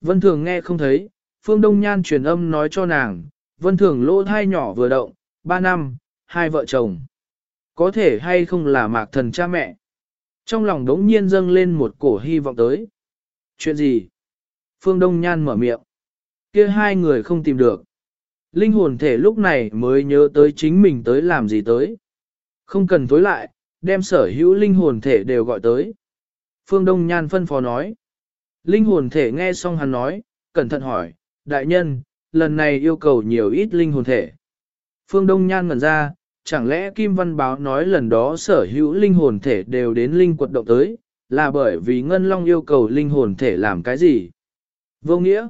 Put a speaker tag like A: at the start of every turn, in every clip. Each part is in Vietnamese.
A: Vân Thường nghe không thấy, Phương Đông Nhan truyền âm nói cho nàng, Vân Thường lỗ thai nhỏ vừa động, ba năm, hai vợ chồng. Có thể hay không là mạc thần cha mẹ. Trong lòng đống nhiên dâng lên một cổ hy vọng tới. Chuyện gì? Phương Đông Nhan mở miệng. kia hai người không tìm được. Linh hồn thể lúc này mới nhớ tới chính mình tới làm gì tới. Không cần tối lại, đem sở hữu linh hồn thể đều gọi tới. Phương Đông Nhan phân phó nói. Linh hồn thể nghe xong hắn nói, cẩn thận hỏi, đại nhân, lần này yêu cầu nhiều ít linh hồn thể. Phương Đông Nhan ngẩn ra, chẳng lẽ Kim Văn Báo nói lần đó sở hữu linh hồn thể đều đến linh quật động tới, là bởi vì Ngân Long yêu cầu linh hồn thể làm cái gì? Vô nghĩa.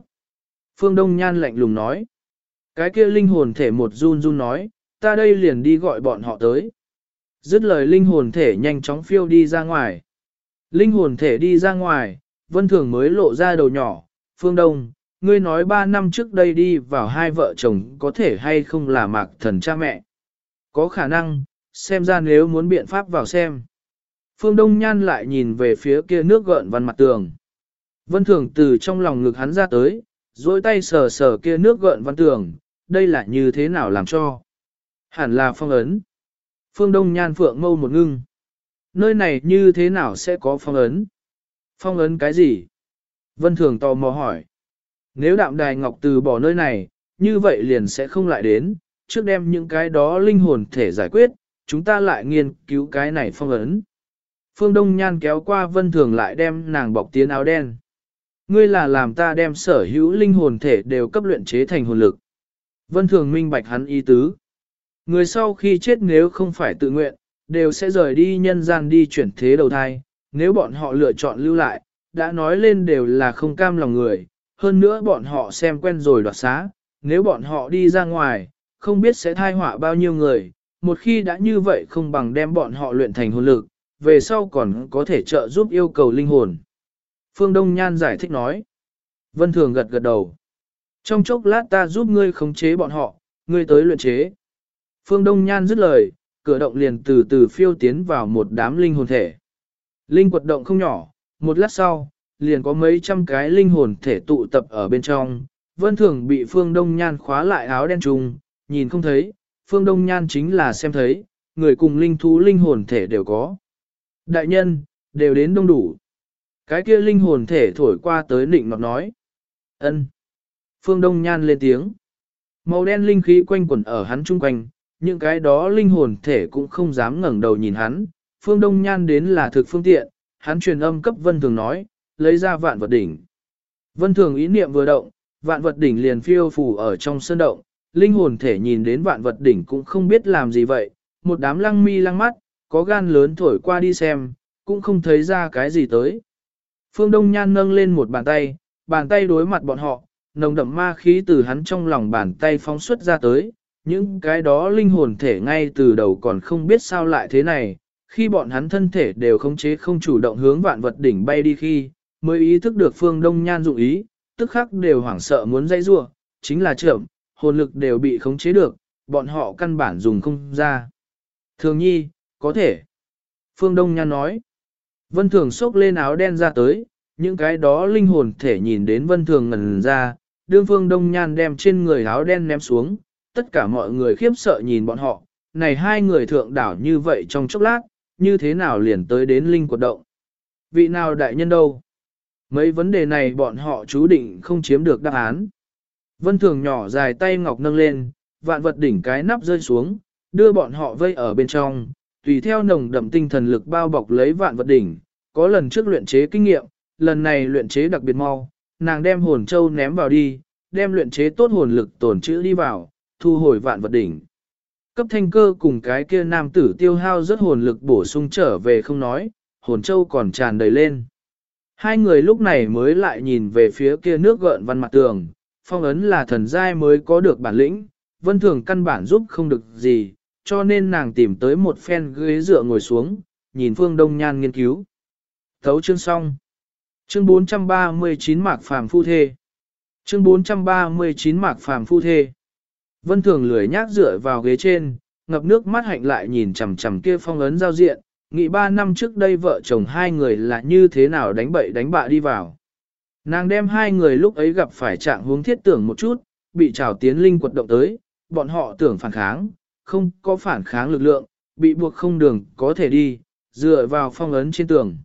A: Phương Đông Nhan lạnh lùng nói. Cái kia linh hồn thể một run run nói, ta đây liền đi gọi bọn họ tới. Dứt lời linh hồn thể nhanh chóng phiêu đi ra ngoài. Linh hồn thể đi ra ngoài, vân thường mới lộ ra đầu nhỏ, phương đông, ngươi nói ba năm trước đây đi vào hai vợ chồng có thể hay không là mạc thần cha mẹ. Có khả năng, xem ra nếu muốn biện pháp vào xem. Phương Đông Nhan lại nhìn về phía kia nước gợn văn mặt tường. Vân Thường từ trong lòng ngực hắn ra tới, dối tay sờ sờ kia nước gợn văn tường, đây là như thế nào làm cho? Hẳn là phong ấn. Phương Đông Nhan Phượng mâu một ngưng. Nơi này như thế nào sẽ có phong ấn? Phong ấn cái gì? Vân Thường tò mò hỏi. Nếu đạm đài ngọc từ bỏ nơi này, như vậy liền sẽ không lại đến, trước đem những cái đó linh hồn thể giải quyết, chúng ta lại nghiên cứu cái này phong ấn. Phương Đông Nhan kéo qua Vân Thường lại đem nàng bọc tiến áo đen. Ngươi là làm ta đem sở hữu linh hồn thể đều cấp luyện chế thành hồn lực. Vân Thường minh bạch hắn ý tứ. Người sau khi chết nếu không phải tự nguyện, đều sẽ rời đi nhân gian đi chuyển thế đầu thai, nếu bọn họ lựa chọn lưu lại, đã nói lên đều là không cam lòng người, hơn nữa bọn họ xem quen rồi đoạt xá, nếu bọn họ đi ra ngoài, không biết sẽ thai họa bao nhiêu người, một khi đã như vậy không bằng đem bọn họ luyện thành hồn lực, về sau còn có thể trợ giúp yêu cầu linh hồn. Phương Đông Nhan giải thích nói. Vân Thường gật gật đầu. Trong chốc lát ta giúp ngươi khống chế bọn họ, ngươi tới luyện chế. Phương Đông Nhan dứt lời, cửa động liền từ từ phiêu tiến vào một đám linh hồn thể. Linh quật động không nhỏ, một lát sau, liền có mấy trăm cái linh hồn thể tụ tập ở bên trong. Vân Thường bị Phương Đông Nhan khóa lại áo đen trùng, nhìn không thấy, Phương Đông Nhan chính là xem thấy, người cùng linh thú linh hồn thể đều có. Đại nhân, đều đến đông đủ. Cái kia linh hồn thể thổi qua tới nịnh ngọt nói. ân Phương Đông Nhan lên tiếng. Màu đen linh khí quanh quẩn ở hắn chung quanh, những cái đó linh hồn thể cũng không dám ngẩng đầu nhìn hắn. Phương Đông Nhan đến là thực phương tiện, hắn truyền âm cấp Vân Thường nói, lấy ra vạn vật đỉnh. Vân Thường ý niệm vừa động, vạn vật đỉnh liền phiêu phù ở trong sơn động, linh hồn thể nhìn đến vạn vật đỉnh cũng không biết làm gì vậy, một đám lăng mi lăng mắt, có gan lớn thổi qua đi xem, cũng không thấy ra cái gì tới. Phương Đông Nhan nâng lên một bàn tay, bàn tay đối mặt bọn họ, nồng đậm ma khí từ hắn trong lòng bàn tay phóng xuất ra tới, những cái đó linh hồn thể ngay từ đầu còn không biết sao lại thế này, khi bọn hắn thân thể đều khống chế không chủ động hướng vạn vật đỉnh bay đi khi, mới ý thức được phương đông nhan dụng ý, tức khắc đều hoảng sợ muốn dây rua, chính là trưởng, hồn lực đều bị khống chế được, bọn họ căn bản dùng không ra. Thường nhi, có thể. Phương Đông Nhan nói. Vân Thường xốc lên áo đen ra tới, những cái đó linh hồn thể nhìn đến Vân Thường ngần ra, đương Phương Đông Nhan đem trên người áo đen ném xuống, tất cả mọi người khiếp sợ nhìn bọn họ, này hai người thượng đảo như vậy trong chốc lát, như thế nào liền tới đến linh quật động. Vị nào đại nhân đâu? Mấy vấn đề này bọn họ chú định không chiếm được đáp án. Vân Thường nhỏ dài tay ngọc nâng lên, vạn vật đỉnh cái nắp rơi xuống, đưa bọn họ vây ở bên trong, tùy theo nồng đậm tinh thần lực bao bọc lấy vạn vật đỉnh, có lần trước luyện chế kinh nghiệm, lần này luyện chế đặc biệt mau, nàng đem hồn châu ném vào đi, đem luyện chế tốt hồn lực tổn trữ đi vào, thu hồi vạn vật đỉnh. Cấp thanh cơ cùng cái kia nam tử tiêu hao rất hồn lực bổ sung trở về không nói, hồn châu còn tràn đầy lên. Hai người lúc này mới lại nhìn về phía kia nước gợn văn mặt tường, phong ấn là thần giai mới có được bản lĩnh, vân thường căn bản giúp không được gì, cho nên nàng tìm tới một phen ghế dựa ngồi xuống, nhìn phương đông nhan nghiên cứu. Thấu chương xong. Chương 439 Mạc Phàm Phu Thê. Chương 439 Mạc Phàm Phu Thê. Vân Thường lười nhác dựa vào ghế trên, ngập nước mắt hạnh lại nhìn chằm chằm kia phong ấn giao diện, nghĩ ba năm trước đây vợ chồng hai người là như thế nào đánh bậy đánh bạ đi vào. Nàng đem hai người lúc ấy gặp phải trạng huống thiết tưởng một chút, bị trào tiến linh quật động tới, bọn họ tưởng phản kháng, không có phản kháng lực lượng, bị buộc không đường có thể đi, dựa vào phong ấn trên tường.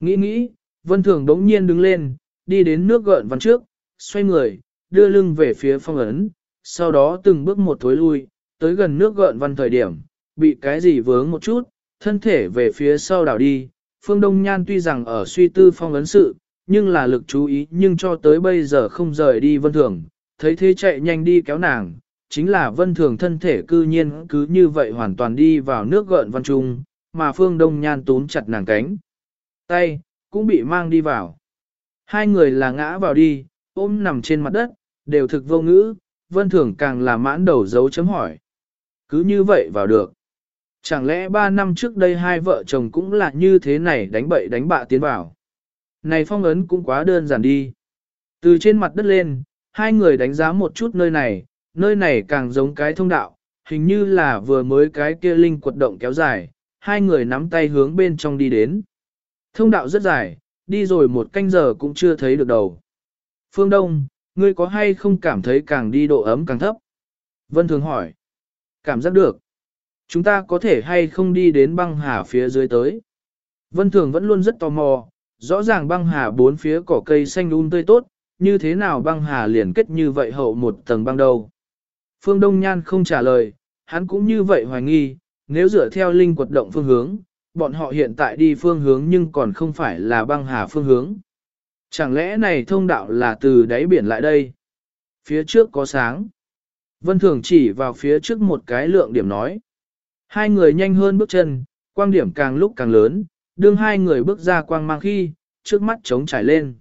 A: Nghĩ nghĩ, vân thường đống nhiên đứng lên, đi đến nước gợn văn trước, xoay người, đưa lưng về phía phong ấn, sau đó từng bước một thối lui, tới gần nước gợn văn thời điểm, bị cái gì vướng một chút, thân thể về phía sau đảo đi. Phương Đông Nhan tuy rằng ở suy tư phong ấn sự, nhưng là lực chú ý nhưng cho tới bây giờ không rời đi vân thường, thấy thế chạy nhanh đi kéo nàng, chính là vân thường thân thể cư nhiên cứ như vậy hoàn toàn đi vào nước gợn văn trung, mà Phương Đông Nhan túm chặt nàng cánh. Tay, cũng bị mang đi vào. Hai người là ngã vào đi, ôm nằm trên mặt đất, đều thực vô ngữ, vân thường càng là mãn đầu dấu chấm hỏi. Cứ như vậy vào được. Chẳng lẽ ba năm trước đây hai vợ chồng cũng là như thế này đánh bậy đánh bạ tiến vào. Này phong ấn cũng quá đơn giản đi. Từ trên mặt đất lên, hai người đánh giá một chút nơi này, nơi này càng giống cái thông đạo, hình như là vừa mới cái kia linh quật động kéo dài, hai người nắm tay hướng bên trong đi đến. Thông đạo rất dài, đi rồi một canh giờ cũng chưa thấy được đầu. Phương Đông, ngươi có hay không cảm thấy càng đi độ ấm càng thấp? Vân Thường hỏi. Cảm giác được. Chúng ta có thể hay không đi đến băng hà phía dưới tới? Vân Thường vẫn luôn rất tò mò, rõ ràng băng hà bốn phía cỏ cây xanh um tươi tốt, như thế nào băng hà liền kết như vậy hậu một tầng băng đâu? Phương Đông Nhan không trả lời, hắn cũng như vậy hoài nghi, nếu dựa theo linh quật động phương hướng, bọn họ hiện tại đi phương hướng nhưng còn không phải là băng hà phương hướng. Chẳng lẽ này thông đạo là từ đáy biển lại đây? Phía trước có sáng. Vân Thường chỉ vào phía trước một cái lượng điểm nói. Hai người nhanh hơn bước chân, quang điểm càng lúc càng lớn, đương hai người bước ra quang mang khi, trước mắt trống trải lên.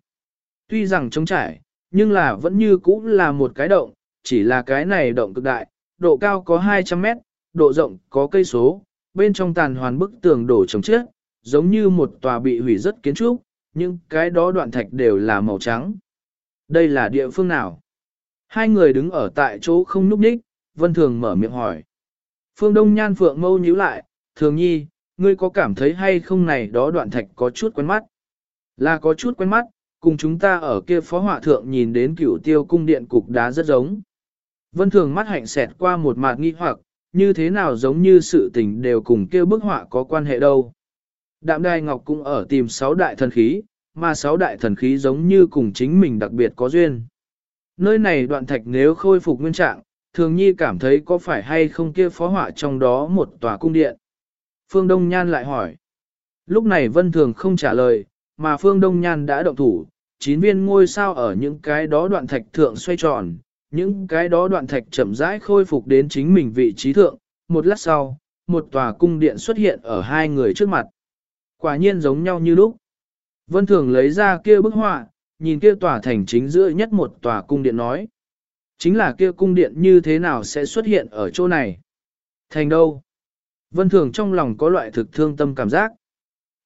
A: Tuy rằng trống trải, nhưng là vẫn như cũ là một cái động, chỉ là cái này động cực đại, độ cao có 200 mét, độ rộng có cây số, bên trong tàn hoàn bức tường đổ trồng chết, giống như một tòa bị hủy rất kiến trúc, nhưng cái đó đoạn thạch đều là màu trắng. Đây là địa phương nào? Hai người đứng ở tại chỗ không núp đích, Vân Thường mở miệng hỏi. Phương Đông Nhan Phượng mâu nhíu lại, Thường Nhi, ngươi có cảm thấy hay không này đó đoạn thạch có chút quen mắt? Là có chút quen mắt, cùng chúng ta ở kia phó họa thượng nhìn đến cửu tiêu cung điện cục đá rất giống. Vân Thường mắt hạnh xẹt qua một mạt nghi hoặc, như thế nào giống như sự tình đều cùng kia bức họa có quan hệ đâu. Đạm Đài Ngọc cũng ở tìm sáu đại thần khí, mà sáu đại thần khí giống như cùng chính mình đặc biệt có duyên. Nơi này đoạn thạch nếu khôi phục nguyên trạng, thường nhi cảm thấy có phải hay không kia phó họa trong đó một tòa cung điện. Phương Đông Nhan lại hỏi. Lúc này Vân Thường không trả lời, mà Phương Đông Nhan đã động thủ, chín viên ngôi sao ở những cái đó đoạn thạch thượng xoay tròn, những cái đó đoạn thạch chậm rãi khôi phục đến chính mình vị trí thượng, một lát sau, một tòa cung điện xuất hiện ở hai người trước mặt. Quả nhiên giống nhau như lúc. Vân Thường lấy ra kia bức họa, nhìn kia tòa thành chính giữa nhất một tòa cung điện nói. Chính là kia cung điện như thế nào sẽ xuất hiện ở chỗ này? Thành đâu? Vân Thường trong lòng có loại thực thương tâm cảm giác.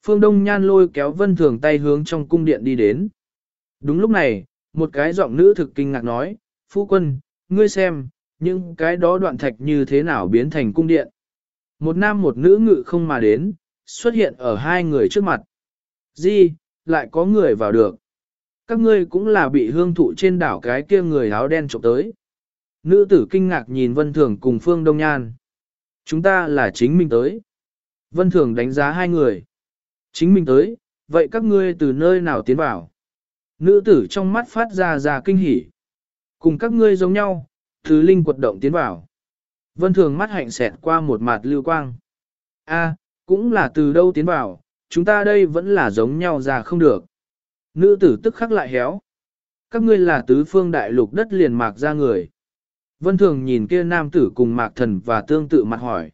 A: Phương Đông Nhan lôi kéo Vân Thường tay hướng trong cung điện đi đến. Đúng lúc này, một cái giọng nữ thực kinh ngạc nói, Phu quân, ngươi xem, những cái đó đoạn thạch như thế nào biến thành cung điện. Một nam một nữ ngự không mà đến, xuất hiện ở hai người trước mặt. Di, lại có người vào được. Các ngươi cũng là bị hương thụ trên đảo cái kia người áo đen trộm tới. Nữ tử kinh ngạc nhìn Vân Thường cùng Phương Đông Nhan. Chúng ta là chính mình tới. Vân Thường đánh giá hai người. Chính mình tới, vậy các ngươi từ nơi nào tiến vào? Nữ tử trong mắt phát ra ra kinh hỉ. Cùng các ngươi giống nhau, từ linh quật động tiến vào. Vân Thường mắt hạnh xẹt qua một mặt lưu quang. A, cũng là từ đâu tiến vào, chúng ta đây vẫn là giống nhau ra không được. Nữ tử tức khắc lại héo. Các ngươi là tứ phương đại lục đất liền mạc ra người. Vân Thường nhìn kia nam tử cùng mạc thần và tương tự mặt hỏi.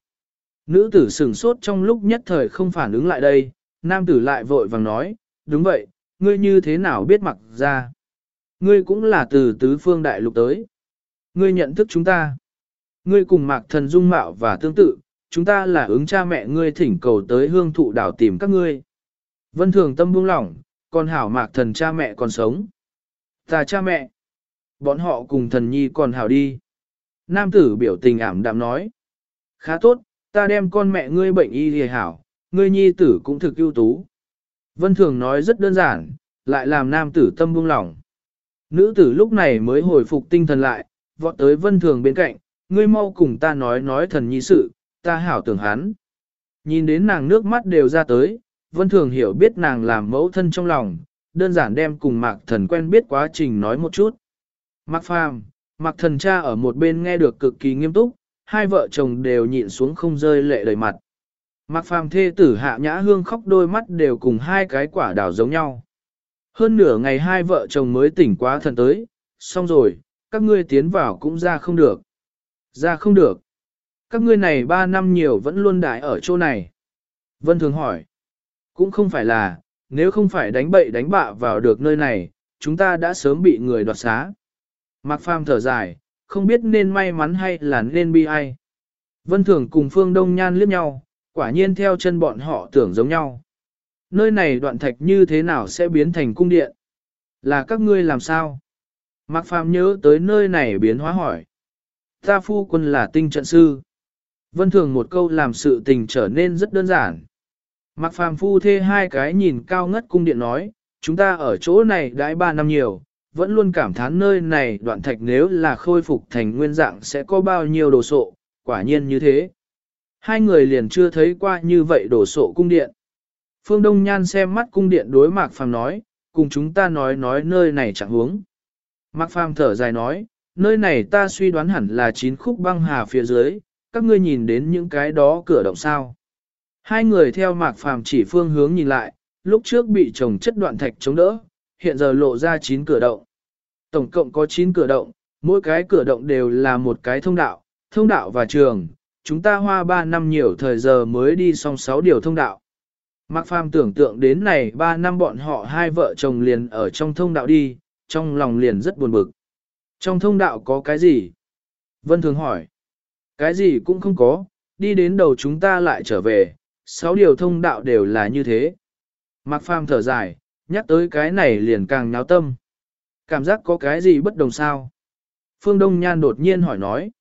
A: Nữ tử sửng sốt trong lúc nhất thời không phản ứng lại đây, nam tử lại vội vàng nói, đúng vậy, ngươi như thế nào biết mặc ra. Ngươi cũng là từ tứ phương đại lục tới. Ngươi nhận thức chúng ta. Ngươi cùng mạc thần dung mạo và tương tự, chúng ta là ứng cha mẹ ngươi thỉnh cầu tới hương thụ đảo tìm các ngươi. Vân thường tâm buông lỏng, còn hảo mạc thần cha mẹ còn sống. Ta cha mẹ. Bọn họ cùng thần nhi còn hảo đi. Nam tử biểu tình ảm đạm nói. Khá tốt, ta đem con mẹ ngươi bệnh y thì hảo, ngươi nhi tử cũng thực ưu tú. Vân thường nói rất đơn giản, lại làm nam tử tâm buông lỏng. Nữ tử lúc này mới hồi phục tinh thần lại, vọt tới vân thường bên cạnh, ngươi mau cùng ta nói nói thần nhi sự, ta hảo tưởng hắn. Nhìn đến nàng nước mắt đều ra tới, vân thường hiểu biết nàng làm mẫu thân trong lòng, đơn giản đem cùng mạc thần quen biết quá trình nói một chút. Mạc phàm, mạc thần cha ở một bên nghe được cực kỳ nghiêm túc, hai vợ chồng đều nhịn xuống không rơi lệ đầy mặt. Mạc phàm thê tử hạ nhã hương khóc đôi mắt đều cùng hai cái quả đào giống nhau. Hơn nửa ngày hai vợ chồng mới tỉnh quá thần tới, xong rồi, các ngươi tiến vào cũng ra không được. Ra không được. Các ngươi này ba năm nhiều vẫn luôn đại ở chỗ này. Vân thường hỏi. Cũng không phải là, nếu không phải đánh bậy đánh bạ vào được nơi này, chúng ta đã sớm bị người đoạt xá. Mạc Phàm thở dài, không biết nên may mắn hay là nên bi ai. Vân Thường cùng Phương Đông Nhan liếc nhau, quả nhiên theo chân bọn họ tưởng giống nhau. Nơi này đoạn thạch như thế nào sẽ biến thành cung điện? Là các ngươi làm sao? Mạc Phàm nhớ tới nơi này biến hóa hỏi. Ta phu quân là tinh trận sư. Vân Thường một câu làm sự tình trở nên rất đơn giản. mặc Phàm phu thê hai cái nhìn cao ngất cung điện nói, chúng ta ở chỗ này đãi ba năm nhiều, vẫn luôn cảm thán nơi này đoạn thạch nếu là khôi phục thành nguyên dạng sẽ có bao nhiêu đồ sộ, quả nhiên như thế. Hai người liền chưa thấy qua như vậy đồ sộ cung điện. Phương Đông Nhan xem mắt cung điện đối Mạc Phàm nói, cùng chúng ta nói nói nơi này chẳng hướng. Mạc Phàm thở dài nói, nơi này ta suy đoán hẳn là chín khúc băng hà phía dưới, các ngươi nhìn đến những cái đó cửa động sao. Hai người theo Mạc Phàm chỉ phương hướng nhìn lại, lúc trước bị trồng chất đoạn thạch chống đỡ, hiện giờ lộ ra 9 cửa động. Tổng cộng có 9 cửa động, mỗi cái cửa động đều là một cái thông đạo, thông đạo và trường, chúng ta hoa 3 năm nhiều thời giờ mới đi xong 6 điều thông đạo. Mạc Phàm tưởng tượng đến này 3 năm bọn họ hai vợ chồng liền ở trong thông đạo đi, trong lòng liền rất buồn bực. Trong thông đạo có cái gì? Vân Thường hỏi. Cái gì cũng không có, đi đến đầu chúng ta lại trở về, sáu điều thông đạo đều là như thế. Mạc Phàm thở dài, nhắc tới cái này liền càng nháo tâm. Cảm giác có cái gì bất đồng sao? Phương Đông Nhan đột nhiên hỏi nói.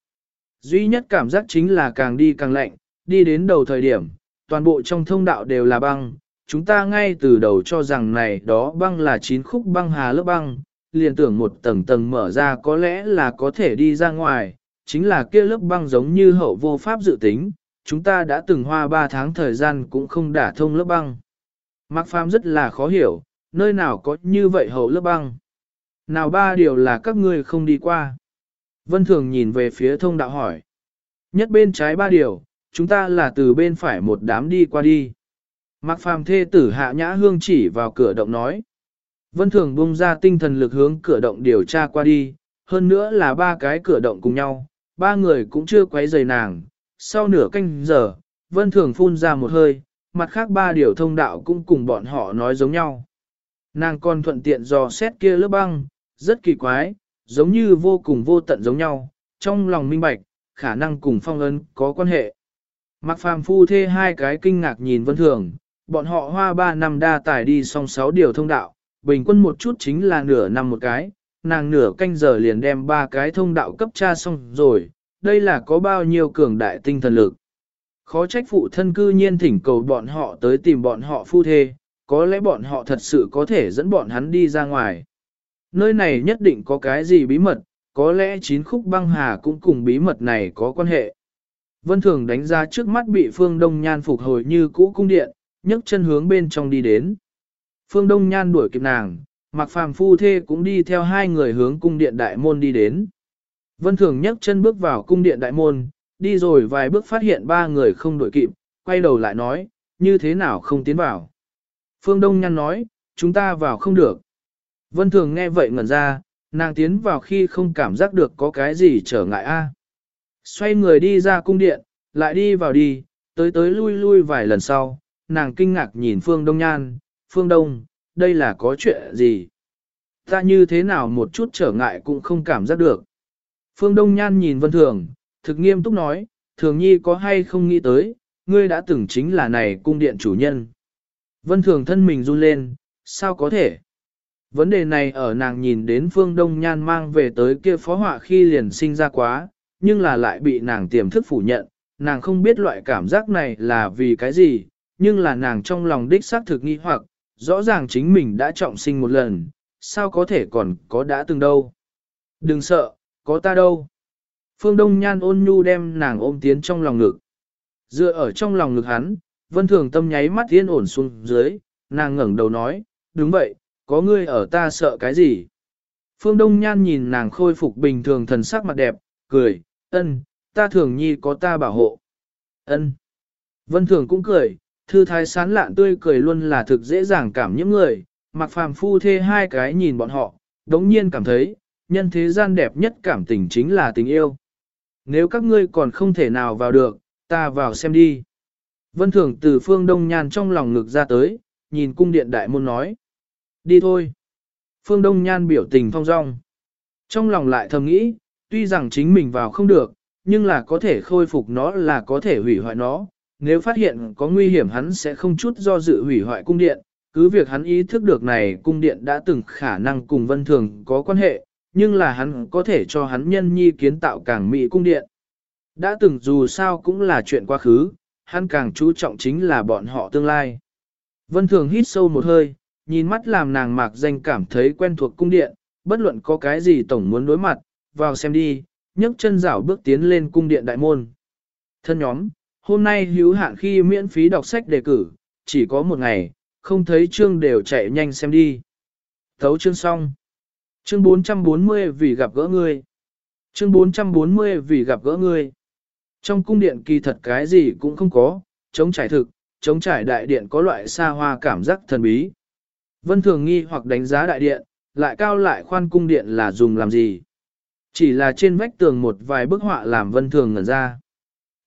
A: Duy nhất cảm giác chính là càng đi càng lạnh, đi đến đầu thời điểm, toàn bộ trong thông đạo đều là băng. Chúng ta ngay từ đầu cho rằng này đó băng là chín khúc băng hà lớp băng, liền tưởng một tầng tầng mở ra có lẽ là có thể đi ra ngoài, chính là kia lớp băng giống như hậu vô pháp dự tính, chúng ta đã từng hoa 3 tháng thời gian cũng không đả thông lớp băng. Mạc Phàm rất là khó hiểu, nơi nào có như vậy hậu lớp băng. Nào ba điều là các ngươi không đi qua. Vân Thường nhìn về phía thông đạo hỏi. Nhất bên trái ba điều, chúng ta là từ bên phải một đám đi qua đi. Mạc Phàm thê tử hạ nhã hương chỉ vào cửa động nói. Vân Thường bung ra tinh thần lực hướng cửa động điều tra qua đi, hơn nữa là ba cái cửa động cùng nhau, ba người cũng chưa quấy rầy nàng, sau nửa canh giờ, vân thường phun ra một hơi, mặt khác ba điều thông đạo cũng cùng bọn họ nói giống nhau. Nàng còn thuận tiện dò xét kia lớp băng, rất kỳ quái, giống như vô cùng vô tận giống nhau, trong lòng minh bạch, khả năng cùng phong ấn có quan hệ. Mặc phàm phu thê hai cái kinh ngạc nhìn vân thường, bọn họ hoa ba năm đa tải đi xong sáu điều thông đạo, bình quân một chút chính là nửa năm một cái, nàng nửa canh giờ liền đem ba cái thông đạo cấp tra xong rồi, đây là có bao nhiêu cường đại tinh thần lực. Khó trách phụ thân cư nhiên thỉnh cầu bọn họ tới tìm bọn họ phu thê, có lẽ bọn họ thật sự có thể dẫn bọn hắn đi ra ngoài. Nơi này nhất định có cái gì bí mật, có lẽ chín khúc băng hà cũng cùng bí mật này có quan hệ. Vân Thường đánh ra trước mắt bị Phương Đông Nhan phục hồi như cũ cung điện, nhấc chân hướng bên trong đi đến. Phương Đông Nhan đuổi kịp nàng, Mạc Phàm phu thê cũng đi theo hai người hướng cung điện đại môn đi đến. Vân Thường nhấc chân bước vào cung điện đại môn, đi rồi vài bước phát hiện ba người không đội kịp, quay đầu lại nói, như thế nào không tiến vào. Phương Đông Nhăn nói, chúng ta vào không được. Vân Thường nghe vậy ngẩn ra, nàng tiến vào khi không cảm giác được có cái gì trở ngại a. Xoay người đi ra cung điện, lại đi vào đi, tới tới lui lui vài lần sau, nàng kinh ngạc nhìn Phương Đông Nhan, Phương Đông, đây là có chuyện gì? Ta như thế nào một chút trở ngại cũng không cảm giác được. Phương Đông Nhan nhìn Vân Thường, thực nghiêm túc nói, Thường Nhi có hay không nghĩ tới, ngươi đã từng chính là này cung điện chủ nhân. Vân Thường thân mình run lên, sao có thể? Vấn đề này ở nàng nhìn đến Phương Đông Nhan mang về tới kia phó họa khi liền sinh ra quá, nhưng là lại bị nàng tiềm thức phủ nhận, nàng không biết loại cảm giác này là vì cái gì, nhưng là nàng trong lòng đích xác thực nghi hoặc, rõ ràng chính mình đã trọng sinh một lần, sao có thể còn có đã từng đâu. Đừng sợ, có ta đâu. Phương Đông Nhan ôn nhu đem nàng ôm tiến trong lòng ngực. Dựa ở trong lòng ngực hắn, vân thường tâm nháy mắt yên ổn xuống dưới, nàng ngẩng đầu nói, đúng vậy, có ngươi ở ta sợ cái gì. Phương Đông Nhan nhìn nàng khôi phục bình thường thần sắc mặt đẹp, cười, ân, ta thường nhi có ta bảo hộ. ân. Vân thường cũng cười, thư thái sán lạn tươi cười luôn là thực dễ dàng cảm những người, mặc phàm phu thê hai cái nhìn bọn họ, đống nhiên cảm thấy, nhân thế gian đẹp nhất cảm tình chính là tình yêu. Nếu các ngươi còn không thể nào vào được, ta vào xem đi. Vân Thường từ phương Đông Nhan trong lòng ngực ra tới, nhìn cung điện đại môn nói. Đi thôi. Phương Đông Nhan biểu tình thong dong. Trong lòng lại thầm nghĩ, tuy rằng chính mình vào không được, nhưng là có thể khôi phục nó là có thể hủy hoại nó. Nếu phát hiện có nguy hiểm hắn sẽ không chút do dự hủy hoại cung điện, cứ việc hắn ý thức được này cung điện đã từng khả năng cùng vân thường có quan hệ, nhưng là hắn có thể cho hắn nhân nhi kiến tạo càng mỹ cung điện. Đã từng dù sao cũng là chuyện quá khứ, hắn càng chú trọng chính là bọn họ tương lai. Vân thường hít sâu một hơi, nhìn mắt làm nàng mạc danh cảm thấy quen thuộc cung điện, bất luận có cái gì tổng muốn đối mặt, vào xem đi, nhấc chân rảo bước tiến lên cung điện đại môn. Thân nhóm, hôm nay hữu hạn khi miễn phí đọc sách đề cử, chỉ có một ngày, không thấy chương đều chạy nhanh xem đi. Thấu chương xong. Chương 440 vì gặp gỡ ngươi. Chương 440 vì gặp gỡ ngươi. Trong cung điện kỳ thật cái gì cũng không có, chống trải thực, chống trải đại điện có loại xa hoa cảm giác thần bí. Vân thường nghi hoặc đánh giá đại điện, lại cao lại khoan cung điện là dùng làm gì. Chỉ là trên vách tường một vài bức họa làm vân thường ngẩn ra.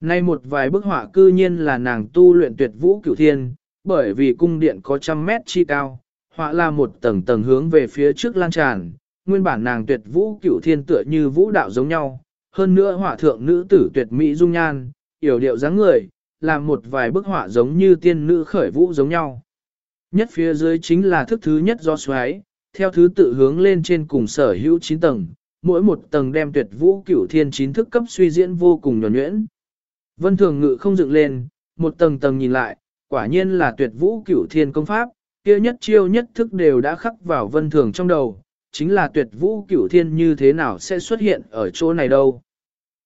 A: Nay một vài bức họa cư nhiên là nàng tu luyện tuyệt vũ cửu thiên, bởi vì cung điện có trăm mét chi cao, họa là một tầng tầng hướng về phía trước lan tràn, nguyên bản nàng tuyệt vũ cửu thiên tựa như vũ đạo giống nhau, hơn nữa họa thượng nữ tử tuyệt mỹ dung nhan, yểu điệu dáng người, làm một vài bức họa giống như tiên nữ khởi vũ giống nhau. Nhất phía dưới chính là thức thứ nhất do xoáy, theo thứ tự hướng lên trên cùng sở hữu 9 tầng, mỗi một tầng đem tuyệt vũ cửu thiên chín thức cấp suy diễn vô cùng nhuẩn nhuyễn. Vân thường ngự không dựng lên, một tầng tầng nhìn lại, quả nhiên là tuyệt vũ cửu thiên công pháp, kia nhất chiêu nhất thức đều đã khắc vào vân thường trong đầu, chính là tuyệt vũ cửu thiên như thế nào sẽ xuất hiện ở chỗ này đâu.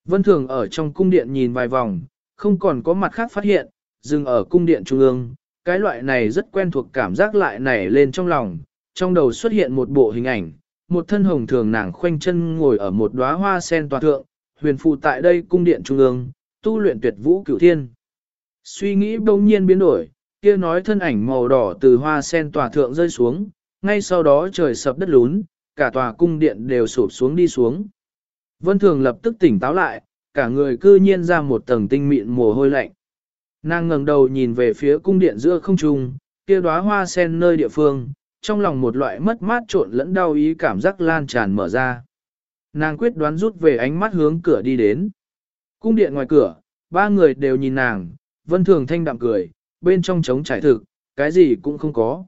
A: Vân thường ở trong cung điện nhìn vài vòng, không còn có mặt khác phát hiện, dừng ở cung điện trung ương, cái loại này rất quen thuộc cảm giác lại nảy lên trong lòng, trong đầu xuất hiện một bộ hình ảnh, một thân hồng thường nàng khoanh chân ngồi ở một đóa hoa sen tòa thượng, huyền phụ tại đây cung điện trung ương, tu luyện tuyệt vũ cửu thiên. Suy nghĩ bỗng nhiên biến đổi, kia nói thân ảnh màu đỏ từ hoa sen tòa thượng rơi xuống, ngay sau đó trời sập đất lún, cả tòa cung điện đều sụp xuống đi xuống. Vân Thường lập tức tỉnh táo lại, cả người cư nhiên ra một tầng tinh mịn mồ hôi lạnh. Nàng ngẩng đầu nhìn về phía cung điện giữa không trung, kia đóa hoa sen nơi địa phương, trong lòng một loại mất mát trộn lẫn đau ý cảm giác lan tràn mở ra. Nàng quyết đoán rút về ánh mắt hướng cửa đi đến. Cung điện ngoài cửa, ba người đều nhìn nàng, vân thường thanh đạm cười, bên trong trống trải thực, cái gì cũng không có.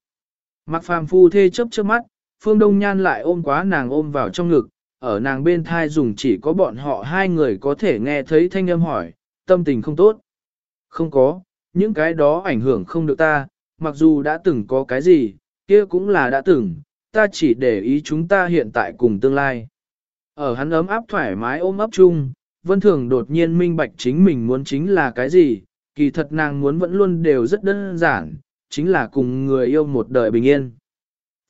A: Mặc phàm phu thê chấp chớp mắt, phương đông nhan lại ôm quá nàng ôm vào trong ngực, ở nàng bên thai dùng chỉ có bọn họ hai người có thể nghe thấy thanh âm hỏi, tâm tình không tốt. Không có, những cái đó ảnh hưởng không được ta, mặc dù đã từng có cái gì, kia cũng là đã từng, ta chỉ để ý chúng ta hiện tại cùng tương lai. Ở hắn ấm áp thoải mái ôm ấp chung, Vân Thường đột nhiên minh bạch chính mình muốn chính là cái gì, kỳ thật nàng muốn vẫn luôn đều rất đơn giản, chính là cùng người yêu một đời bình yên.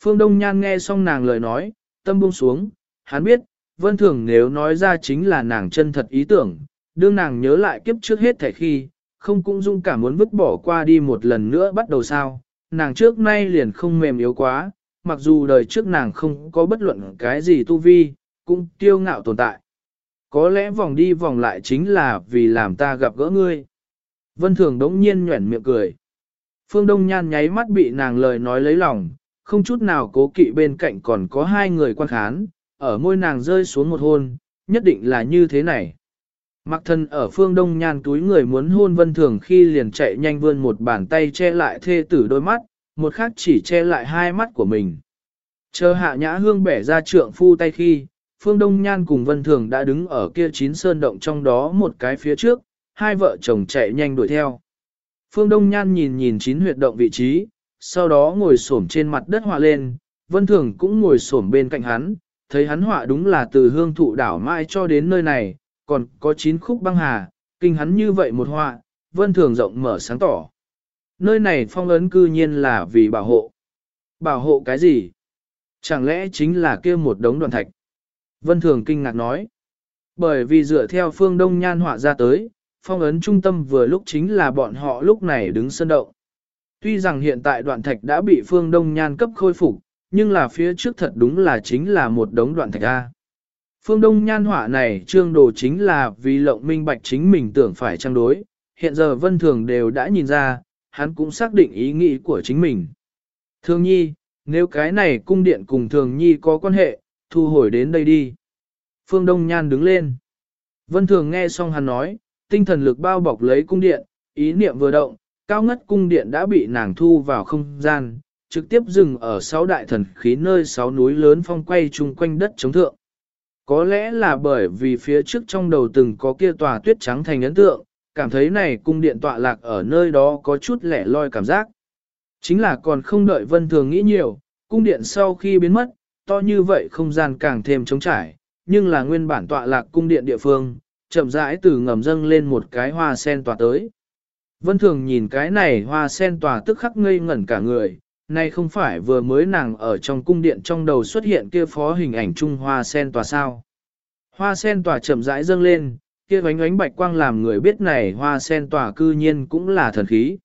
A: Phương Đông Nhan nghe xong nàng lời nói, tâm buông xuống, hắn biết, Vân Thường nếu nói ra chính là nàng chân thật ý tưởng, đương nàng nhớ lại kiếp trước hết thảy khi, không cũng dung cảm muốn vứt bỏ qua đi một lần nữa bắt đầu sao, nàng trước nay liền không mềm yếu quá, mặc dù đời trước nàng không có bất luận cái gì tu vi, cũng tiêu ngạo tồn tại. Có lẽ vòng đi vòng lại chính là vì làm ta gặp gỡ ngươi. Vân Thường đống nhiên nhuẩn miệng cười. Phương Đông Nhan nháy mắt bị nàng lời nói lấy lòng, không chút nào cố kỵ bên cạnh còn có hai người quan khán, ở môi nàng rơi xuống một hôn, nhất định là như thế này. Mặc thân ở phương đông nhan túi người muốn hôn vân thường khi liền chạy nhanh vươn một bàn tay che lại thê tử đôi mắt, một khác chỉ che lại hai mắt của mình. Chờ hạ nhã hương bẻ ra trượng phu tay khi, phương đông nhan cùng vân thường đã đứng ở kia chín sơn động trong đó một cái phía trước, hai vợ chồng chạy nhanh đuổi theo. Phương đông nhan nhìn nhìn chín huyệt động vị trí, sau đó ngồi xổm trên mặt đất họa lên, vân thường cũng ngồi xổm bên cạnh hắn, thấy hắn họa đúng là từ hương thụ đảo Mai cho đến nơi này, còn có chín khúc băng hà, kinh hắn như vậy một họa, vân thường rộng mở sáng tỏ. Nơi này phong ấn cư nhiên là vì bảo hộ. Bảo hộ cái gì? Chẳng lẽ chính là kia một đống đoàn thạch? Vân thường kinh ngạc nói. Bởi vì dựa theo phương đông nhan họa ra tới, phong ấn trung tâm vừa lúc chính là bọn họ lúc này đứng sân động. Tuy rằng hiện tại đoạn thạch đã bị phương đông nhan cấp khôi phục, nhưng là phía trước thật đúng là chính là một đống đoạn thạch A. Phương Đông nhan họa này trương đồ chính là vì lộng minh bạch chính mình tưởng phải trang đối, hiện giờ vân thường đều đã nhìn ra, hắn cũng xác định ý nghĩ của chính mình. Thường nhi, nếu cái này cung điện cùng thường nhi có quan hệ, thu hồi đến đây đi. Phương Đông nhan đứng lên. Vân thường nghe xong hắn nói, tinh thần lực bao bọc lấy cung điện, ý niệm vừa động, cao ngất cung điện đã bị nàng thu vào không gian, trực tiếp dừng ở sáu đại thần khí nơi sáu núi lớn phong quay chung quanh đất chống thượng. Có lẽ là bởi vì phía trước trong đầu từng có kia tòa tuyết trắng thành ấn tượng, cảm thấy này cung điện tọa lạc ở nơi đó có chút lẻ loi cảm giác. Chính là còn không đợi vân thường nghĩ nhiều, cung điện sau khi biến mất, to như vậy không gian càng thêm trống trải, nhưng là nguyên bản tọa lạc cung điện địa phương, chậm rãi từ ngầm dâng lên một cái hoa sen tỏa tới. Vân thường nhìn cái này hoa sen tỏa tức khắc ngây ngẩn cả người, nay không phải vừa mới nàng ở trong cung điện trong đầu xuất hiện kia phó hình ảnh trung hoa sen tỏa sao. Hoa sen tỏa chậm rãi dâng lên, kia ánh ánh bạch quang làm người biết này hoa sen tỏa cư nhiên cũng là thần khí.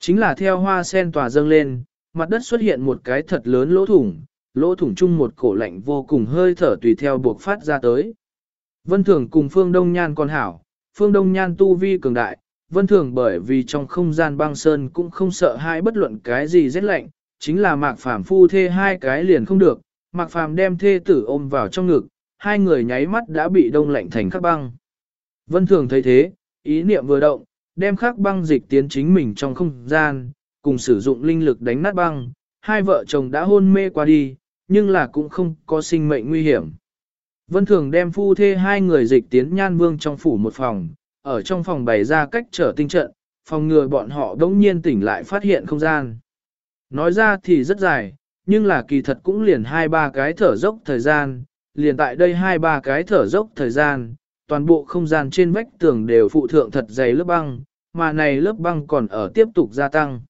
A: Chính là theo hoa sen tỏa dâng lên, mặt đất xuất hiện một cái thật lớn lỗ thủng, lỗ thủng chung một cổ lạnh vô cùng hơi thở tùy theo buộc phát ra tới. Vân Thường cùng Phương Đông Nhan còn hảo, Phương Đông Nhan tu vi cường đại, Vân Thường bởi vì trong không gian băng sơn cũng không sợ hai bất luận cái gì rét lạnh, chính là Mạc Phàm phu thê hai cái liền không được, Mạc Phàm đem thê tử ôm vào trong ngực, hai người nháy mắt đã bị đông lạnh thành khắc băng. Vân Thường thấy thế, ý niệm vừa động, đem khắc băng dịch tiến chính mình trong không gian, cùng sử dụng linh lực đánh nát băng, hai vợ chồng đã hôn mê qua đi, nhưng là cũng không có sinh mệnh nguy hiểm. Vân Thường đem phu thê hai người dịch tiến nhan vương trong phủ một phòng, ở trong phòng bày ra cách trở tinh trận, phòng ngừa bọn họ đống nhiên tỉnh lại phát hiện không gian. Nói ra thì rất dài, nhưng là kỳ thật cũng liền hai ba cái thở dốc thời gian, liền tại đây hai ba cái thở dốc thời gian, toàn bộ không gian trên vách tường đều phụ thượng thật dày lớp băng, mà này lớp băng còn ở tiếp tục gia tăng.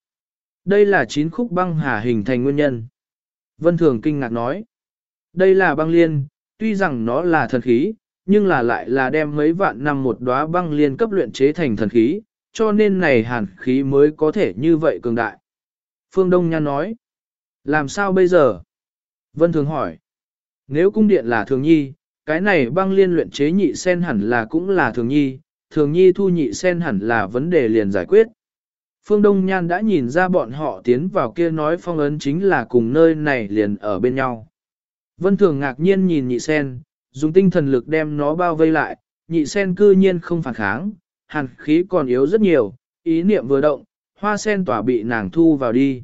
A: Đây là chín khúc băng hà hình thành nguyên nhân. Vân Thường kinh ngạc nói, đây là băng liên, tuy rằng nó là thần khí, nhưng là lại là đem mấy vạn năm một đóa băng liên cấp luyện chế thành thần khí, cho nên này hàn khí mới có thể như vậy cường đại. Phương Đông Nhan nói, làm sao bây giờ? Vân Thường hỏi, nếu cung điện là thường nhi, cái này băng liên luyện chế nhị sen hẳn là cũng là thường nhi, thường nhi thu nhị sen hẳn là vấn đề liền giải quyết. Phương Đông Nhan đã nhìn ra bọn họ tiến vào kia nói phong ấn chính là cùng nơi này liền ở bên nhau. Vân Thường ngạc nhiên nhìn nhị sen, dùng tinh thần lực đem nó bao vây lại, nhị sen cư nhiên không phản kháng, hàn khí còn yếu rất nhiều, ý niệm vừa động, hoa sen tỏa bị nàng thu vào đi.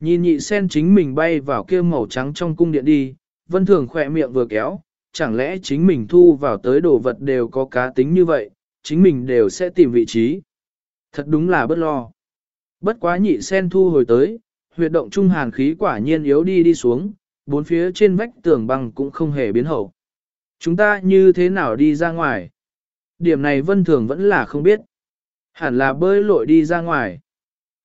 A: Nhìn nhị sen chính mình bay vào kia màu trắng trong cung điện đi, vân thường khỏe miệng vừa kéo, chẳng lẽ chính mình thu vào tới đồ vật đều có cá tính như vậy, chính mình đều sẽ tìm vị trí. Thật đúng là bất lo. Bất quá nhị sen thu hồi tới, huyệt động trung hàn khí quả nhiên yếu đi đi xuống, bốn phía trên vách tường băng cũng không hề biến hậu. Chúng ta như thế nào đi ra ngoài? Điểm này vân thường vẫn là không biết. Hẳn là bơi lội đi ra ngoài.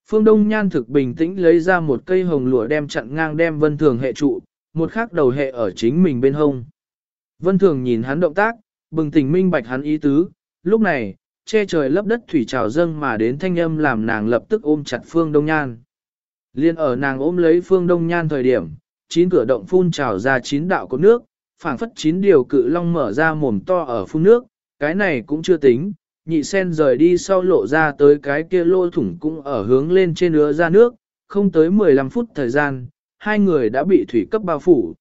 A: Phương Đông Nhan thực bình tĩnh lấy ra một cây hồng lụa đem chặn ngang đem vân thường hệ trụ, một khác đầu hệ ở chính mình bên hông. Vân thường nhìn hắn động tác, bừng tỉnh minh bạch hắn ý tứ, lúc này, che trời lấp đất thủy trào dâng mà đến thanh âm làm nàng lập tức ôm chặt Phương Đông Nhan. Liên ở nàng ôm lấy Phương Đông Nhan thời điểm, chín cửa động phun trào ra chín đạo có nước, phảng phất chín điều cự long mở ra mồm to ở phun nước, cái này cũng chưa tính, nhị sen rời đi sau lộ ra tới cái kia lô thủng cũng ở hướng lên trên ứa ra nước, không tới 15 phút thời gian, hai người đã bị thủy cấp bao phủ.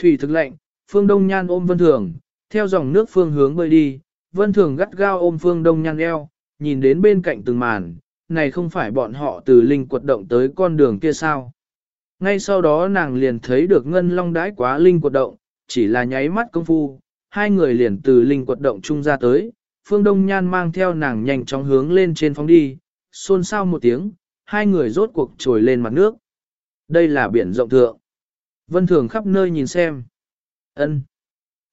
A: Thủy thực lệnh, phương đông nhan ôm vân thường, theo dòng nước phương hướng bơi đi, vân thường gắt gao ôm phương đông nhan eo, nhìn đến bên cạnh từng màn, này không phải bọn họ từ linh quật động tới con đường kia sao. Ngay sau đó nàng liền thấy được ngân long đái quá linh quật động, chỉ là nháy mắt công phu, hai người liền từ linh quật động chung ra tới, phương đông nhan mang theo nàng nhanh chóng hướng lên trên phóng đi, xôn xao một tiếng, hai người rốt cuộc trồi lên mặt nước. Đây là biển rộng thượng. Vân Thường khắp nơi nhìn xem. ân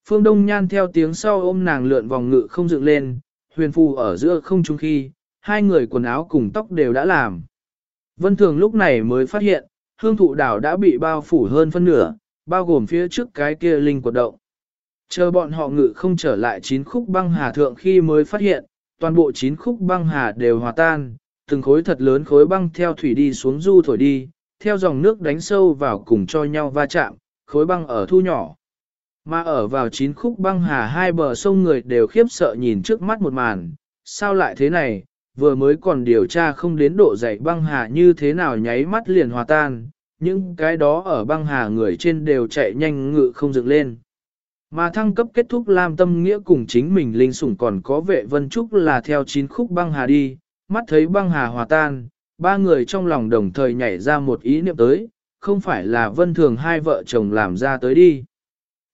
A: Phương Đông Nhan theo tiếng sau ôm nàng lượn vòng ngự không dựng lên, huyền phù ở giữa không trung khi, hai người quần áo cùng tóc đều đã làm. Vân Thường lúc này mới phát hiện, hương thụ đảo đã bị bao phủ hơn phân nửa, bao gồm phía trước cái kia linh quật động. Chờ bọn họ ngự không trở lại chín khúc băng hà thượng khi mới phát hiện, toàn bộ chín khúc băng hà đều hòa tan, từng khối thật lớn khối băng theo thủy đi xuống du thổi đi, theo dòng nước đánh sâu vào cùng cho nhau va chạm, khối băng ở thu nhỏ. Mà ở vào chín khúc băng hà hai bờ sông người đều khiếp sợ nhìn trước mắt một màn, sao lại thế này, vừa mới còn điều tra không đến độ dày băng hà như thế nào nháy mắt liền hòa tan, những cái đó ở băng hà người trên đều chạy nhanh ngự không dựng lên. Mà thăng cấp kết thúc Lam Tâm Nghĩa cùng chính mình linh sủng còn có vệ vân trúc là theo chín khúc băng hà đi, mắt thấy băng hà hòa tan, ba người trong lòng đồng thời nhảy ra một ý niệm tới, không phải là vân thường hai vợ chồng làm ra tới đi.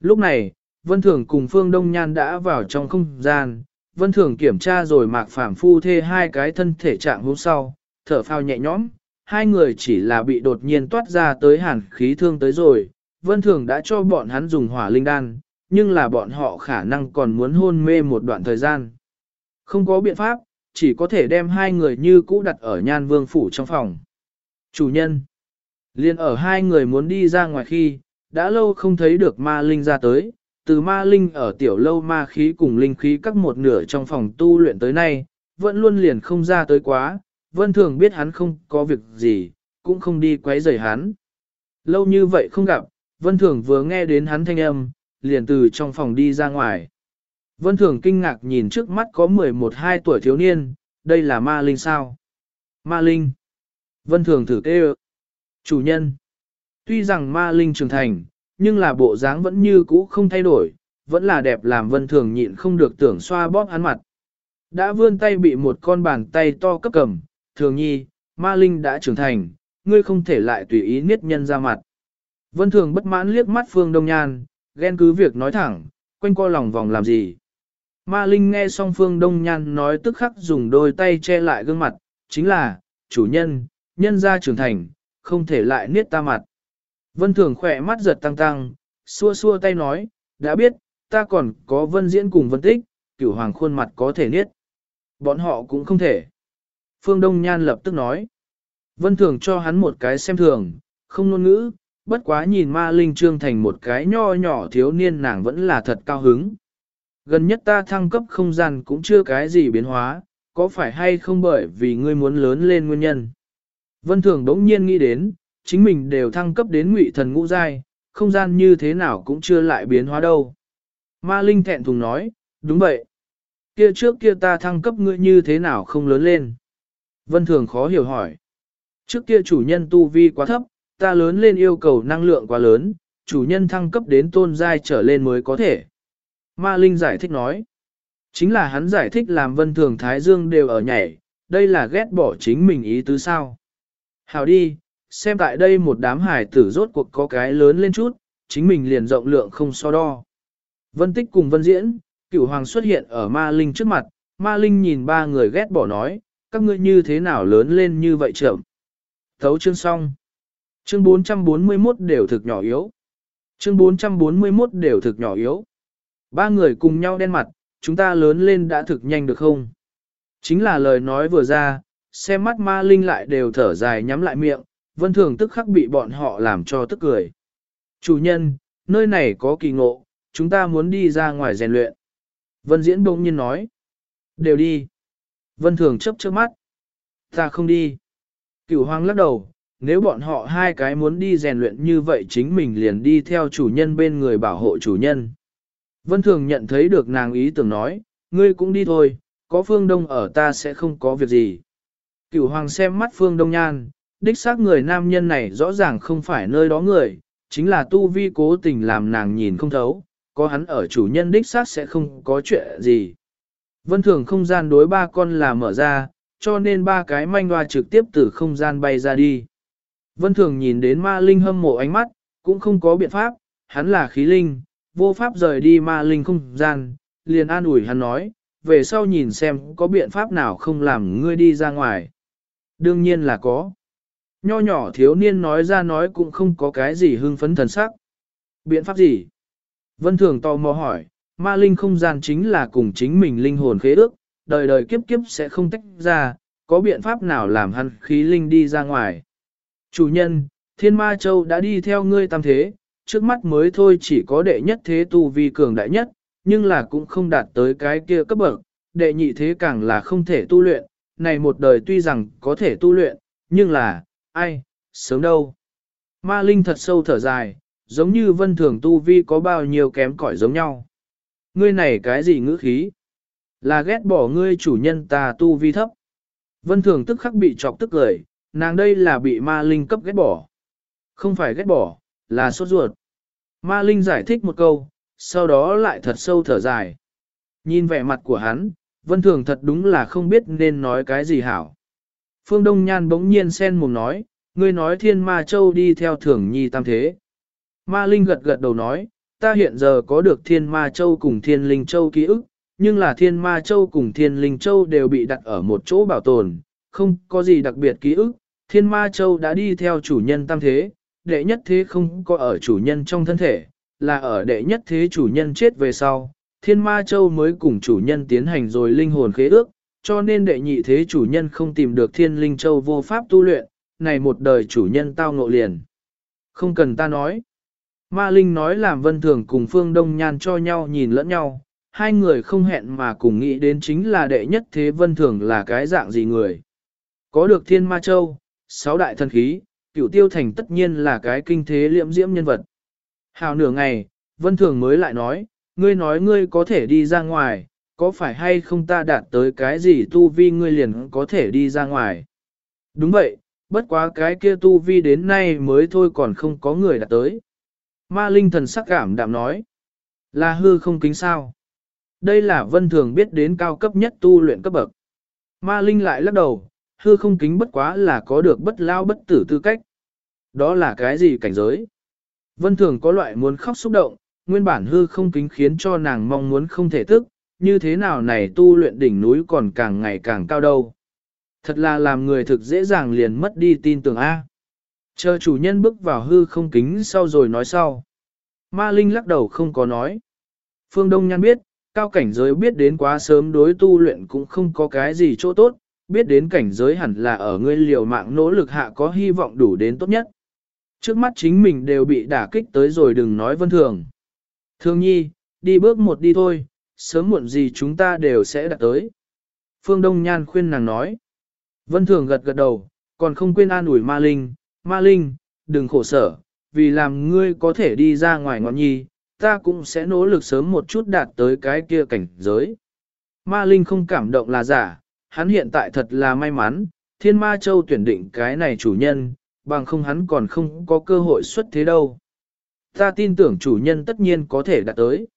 A: Lúc này, vân thường cùng Phương Đông Nhan đã vào trong không gian, vân thường kiểm tra rồi mạc phạm phu thê hai cái thân thể trạng hôm sau, thở phao nhẹ nhõm, hai người chỉ là bị đột nhiên toát ra tới hàn khí thương tới rồi, vân thường đã cho bọn hắn dùng hỏa linh đan, nhưng là bọn họ khả năng còn muốn hôn mê một đoạn thời gian. Không có biện pháp, chỉ có thể đem hai người như cũ đặt ở nhan vương phủ trong phòng. Chủ nhân, liền ở hai người muốn đi ra ngoài khi, đã lâu không thấy được ma linh ra tới, từ ma linh ở tiểu lâu ma khí cùng linh khí các một nửa trong phòng tu luyện tới nay, vẫn luôn liền không ra tới quá, vân thường biết hắn không có việc gì, cũng không đi quấy rầy hắn. Lâu như vậy không gặp, vân thường vừa nghe đến hắn thanh âm, liền từ trong phòng đi ra ngoài. Vân thường kinh ngạc nhìn trước mắt có 11-12 tuổi thiếu niên, đây là ma linh sao? Ma linh. Vân thường thử kêu. Chủ nhân. Tuy rằng ma linh trưởng thành, nhưng là bộ dáng vẫn như cũ không thay đổi, vẫn là đẹp làm vân thường nhịn không được tưởng xoa bóp hắn mặt. Đã vươn tay bị một con bàn tay to cấp cầm, thường nhi, ma linh đã trưởng thành, ngươi không thể lại tùy ý niết nhân ra mặt. Vân thường bất mãn liếc mắt phương đông nhan, ghen cứ việc nói thẳng, quanh co lòng vòng làm gì. Ma linh nghe xong phương đông nhan nói tức khắc dùng đôi tay che lại gương mặt, chính là, chủ nhân, nhân gia trưởng thành, không thể lại niết ta mặt. Vân thường khỏe mắt giật tăng tăng, xua xua tay nói, đã biết, ta còn có vân diễn cùng vân tích, cửu hoàng khuôn mặt có thể niết. Bọn họ cũng không thể. Phương Đông Nhan lập tức nói. Vân thường cho hắn một cái xem thường, không ngôn ngữ, bất quá nhìn ma linh trương thành một cái nho nhỏ thiếu niên nàng vẫn là thật cao hứng. Gần nhất ta thăng cấp không gian cũng chưa cái gì biến hóa, có phải hay không bởi vì ngươi muốn lớn lên nguyên nhân. Vân thường đống nhiên nghĩ đến, chính mình đều thăng cấp đến ngụy thần ngũ giai, không gian như thế nào cũng chưa lại biến hóa đâu. Ma Linh thẹn thùng nói, đúng vậy. Kia trước kia ta thăng cấp ngươi như thế nào không lớn lên. Vân Thường khó hiểu hỏi. Trước kia chủ nhân tu vi quá thấp, ta lớn lên yêu cầu năng lượng quá lớn, chủ nhân thăng cấp đến tôn giai trở lên mới có thể. Ma Linh giải thích nói. Chính là hắn giải thích làm Vân Thường Thái Dương đều ở nhảy, đây là ghét bỏ chính mình ý tứ sao. Hào đi, xem tại đây một đám hải tử rốt cuộc có cái lớn lên chút, chính mình liền rộng lượng không so đo. Vân Tích cùng Vân Diễn, cửu hoàng xuất hiện ở ma linh trước mặt, ma linh nhìn ba người ghét bỏ nói, các ngươi như thế nào lớn lên như vậy chậm. Thấu chương xong. Chương 441 đều thực nhỏ yếu. Chương 441 đều thực nhỏ yếu. Ba người cùng nhau đen mặt, chúng ta lớn lên đã thực nhanh được không? Chính là lời nói vừa ra, xem mắt ma linh lại đều thở dài nhắm lại miệng, vân thường tức khắc bị bọn họ làm cho tức cười. Chủ nhân, nơi này có kỳ ngộ, chúng ta muốn đi ra ngoài rèn luyện. Vân diễn bỗng nhiên nói. Đều đi. Vân thường chấp trước mắt. Ta không đi. Cửu hoàng lắc đầu, nếu bọn họ hai cái muốn đi rèn luyện như vậy chính mình liền đi theo chủ nhân bên người bảo hộ chủ nhân. Vân thường nhận thấy được nàng ý tưởng nói, ngươi cũng đi thôi, có phương đông ở ta sẽ không có việc gì. Cửu hoàng xem mắt phương đông nhan, đích xác người nam nhân này rõ ràng không phải nơi đó người, chính là tu vi cố tình làm nàng nhìn không thấu, có hắn ở chủ nhân đích xác sẽ không có chuyện gì. Vân thường không gian đối ba con là mở ra, cho nên ba cái manh hoa trực tiếp từ không gian bay ra đi. Vân thường nhìn đến ma linh hâm mộ ánh mắt, cũng không có biện pháp, hắn là khí linh, vô pháp rời đi ma linh không gian, liền an ủi hắn nói, về sau nhìn xem có biện pháp nào không làm ngươi đi ra ngoài. Đương nhiên là có. Nho nhỏ thiếu niên nói ra nói cũng không có cái gì hưng phấn thần sắc. Biện pháp gì? Vân Thường tò mò hỏi, ma linh không gian chính là cùng chính mình linh hồn khế ước, đời đời kiếp kiếp sẽ không tách ra, có biện pháp nào làm hắn khí linh đi ra ngoài? Chủ nhân, thiên ma châu đã đi theo ngươi tam thế, trước mắt mới thôi chỉ có đệ nhất thế tu vi cường đại nhất, nhưng là cũng không đạt tới cái kia cấp bậc, đệ nhị thế càng là không thể tu luyện, này một đời tuy rằng có thể tu luyện, nhưng là, ai, sớm đâu. Ma Linh thật sâu thở dài, giống như vân thường tu vi có bao nhiêu kém cỏi giống nhau. Ngươi này cái gì ngữ khí? Là ghét bỏ ngươi chủ nhân ta tu vi thấp. Vân thường tức khắc bị chọc tức cười, nàng đây là bị ma linh cấp ghét bỏ. Không phải ghét bỏ, là sốt ruột. Ma linh giải thích một câu, sau đó lại thật sâu thở dài. Nhìn vẻ mặt của hắn, vân thường thật đúng là không biết nên nói cái gì hảo. Phương Đông Nhan bỗng nhiên sen mồm nói, ngươi nói thiên ma châu đi theo thường nhi tam thế. Ma Linh gật gật đầu nói, ta hiện giờ có được thiên ma châu cùng thiên linh châu ký ức, nhưng là thiên ma châu cùng thiên linh châu đều bị đặt ở một chỗ bảo tồn, không có gì đặc biệt ký ức. Thiên ma châu đã đi theo chủ nhân tam thế, đệ nhất thế không có ở chủ nhân trong thân thể, là ở đệ nhất thế chủ nhân chết về sau. Thiên ma châu mới cùng chủ nhân tiến hành rồi linh hồn khế ước, cho nên đệ nhị thế chủ nhân không tìm được thiên linh châu vô pháp tu luyện, này một đời chủ nhân tao ngộ liền. Không cần ta nói. Ma Linh nói làm vân thường cùng Phương Đông Nhan cho nhau nhìn lẫn nhau, hai người không hẹn mà cùng nghĩ đến chính là đệ nhất thế vân thường là cái dạng gì người. Có được thiên ma châu, sáu đại thần khí, cửu tiêu thành tất nhiên là cái kinh thế liễm diễm nhân vật. Hào nửa ngày, vân thường mới lại nói, ngươi nói ngươi có thể đi ra ngoài, có phải hay không ta đạt tới cái gì tu vi ngươi liền có thể đi ra ngoài. Đúng vậy, bất quá cái kia tu vi đến nay mới thôi còn không có người đạt tới. Ma linh thần sắc cảm đạm nói, là hư không kính sao. Đây là vân thường biết đến cao cấp nhất tu luyện cấp bậc. Ma linh lại lắc đầu, hư không kính bất quá là có được bất lao bất tử tư cách. Đó là cái gì cảnh giới? Vân thường có loại muốn khóc xúc động, nguyên bản hư không kính khiến cho nàng mong muốn không thể tức, như thế nào này tu luyện đỉnh núi còn càng ngày càng cao đâu. Thật là làm người thực dễ dàng liền mất đi tin tưởng A. Chờ chủ nhân bước vào hư không kính sau rồi nói sau. Ma Linh lắc đầu không có nói. Phương Đông Nhan biết, cao cảnh giới biết đến quá sớm đối tu luyện cũng không có cái gì chỗ tốt, biết đến cảnh giới hẳn là ở ngươi liều mạng nỗ lực hạ có hy vọng đủ đến tốt nhất. Trước mắt chính mình đều bị đả kích tới rồi đừng nói vân thường. Thương nhi, đi bước một đi thôi, sớm muộn gì chúng ta đều sẽ đạt tới. Phương Đông Nhan khuyên nàng nói. Vân Thường gật gật đầu, còn không quên an ủi Ma Linh, Ma Linh, đừng khổ sở, vì làm ngươi có thể đi ra ngoài ngọn nhi, ta cũng sẽ nỗ lực sớm một chút đạt tới cái kia cảnh giới. Ma Linh không cảm động là giả, hắn hiện tại thật là may mắn, Thiên Ma Châu tuyển định cái này chủ nhân, bằng không hắn còn không có cơ hội xuất thế đâu. Ta tin tưởng chủ nhân tất nhiên có thể đạt tới.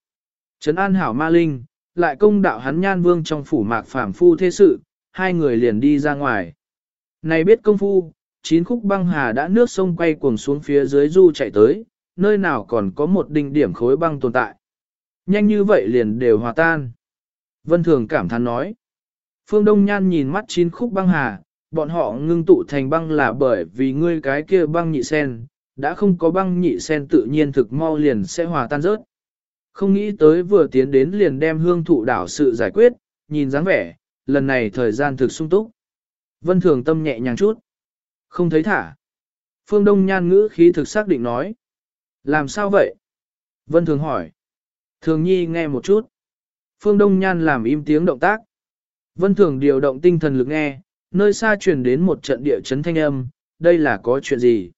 A: Trấn an hảo ma linh, lại công đạo hắn nhan vương trong phủ mạc phàm phu thế sự, hai người liền đi ra ngoài. Này biết công phu, chín khúc băng hà đã nước sông quay cuồng xuống phía dưới du chạy tới, nơi nào còn có một đỉnh điểm khối băng tồn tại. Nhanh như vậy liền đều hòa tan. Vân Thường cảm thán nói. Phương Đông Nhan nhìn mắt chín khúc băng hà, bọn họ ngưng tụ thành băng là bởi vì ngươi cái kia băng nhị sen, đã không có băng nhị sen tự nhiên thực mau liền sẽ hòa tan rớt. Không nghĩ tới vừa tiến đến liền đem hương thụ đảo sự giải quyết, nhìn dáng vẻ, lần này thời gian thực sung túc. Vân Thường tâm nhẹ nhàng chút. Không thấy thả. Phương Đông Nhan ngữ khí thực xác định nói. Làm sao vậy? Vân Thường hỏi. Thường Nhi nghe một chút. Phương Đông Nhan làm im tiếng động tác. Vân Thường điều động tinh thần lực nghe, nơi xa truyền đến một trận địa chấn thanh âm, đây là có chuyện gì?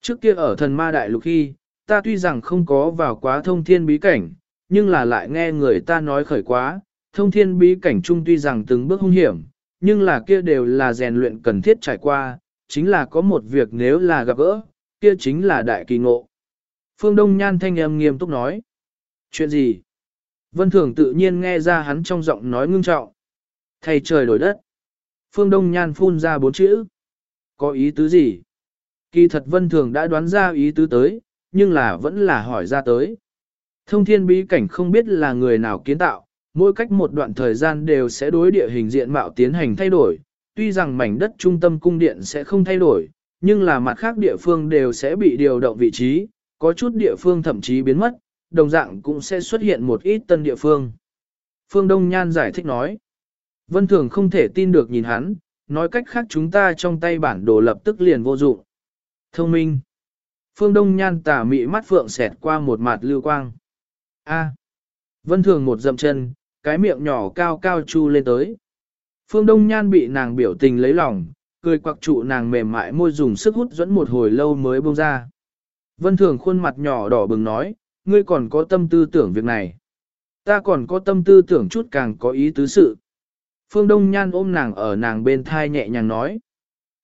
A: Trước kia ở thần ma đại lục khi, ta tuy rằng không có vào quá thông thiên bí cảnh, nhưng là lại nghe người ta nói khởi quá, thông thiên bí cảnh chung tuy rằng từng bước hung hiểm, nhưng là kia đều là rèn luyện cần thiết trải qua, chính là có một việc nếu là gặp gỡ, kia chính là đại kỳ ngộ. Phương Đông Nhan thanh âm nghiêm túc nói. Chuyện gì? Vân Thường tự nhiên nghe ra hắn trong giọng nói ngưng trọng. Thầy trời đổi đất. Phương Đông Nhan phun ra bốn chữ. Có ý tứ gì? Kỳ thật Vân Thường đã đoán ra ý tứ tới, nhưng là vẫn là hỏi ra tới. Thông thiên bí cảnh không biết là người nào kiến tạo, mỗi cách một đoạn thời gian đều sẽ đối địa hình diện mạo tiến hành thay đổi, tuy rằng mảnh đất trung tâm cung điện sẽ không thay đổi, nhưng là mặt khác địa phương đều sẽ bị điều động vị trí, có chút địa phương thậm chí biến mất, đồng dạng cũng sẽ xuất hiện một ít tân địa phương. Phương Đông Nhan giải thích nói, Vân Thường không thể tin được nhìn hắn, nói cách khác chúng ta trong tay bản đồ lập tức liền vô dụng. Thông minh. Phương Đông Nhan tà mị mắt phượng xẹt qua một mặt lưu quang. A. Vân Thường một dậm chân, cái miệng nhỏ cao cao chu lên tới. Phương Đông Nhan bị nàng biểu tình lấy lòng, cười quặc trụ nàng mềm mại môi dùng sức hút dẫn một hồi lâu mới buông ra. Vân Thường khuôn mặt nhỏ đỏ bừng nói, ngươi còn có tâm tư tưởng việc này. Ta còn có tâm tư tưởng chút càng có ý tứ sự. Phương Đông Nhan ôm nàng ở nàng bên thai nhẹ nhàng nói.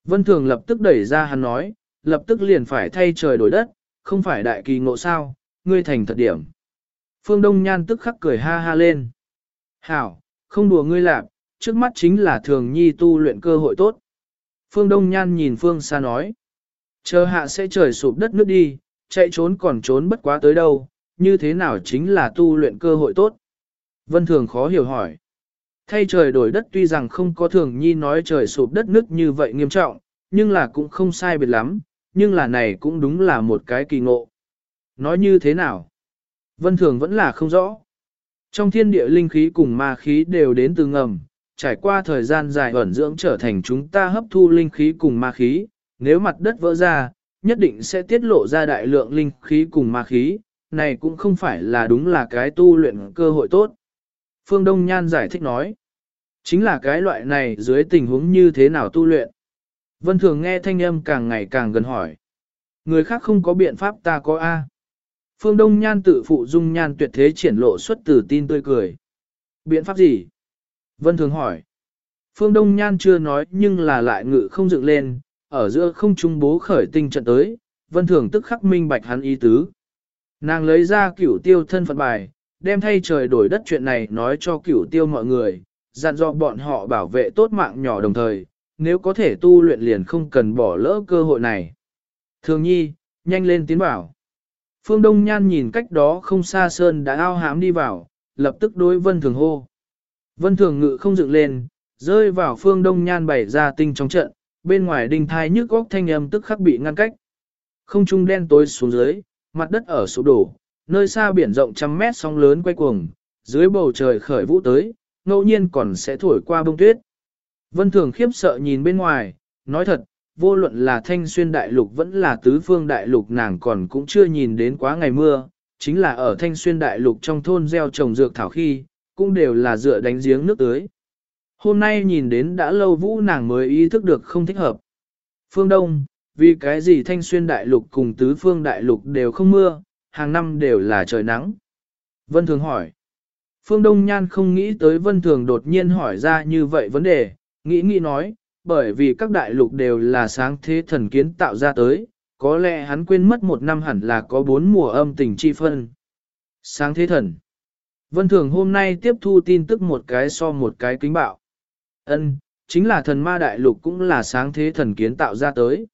A: Vân Thường lập tức đẩy ra hắn nói, lập tức liền phải thay trời đổi đất, không phải đại kỳ ngộ sao, ngươi thành thật điểm. Phương Đông Nhan tức khắc cười ha ha lên. Hảo, không đùa ngươi lạp, trước mắt chính là thường nhi tu luyện cơ hội tốt. Phương Đông Nhan nhìn Phương xa nói. Chờ hạ sẽ trời sụp đất nước đi, chạy trốn còn trốn bất quá tới đâu, như thế nào chính là tu luyện cơ hội tốt. Vân Thường khó hiểu hỏi. Thay trời đổi đất tuy rằng không có thường nhi nói trời sụp đất nước như vậy nghiêm trọng, nhưng là cũng không sai biệt lắm, nhưng là này cũng đúng là một cái kỳ ngộ. Nói như thế nào? Vân Thường vẫn là không rõ. Trong thiên địa linh khí cùng ma khí đều đến từ ngầm, trải qua thời gian dài ẩn dưỡng trở thành chúng ta hấp thu linh khí cùng ma khí, nếu mặt đất vỡ ra, nhất định sẽ tiết lộ ra đại lượng linh khí cùng ma khí, này cũng không phải là đúng là cái tu luyện cơ hội tốt. Phương Đông Nhan giải thích nói, chính là cái loại này dưới tình huống như thế nào tu luyện. Vân Thường nghe thanh âm càng ngày càng gần hỏi. Người khác không có biện pháp ta có A. Phương Đông Nhan tự phụ dung nhan tuyệt thế triển lộ xuất từ tin tươi cười. Biện pháp gì? Vân Thường hỏi. Phương Đông Nhan chưa nói nhưng là lại ngự không dựng lên, ở giữa không trung bố khởi tinh trận tới, Vân Thường tức khắc minh bạch hắn ý tứ. Nàng lấy ra cửu tiêu thân phận bài, đem thay trời đổi đất chuyện này nói cho cửu tiêu mọi người, dặn dò bọn họ bảo vệ tốt mạng nhỏ đồng thời, nếu có thể tu luyện liền không cần bỏ lỡ cơ hội này. Thường nhi, nhanh lên tiến bảo. Phương Đông Nhan nhìn cách đó không xa Sơn đã ao hám đi vào, lập tức đối Vân Thường hô. Vân Thường ngự không dựng lên, rơi vào Phương Đông Nhan bày ra tinh trong trận, bên ngoài đinh thai nhức góc thanh âm tức khắc bị ngăn cách. Không trung đen tối xuống dưới, mặt đất ở sụp đổ, nơi xa biển rộng trăm mét sóng lớn quay cuồng, dưới bầu trời khởi vũ tới, ngẫu nhiên còn sẽ thổi qua bông tuyết. Vân Thường khiếp sợ nhìn bên ngoài, nói thật, vô luận là thanh xuyên đại lục vẫn là tứ phương đại lục nàng còn cũng chưa nhìn đến quá ngày mưa, chính là ở thanh xuyên đại lục trong thôn gieo trồng dược thảo khi, cũng đều là dựa đánh giếng nước tưới. Hôm nay nhìn đến đã lâu vũ nàng mới ý thức được không thích hợp. Phương Đông, vì cái gì thanh xuyên đại lục cùng tứ phương đại lục đều không mưa, hàng năm đều là trời nắng. Vân Thường hỏi. Phương Đông Nhan không nghĩ tới Vân Thường đột nhiên hỏi ra như vậy vấn đề, nghĩ nghĩ nói, bởi vì các đại lục đều là sáng thế thần kiến tạo ra tới, có lẽ hắn quên mất một năm hẳn là có bốn mùa âm tình chi phân. Sáng thế thần. Vân Thường hôm nay tiếp thu tin tức một cái so một cái kính bạo. Ân, chính là thần ma đại lục cũng là sáng thế thần kiến tạo ra tới.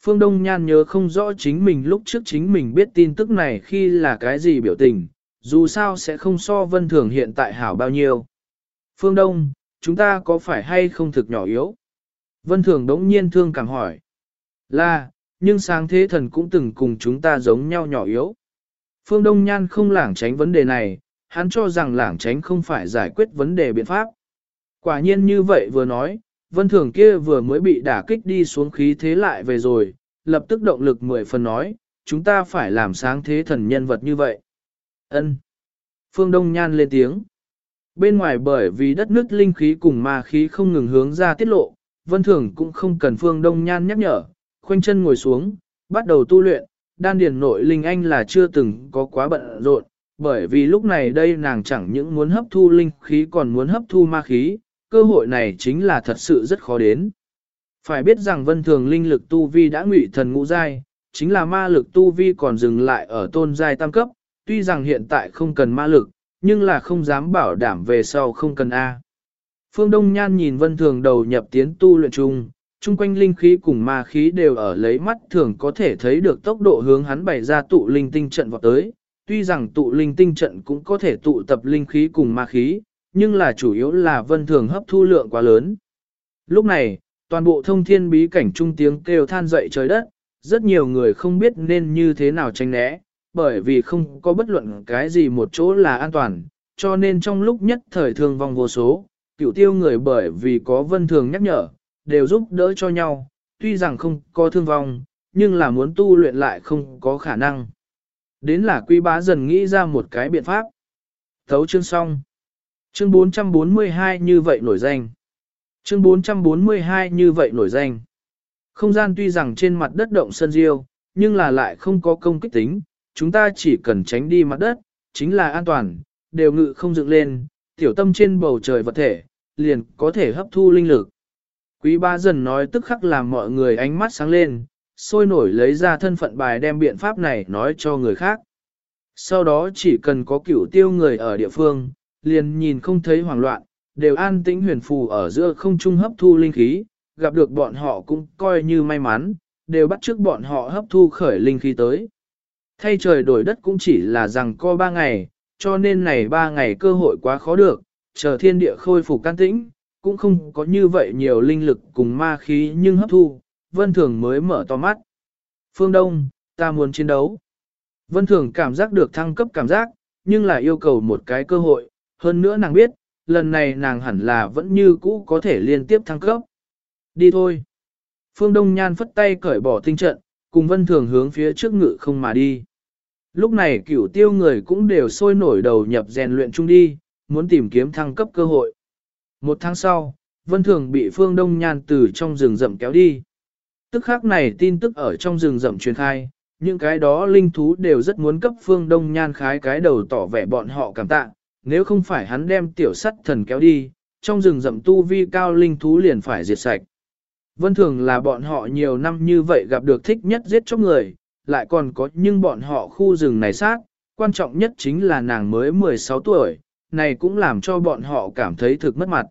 A: Phương Đông Nhan nhớ không rõ chính mình lúc trước chính mình biết tin tức này khi là cái gì biểu tình, dù sao sẽ không so Vân Thường hiện tại hảo bao nhiêu. Phương Đông, chúng ta có phải hay không thực nhỏ yếu? Vân Thường đống nhiên thương cảm hỏi. Là, nhưng sáng thế thần cũng từng cùng chúng ta giống nhau nhỏ yếu. Phương Đông Nhan không lảng tránh vấn đề này, hắn cho rằng lảng tránh không phải giải quyết vấn đề biện pháp. Quả nhiên như vậy vừa nói, Vân Thường kia vừa mới bị đả kích đi xuống khí thế lại về rồi, lập tức động lực mười phần nói, chúng ta phải làm sáng thế thần nhân vật như vậy. Ân. Phương Đông Nhan lên tiếng. Bên ngoài bởi vì đất nước linh khí cùng ma khí không ngừng hướng ra tiết lộ, Vân Thường cũng không cần Phương Đông Nhan nhắc nhở, khoanh chân ngồi xuống, bắt đầu tu luyện, đan điền nội linh anh là chưa từng có quá bận rộn, bởi vì lúc này đây nàng chẳng những muốn hấp thu linh khí còn muốn hấp thu ma khí, cơ hội này chính là thật sự rất khó đến. Phải biết rằng vân thường linh lực tu vi đã ngụy thần ngũ giai, chính là ma lực tu vi còn dừng lại ở tôn giai tam cấp, tuy rằng hiện tại không cần ma lực, nhưng là không dám bảo đảm về sau không cần A. Phương Đông Nhan nhìn vân thường đầu nhập tiến tu luyện chung, chung quanh linh khí cùng ma khí đều ở lấy mắt thường có thể thấy được tốc độ hướng hắn bày ra tụ linh tinh trận vào tới. Tuy rằng tụ linh tinh trận cũng có thể tụ tập linh khí cùng ma khí, nhưng là chủ yếu là vân thường hấp thu lượng quá lớn. Lúc này, toàn bộ thông thiên bí cảnh trung tiếng kêu than dậy trời đất, rất nhiều người không biết nên như thế nào tránh né, bởi vì không có bất luận cái gì một chỗ là an toàn, cho nên trong lúc nhất thời thương vong vô số, cựu tiêu người bởi vì có vân thường nhắc nhở, đều giúp đỡ cho nhau, tuy rằng không có thương vong, nhưng là muốn tu luyện lại không có khả năng. Đến là quý bá dần nghĩ ra một cái biện pháp. Thấu chương xong. Chương 442 như vậy nổi danh. Chương 442 như vậy nổi danh. Không gian tuy rằng trên mặt đất động sân diêu, nhưng là lại không có công kích tính, chúng ta chỉ cần tránh đi mặt đất, chính là an toàn, đều ngự không dựng lên, tiểu tâm trên bầu trời vật thể, liền có thể hấp thu linh lực. Quý ba dần nói tức khắc làm mọi người ánh mắt sáng lên, sôi nổi lấy ra thân phận bài đem biện pháp này nói cho người khác. Sau đó chỉ cần có cửu tiêu người ở địa phương, liền nhìn không thấy hoảng loạn, đều an tĩnh huyền phù ở giữa không trung hấp thu linh khí, gặp được bọn họ cũng coi như may mắn, đều bắt trước bọn họ hấp thu khởi linh khí tới. Thay trời đổi đất cũng chỉ là rằng co ba ngày, cho nên này ba ngày cơ hội quá khó được, chờ thiên địa khôi phục can tĩnh, cũng không có như vậy nhiều linh lực cùng ma khí nhưng hấp thu, vân thường mới mở to mắt. Phương Đông, ta muốn chiến đấu. Vân thường cảm giác được thăng cấp cảm giác, nhưng là yêu cầu một cái cơ hội, hơn nữa nàng biết, lần này nàng hẳn là vẫn như cũ có thể liên tiếp thăng cấp. Đi thôi. Phương Đông Nhan phất tay cởi bỏ tinh trận, cùng vân thường hướng phía trước ngự không mà đi. Lúc này cửu tiêu người cũng đều sôi nổi đầu nhập rèn luyện chung đi, muốn tìm kiếm thăng cấp cơ hội. Một tháng sau, vân thường bị Phương Đông Nhan từ trong rừng rậm kéo đi. Tức khác này tin tức ở trong rừng rậm truyền khai, những cái đó linh thú đều rất muốn cấp Phương Đông Nhan khái cái đầu tỏ vẻ bọn họ cảm tạ, nếu không phải hắn đem tiểu sắt thần kéo đi, trong rừng rậm tu vi cao linh thú liền phải diệt sạch. Vân thường là bọn họ nhiều năm như vậy gặp được thích nhất giết chóc người, lại còn có nhưng bọn họ khu rừng này sát, quan trọng nhất chính là nàng mới 16 tuổi, này cũng làm cho bọn họ cảm thấy thực mất mặt.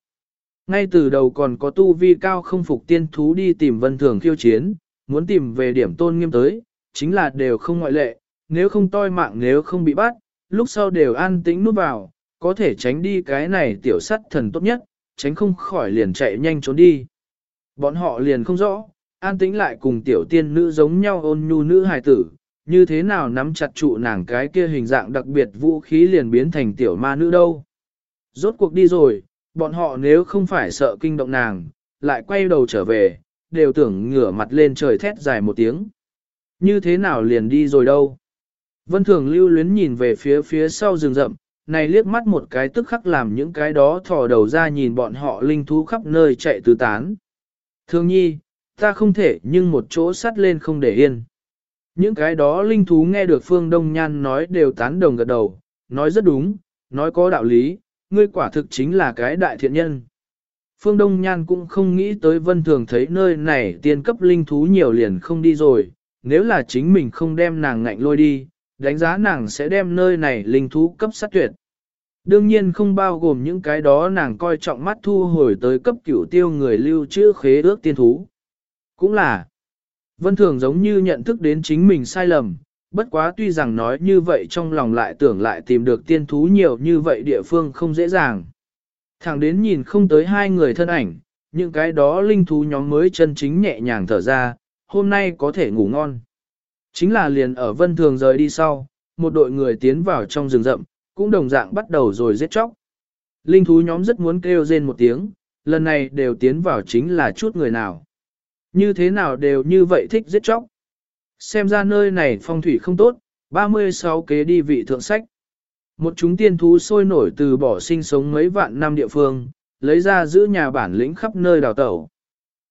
A: Ngay từ đầu còn có tu vi cao không phục tiên thú đi tìm vân thường khiêu chiến, muốn tìm về điểm tôn nghiêm tới, chính là đều không ngoại lệ, nếu không toi mạng nếu không bị bắt, lúc sau đều an tĩnh núp vào, có thể tránh đi cái này tiểu sắt thần tốt nhất, tránh không khỏi liền chạy nhanh trốn đi. Bọn họ liền không rõ, an tĩnh lại cùng tiểu tiên nữ giống nhau ôn nhu nữ hài tử, như thế nào nắm chặt trụ nàng cái kia hình dạng đặc biệt vũ khí liền biến thành tiểu ma nữ đâu. Rốt cuộc đi rồi, bọn họ nếu không phải sợ kinh động nàng, lại quay đầu trở về, đều tưởng ngửa mặt lên trời thét dài một tiếng. Như thế nào liền đi rồi đâu? Vân Thường lưu luyến nhìn về phía phía sau rừng rậm, này liếc mắt một cái tức khắc làm những cái đó thò đầu ra nhìn bọn họ linh thú khắp nơi chạy tứ tán. Thương nhi, ta không thể nhưng một chỗ sắt lên không để yên. Những cái đó linh thú nghe được Phương Đông Nhan nói đều tán đồng gật đầu, nói rất đúng, nói có đạo lý, ngươi quả thực chính là cái đại thiện nhân. Phương Đông Nhan cũng không nghĩ tới vân thường thấy nơi này tiên cấp linh thú nhiều liền không đi rồi, nếu là chính mình không đem nàng ngạnh lôi đi, đánh giá nàng sẽ đem nơi này linh thú cấp sát tuyệt. Đương nhiên không bao gồm những cái đó nàng coi trọng mắt thu hồi tới cấp cửu tiêu người lưu trữ khế ước tiên thú. Cũng là, vân thường giống như nhận thức đến chính mình sai lầm, bất quá tuy rằng nói như vậy trong lòng lại tưởng lại tìm được tiên thú nhiều như vậy địa phương không dễ dàng. Thẳng đến nhìn không tới hai người thân ảnh, những cái đó linh thú nhóm mới chân chính nhẹ nhàng thở ra, hôm nay có thể ngủ ngon. Chính là liền ở vân thường rời đi sau, một đội người tiến vào trong rừng rậm, cũng đồng dạng bắt đầu rồi giết chóc. Linh thú nhóm rất muốn kêu rên một tiếng, lần này đều tiến vào chính là chút người nào. Như thế nào đều như vậy thích giết chóc. Xem ra nơi này phong thủy không tốt, 36 kế đi vị thượng sách. Một chúng tiên thú sôi nổi từ bỏ sinh sống mấy vạn năm địa phương, lấy ra giữ nhà bản lĩnh khắp nơi đào tẩu.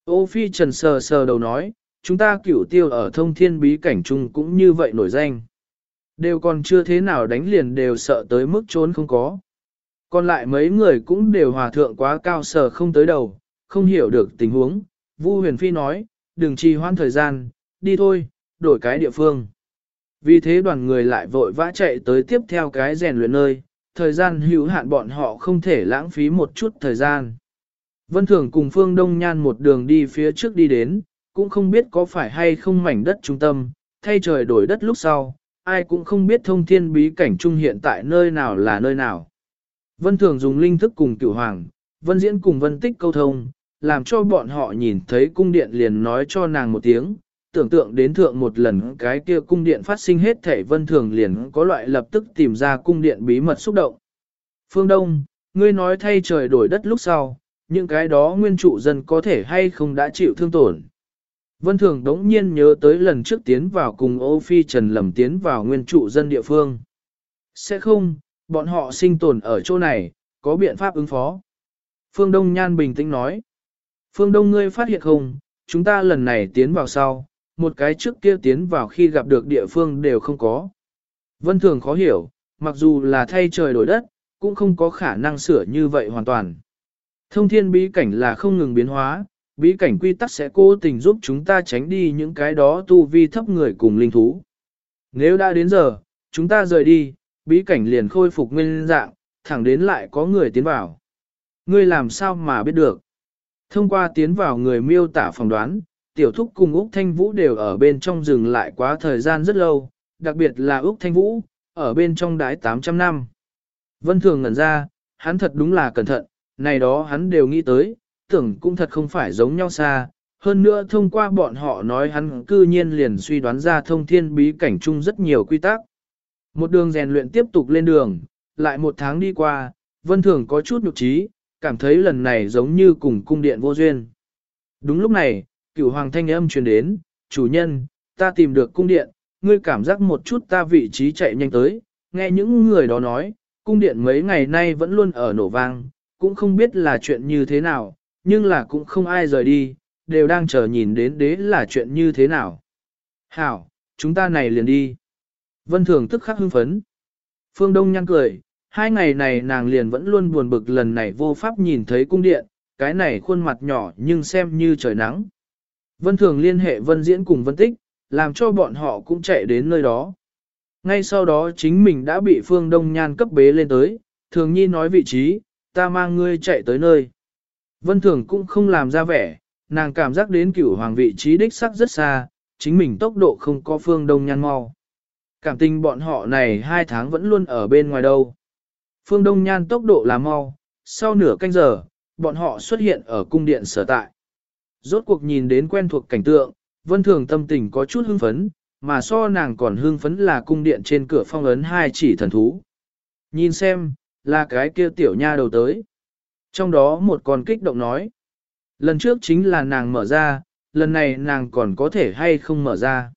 A: Ô Phi Trần sờ sờ đầu nói, chúng ta cửu tiêu ở thông thiên bí cảnh chung cũng như vậy nổi danh. Đều còn chưa thế nào đánh liền đều sợ tới mức trốn không có. Còn lại mấy người cũng đều hòa thượng quá cao sờ không tới đầu, không hiểu được tình huống. Vu huyền phi nói, đừng trì hoãn thời gian, đi thôi, đổi cái địa phương. Vì thế đoàn người lại vội vã chạy tới tiếp theo cái rèn luyện nơi, thời gian hữu hạn bọn họ không thể lãng phí một chút thời gian. Vân Thường cùng Phương Đông Nhan một đường đi phía trước đi đến, cũng không biết có phải hay không mảnh đất trung tâm, thay trời đổi đất lúc sau, ai cũng không biết thông thiên bí cảnh trung hiện tại nơi nào là nơi nào. Vân Thường dùng linh thức cùng cửu hoàng, Vân Diễn cùng Vân Tích câu thông, làm cho bọn họ nhìn thấy cung điện liền nói cho nàng một tiếng, tưởng tượng đến thượng một lần cái kia cung điện phát sinh hết thể vân thường liền có loại lập tức tìm ra cung điện bí mật xúc động. Phương Đông, ngươi nói thay trời đổi đất lúc sau, những cái đó nguyên trụ dân có thể hay không đã chịu thương tổn. Vân Thường đống nhiên nhớ tới lần trước tiến vào cùng Âu phi trần lầm tiến vào nguyên trụ dân địa phương. Sẽ không, bọn họ sinh tồn ở chỗ này, có biện pháp ứng phó. Phương Đông Nhan bình tĩnh nói. Phương Đông ngươi phát hiện không, chúng ta lần này tiến vào sau, một cái trước kia tiến vào khi gặp được địa phương đều không có. Vân Thường khó hiểu, mặc dù là thay trời đổi đất, cũng không có khả năng sửa như vậy hoàn toàn. Thông thiên bí cảnh là không ngừng biến hóa, bí cảnh quy tắc sẽ cố tình giúp chúng ta tránh đi những cái đó tu vi thấp người cùng linh thú. Nếu đã đến giờ, chúng ta rời đi, bí cảnh liền khôi phục nguyên dạng, thẳng đến lại có người tiến vào. Ngươi làm sao mà biết được? Thông qua tiến vào người miêu tả phỏng đoán, tiểu thúc cùng Úc Thanh Vũ đều ở bên trong rừng lại quá thời gian rất lâu, đặc biệt là Úc Thanh Vũ, ở bên trong đái 800 năm. Vân Thường ngẩn ra, hắn thật đúng là cẩn thận, này đó hắn đều nghĩ tới, tưởng cũng thật không phải giống nhau xa. Hơn nữa thông qua bọn họ nói hắn cư nhiên liền suy đoán ra thông thiên bí cảnh chung rất nhiều quy tắc. Một đường rèn luyện tiếp tục lên đường, lại một tháng đi qua, Vân Thường có chút nhục trí, cảm thấy lần này giống như cùng cung điện vô duyên. Đúng lúc này, cửu hoàng thanh âm truyền đến, chủ nhân, ta tìm được cung điện, ngươi cảm giác một chút ta vị trí chạy nhanh tới, nghe những người đó nói, cung điện mấy ngày nay vẫn luôn ở nổ vang, cũng không biết là chuyện như thế nào, nhưng là cũng không ai rời đi, đều đang chờ nhìn đến đế là chuyện như thế nào. Hảo, chúng ta này liền đi. Vân Thường tức khắc hưng phấn. Phương Đông nhăn cười, hai ngày này nàng liền vẫn luôn buồn bực lần này vô pháp nhìn thấy cung điện, cái này khuôn mặt nhỏ nhưng xem như trời nắng. Vân Thường liên hệ Vân Diễn cùng Vân Tích, làm cho bọn họ cũng chạy đến nơi đó. Ngay sau đó chính mình đã bị Phương Đông Nhan cấp bế lên tới, Thường Nhi nói vị trí, ta mang ngươi chạy tới nơi. Vân Thường cũng không làm ra vẻ, nàng cảm giác đến cửu hoàng vị trí đích sắc rất xa, chính mình tốc độ không có Phương Đông Nhan mau. Cảm tình bọn họ này hai tháng vẫn luôn ở bên ngoài đâu. Phương Đông Nhan tốc độ là mau, sau nửa canh giờ, bọn họ xuất hiện ở cung điện sở tại. Rốt cuộc nhìn đến quen thuộc cảnh tượng, Vân Thường tâm tình có chút hưng phấn, mà so nàng còn hưng phấn là cung điện trên cửa phong ấn hai chỉ thần thú. Nhìn xem, là cái kia tiểu nha đầu tới. Trong đó một con kích động nói. Lần trước chính là nàng mở ra, lần này nàng còn có thể hay không mở ra.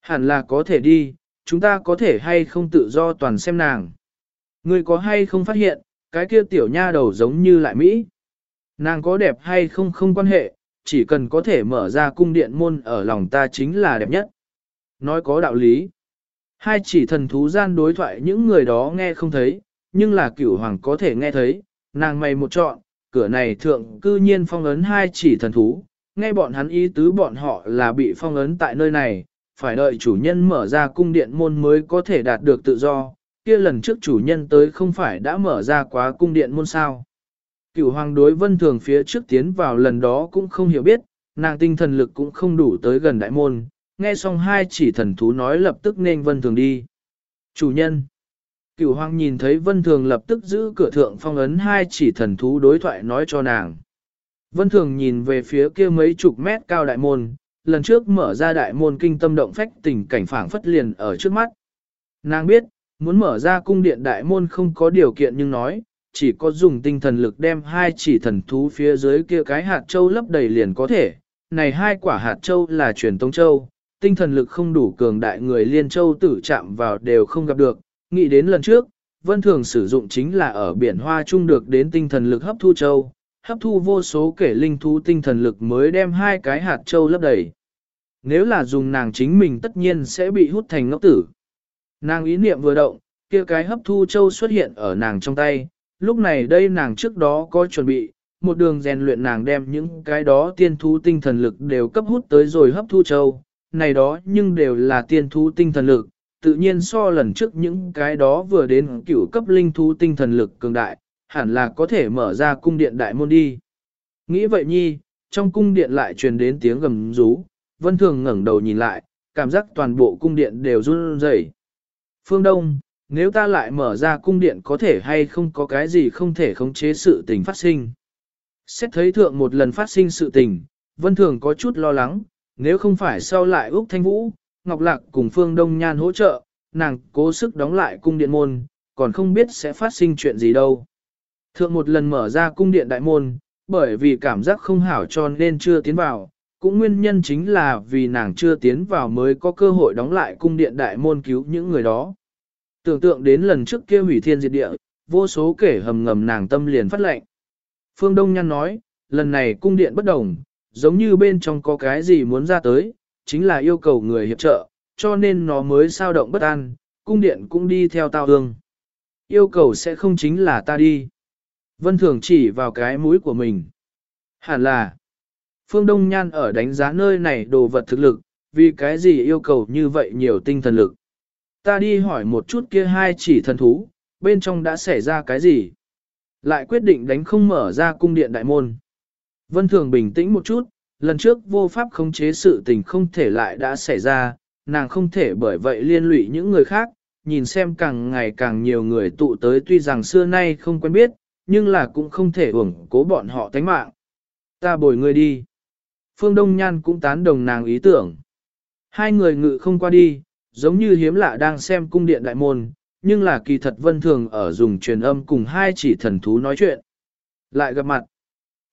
A: Hẳn là có thể đi, chúng ta có thể hay không tự do toàn xem nàng. Ngươi có hay không phát hiện, cái kia tiểu nha đầu giống như lại Mỹ. Nàng có đẹp hay không không quan hệ, chỉ cần có thể mở ra cung điện môn ở lòng ta chính là đẹp nhất. Nói có đạo lý. Hai chỉ thần thú gian đối thoại những người đó nghe không thấy, nhưng là cửu hoàng có thể nghe thấy, nàng mày một chọn, cửa này thượng cư nhiên phong ấn hai chỉ thần thú, nghe bọn hắn ý tứ bọn họ là bị phong ấn tại nơi này, phải đợi chủ nhân mở ra cung điện môn mới có thể đạt được tự do, kia lần trước chủ nhân tới không phải đã mở ra quá cung điện môn sao. Cửu hoàng đối vân thường phía trước tiến vào lần đó cũng không hiểu biết, nàng tinh thần lực cũng không đủ tới gần đại môn, nghe xong hai chỉ thần thú nói lập tức nên vân thường đi. Chủ nhân Cửu hoàng nhìn thấy vân thường lập tức giữ cửa thượng phong ấn hai chỉ thần thú đối thoại nói cho nàng. Vân thường nhìn về phía kia mấy chục mét cao đại môn, lần trước mở ra đại môn kinh tâm động phách tình cảnh phảng phất liền ở trước mắt. Nàng biết, muốn mở ra cung điện đại môn không có điều kiện nhưng nói, chỉ có dùng tinh thần lực đem hai chỉ thần thú phía dưới kia cái hạt châu lấp đầy liền có thể. Này hai quả hạt châu là truyền tông châu, tinh thần lực không đủ cường đại người liên châu tử chạm vào đều không gặp được. Nghĩ đến lần trước, vân thường sử dụng chính là ở biển hoa chung được đến tinh thần lực hấp thu châu, hấp thu vô số kể linh thú tinh thần lực mới đem hai cái hạt châu lấp đầy. Nếu là dùng nàng chính mình tất nhiên sẽ bị hút thành ngốc tử. Nàng ý niệm vừa động, kia cái hấp thu châu xuất hiện ở nàng trong tay, lúc này đây nàng trước đó có chuẩn bị, một đường rèn luyện nàng đem những cái đó tiên thú tinh thần lực đều cấp hút tới rồi hấp thu châu, này đó nhưng đều là tiên thú tinh thần lực, tự nhiên so lần trước những cái đó vừa đến cửu cấp linh thú tinh thần lực cường đại, hẳn là có thể mở ra cung điện đại môn đi. Nghĩ vậy nhi, trong cung điện lại truyền đến tiếng gầm rú, vân thường ngẩng đầu nhìn lại, cảm giác toàn bộ cung điện đều run rẩy. Phương Đông, nếu ta lại mở ra cung điện có thể hay không có cái gì không thể khống chế sự tình phát sinh. Xét thấy thượng một lần phát sinh sự tình, Vân Thường có chút lo lắng, nếu không phải sau lại Úc Thanh Vũ, Ngọc Lạc cùng Phương Đông Nhan hỗ trợ, nàng cố sức đóng lại cung điện môn, còn không biết sẽ phát sinh chuyện gì đâu. Thượng một lần mở ra cung điện đại môn, bởi vì cảm giác không hảo cho nên chưa tiến vào, cũng nguyên nhân chính là vì nàng chưa tiến vào mới có cơ hội đóng lại cung điện đại môn cứu những người đó. Tưởng tượng đến lần trước kia hủy thiên diệt địa, vô số kể hầm ngầm nàng tâm liền phát lệnh. Phương Đông Nhăn nói, lần này cung điện bất đồng, giống như bên trong có cái gì muốn ra tới, chính là yêu cầu người hiệp trợ, cho nên nó mới sao động bất an, cung điện cũng đi theo tao hương. Yêu cầu sẽ không chính là ta đi. Vân Thường chỉ vào cái mũi của mình. Hẳn là, Phương Đông Nhan ở đánh giá nơi này đồ vật thực lực, vì cái gì yêu cầu như vậy nhiều tinh thần lực. Ta đi hỏi một chút kia hai chỉ thần thú, bên trong đã xảy ra cái gì. Lại quyết định đánh không mở ra cung điện đại môn. Vân Thường bình tĩnh một chút, lần trước vô pháp khống chế sự tình không thể lại đã xảy ra, nàng không thể bởi vậy liên lụy những người khác, nhìn xem càng ngày càng nhiều người tụ tới tuy rằng xưa nay không quen biết, nhưng là cũng không thể hưởng cố bọn họ tánh mạng. Ta bồi ngươi đi. Phương Đông Nhan cũng tán đồng nàng ý tưởng. Hai người ngự không qua đi, giống như hiếm lạ đang xem cung điện đại môn, nhưng là kỳ thật vân thường ở dùng truyền âm cùng hai chỉ thần thú nói chuyện. Lại gặp mặt.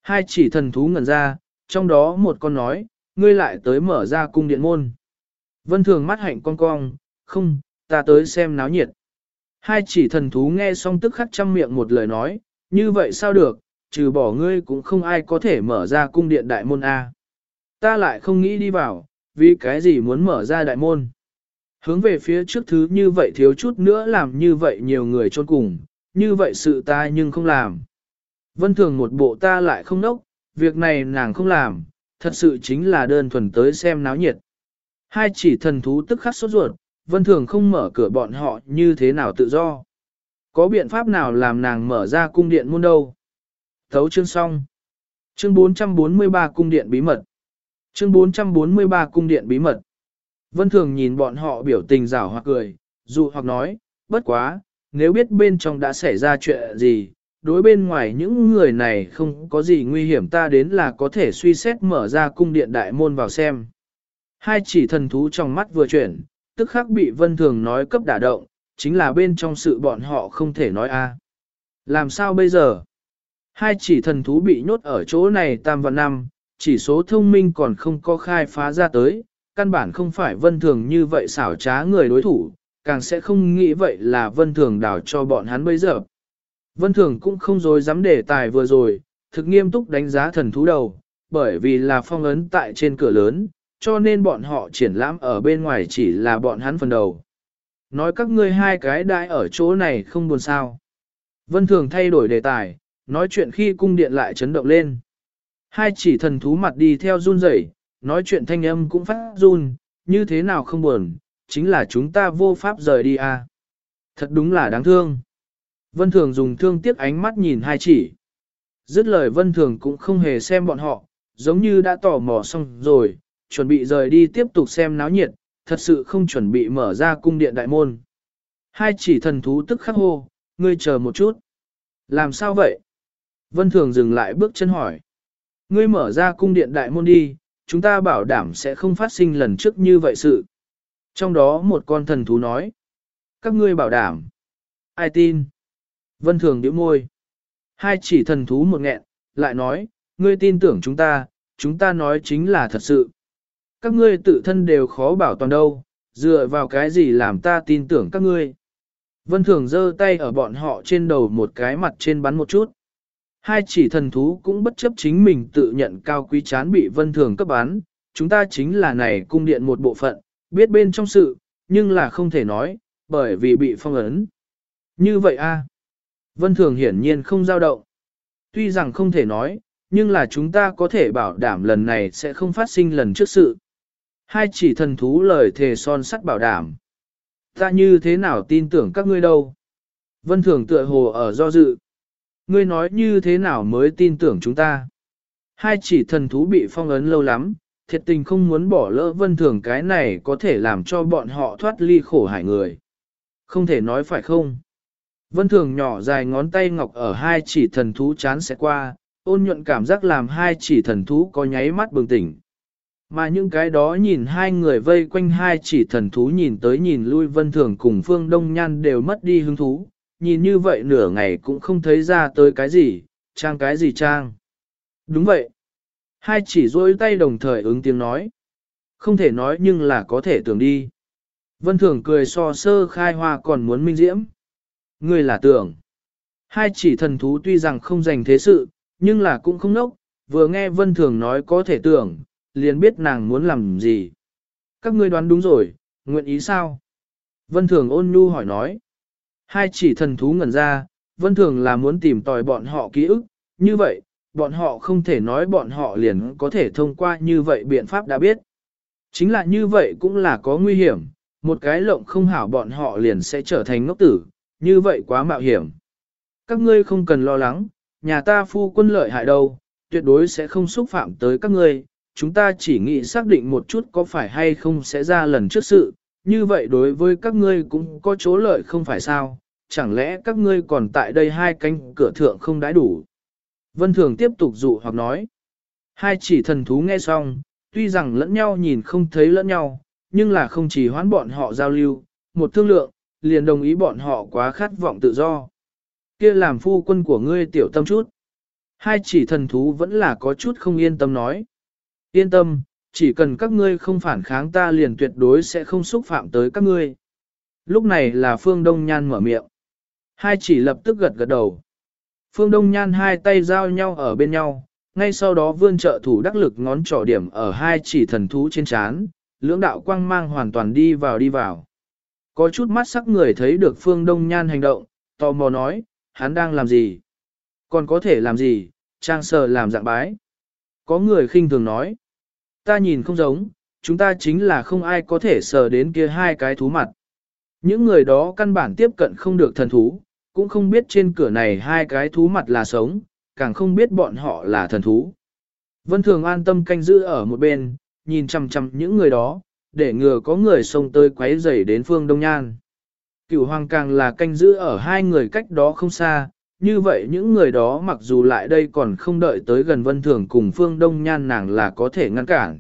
A: Hai chỉ thần thú ngẩn ra, trong đó một con nói, ngươi lại tới mở ra cung điện môn. Vân thường mắt hạnh con cong, không, ta tới xem náo nhiệt. Hai chỉ thần thú nghe xong tức khắc trăm miệng một lời nói, như vậy sao được, trừ bỏ ngươi cũng không ai có thể mở ra cung điện đại môn A. Ta lại không nghĩ đi vào, vì cái gì muốn mở ra đại môn. Hướng về phía trước thứ như vậy thiếu chút nữa làm như vậy nhiều người trôn cùng, như vậy sự ta nhưng không làm. Vân thường một bộ ta lại không nốc, việc này nàng không làm, thật sự chính là đơn thuần tới xem náo nhiệt. Hai chỉ thần thú tức khắc sốt ruột, vân thường không mở cửa bọn họ như thế nào tự do. Có biện pháp nào làm nàng mở ra cung điện môn đâu? Thấu chương xong. Chương 443 cung điện bí mật. Chương 443 cung điện bí mật. Vân thường nhìn bọn họ biểu tình rảo hoặc cười, dù hoặc nói, bất quá, nếu biết bên trong đã xảy ra chuyện gì, đối bên ngoài những người này không có gì nguy hiểm ta đến là có thể suy xét mở ra cung điện đại môn vào xem. Hai chỉ thần thú trong mắt vừa chuyển, tức khắc bị vân thường nói cấp đả động, chính là bên trong sự bọn họ không thể nói a. Làm sao bây giờ? Hai chỉ thần thú bị nhốt ở chỗ này tam và năm, chỉ số thông minh còn không có khai phá ra tới, căn bản không phải vân thường như vậy xảo trá người đối thủ, càng sẽ không nghĩ vậy là vân thường đảo cho bọn hắn bây giờ. Vân thường cũng không dối dám đề tài vừa rồi, thực nghiêm túc đánh giá thần thú đầu, bởi vì là phong ấn tại trên cửa lớn, cho nên bọn họ triển lãm ở bên ngoài chỉ là bọn hắn phần đầu. Nói các ngươi hai cái đại ở chỗ này không buồn sao. Vân thường thay đổi đề tài, nói chuyện khi cung điện lại chấn động lên. Hai chỉ thần thú mặt đi theo run rẩy, nói chuyện thanh âm cũng phát run, như thế nào không buồn, chính là chúng ta vô pháp rời đi à. Thật đúng là đáng thương. Vân Thường dùng thương tiếc ánh mắt nhìn hai chỉ. Dứt lời Vân Thường cũng không hề xem bọn họ, giống như đã tỏ mò xong rồi, chuẩn bị rời đi tiếp tục xem náo nhiệt, thật sự không chuẩn bị mở ra cung điện đại môn. Hai chỉ thần thú tức khắc hô, ngươi chờ một chút. Làm sao vậy? Vân Thường dừng lại bước chân hỏi. Ngươi mở ra cung điện đại môn đi, chúng ta bảo đảm sẽ không phát sinh lần trước như vậy sự. Trong đó một con thần thú nói. Các ngươi bảo đảm. Ai tin? Vân Thường điệu môi. Hai chỉ thần thú một nghẹn, lại nói, ngươi tin tưởng chúng ta, chúng ta nói chính là thật sự. Các ngươi tự thân đều khó bảo toàn đâu, dựa vào cái gì làm ta tin tưởng các ngươi. Vân Thường giơ tay ở bọn họ trên đầu một cái mặt trên bắn một chút. Hai chỉ thần thú cũng bất chấp chính mình tự nhận cao quý chán bị vân thường cấp bán, chúng ta chính là này cung điện một bộ phận, biết bên trong sự, nhưng là không thể nói, bởi vì bị phong ấn. Như vậy a Vân thường hiển nhiên không dao động. Tuy rằng không thể nói, nhưng là chúng ta có thể bảo đảm lần này sẽ không phát sinh lần trước sự. Hai chỉ thần thú lời thề son sắt bảo đảm. Ta như thế nào tin tưởng các ngươi đâu? Vân thường tựa hồ ở do dự ngươi nói như thế nào mới tin tưởng chúng ta. Hai chỉ thần thú bị phong ấn lâu lắm, thiệt tình không muốn bỏ lỡ vân thường cái này có thể làm cho bọn họ thoát ly khổ hải người. Không thể nói phải không? Vân thường nhỏ dài ngón tay ngọc ở hai chỉ thần thú chán sẽ qua, ôn nhuận cảm giác làm hai chỉ thần thú có nháy mắt bừng tỉnh. Mà những cái đó nhìn hai người vây quanh hai chỉ thần thú nhìn tới nhìn lui vân thường cùng phương đông nhan đều mất đi hứng thú, nhìn như vậy nửa ngày cũng không thấy ra tới cái gì, trang cái gì trang. Đúng vậy. Hai chỉ rôi tay đồng thời ứng tiếng nói. Không thể nói nhưng là có thể tưởng đi. Vân thường cười so sơ khai hoa còn muốn minh diễm. Người là tưởng. Hai chỉ thần thú tuy rằng không dành thế sự, nhưng là cũng không nốc, vừa nghe Vân Thường nói có thể tưởng, liền biết nàng muốn làm gì. Các ngươi đoán đúng rồi, nguyện ý sao? Vân Thường ôn nhu hỏi nói. Hai chỉ thần thú ngẩn ra, Vân Thường là muốn tìm tòi bọn họ ký ức, như vậy, bọn họ không thể nói bọn họ liền có thể thông qua như vậy biện pháp đã biết. Chính là như vậy cũng là có nguy hiểm, một cái lộng không hảo bọn họ liền sẽ trở thành ngốc tử, như vậy quá mạo hiểm. Các ngươi không cần lo lắng, nhà ta phu quân lợi hại đâu, tuyệt đối sẽ không xúc phạm tới các ngươi, chúng ta chỉ nghĩ xác định một chút có phải hay không sẽ ra lần trước sự, như vậy đối với các ngươi cũng có chỗ lợi không phải sao, chẳng lẽ các ngươi còn tại đây hai cánh cửa thượng không đãi đủ. Vân Thường tiếp tục dụ hoặc nói, hai chỉ thần thú nghe xong, tuy rằng lẫn nhau nhìn không thấy lẫn nhau, nhưng là không chỉ hoán bọn họ giao lưu, một thương lượng, liền đồng ý bọn họ quá khát vọng tự do. kia làm phu quân của ngươi tiểu tâm chút. Hai chỉ thần thú vẫn là có chút không yên tâm nói. Yên tâm, chỉ cần các ngươi không phản kháng ta liền tuyệt đối sẽ không xúc phạm tới các ngươi. Lúc này là Phương Đông Nhan mở miệng. Hai chỉ lập tức gật gật đầu. Phương Đông Nhan hai tay giao nhau ở bên nhau, ngay sau đó vươn trợ thủ đắc lực ngón trỏ điểm ở hai chỉ thần thú trên chán, lưỡng đạo quang mang hoàn toàn đi vào đi vào. Có chút mắt sắc người thấy được Phương Đông Nhan hành động, tò mò nói, hắn đang làm gì? Còn có thể làm gì? Trang sờ làm dạng bái. Có người khinh thường nói, ta nhìn không giống, chúng ta chính là không ai có thể sờ đến kia hai cái thú mặt. Những người đó căn bản tiếp cận không được thần thú, cũng không biết trên cửa này hai cái thú mặt là sống, càng không biết bọn họ là thần thú. Vân Thường an tâm canh giữ ở một bên, nhìn chằm chằm những người đó, để ngừa có người xông tới quấy rầy đến phương Đông Nhan. Cửu hoàng càng là canh giữ ở hai người cách đó không xa, như vậy những người đó mặc dù lại đây còn không đợi tới gần vân thường cùng phương Đông Nhan nàng là có thể ngăn cản.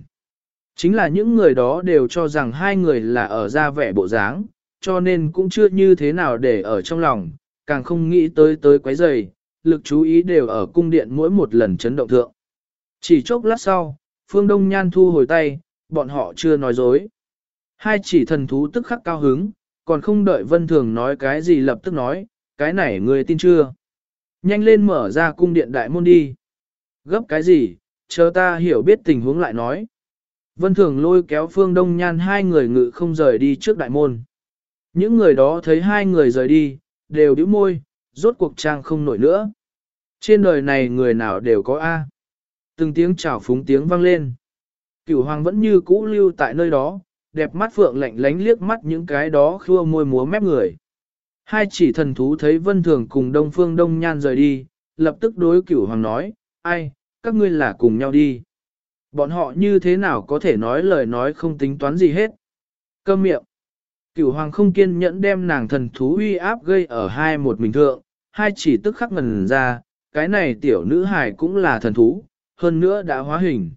A: Chính là những người đó đều cho rằng hai người là ở ra vẻ bộ dáng, cho nên cũng chưa như thế nào để ở trong lòng, càng không nghĩ tới tới quấy rầy, lực chú ý đều ở cung điện mỗi một lần chấn động thượng. Chỉ chốc lát sau, Phương Đông Nhan thu hồi tay, bọn họ chưa nói dối. Hai chỉ thần thú tức khắc cao hứng, còn không đợi Vân Thường nói cái gì lập tức nói, cái này người tin chưa? Nhanh lên mở ra cung điện đại môn đi. Gấp cái gì, chờ ta hiểu biết tình huống lại nói. Vân Thường lôi kéo Phương Đông Nhan hai người ngự không rời đi trước đại môn. Những người đó thấy hai người rời đi, đều đứa môi, rốt cuộc trang không nổi nữa. Trên đời này người nào đều có A. Từng tiếng chào phúng tiếng vang lên. Cửu hoàng vẫn như cũ lưu tại nơi đó, đẹp mắt phượng lạnh lánh liếc mắt những cái đó khua môi múa mép người. Hai chỉ thần thú thấy vân thường cùng đông phương đông nhan rời đi, lập tức đối cửu hoàng nói, ai, các ngươi là cùng nhau đi. Bọn họ như thế nào có thể nói lời nói không tính toán gì hết. Câm miệng. Cửu hoàng không kiên nhẫn đem nàng thần thú uy áp gây ở hai một mình thượng, hai chỉ tức khắc ngần ra, cái này tiểu nữ hài cũng là thần thú, hơn nữa đã hóa hình.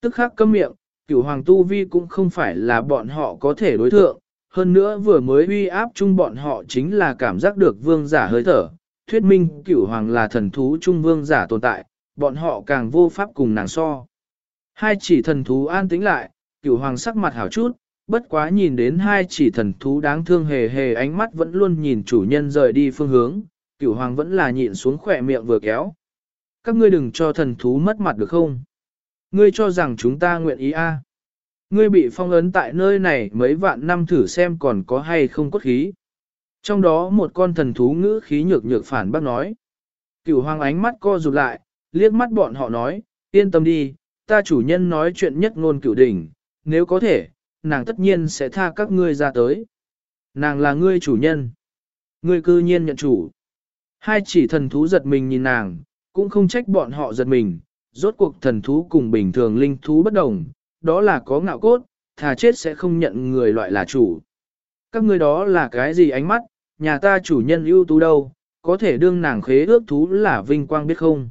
A: Tức khắc câm miệng, cửu hoàng tu vi cũng không phải là bọn họ có thể đối thượng, hơn nữa vừa mới uy áp chung bọn họ chính là cảm giác được vương giả hơi thở, thuyết minh cửu hoàng là thần thú trung vương giả tồn tại, bọn họ càng vô pháp cùng nàng so. Hai chỉ thần thú an tĩnh lại, cửu hoàng sắc mặt hảo chút, bất quá nhìn đến hai chỉ thần thú đáng thương hề hề ánh mắt vẫn luôn nhìn chủ nhân rời đi phương hướng, cửu hoàng vẫn là nhịn xuống khỏe miệng vừa kéo. Các ngươi đừng cho thần thú mất mặt được không? Ngươi cho rằng chúng ta nguyện ý a? Ngươi bị phong ấn tại nơi này mấy vạn năm thử xem còn có hay không cốt khí. Trong đó một con thần thú ngữ khí nhược nhược phản bác nói. Cửu hoàng ánh mắt co rụt lại, liếc mắt bọn họ nói, yên tâm đi, ta chủ nhân nói chuyện nhất ngôn cửu đỉnh, nếu có thể, nàng tất nhiên sẽ tha các ngươi ra tới. Nàng là ngươi chủ nhân. Ngươi cư nhiên nhận chủ. Hai chỉ thần thú giật mình nhìn nàng, cũng không trách bọn họ giật mình, rốt cuộc thần thú cùng bình thường linh thú bất đồng, đó là có ngạo cốt, thà chết sẽ không nhận người loại là chủ. Các ngươi đó là cái gì ánh mắt, nhà ta chủ nhân ưu tú đâu, có thể đương nàng khế ước thú là vinh quang biết không.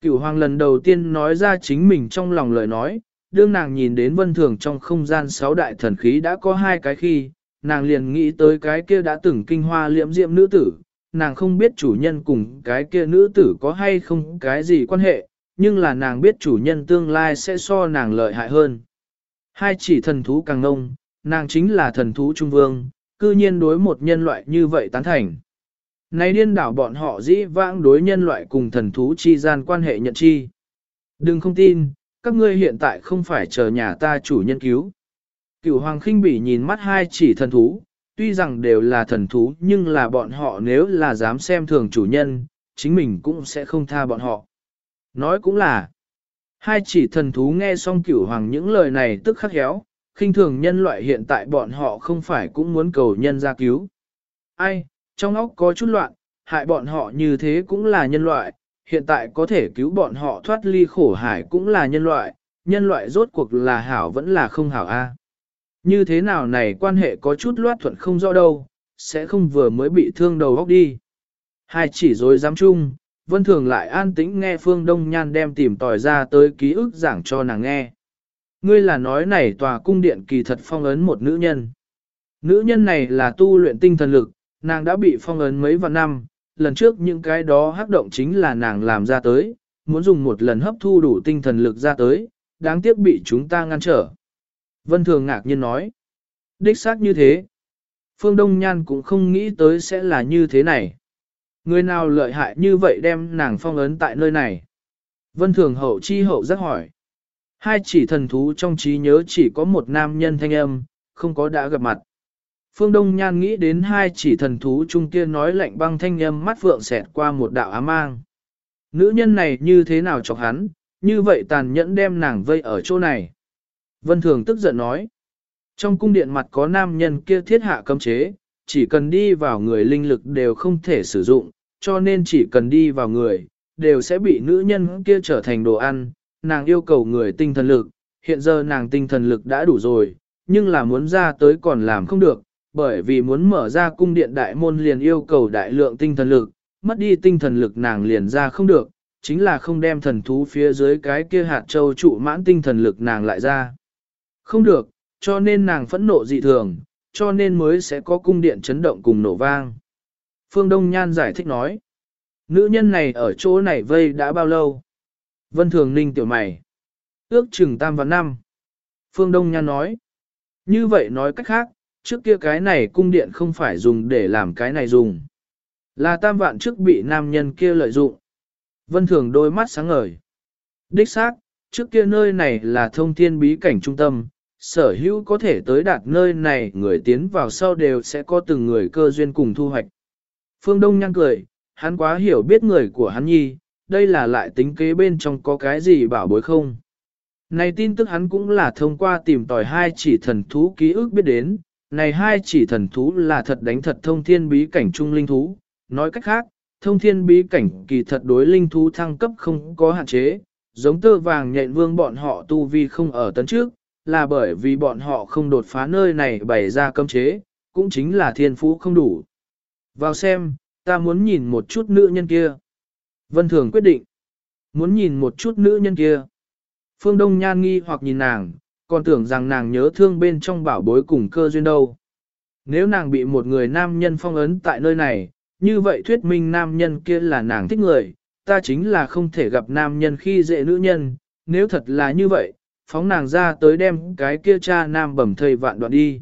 A: Cửu hoàng lần đầu tiên nói ra chính mình trong lòng lời nói, đương nàng nhìn đến vân thường trong không gian sáu đại thần khí đã có hai cái khi, nàng liền nghĩ tới cái kia đã từng kinh hoa liễm diệm nữ tử, nàng không biết chủ nhân cùng cái kia nữ tử có hay không cái gì quan hệ, nhưng là nàng biết chủ nhân tương lai sẽ so nàng lợi hại hơn. Hai chỉ thần thú càng ngông, nàng chính là thần thú trung vương, cư nhiên đối một nhân loại như vậy tán thành. Này điên đảo bọn họ dĩ vãng đối nhân loại cùng thần thú chi gian quan hệ nhận chi. Đừng không tin, các ngươi hiện tại không phải chờ nhà ta chủ nhân cứu. Cửu Hoàng khinh bỉ nhìn mắt hai chỉ thần thú, tuy rằng đều là thần thú nhưng là bọn họ nếu là dám xem thường chủ nhân, chính mình cũng sẽ không tha bọn họ. Nói cũng là, hai chỉ thần thú nghe xong cửu hoàng những lời này tức khắc héo, khinh thường nhân loại hiện tại bọn họ không phải cũng muốn cầu nhân ra cứu. Ai, trong óc có chút loạn, hại bọn họ như thế cũng là nhân loại, hiện tại có thể cứu bọn họ thoát ly khổ hải cũng là nhân loại, nhân loại rốt cuộc là hảo vẫn là không hảo a. Như thế nào này quan hệ có chút loát thuận không rõ đâu, sẽ không vừa mới bị thương đầu góc đi. Hai chỉ dối dám chung, vân thường lại an tĩnh nghe phương đông nhan đem tìm tòi ra tới ký ức giảng cho nàng nghe. Ngươi là nói này tòa cung điện kỳ thật phong ấn một nữ nhân. Nữ nhân này là tu luyện tinh thần lực, nàng đã bị phong ấn mấy vạn năm, lần trước những cái đó hắc động chính là nàng làm ra tới, muốn dùng một lần hấp thu đủ tinh thần lực ra tới, đáng tiếc bị chúng ta ngăn trở. Vân Thường ngạc nhiên nói, đích xác như thế. Phương Đông Nhan cũng không nghĩ tới sẽ là như thế này. Người nào lợi hại như vậy đem nàng phong ấn tại nơi này? Vân Thường hậu chi hậu rất hỏi. Hai chỉ thần thú trong trí nhớ chỉ có một nam nhân thanh âm, không có đã gặp mặt. Phương Đông Nhan nghĩ đến hai chỉ thần thú chung kia nói lạnh băng thanh âm mắt vượng xẹt qua một đạo ám mang. Nữ nhân này như thế nào chọc hắn, như vậy tàn nhẫn đem nàng vây ở chỗ này. Vân Thường tức giận nói. Trong cung điện mặt có nam nhân kia thiết hạ cấm chế, chỉ cần đi vào người linh lực đều không thể sử dụng, cho nên chỉ cần đi vào người, đều sẽ bị nữ nhân kia trở thành đồ ăn. Nàng yêu cầu người tinh thần lực, hiện giờ nàng tinh thần lực đã đủ rồi, nhưng là muốn ra tới còn làm không được, bởi vì muốn mở ra cung điện đại môn liền yêu cầu đại lượng tinh thần lực, mất đi tinh thần lực nàng liền ra không được, chính là không đem thần thú phía dưới cái kia hạt châu trụ mãn tinh thần lực nàng lại ra. Không được, cho nên nàng phẫn nộ dị thường, cho nên mới sẽ có cung điện chấn động cùng nổ vang. Phương Đông Nhan giải thích nói, nữ nhân này ở chỗ này vây đã bao lâu? Vân Thường Ninh tiểu mày, ước chừng tam và năm. Phương Đông Nhan nói, như vậy nói cách khác, trước kia cái này cung điện không phải dùng để làm cái này dùng. Là tam vạn trước bị nam nhân kia lợi dụng. Vân Thường đôi mắt sáng ngời. Đích xác, trước kia nơi này là thông thiên bí cảnh trung tâm, sở hữu có thể tới đạt nơi này người tiến vào sau đều sẽ có từng người cơ duyên cùng thu hoạch. Phương Đông nhăn cười, hắn quá hiểu biết người của hắn nhi, đây là lại tính kế bên trong có cái gì bảo bối không. Này tin tức hắn cũng là thông qua tìm tòi hai chỉ thần thú ký ức biết đến, này hai chỉ thần thú là thật đánh thật thông thiên bí cảnh trung linh thú, nói cách khác, thông thiên bí cảnh kỳ thật đối linh thú thăng cấp không có hạn chế, giống tơ vàng nhện vương bọn họ tu vi không ở tấn trước, là bởi vì bọn họ không đột phá nơi này bày ra cấm chế, cũng chính là thiên phú không đủ. Vào xem, ta muốn nhìn một chút nữ nhân kia. Vân Thường quyết định, muốn nhìn một chút nữ nhân kia. Phương Đông Nhan nghi hoặc nhìn nàng, còn tưởng rằng nàng nhớ thương bên trong bảo bối cùng cơ duyên đâu. Nếu nàng bị một người nam nhân phong ấn tại nơi này, như vậy thuyết minh nam nhân kia là nàng thích người, ta chính là không thể gặp nam nhân khi dễ nữ nhân, nếu thật là như vậy, phóng nàng ra tới đem cái kia cha nam bẩm thầy vạn đoạn đi.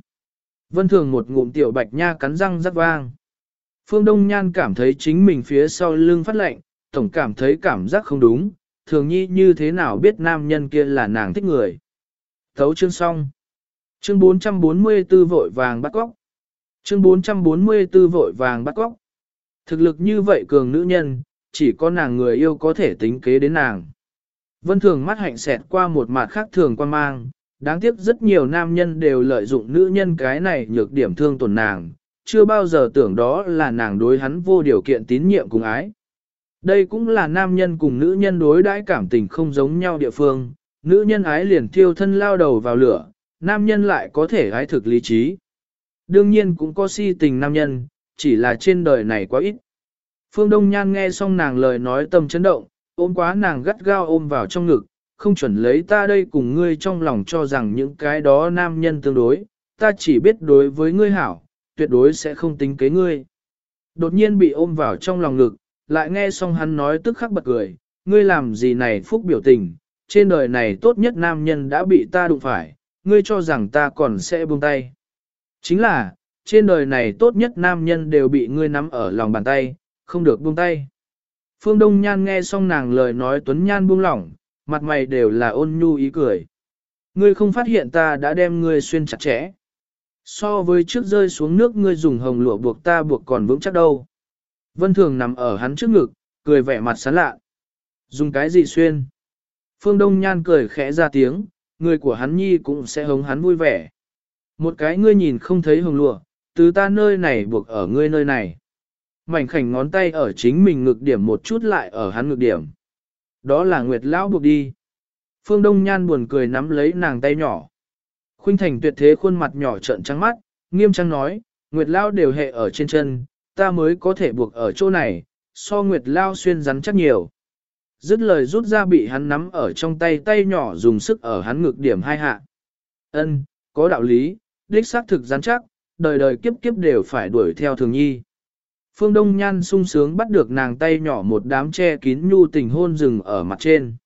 A: Vân thường một ngụm tiểu bạch nha cắn răng rắc vang. Phương Đông Nhan cảm thấy chính mình phía sau lưng phát lạnh, tổng cảm thấy cảm giác không đúng, thường nhi như thế nào biết nam nhân kia là nàng thích người. Thấu chương xong. Chương 444 vội vàng bắt góc. Chương 444 vội vàng bắt góc. Thực lực như vậy cường nữ nhân, chỉ có nàng người yêu có thể tính kế đến nàng. Vân thường mắt hạnh xẹt qua một mặt khác thường quan mang, đáng tiếc rất nhiều nam nhân đều lợi dụng nữ nhân cái này nhược điểm thương tổn nàng, chưa bao giờ tưởng đó là nàng đối hắn vô điều kiện tín nhiệm cùng ái. Đây cũng là nam nhân cùng nữ nhân đối đãi cảm tình không giống nhau địa phương, nữ nhân ái liền thiêu thân lao đầu vào lửa, nam nhân lại có thể ái thực lý trí. Đương nhiên cũng có si tình nam nhân, chỉ là trên đời này quá ít. Phương Đông Nhan nghe xong nàng lời nói tâm chấn động, ôm quá nàng gắt gao ôm vào trong ngực, không chuẩn lấy ta đây cùng ngươi trong lòng cho rằng những cái đó nam nhân tương đối, ta chỉ biết đối với ngươi hảo, tuyệt đối sẽ không tính kế ngươi. Đột nhiên bị ôm vào trong lòng ngực, lại nghe xong hắn nói tức khắc bật cười, ngươi làm gì này phúc biểu tình, trên đời này tốt nhất nam nhân đã bị ta đụng phải, ngươi cho rằng ta còn sẽ buông tay. Chính là, trên đời này tốt nhất nam nhân đều bị ngươi nắm ở lòng bàn tay, không được buông tay. Phương Đông Nhan nghe xong nàng lời nói Tuấn Nhan buông lỏng, mặt mày đều là ôn nhu ý cười. Ngươi không phát hiện ta đã đem ngươi xuyên chặt chẽ. So với trước rơi xuống nước ngươi dùng hồng lụa buộc ta buộc còn vững chắc đâu. Vân Thường nằm ở hắn trước ngực, cười vẻ mặt sán lạ. Dùng cái gì xuyên? Phương Đông Nhan cười khẽ ra tiếng, người của hắn nhi cũng sẽ hống hắn vui vẻ. Một cái ngươi nhìn không thấy hồng lụa, từ ta nơi này buộc ở ngươi nơi này. Mảnh khảnh ngón tay ở chính mình ngực điểm một chút lại ở hắn ngực điểm. Đó là Nguyệt Lão buộc đi. Phương Đông Nhan buồn cười nắm lấy nàng tay nhỏ. Khuynh Thành tuyệt thế khuôn mặt nhỏ trợn trắng mắt, nghiêm trang nói, Nguyệt Lão đều hệ ở trên chân, ta mới có thể buộc ở chỗ này, so Nguyệt Lão xuyên rắn chắc nhiều. Dứt lời rút ra bị hắn nắm ở trong tay tay nhỏ dùng sức ở hắn ngực điểm hai hạ. Ân, có đạo lý, đích xác thực rắn chắc, đời đời kiếp kiếp đều phải đuổi theo thường nhi. Phương Đông Nhan sung sướng bắt được nàng tay nhỏ một đám che kín nhu tình hôn rừng ở mặt trên.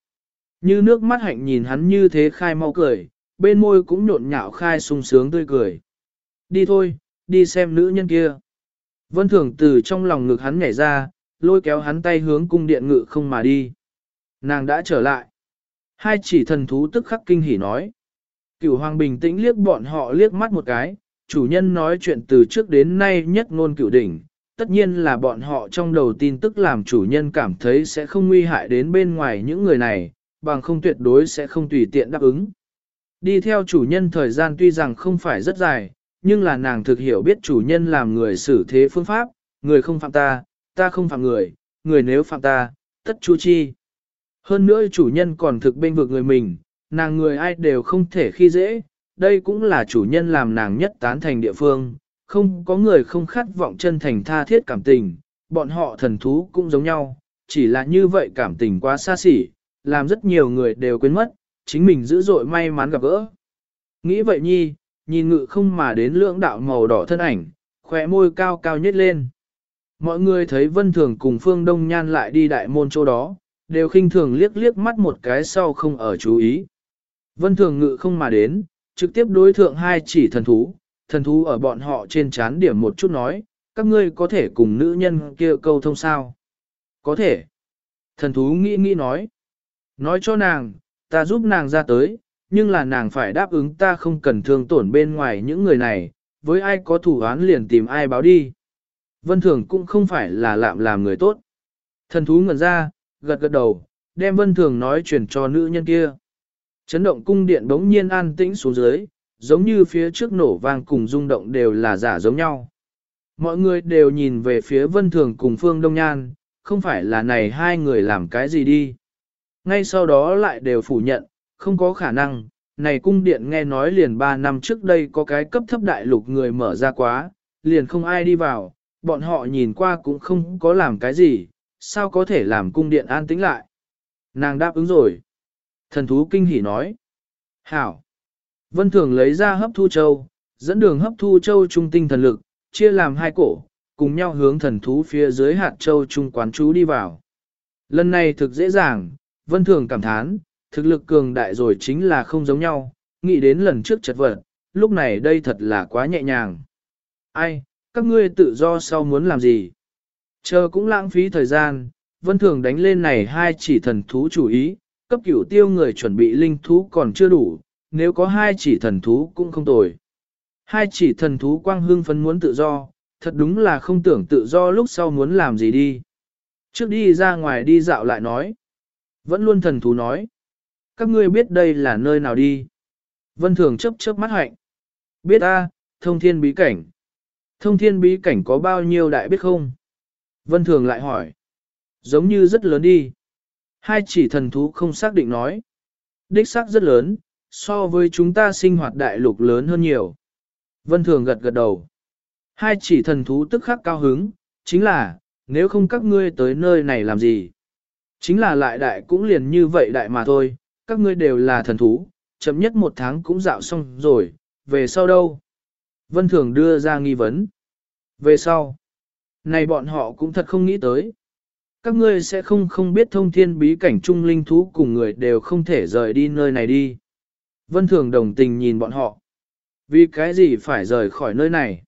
A: Như nước mắt hạnh nhìn hắn như thế khai mau cười, bên môi cũng nhộn nhạo khai sung sướng tươi cười. Đi thôi, đi xem nữ nhân kia. Vân Thường từ trong lòng ngực hắn nhảy ra, lôi kéo hắn tay hướng cung điện ngự không mà đi. Nàng đã trở lại. Hai chỉ thần thú tức khắc kinh hỉ nói. Cửu hoàng bình tĩnh liếc bọn họ liếc mắt một cái, chủ nhân nói chuyện từ trước đến nay nhất ngôn cửu đỉnh, tất nhiên là bọn họ trong đầu tin tức làm chủ nhân cảm thấy sẽ không nguy hại đến bên ngoài những người này, bằng không tuyệt đối sẽ không tùy tiện đáp ứng. Đi theo chủ nhân thời gian tuy rằng không phải rất dài, nhưng là nàng thực hiểu biết chủ nhân làm người xử thế phương pháp, người không phạm ta, ta không phạm người, người nếu phạm ta, tất chu chi. Hơn nữa chủ nhân còn thực bên vực người mình, nàng người ai đều không thể khi dễ, đây cũng là chủ nhân làm nàng nhất tán thành địa phương, không có người không khát vọng chân thành tha thiết cảm tình, bọn họ thần thú cũng giống nhau, chỉ là như vậy cảm tình quá xa xỉ, làm rất nhiều người đều quên mất, chính mình dữ dội may mắn gặp gỡ. Nghĩ vậy nhi, nhìn ngự không mà đến lưỡng đạo màu đỏ thân ảnh, khỏe môi cao cao nhất lên. Mọi người thấy Vân Thường cùng Phương Đông Nhan lại đi đại môn chỗ đó, đều khinh thường liếc liếc mắt một cái sau không ở chú ý. Vân Thường ngự không mà đến, trực tiếp đối thượng hai chỉ thần thú, thần thú ở bọn họ trên chán điểm một chút nói, các ngươi có thể cùng nữ nhân kia câu thông sao? Có thể. Thần thú nghĩ nghĩ nói. Nói cho nàng, ta giúp nàng ra tới, nhưng là nàng phải đáp ứng ta không cần thương tổn bên ngoài những người này, với ai có thủ án liền tìm ai báo đi. Vân Thường cũng không phải là lạm làm người tốt. Thần thú ngẩn ra, gật gật đầu, đem Vân Thường nói chuyển cho nữ nhân kia. Chấn động cung điện bỗng nhiên an tĩnh xuống dưới, giống như phía trước nổ vang cùng rung động đều là giả giống nhau. Mọi người đều nhìn về phía Vân Thường cùng Phương Đông Nhan, không phải là này hai người làm cái gì đi. Ngay sau đó lại đều phủ nhận, không có khả năng, này cung điện nghe nói liền 3 năm trước đây có cái cấp thấp đại lục người mở ra quá, liền không ai đi vào, bọn họ nhìn qua cũng không có làm cái gì, sao có thể làm cung điện an tĩnh lại. Nàng đáp ứng rồi. Thần thú kinh hỉ nói. Hảo. Vân Thường lấy ra hấp thu châu, dẫn đường hấp thu châu trung tinh thần lực, chia làm hai cổ, cùng nhau hướng thần thú phía dưới hạt châu trung quán chú đi vào. Lần này thực dễ dàng, Vân Thường cảm thán, thực lực cường đại rồi chính là không giống nhau, nghĩ đến lần trước chật vật, lúc này đây thật là quá nhẹ nhàng. Ai, các ngươi tự do sau muốn làm gì? Chờ cũng lãng phí thời gian, Vân Thường đánh lên này hai chỉ thần thú chủ ý, cấp cửu tiêu người chuẩn bị linh thú còn chưa đủ, nếu có hai chỉ thần thú cũng không tồi. Hai chỉ thần thú quang hương phấn muốn tự do, thật đúng là không tưởng tự do lúc sau muốn làm gì đi. Trước đi ra ngoài đi dạo lại nói. Vẫn luôn thần thú nói. Các ngươi biết đây là nơi nào đi. Vân Thường chấp chớp mắt hạnh. Biết a, thông thiên bí cảnh. Thông thiên bí cảnh có bao nhiêu đại biết không? Vân Thường lại hỏi. Giống như rất lớn đi. Hai chỉ thần thú không xác định nói. Đích xác rất lớn, so với chúng ta sinh hoạt đại lục lớn hơn nhiều. Vân Thường gật gật đầu. Hai chỉ thần thú tức khắc cao hứng, chính là, nếu không các ngươi tới nơi này làm gì? Chính là lại đại cũng liền như vậy đại mà thôi, các ngươi đều là thần thú, chậm nhất một tháng cũng dạo xong rồi, về sau đâu? Vân Thường đưa ra nghi vấn. Về sau, này bọn họ cũng thật không nghĩ tới. Các ngươi sẽ không không biết thông thiên bí cảnh trung linh thú cùng người đều không thể rời đi nơi này đi. Vân Thường đồng tình nhìn bọn họ. Vì cái gì phải rời khỏi nơi này?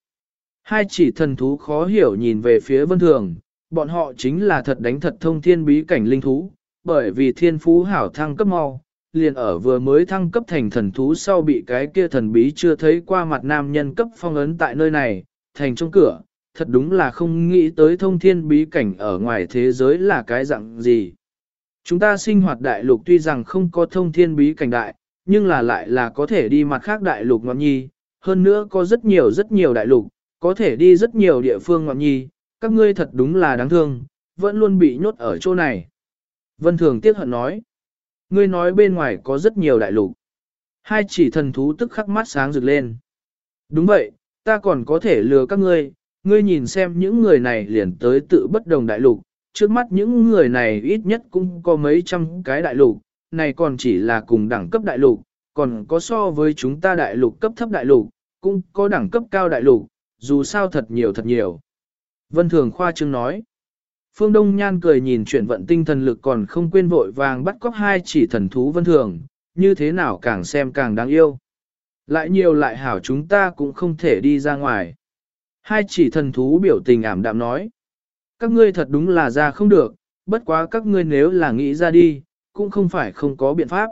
A: Hai chỉ thần thú khó hiểu nhìn về phía Vân Thường, bọn họ chính là thật đánh thật thông thiên bí cảnh linh thú, bởi vì thiên phú hảo thăng cấp mau, liền ở vừa mới thăng cấp thành thần thú sau bị cái kia thần bí chưa thấy qua mặt nam nhân cấp phong ấn tại nơi này, thành trong cửa, thật đúng là không nghĩ tới thông thiên bí cảnh ở ngoài thế giới là cái dạng gì. Chúng ta sinh hoạt đại lục tuy rằng không có thông thiên bí cảnh đại, nhưng là lại là có thể đi mặt khác đại lục ngọn nhi, hơn nữa có rất nhiều rất nhiều đại lục, có thể đi rất nhiều địa phương ngọn nhi, các ngươi thật đúng là đáng thương, vẫn luôn bị nhốt ở chỗ này. Vân Thường tiếc hận nói, ngươi nói bên ngoài có rất nhiều đại lục. Hai chỉ thần thú tức khắc mắt sáng rực lên. Đúng vậy, ta còn có thể lừa các ngươi, ngươi nhìn xem những người này liền tới tự bất đồng đại lục, trước mắt những người này ít nhất cũng có mấy trăm cái đại lục, này còn chỉ là cùng đẳng cấp đại lục, còn có so với chúng ta đại lục cấp thấp đại lục, cũng có đẳng cấp cao đại lục, dù sao thật nhiều thật nhiều. Vân Thường Khoa Trương nói. Phương Đông Nhan cười nhìn chuyển vận tinh thần lực còn không quên vội vàng bắt cóc hai chỉ thần thú Vân Thường, như thế nào càng xem càng đáng yêu. Lại nhiều lại hảo chúng ta cũng không thể đi ra ngoài. Hai chỉ thần thú biểu tình ảm đạm nói. Các ngươi thật đúng là ra không được, bất quá các ngươi nếu là nghĩ ra đi, cũng không phải không có biện pháp.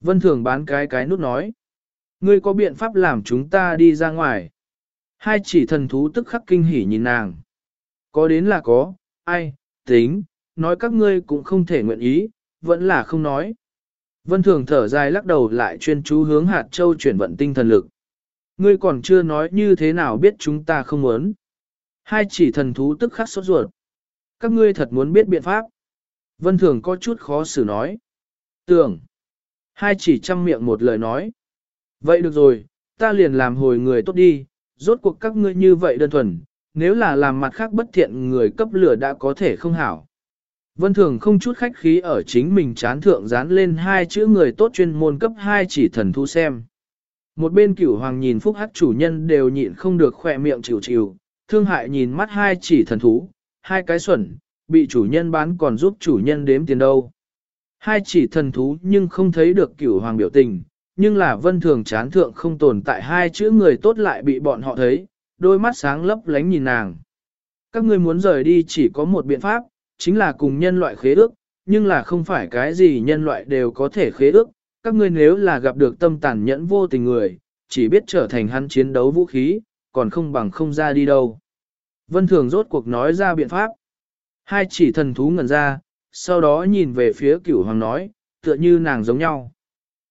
A: Vân Thường bán cái cái nút nói. Ngươi có biện pháp làm chúng ta đi ra ngoài. Hai chỉ thần thú tức khắc kinh hỉ nhìn nàng. Có đến là có, ai, tính, nói các ngươi cũng không thể nguyện ý, vẫn là không nói. Vân Thường thở dài lắc đầu lại chuyên chú hướng hạt châu chuyển vận tinh thần lực. Ngươi còn chưa nói như thế nào biết chúng ta không muốn. Hai chỉ thần thú tức khắc sốt ruột. Các ngươi thật muốn biết biện pháp. Vân Thường có chút khó xử nói. Tưởng. Hai chỉ chăm miệng một lời nói. Vậy được rồi, ta liền làm hồi người tốt đi, rốt cuộc các ngươi như vậy đơn thuần, nếu là làm mặt khác bất thiện người cấp lửa đã có thể không hảo. Vân Thường không chút khách khí ở chính mình chán thượng dán lên hai chữ người tốt chuyên môn cấp hai chỉ thần thu xem. Một bên cửu hoàng nhìn phúc hắc chủ nhân đều nhịn không được khỏe miệng chịu chịu, thương hại nhìn mắt hai chỉ thần thú, hai cái xuẩn, bị chủ nhân bán còn giúp chủ nhân đếm tiền đâu. Hai chỉ thần thú nhưng không thấy được cửu hoàng biểu tình, nhưng là vân thường chán thượng không tồn tại hai chữ người tốt lại bị bọn họ thấy, đôi mắt sáng lấp lánh nhìn nàng. Các ngươi muốn rời đi chỉ có một biện pháp, chính là cùng nhân loại khế ước, nhưng là không phải cái gì nhân loại đều có thể khế ước, các ngươi nếu là gặp được tâm tàn nhẫn vô tình người, chỉ biết trở thành hắn chiến đấu vũ khí, còn không bằng không ra đi đâu. Vân Thường rốt cuộc nói ra biện pháp. Hai chỉ thần thú ngẩn ra, sau đó nhìn về phía cửu hoàng nói, tựa như nàng giống nhau.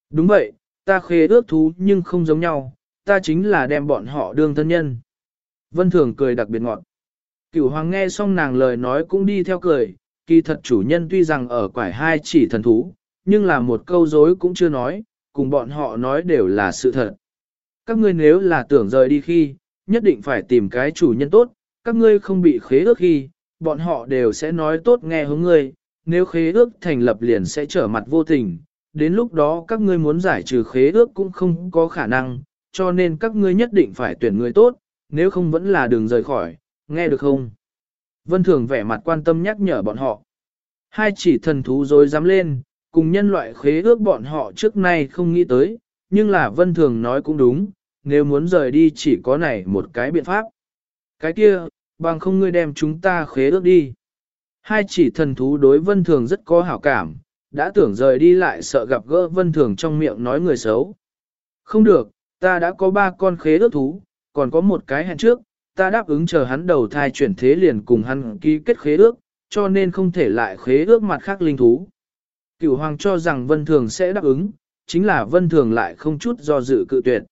A: Đúng vậy, ta khế ước thú nhưng không giống nhau, ta chính là đem bọn họ đương thân nhân. Vân Thường cười đặc biệt ngọt. Cửu hoàng nghe xong nàng lời nói cũng đi theo cười, kỳ thật chủ nhân tuy rằng ở quải hai chỉ thần thú, nhưng là một câu dối cũng chưa nói, cùng bọn họ nói đều là sự thật. Các ngươi nếu là tưởng rời đi khi, nhất định phải tìm cái chủ nhân tốt, các ngươi không bị khế ước khi, bọn họ đều sẽ nói tốt nghe hướng ngươi, nếu khế ước thành lập liền sẽ trở mặt vô tình, đến lúc đó các ngươi muốn giải trừ khế ước cũng không có khả năng, cho nên các ngươi nhất định phải tuyển người tốt, nếu không vẫn là đường rời khỏi, nghe được không? Vân Thường vẻ mặt quan tâm nhắc nhở bọn họ. Hai chỉ thần thú rồi dám lên, cùng nhân loại khế ước bọn họ trước nay không nghĩ tới, nhưng là Vân Thường nói cũng đúng, nếu muốn rời đi chỉ có này một cái biện pháp. Cái kia, bằng không ngươi đem chúng ta khế ước đi. Hai chỉ thần thú đối Vân Thường rất có hảo cảm, đã tưởng rời đi lại sợ gặp gỡ Vân Thường trong miệng nói người xấu. Không được, ta đã có ba con khế ước thú, còn có một cái hẹn trước, ta đáp ứng chờ hắn đầu thai chuyển thế liền cùng hắn ký kết khế ước, cho nên không thể lại khế ước mặt khác linh thú. Cửu hoàng cho rằng Vân Thường sẽ đáp ứng, chính là Vân Thường lại không chút do dự cự tuyệt.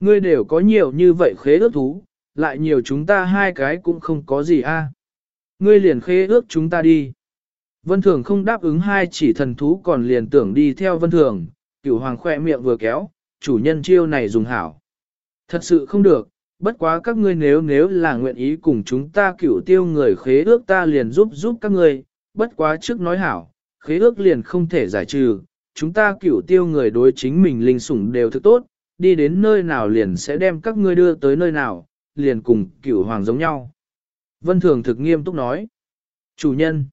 A: Ngươi đều có nhiều như vậy khế ước thú, lại nhiều chúng ta hai cái cũng không có gì a. Ngươi liền khế ước chúng ta đi. Vân Thường không đáp ứng hai chỉ thần thú còn liền tưởng đi theo Vân Thường, cửu hoàng khoe miệng vừa kéo, chủ nhân chiêu này dùng hảo. Thật sự không được, bất quá các ngươi nếu nếu là nguyện ý cùng chúng ta cửu tiêu người khế ước ta liền giúp giúp các ngươi, bất quá trước nói hảo, khế ước liền không thể giải trừ, chúng ta cửu tiêu người đối chính mình linh sủng đều thức tốt, đi đến nơi nào liền sẽ đem các ngươi đưa tới nơi nào, liền cùng cửu hoàng giống nhau. Vân Thường thực nghiêm túc nói. Chủ nhân.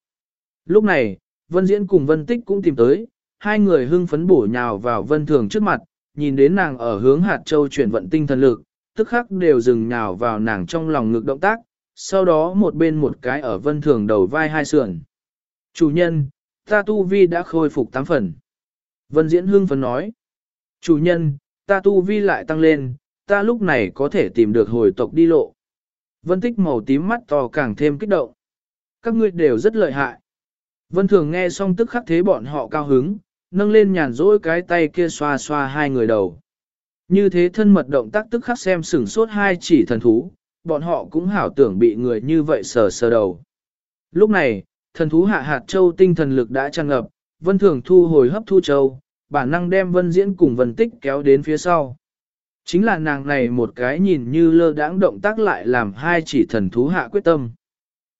A: Lúc này, Vân Diễn cùng Vân Tích cũng tìm tới, hai người hưng phấn bổ nhào vào Vân Thường trước mặt, nhìn đến nàng ở hướng hạt châu chuyển vận tinh thần lực, tức khắc đều dừng nhào vào nàng trong lòng ngực động tác, sau đó một bên một cái ở Vân Thường đầu vai hai sườn. Chủ nhân, ta tu vi đã khôi phục tám phần. Vân Diễn hưng phấn nói. Chủ nhân, ta tu vi lại tăng lên, ta lúc này có thể tìm được hồi tộc đi lộ. Vân tích màu tím mắt to càng thêm kích động. Các ngươi đều rất lợi hại. Vân thường nghe xong tức khắc thế bọn họ cao hứng, nâng lên nhàn rỗi cái tay kia xoa xoa hai người đầu. Như thế thân mật động tác tức khắc xem sửng sốt hai chỉ thần thú, bọn họ cũng hảo tưởng bị người như vậy sờ sờ đầu. Lúc này, thần thú hạ hạt châu tinh thần lực đã tràn ngập, vân thường thu hồi hấp thu châu, bản năng đem vân diễn cùng vân tích kéo đến phía sau. Chính là nàng này một cái nhìn như lơ đãng động tác lại làm hai chỉ thần thú hạ quyết tâm.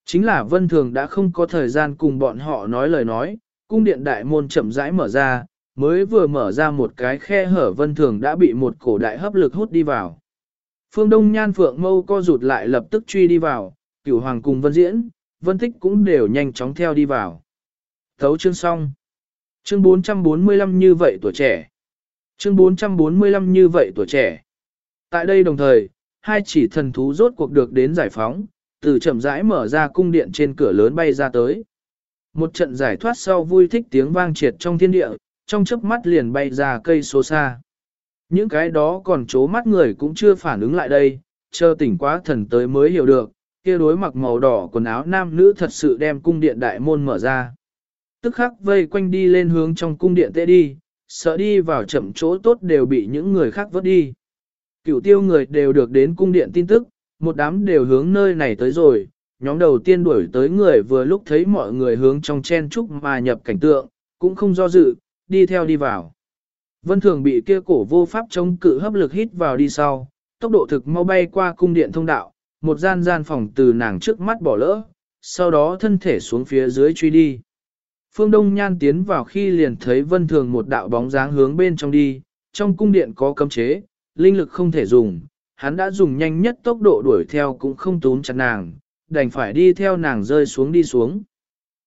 A: Chính là vân thường đã không có thời gian cùng bọn họ nói lời nói, cung điện đại môn chậm rãi mở ra, mới vừa mở ra một cái khe hở vân thường đã bị một cổ đại hấp lực hút đi vào. Phương Đông Nhan Phượng Mâu co rụt lại lập tức truy đi vào, cửu hoàng cùng vân diễn, vân tích cũng đều nhanh chóng theo đi vào. Thấu chương xong. Chương 445 như vậy tuổi trẻ. Chương 445 như vậy tuổi trẻ. Tại đây đồng thời, hai chỉ thần thú rốt cuộc được đến giải phóng, từ chậm rãi mở ra cung điện trên cửa lớn bay ra tới. Một trận giải thoát sau vui thích tiếng vang triệt trong thiên địa, trong chớp mắt liền bay ra cây số xa. Những cái đó còn chố mắt người cũng chưa phản ứng lại đây, chờ tỉnh quá thần tới mới hiểu được, kia đối mặc màu đỏ quần áo nam nữ thật sự đem cung điện đại môn mở ra. Tức khắc vây quanh đi lên hướng trong cung điện tệ đi, sợ đi vào chậm chỗ tốt đều bị những người khác vớt đi. Cửu tiêu người đều được đến cung điện tin tức, một đám đều hướng nơi này tới rồi, nhóm đầu tiên đuổi tới người vừa lúc thấy mọi người hướng trong chen trúc mà nhập cảnh tượng, cũng không do dự, đi theo đi vào. Vân Thường bị kia cổ vô pháp chống cự hấp lực hít vào đi sau, tốc độ thực mau bay qua cung điện thông đạo, một gian gian phòng từ nàng trước mắt bỏ lỡ, sau đó thân thể xuống phía dưới truy đi. Phương Đông Nhan tiến vào khi liền thấy Vân Thường một đạo bóng dáng hướng bên trong đi, trong cung điện có cấm chế, linh lực không thể dùng, hắn đã dùng nhanh nhất tốc độ đuổi theo cũng không túm chặt nàng, đành phải đi theo nàng rơi xuống đi xuống.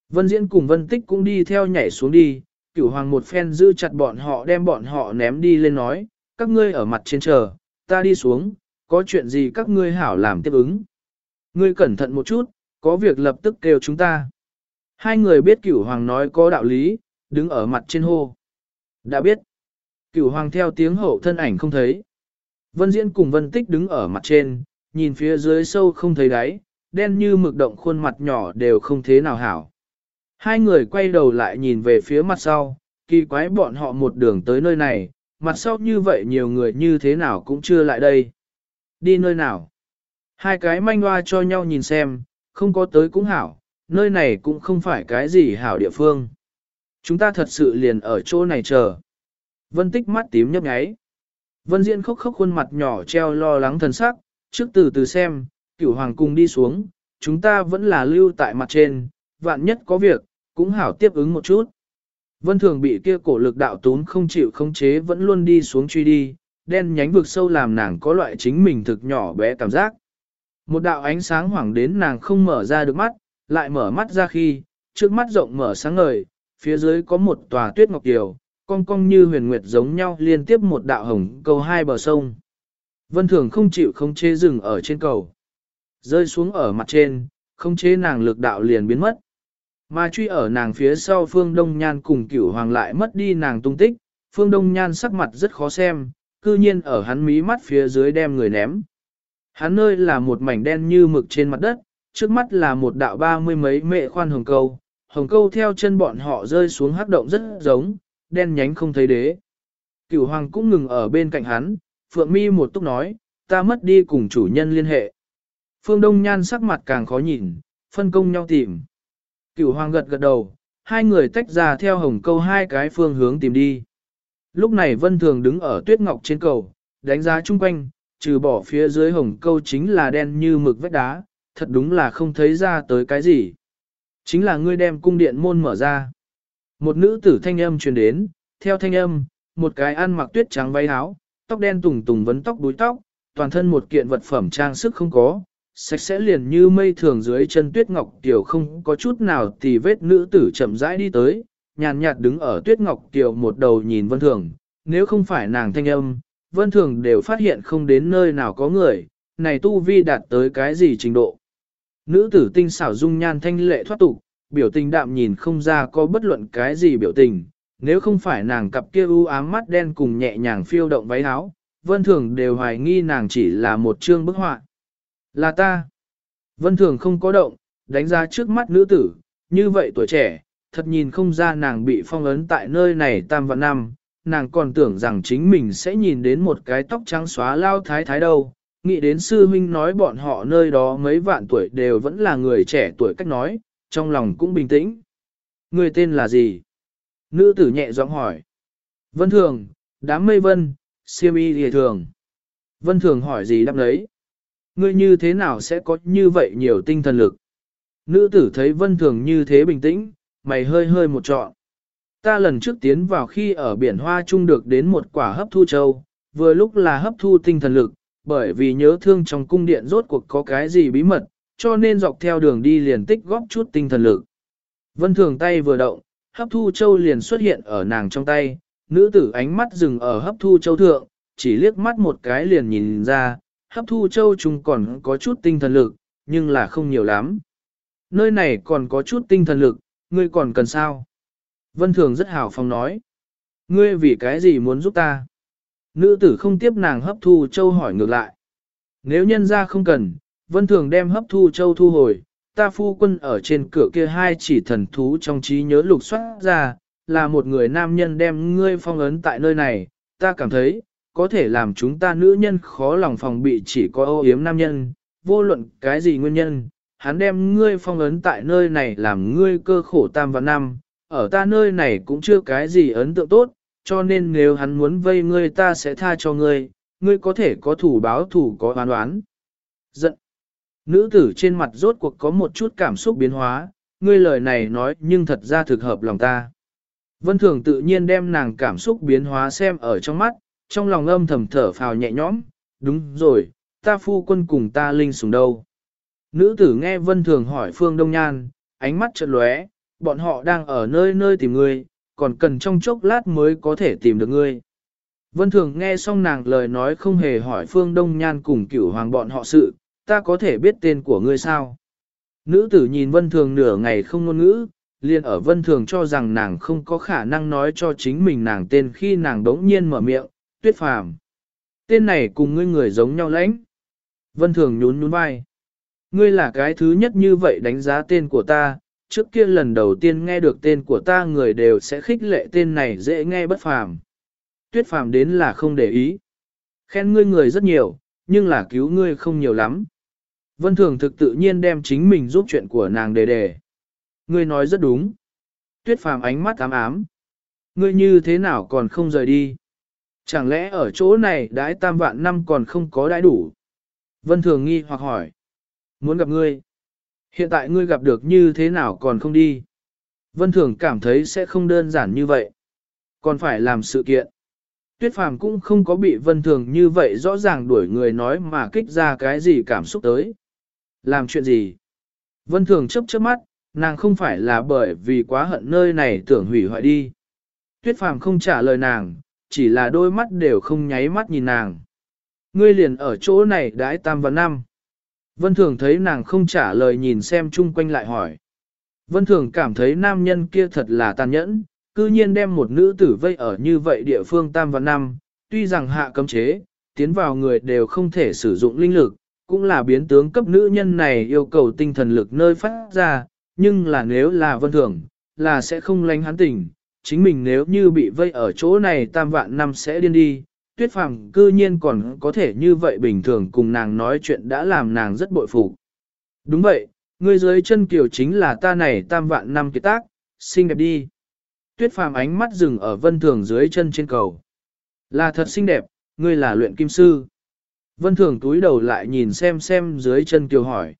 A: Vân Diễn cùng Vân Tích cũng đi theo nhảy xuống đi, cửu hoàng một phen giữ chặt bọn họ đem bọn họ ném đi lên nói, các ngươi ở mặt trên chờ, ta đi xuống, có chuyện gì các ngươi hảo làm tiếp ứng. Ngươi cẩn thận một chút, có việc lập tức kêu chúng ta. Hai người biết cửu hoàng nói có đạo lý, đứng ở mặt trên hô. Đã biết. Cửu hoàng theo tiếng hậu thân ảnh không thấy. Vân Diễn cùng Vân Tích đứng ở mặt trên, nhìn phía dưới sâu không thấy đáy, đen như mực động khuôn mặt nhỏ đều không thế nào hảo. Hai người quay đầu lại nhìn về phía mặt sau, kỳ quái bọn họ một đường tới nơi này, mặt sau như vậy nhiều người như thế nào cũng chưa lại đây. Đi nơi nào? Hai cái manh hoa cho nhau nhìn xem, không có tới cũng hảo, nơi này cũng không phải cái gì hảo địa phương. Chúng ta thật sự liền ở chỗ này chờ. Vân tích mắt tím nhấp nháy. Vân Diễn khóc khóc khuôn mặt nhỏ treo lo lắng thần sắc, trước từ từ xem, cửu hoàng cung đi xuống, chúng ta vẫn là lưu tại mặt trên, vạn nhất có việc, cũng hảo tiếp ứng một chút. Vân Thường bị kia cổ lực đạo tún không chịu khống chế vẫn luôn đi xuống truy đi, đen nhánh vực sâu làm nàng có loại chính mình thực nhỏ bé cảm giác. Một đạo ánh sáng hoảng đến nàng không mở ra được mắt, lại mở mắt ra khi, trước mắt rộng mở sáng ngời, phía dưới có một tòa tuyết ngọc kiều, cong cong như huyền nguyệt giống nhau liên tiếp một đạo hồng cầu hai bờ sông. Vân Thường không chịu không chế rừng ở trên cầu. Rơi xuống ở mặt trên, không chế nàng lực đạo liền biến mất. Mà truy ở nàng phía sau Phương Đông Nhan cùng cửu hoàng lại mất đi nàng tung tích, Phương Đông Nhan sắc mặt rất khó xem, cư nhiên ở hắn mí mắt phía dưới đem người ném. Hắn nơi là một mảnh đen như mực trên mặt đất, trước mắt là một đạo ba mươi mấy mệ khoan hồng câu, hồng câu theo chân bọn họ rơi xuống hắc động rất giống, đen nhánh không thấy đế. Cửu hoàng cũng ngừng ở bên cạnh hắn, Phượng Mi một túc nói, ta mất đi cùng chủ nhân liên hệ. Phương Đông Nhan sắc mặt càng khó nhìn, phân công nhau tìm. Cửu hoàng gật gật đầu, hai người tách ra theo hồng câu hai cái phương hướng tìm đi. Lúc này Vân Thường đứng ở tuyết ngọc trên cầu, đánh giá chung quanh, trừ bỏ phía dưới hồng câu chính là đen như mực vách đá, thật đúng là không thấy ra tới cái gì. Chính là ngươi đem cung điện môn mở ra. Một nữ tử thanh âm truyền đến, theo thanh âm, một cái ăn mặc tuyết trắng váy áo, tóc đen tùng tùng vấn tóc đuôi tóc, toàn thân một kiện vật phẩm trang sức không có, sạch sẽ liền như mây thường dưới chân tuyết ngọc tiểu không có chút nào thì vết nữ tử chậm rãi đi tới, nhàn nhạt đứng ở tuyết ngọc tiểu một đầu nhìn vân thường, nếu không phải nàng thanh âm, vân thường đều phát hiện không đến nơi nào có người, này tu vi đạt tới cái gì trình độ. Nữ tử tinh xảo dung nhan thanh lệ thoát tục, biểu tình đạm nhìn không ra có bất luận cái gì biểu tình, nếu không phải nàng cặp kia u ám mắt đen cùng nhẹ nhàng phiêu động váy áo, vân thường đều hoài nghi nàng chỉ là một chương bức họa. Là ta. Vân thường không có động, đánh ra trước mắt nữ tử, như vậy tuổi trẻ, thật nhìn không ra nàng bị phong ấn tại nơi này tam vạn năm, nàng còn tưởng rằng chính mình sẽ nhìn đến một cái tóc trắng xóa lao thái thái đâu. Nghĩ đến sư huynh nói bọn họ nơi đó mấy vạn tuổi đều vẫn là người trẻ tuổi cách nói, trong lòng cũng bình tĩnh. Người tên là gì? Nữ tử nhẹ giọng hỏi. Vân Thường, đám mây vân, siêm y thì thường. Vân Thường hỏi gì đáp đấy? Ngươi như thế nào sẽ có như vậy nhiều tinh thần lực? Nữ tử thấy Vân Thường như thế bình tĩnh, mày hơi hơi một trọn. Ta lần trước tiến vào khi ở biển hoa trung được đến một quả hấp thu châu, vừa lúc là hấp thu tinh thần lực, bởi vì nhớ thương trong cung điện rốt cuộc có cái gì bí mật, cho nên dọc theo đường đi liền tích góp chút tinh thần lực. Vân Thường tay vừa động, hấp thu châu liền xuất hiện ở nàng trong tay, nữ tử ánh mắt dừng ở hấp thu châu thượng, chỉ liếc mắt một cái liền nhìn ra, hấp thu châu chúng còn có chút tinh thần lực, nhưng là không nhiều lắm. Nơi này còn có chút tinh thần lực, ngươi còn cần sao? Vân Thường rất hào phong nói. Ngươi vì cái gì muốn giúp ta? Nữ tử không tiếp nàng hấp thu châu hỏi ngược lại. Nếu nhân ra không cần, Vân Thường đem hấp thu châu thu hồi, ta phu quân ở trên cửa kia hai chỉ thần thú trong trí nhớ lục soát ra, là một người nam nhân đem ngươi phong ấn tại nơi này, ta cảm thấy, có thể làm chúng ta nữ nhân khó lòng phòng bị chỉ có ô yếm nam nhân, vô luận cái gì nguyên nhân, hắn đem ngươi phong ấn tại nơi này làm ngươi cơ khổ tam và năm, ở ta nơi này cũng chưa cái gì ấn tượng tốt, cho nên nếu hắn muốn vây ngươi ta sẽ tha cho ngươi, ngươi có thể có thủ báo thủ có oán oán. Giận. Nữ tử trên mặt rốt cuộc có một chút cảm xúc biến hóa, ngươi lời này nói nhưng thật ra thực hợp lòng ta. Vân Thường tự nhiên đem nàng cảm xúc biến hóa xem ở trong mắt, trong lòng âm thầm thở phào nhẹ nhõm, đúng rồi, ta phu quân cùng ta linh sùng đâu. Nữ tử nghe Vân Thường hỏi Phương Đông Nhan, ánh mắt chợt lóe, bọn họ đang ở nơi nơi tìm ngươi, còn cần trong chốc lát mới có thể tìm được ngươi. Vân Thường nghe xong nàng lời nói không hề hỏi Phương Đông Nhan cùng cửu hoàng bọn họ sự, ta có thể biết tên của ngươi sao? Nữ tử nhìn Vân Thường nửa ngày không ngôn ngữ, liền ở Vân Thường cho rằng nàng không có khả năng nói cho chính mình nàng tên khi nàng đống nhiên mở miệng, tuyết phàm. Tên này cùng ngươi người giống nhau lãnh. Vân Thường nhún nhún vai. Ngươi là cái thứ nhất như vậy đánh giá tên của ta, trước kia lần đầu tiên nghe được tên của ta người đều sẽ khích lệ tên này dễ nghe bất phàm. Tuyết phàm đến là không để ý. Khen ngươi người rất nhiều, nhưng là cứu ngươi không nhiều lắm. Vân Thường thực tự nhiên đem chính mình giúp chuyện của nàng đề đề. Ngươi nói rất đúng. Tuyết phàm ánh mắt ám ám. Ngươi như thế nào còn không rời đi? Chẳng lẽ ở chỗ này đãi tam vạn năm còn không có đãi đủ? Vân Thường nghi hoặc hỏi. Muốn gặp ngươi. Hiện tại ngươi gặp được như thế nào còn không đi? Vân Thường cảm thấy sẽ không đơn giản như vậy. Còn phải làm sự kiện. Tuyết Phàm cũng không có bị Vân Thường như vậy rõ ràng đuổi người nói mà kích ra cái gì cảm xúc tới. Làm chuyện gì? Vân Thường chấp chớp mắt, nàng không phải là bởi vì quá hận nơi này tưởng hủy hoại đi. Tuyết Phàm không trả lời nàng, chỉ là đôi mắt đều không nháy mắt nhìn nàng. Ngươi liền ở chỗ này đãi tam và năm. Vân Thường thấy nàng không trả lời nhìn xem chung quanh lại hỏi. Vân Thường cảm thấy nam nhân kia thật là tàn nhẫn, cư nhiên đem một nữ tử vây ở như vậy địa phương tam và năm, tuy rằng hạ cấm chế, tiến vào người đều không thể sử dụng linh lực, cũng là biến tướng cấp nữ nhân này yêu cầu tinh thần lực nơi phát ra, nhưng là nếu là vân thường, là sẽ không lánh hắn tình, chính mình nếu như bị vây ở chỗ này tam vạn năm sẽ điên đi, tuyết phàm cư nhiên còn có thể như vậy bình thường cùng nàng nói chuyện đã làm nàng rất bội phục. Đúng vậy, ngươi dưới chân kiều chính là ta này tam vạn năm kiệt tác, xinh đẹp đi. Tuyết phàm ánh mắt dừng ở vân thường dưới chân trên cầu. Là thật xinh đẹp, ngươi là luyện kim sư. Vân thường túi đầu lại nhìn xem xem dưới chân kiều hỏi.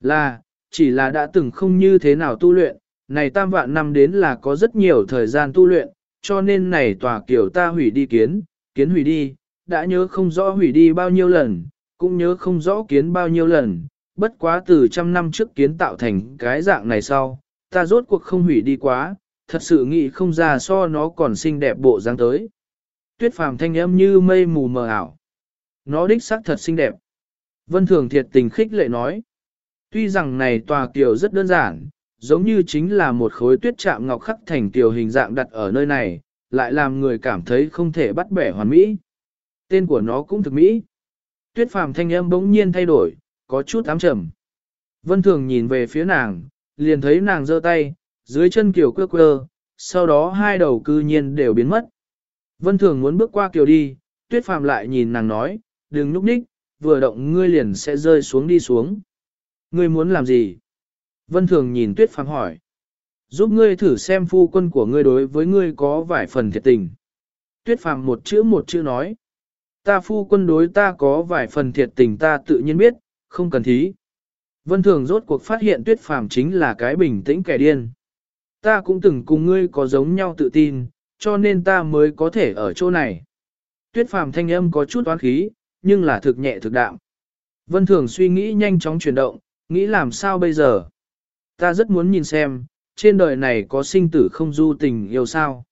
A: Là, Chỉ là đã từng không như thế nào tu luyện, này tam vạn năm đến là có rất nhiều thời gian tu luyện, cho nên này tòa kiểu ta hủy đi kiến, kiến hủy đi, đã nhớ không rõ hủy đi bao nhiêu lần, cũng nhớ không rõ kiến bao nhiêu lần, bất quá từ trăm năm trước kiến tạo thành cái dạng này sau, ta rốt cuộc không hủy đi quá, thật sự nghĩ không ra so nó còn xinh đẹp bộ dáng tới. Tuyết phàm thanh âm như mây mù mờ ảo. Nó đích xác thật xinh đẹp. Vân Thường thiệt tình khích lệ nói. Tuy rằng này tòa kiều rất đơn giản, giống như chính là một khối tuyết chạm ngọc khắc thành tiểu hình dạng đặt ở nơi này, lại làm người cảm thấy không thể bắt bẻ hoàn mỹ. Tên của nó cũng thực mỹ. Tuyết phàm thanh âm bỗng nhiên thay đổi, có chút ám trầm. Vân Thường nhìn về phía nàng, liền thấy nàng giơ tay, dưới chân kiều quơ quơ, sau đó hai đầu cư nhiên đều biến mất. Vân Thường muốn bước qua kiều đi, Tuyết phàm lại nhìn nàng nói, đừng núp ních, vừa động ngươi liền sẽ rơi xuống đi xuống. Ngươi muốn làm gì? Vân Thường nhìn Tuyết Phàm hỏi. Giúp ngươi thử xem phu quân của ngươi đối với ngươi có vài phần thiệt tình. Tuyết Phàm một chữ một chữ nói. Ta phu quân đối ta có vài phần thiệt tình ta tự nhiên biết, không cần thí. Vân Thường rốt cuộc phát hiện Tuyết Phàm chính là cái bình tĩnh kẻ điên. Ta cũng từng cùng ngươi có giống nhau tự tin, cho nên ta mới có thể ở chỗ này. Tuyết Phàm thanh âm có chút oán khí, nhưng là thực nhẹ thực đạm. Vân Thường suy nghĩ nhanh chóng chuyển động, nghĩ làm sao bây giờ. Ta rất muốn nhìn xem, trên đời này có sinh tử không du tình yêu sao.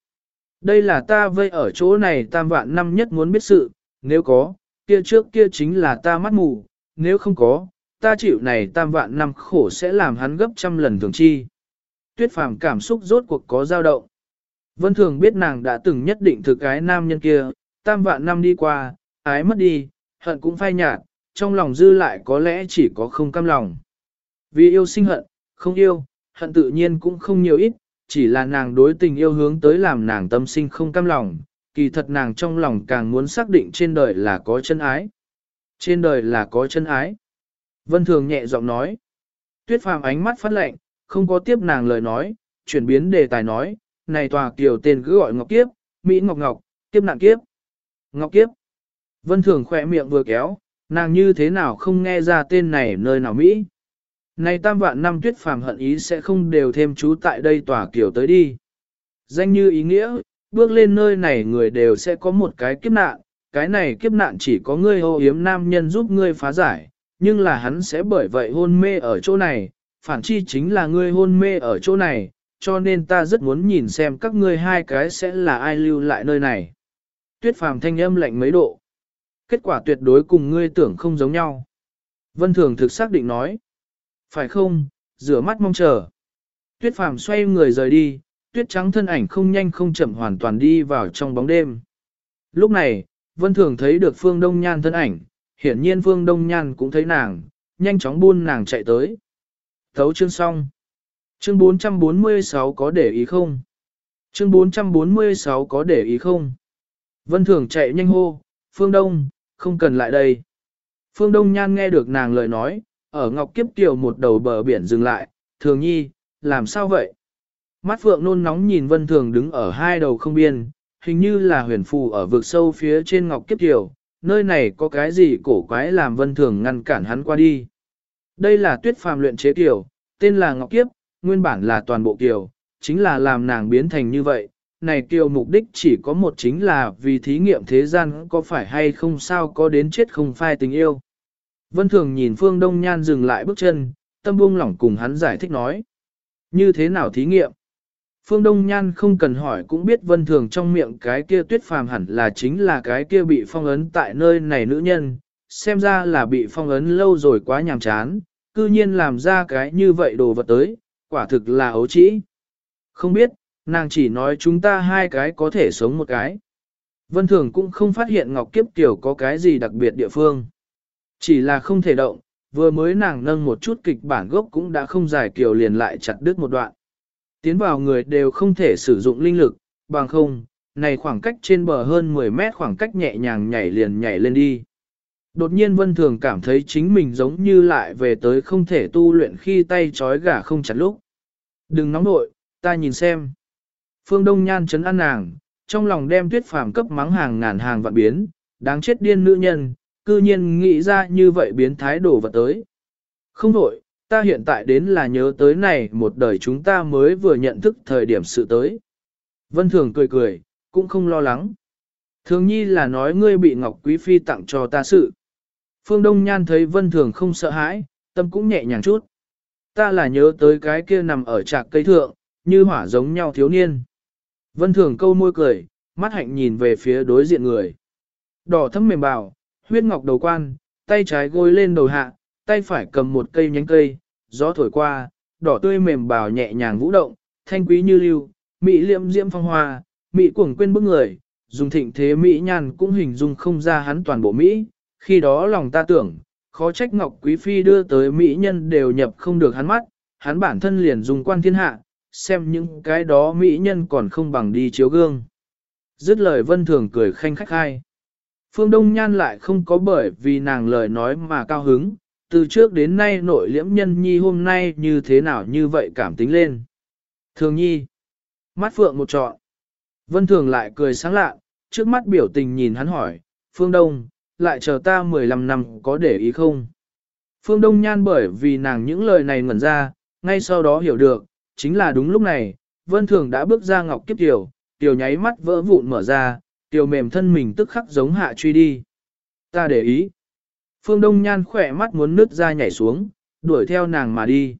A: Đây là ta vây ở chỗ này tam vạn năm nhất muốn biết sự, nếu có, kia trước kia chính là ta mắt mù, nếu không có, ta chịu này tam vạn năm khổ sẽ làm hắn gấp trăm lần thường chi. Tuyết phàm cảm xúc rốt cuộc có dao động. Vân thường biết nàng đã từng nhất định thực cái nam nhân kia, tam vạn năm đi qua, ái mất đi, hận cũng phai nhạt, trong lòng dư lại có lẽ chỉ có không cam lòng. Vì yêu sinh hận, không yêu, hận tự nhiên cũng không nhiều ít, chỉ là nàng đối tình yêu hướng tới làm nàng tâm sinh không cam lòng, kỳ thật nàng trong lòng càng muốn xác định trên đời là có chân ái. Trên đời là có chân ái. Vân Thường nhẹ giọng nói. Tuyết phàm ánh mắt phát lệnh, không có tiếp nàng lời nói, chuyển biến đề tài nói, này tòa kiều tên cứ gọi Ngọc Kiếp, Mỹ Ngọc Ngọc, Kiếp nạn Kiếp. Ngọc Kiếp. Vân Thường khỏe miệng vừa kéo, nàng như thế nào không nghe ra tên này nơi nào Mỹ. Này tam vạn năm tuyết phàm hận ý sẽ không đều thêm chú tại đây tỏa kiểu tới đi. Danh như ý nghĩa, bước lên nơi này người đều sẽ có một cái kiếp nạn, cái này kiếp nạn chỉ có ngươi ô yếm nam nhân giúp ngươi phá giải, nhưng là hắn sẽ bởi vậy hôn mê ở chỗ này, phản chi chính là ngươi hôn mê ở chỗ này, cho nên ta rất muốn nhìn xem các ngươi hai cái sẽ là ai lưu lại nơi này. Tuyết phàm thanh âm lạnh mấy độ. Kết quả tuyệt đối cùng ngươi tưởng không giống nhau. Vân Thường thực xác định nói. Phải không, rửa mắt mong chờ. Tuyết phàm xoay người rời đi, tuyết trắng thân ảnh không nhanh không chậm hoàn toàn đi vào trong bóng đêm. Lúc này, Vân Thường thấy được Phương Đông Nhan thân ảnh, hiển nhiên Phương Đông Nhan cũng thấy nàng, nhanh chóng buôn nàng chạy tới. Thấu chương xong. Chương 446 có để ý không? Chương 446 có để ý không? Vân Thường chạy nhanh hô, Phương Đông, không cần lại đây. Phương Đông Nhan nghe được nàng lời nói, ở Ngọc Kiếp Kiều một đầu bờ biển dừng lại, thường nhi, làm sao vậy? Mắt phượng nôn nóng nhìn Vân Thường đứng ở hai đầu không biên, hình như là huyền phù ở vực sâu phía trên Ngọc Kiếp Kiều, nơi này có cái gì cổ quái làm Vân Thường ngăn cản hắn qua đi. Đây là tuyết phàm luyện chế kiều, tên là Ngọc Kiếp, nguyên bản là toàn bộ kiều, chính là làm nàng biến thành như vậy, này kiều mục đích chỉ có một chính là vì thí nghiệm thế gian có phải hay không sao có đến chết không phai tình yêu. Vân Thường nhìn Phương Đông Nhan dừng lại bước chân, tâm buông lỏng cùng hắn giải thích nói. Như thế nào thí nghiệm? Phương Đông Nhan không cần hỏi cũng biết Vân Thường trong miệng cái kia tuyết phàm hẳn là chính là cái kia bị phong ấn tại nơi này nữ nhân, xem ra là bị phong ấn lâu rồi quá nhàm chán, cư nhiên làm ra cái như vậy đồ vật tới, quả thực là ấu trĩ. Không biết, nàng chỉ nói chúng ta hai cái có thể sống một cái. Vân Thường cũng không phát hiện Ngọc Kiếp Tiểu có cái gì đặc biệt địa phương. Chỉ là không thể động, vừa mới nàng nâng một chút kịch bản gốc cũng đã không giải kiều liền lại chặt đứt một đoạn. Tiến vào người đều không thể sử dụng linh lực, bằng không, này khoảng cách trên bờ hơn 10 mét khoảng cách nhẹ nhàng nhảy liền nhảy lên đi. Đột nhiên Vân Thường cảm thấy chính mình giống như lại về tới không thể tu luyện khi tay trói gà không chặt lúc. Đừng nóng nội, ta nhìn xem. Phương Đông Nhan chấn an nàng, trong lòng đem tuyết phàm cấp mắng hàng ngàn hàng vạn biến, đáng chết điên nữ nhân, cư nhiên nghĩ ra như vậy biến thái đổ vật tới. Không đổi, ta hiện tại đến là nhớ tới này một đời chúng ta mới vừa nhận thức thời điểm sự tới. Vân Thường cười cười, cũng không lo lắng. Thường nhi là nói ngươi bị Ngọc Quý Phi tặng cho ta sự. Phương Đông Nhan thấy Vân Thường không sợ hãi, tâm cũng nhẹ nhàng chút. Ta là nhớ tới cái kia nằm ở trạc cây thượng, như hỏa giống nhau thiếu niên. Vân Thường câu môi cười, mắt hạnh nhìn về phía đối diện người. Đỏ thấm mềm bào, huyết ngọc đầu quan, tay trái gối lên đầu hạ, tay phải cầm một cây nhánh cây, gió thổi qua, đỏ tươi mềm bào nhẹ nhàng vũ động, thanh quý như lưu, mỹ liệm diễm phong hoa, mỹ cuồng quên bức người, dùng thịnh thế mỹ nhàn cũng hình dung không ra hắn toàn bộ mỹ, khi đó lòng ta tưởng, khó trách Ngọc Quý Phi đưa tới mỹ nhân đều nhập không được hắn mắt, hắn bản thân liền dùng quan thiên hạ, xem những cái đó mỹ nhân còn không bằng đi chiếu gương. Dứt lời vân thường cười khanh khách hai. Phương Đông Nhan lại không có bởi vì nàng lời nói mà cao hứng, từ trước đến nay nội liễm nhân nhi hôm nay như thế nào như vậy cảm tính lên. Thường nhi, mắt phượng một trọn. Vân Thường lại cười sáng lạ, trước mắt biểu tình nhìn hắn hỏi, Phương Đông, lại chờ ta 15 năm có để ý không? Phương Đông Nhan bởi vì nàng những lời này ngẩn ra, ngay sau đó hiểu được, chính là đúng lúc này, Vân Thường đã bước ra ngọc kiếp tiểu, tiểu nháy mắt vỡ vụn mở ra, tiểu mềm thân mình tức khắc giống hạ truy đi. Ta để ý. Phương Đông Nhan khỏe mắt muốn nứt ra nhảy xuống, đuổi theo nàng mà đi.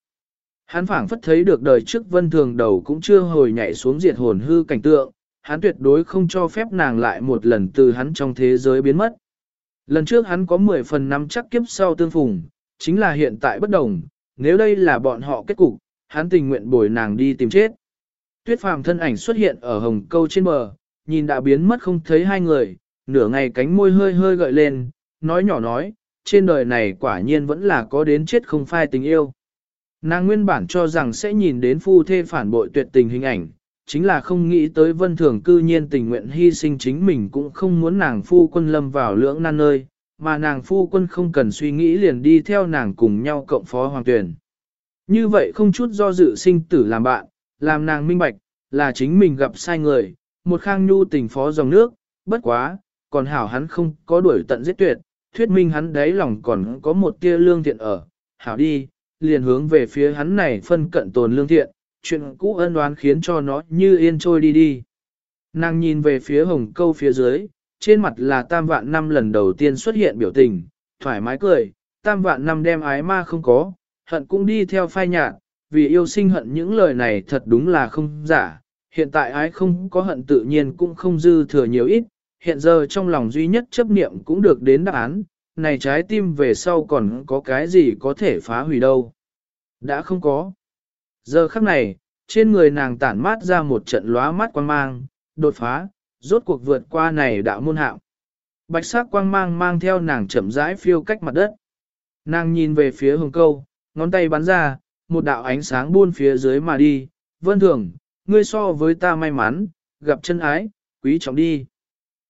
A: Hắn phảng phất thấy được đời trước Vân Thường đầu cũng chưa hồi nhảy xuống diệt hồn hư cảnh tượng, hắn tuyệt đối không cho phép nàng lại một lần từ hắn trong thế giới biến mất. Lần trước hắn có 10 phần năm chắc kiếp sau tương phùng, chính là hiện tại bất đồng, nếu đây là bọn họ kết cục, hắn tình nguyện bồi nàng đi tìm chết. Tuyết phàm thân ảnh xuất hiện ở hồng câu trên bờ, nhìn đã biến mất không thấy hai người, nửa ngày cánh môi hơi hơi gợi lên, nói nhỏ nói, trên đời này quả nhiên vẫn là có đến chết không phai tình yêu. Nàng nguyên bản cho rằng sẽ nhìn đến phu thê phản bội tuyệt tình hình ảnh, chính là không nghĩ tới vân thường cư nhiên tình nguyện hy sinh chính mình cũng không muốn nàng phu quân lâm vào lưỡng nan nơi, mà nàng phu quân không cần suy nghĩ liền đi theo nàng cùng nhau cộng phó hoàng tuyển. Như vậy không chút do dự sinh tử làm bạn, làm nàng minh bạch, là chính mình gặp sai người, một khang nhu tình phó dòng nước, bất quá, còn hảo hắn không có đuổi tận giết tuyệt, thuyết minh hắn đáy lòng còn có một tia lương thiện ở, hảo đi, liền hướng về phía hắn này phân cận tồn lương thiện, chuyện cũ ân đoán khiến cho nó như yên trôi đi đi. Nàng nhìn về phía hồng câu phía dưới, trên mặt là tam vạn năm lần đầu tiên xuất hiện biểu tình, thoải mái cười, tam vạn năm đem ái ma không có, hận cũng đi theo phai nhạt, vì yêu sinh hận những lời này thật đúng là không giả, hiện tại ái không có hận tự nhiên cũng không dư thừa nhiều ít, hiện giờ trong lòng duy nhất chấp niệm cũng được đến đáp án, này trái tim về sau còn có cái gì có thể phá hủy đâu. Đã không có. Giờ khắc này, trên người nàng tản mát ra một trận lóa mắt quang mang, đột phá, rốt cuộc vượt qua này đạo môn hạo. Bạch sắc quang mang mang theo nàng chậm rãi phiêu cách mặt đất. Nàng nhìn về phía hồng câu, ngón tay bắn ra, một đạo ánh sáng buôn phía dưới mà đi, vân thường, ngươi so với ta may mắn, gặp chân ái, quý trọng đi.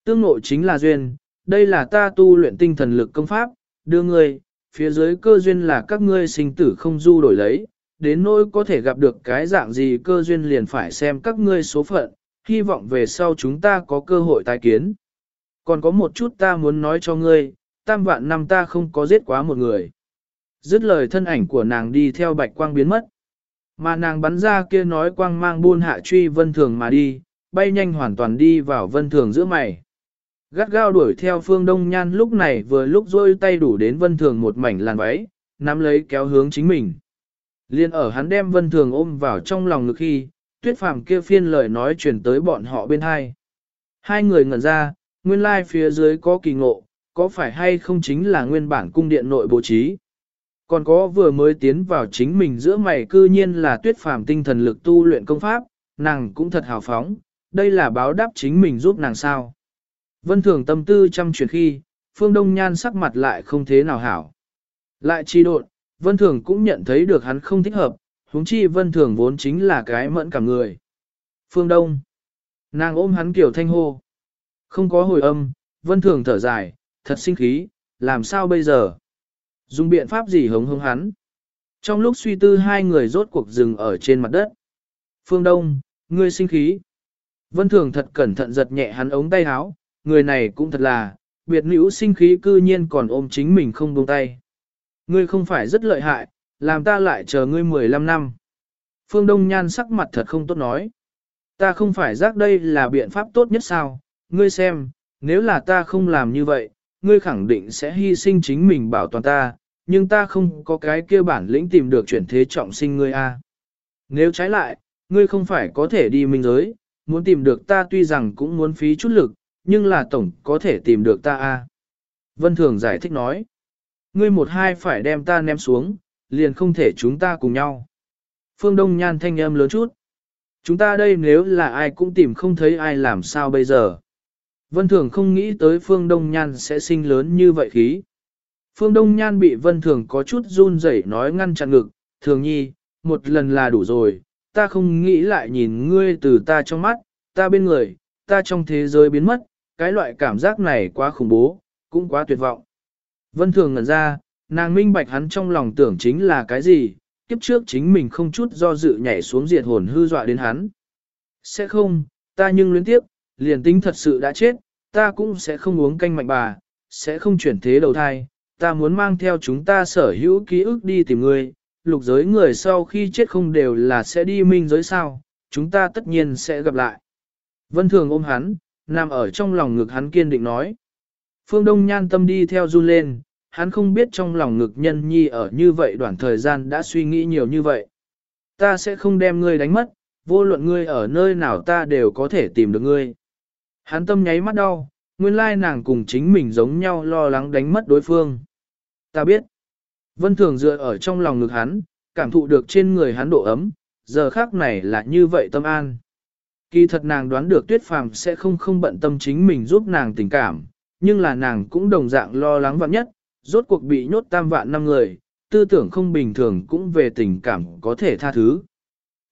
A: Tương nội chính là duyên, đây là ta tu luyện tinh thần lực công pháp, đưa ngươi, phía dưới cơ duyên là các ngươi sinh tử không du đổi lấy, đến nỗi có thể gặp được cái dạng gì cơ duyên liền phải xem các ngươi số phận, hy vọng về sau chúng ta có cơ hội tái kiến. Còn có một chút ta muốn nói cho ngươi, tam vạn năm ta không có giết quá một người. Dứt lời thân ảnh của nàng đi theo bạch quang biến mất. Mà nàng bắn ra kia nói quang mang buôn hạ truy vân thường mà đi, bay nhanh hoàn toàn đi vào vân thường giữa mày. Gắt gao đuổi theo phương đông nhan lúc này vừa lúc rôi tay đủ đến vân thường một mảnh làn váy, nắm lấy kéo hướng chính mình. Liên ở hắn đem vân thường ôm vào trong lòng ngực khi, tuyết phàm kia phiên lời nói truyền tới bọn họ bên hai. Hai người ngẩn ra, nguyên lai phía dưới có kỳ ngộ, có phải hay không chính là nguyên bản cung điện nội bố trí. Còn có vừa mới tiến vào chính mình giữa mày cư nhiên là tuyết phàm tinh thần lực tu luyện công pháp, nàng cũng thật hào phóng, đây là báo đáp chính mình giúp nàng sao. Vân thường tâm tư chăm chuyển khi, phương đông nhan sắc mặt lại không thế nào hảo. Lại chi độn, vân thường cũng nhận thấy được hắn không thích hợp, huống chi vân thường vốn chính là cái mẫn cả người. Phương đông, nàng ôm hắn kiểu thanh hô. Không có hồi âm, vân thường thở dài, thật sinh khí, làm sao bây giờ? Dùng biện pháp gì hống hống hắn? Trong lúc suy tư hai người rốt cuộc dừng ở trên mặt đất. Phương Đông, ngươi sinh khí. Vân Thường thật cẩn thận giật nhẹ hắn ống tay áo, người này cũng thật là, biệt nữ sinh khí cư nhiên còn ôm chính mình không buông tay. Ngươi không phải rất lợi hại, làm ta lại chờ ngươi 15 năm. Phương Đông Nhan sắc mặt thật không tốt nói. Ta không phải giác đây là biện pháp tốt nhất sao, ngươi xem, nếu là ta không làm như vậy, ngươi khẳng định sẽ hy sinh chính mình bảo toàn ta, nhưng ta không có cái kia bản lĩnh tìm được chuyển thế trọng sinh ngươi a. Nếu trái lại, ngươi không phải có thể đi minh giới, muốn tìm được ta tuy rằng cũng muốn phí chút lực, nhưng là tổng có thể tìm được ta a. Vân Thường giải thích nói, ngươi một hai phải đem ta ném xuống, liền không thể chúng ta cùng nhau. Phương Đông Nhan thanh âm lớn chút. Chúng ta đây nếu là ai cũng tìm không thấy ai làm sao bây giờ. Vân Thường không nghĩ tới Phương Đông Nhan sẽ sinh lớn như vậy khí. Phương Đông Nhan bị Vân Thường có chút run rẩy nói ngăn chặn ngực, Thường nhi, một lần là đủ rồi, ta không nghĩ lại nhìn ngươi từ ta trong mắt, ta bên người, ta trong thế giới biến mất, cái loại cảm giác này quá khủng bố, cũng quá tuyệt vọng. Vân Thường ngẩn ra, nàng minh bạch hắn trong lòng tưởng chính là cái gì, kiếp trước chính mình không chút do dự nhảy xuống diệt hồn hư dọa đến hắn. Sẽ không, ta nhưng luyến tiếp, liền tính thật sự đã chết, ta cũng sẽ không uống canh mạnh bà, sẽ không chuyển thế đầu thai, ta muốn mang theo chúng ta sở hữu ký ức đi tìm ngươi, lục giới người sau khi chết không đều là sẽ đi minh giới sao, chúng ta tất nhiên sẽ gặp lại. Vân Thường ôm hắn, nằm ở trong lòng ngực hắn kiên định nói. Phương Đông nhan tâm đi theo run lên, hắn không biết trong lòng ngực nhân nhi ở như vậy đoạn thời gian đã suy nghĩ nhiều như vậy. Ta sẽ không đem ngươi đánh mất, vô luận ngươi ở nơi nào ta đều có thể tìm được ngươi. Hắn tâm nháy mắt đau, nguyên lai nàng cùng chính mình giống nhau lo lắng đánh mất đối phương. Ta biết. Vân Thường dựa ở trong lòng ngực hắn, cảm thụ được trên người hắn độ ấm, giờ khác này là như vậy tâm an. Kỳ thật nàng đoán được tuyết phàm sẽ không không bận tâm chính mình giúp nàng tình cảm, nhưng là nàng cũng đồng dạng lo lắng vạn nhất, rốt cuộc bị nhốt tam vạn năm người, tư tưởng không bình thường cũng về tình cảm có thể tha thứ.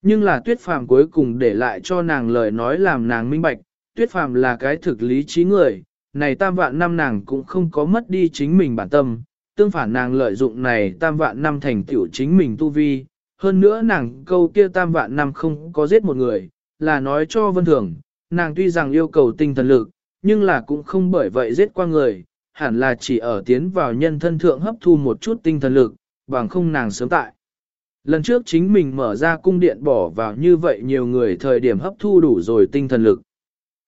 A: Nhưng là tuyết phàm cuối cùng để lại cho nàng lời nói làm nàng minh bạch, tuyết phàm là cái thực lý trí người, này tam vạn năm nàng cũng không có mất đi chính mình bản tâm, tương phản nàng lợi dụng này tam vạn năm thành tựu chính mình tu vi, hơn nữa nàng câu kia tam vạn năm không có giết một người, là nói cho vân thường, nàng tuy rằng yêu cầu tinh thần lực, nhưng là cũng không bởi vậy giết qua người, hẳn là chỉ ở tiến vào nhân thân thượng hấp thu một chút tinh thần lực, bằng không nàng sớm tại. Lần trước chính mình mở ra cung điện bỏ vào như vậy nhiều người thời điểm hấp thu đủ rồi tinh thần lực.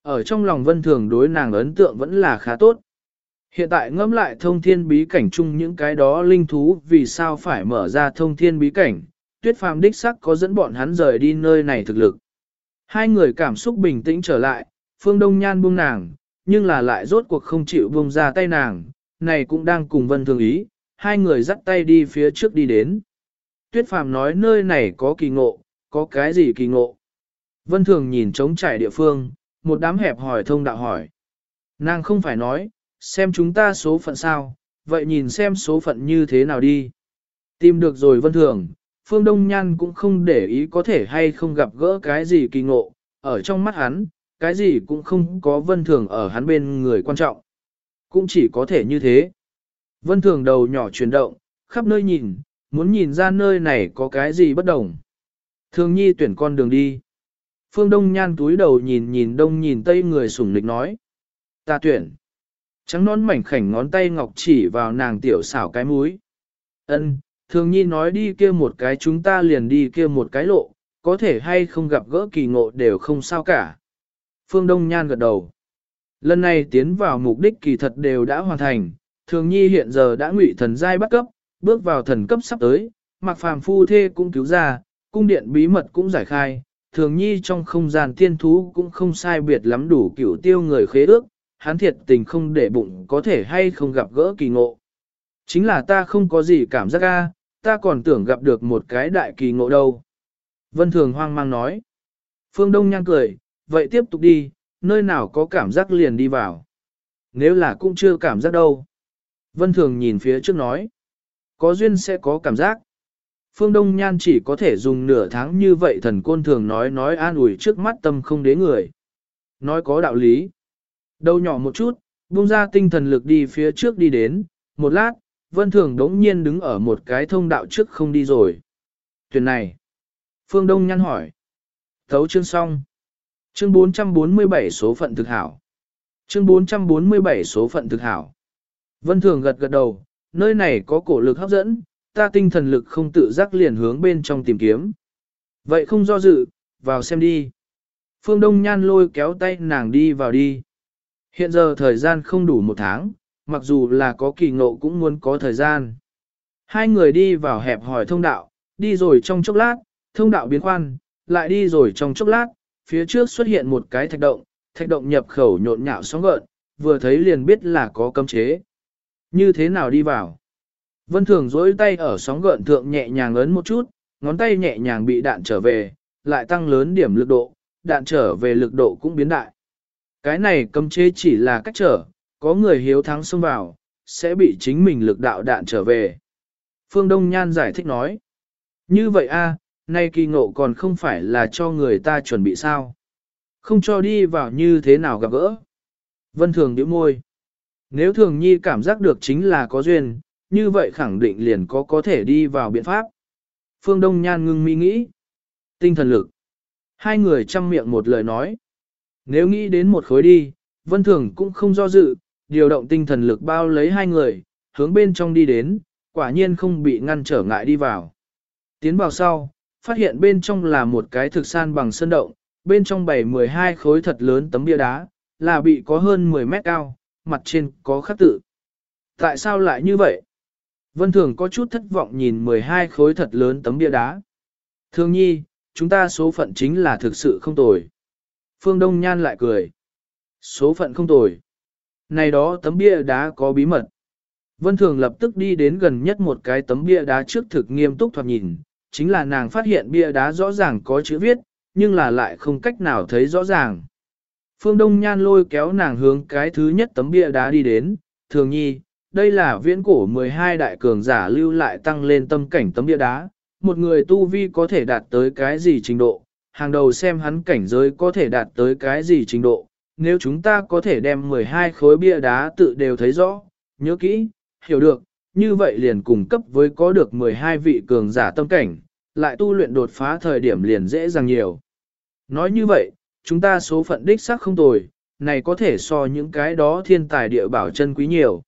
A: Ở trong lòng vân thường đối nàng ấn tượng vẫn là khá tốt. Hiện tại ngẫm lại thông thiên bí cảnh chung những cái đó linh thú vì sao phải mở ra thông thiên bí cảnh, tuyết phàm đích sắc có dẫn bọn hắn rời đi nơi này thực lực. Hai người cảm xúc bình tĩnh trở lại, phương đông nhan buông nàng, nhưng là lại rốt cuộc không chịu buông ra tay nàng, này cũng đang cùng vân thường ý, hai người dắt tay đi phía trước đi đến. Tuyết phàm nói nơi này có kỳ ngộ, có cái gì kỳ ngộ. Vân thường nhìn trống trải địa phương, một đám hẹp hỏi thông đạo hỏi. Nàng không phải nói, xem chúng ta số phận sao, vậy nhìn xem số phận như thế nào đi. Tìm được rồi vân thường, Phương Đông Nhan cũng không để ý có thể hay không gặp gỡ cái gì kỳ ngộ, ở trong mắt hắn, cái gì cũng không có vân thường ở hắn bên người quan trọng. Cũng chỉ có thể như thế. Vân thường đầu nhỏ chuyển động, khắp nơi nhìn, muốn nhìn ra nơi này có cái gì bất đồng. Thường nhi tuyển con đường đi. Phương Đông Nhan túi đầu nhìn nhìn đông nhìn tây người sủng lịch nói. Ta tuyển. Trắng nón mảnh khảnh ngón tay ngọc chỉ vào nàng tiểu xảo cái múi. Ân, thường nhi nói đi kia một cái chúng ta liền đi kia một cái lộ, có thể hay không gặp gỡ kỳ ngộ đều không sao cả. Phương Đông Nhan gật đầu. Lần này tiến vào mục đích kỳ thật đều đã hoàn thành, thường nhi hiện giờ đã ngụy thần giai bắt cấp, bước vào thần cấp sắp tới, mặc phàm phu thê cũng cứu ra, cung điện bí mật cũng giải khai, thường nhi trong không gian tiên thú cũng không sai biệt lắm đủ kiểu tiêu người khế ước, hắn thiệt tình không để bụng có thể hay không gặp gỡ kỳ ngộ. Chính là ta không có gì cảm giác ga, ta còn tưởng gặp được một cái đại kỳ ngộ đâu. Vân Thường hoang mang nói. Phương Đông nhang cười, vậy tiếp tục đi, nơi nào có cảm giác liền đi vào. Nếu là cũng chưa cảm giác đâu. Vân Thường nhìn phía trước nói. Có duyên sẽ có cảm giác. Phương Đông Nhan chỉ có thể dùng nửa tháng như vậy thần côn thường nói nói an ủi trước mắt tâm không đế người. Nói có đạo lý. Đầu nhỏ một chút, buông ra tinh thần lực đi phía trước đi đến, một lát, Vân Thường đống nhiên đứng ở một cái thông đạo trước không đi rồi. Tuyển này. Phương Đông Nhan hỏi. Thấu chương xong. Chương 447 số phận thực hảo. Chương 447 số phận thực hảo. Vân Thường gật gật đầu, nơi này có cổ lực hấp dẫn, ta tinh thần lực không tự giác liền hướng bên trong tìm kiếm. Vậy không do dự, vào xem đi. Phương Đông Nhan lôi kéo tay nàng đi vào đi. Hiện giờ thời gian không đủ một tháng, mặc dù là có kỳ ngộ cũng muốn có thời gian. Hai người đi vào hẹp hỏi thông đạo, đi rồi trong chốc lát, thông đạo biến khoan, lại đi rồi trong chốc lát, phía trước xuất hiện một cái thạch động, thạch động nhập khẩu nhộn nhạo sóng gợn, vừa thấy liền biết là có cấm chế. Như thế nào đi vào? Vân Thường dối tay ở sóng gợn thượng nhẹ nhàng ấn một chút, ngón tay nhẹ nhàng bị đạn trở về, lại tăng lớn điểm lực độ, đạn trở về lực độ cũng biến đại. Cái này cấm chế chỉ là cách trở, có người hiếu thắng xông vào, sẽ bị chính mình lực đạo đạn trở về. Phương Đông Nhan giải thích nói. Như vậy a, nay kỳ ngộ còn không phải là cho người ta chuẩn bị sao. Không cho đi vào như thế nào gặp gỡ. Vân Thường nhíu môi. Nếu Thường Nhi cảm giác được chính là có duyên, như vậy khẳng định liền có có thể đi vào biện pháp. Phương Đông Nhan ngưng mi nghĩ. Tinh thần lực. Hai người chăm miệng một lời nói. Nếu nghĩ đến một khối đi, Vân Thường cũng không do dự, điều động tinh thần lực bao lấy hai người, hướng bên trong đi đến, quả nhiên không bị ngăn trở ngại đi vào. Tiến vào sau, phát hiện bên trong là một cái thực san bằng sơn động, bên trong bảy 12 khối thật lớn tấm bia đá, là bị có hơn 10 mét cao, mặt trên có khắc tự. Tại sao lại như vậy? Vân Thường có chút thất vọng nhìn 12 khối thật lớn tấm bia đá. Thương nhi, chúng ta số phận chính là thực sự không tồi. Phương Đông Nhan lại cười. Số phận không tồi. Này đó tấm bia đá có bí mật. Vân Thường lập tức đi đến gần nhất một cái tấm bia đá trước thực nghiêm túc thoạt nhìn, chính là nàng phát hiện bia đá rõ ràng có chữ viết, nhưng là lại không cách nào thấy rõ ràng. Phương Đông Nhan lôi kéo nàng hướng cái thứ nhất tấm bia đá đi đến, thường nhi, đây là viễn cổ 12 đại cường giả lưu lại tăng lên tâm cảnh tấm bia đá, một người tu vi có thể đạt tới cái gì trình độ, hàng đầu xem hắn cảnh giới có thể đạt tới cái gì trình độ, nếu chúng ta có thể đem 12 khối bia đá tự đều thấy rõ, nhớ kỹ, hiểu được, như vậy liền cùng cấp với có được 12 vị cường giả tâm cảnh, lại tu luyện đột phá thời điểm liền dễ dàng nhiều. Nói như vậy, chúng ta số phận đích xác không tồi, này có thể so những cái đó thiên tài địa bảo chân quý nhiều.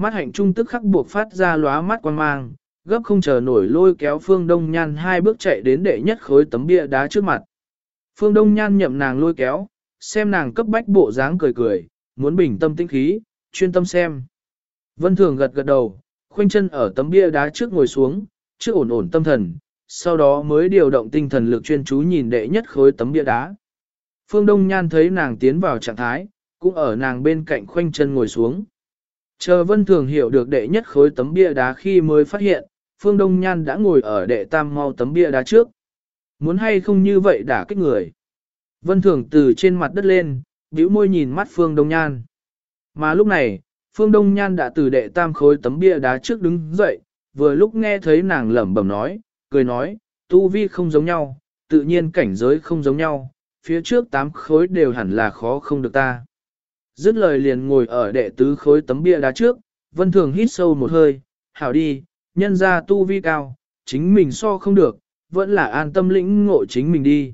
A: Mắt hạnh trung tức khắc buộc phát ra lóa mắt quan mang, gấp không chờ nổi lôi kéo Phương Đông Nhan hai bước chạy đến đệ nhất khối tấm bia đá trước mặt. Phương Đông Nhan nhậm nàng lôi kéo, xem nàng cấp bách bộ dáng cười cười, muốn bình tâm tĩnh khí, chuyên tâm xem. Vân Thường gật gật đầu, khoanh chân ở tấm bia đá trước ngồi xuống, trước ổn ổn tâm thần, sau đó mới điều động tinh thần lực chuyên chú nhìn đệ nhất khối tấm bia đá. Phương Đông Nhan thấy nàng tiến vào trạng thái, cũng ở nàng bên cạnh khoanh chân ngồi xuống. Chờ Vân Thường hiểu được đệ nhất khối tấm bia đá khi mới phát hiện, Phương Đông Nhan đã ngồi ở đệ tam mau tấm bia đá trước. Muốn hay không như vậy đã kích người. Vân Thường từ trên mặt đất lên, bĩu môi nhìn mắt Phương Đông Nhan. Mà lúc này, Phương Đông Nhan đã từ đệ tam khối tấm bia đá trước đứng dậy, vừa lúc nghe thấy nàng lẩm bẩm nói, cười nói, tu vi không giống nhau, tự nhiên cảnh giới không giống nhau, phía trước tám khối đều hẳn là khó không được ta. Dứt lời liền ngồi ở đệ tứ khối tấm bia đá trước, Vân Thường hít sâu một hơi, hảo đi, nhân ra tu vi cao, chính mình so không được, vẫn là an tâm lĩnh ngộ chính mình đi.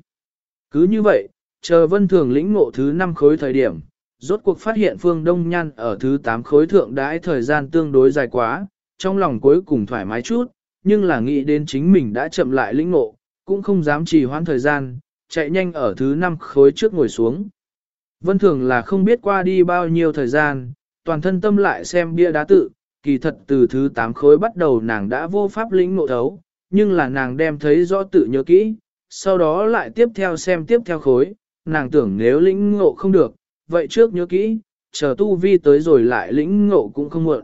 A: Cứ như vậy, chờ Vân Thường lĩnh ngộ thứ năm khối thời điểm, rốt cuộc phát hiện Phương Đông Nhan ở thứ 8 khối thượng đãi thời gian tương đối dài quá, trong lòng cuối cùng thoải mái chút, nhưng là nghĩ đến chính mình đã chậm lại lĩnh ngộ, cũng không dám trì hoãn thời gian, chạy nhanh ở thứ 5 khối trước ngồi xuống. Vân thường là không biết qua đi bao nhiêu thời gian, toàn thân tâm lại xem bia đá tự, kỳ thật từ thứ 8 khối bắt đầu nàng đã vô pháp lĩnh ngộ thấu, nhưng là nàng đem thấy rõ tự nhớ kỹ, sau đó lại tiếp theo xem tiếp theo khối, nàng tưởng nếu lĩnh ngộ không được, vậy trước nhớ kỹ, chờ tu vi tới rồi lại lĩnh ngộ cũng không muộn.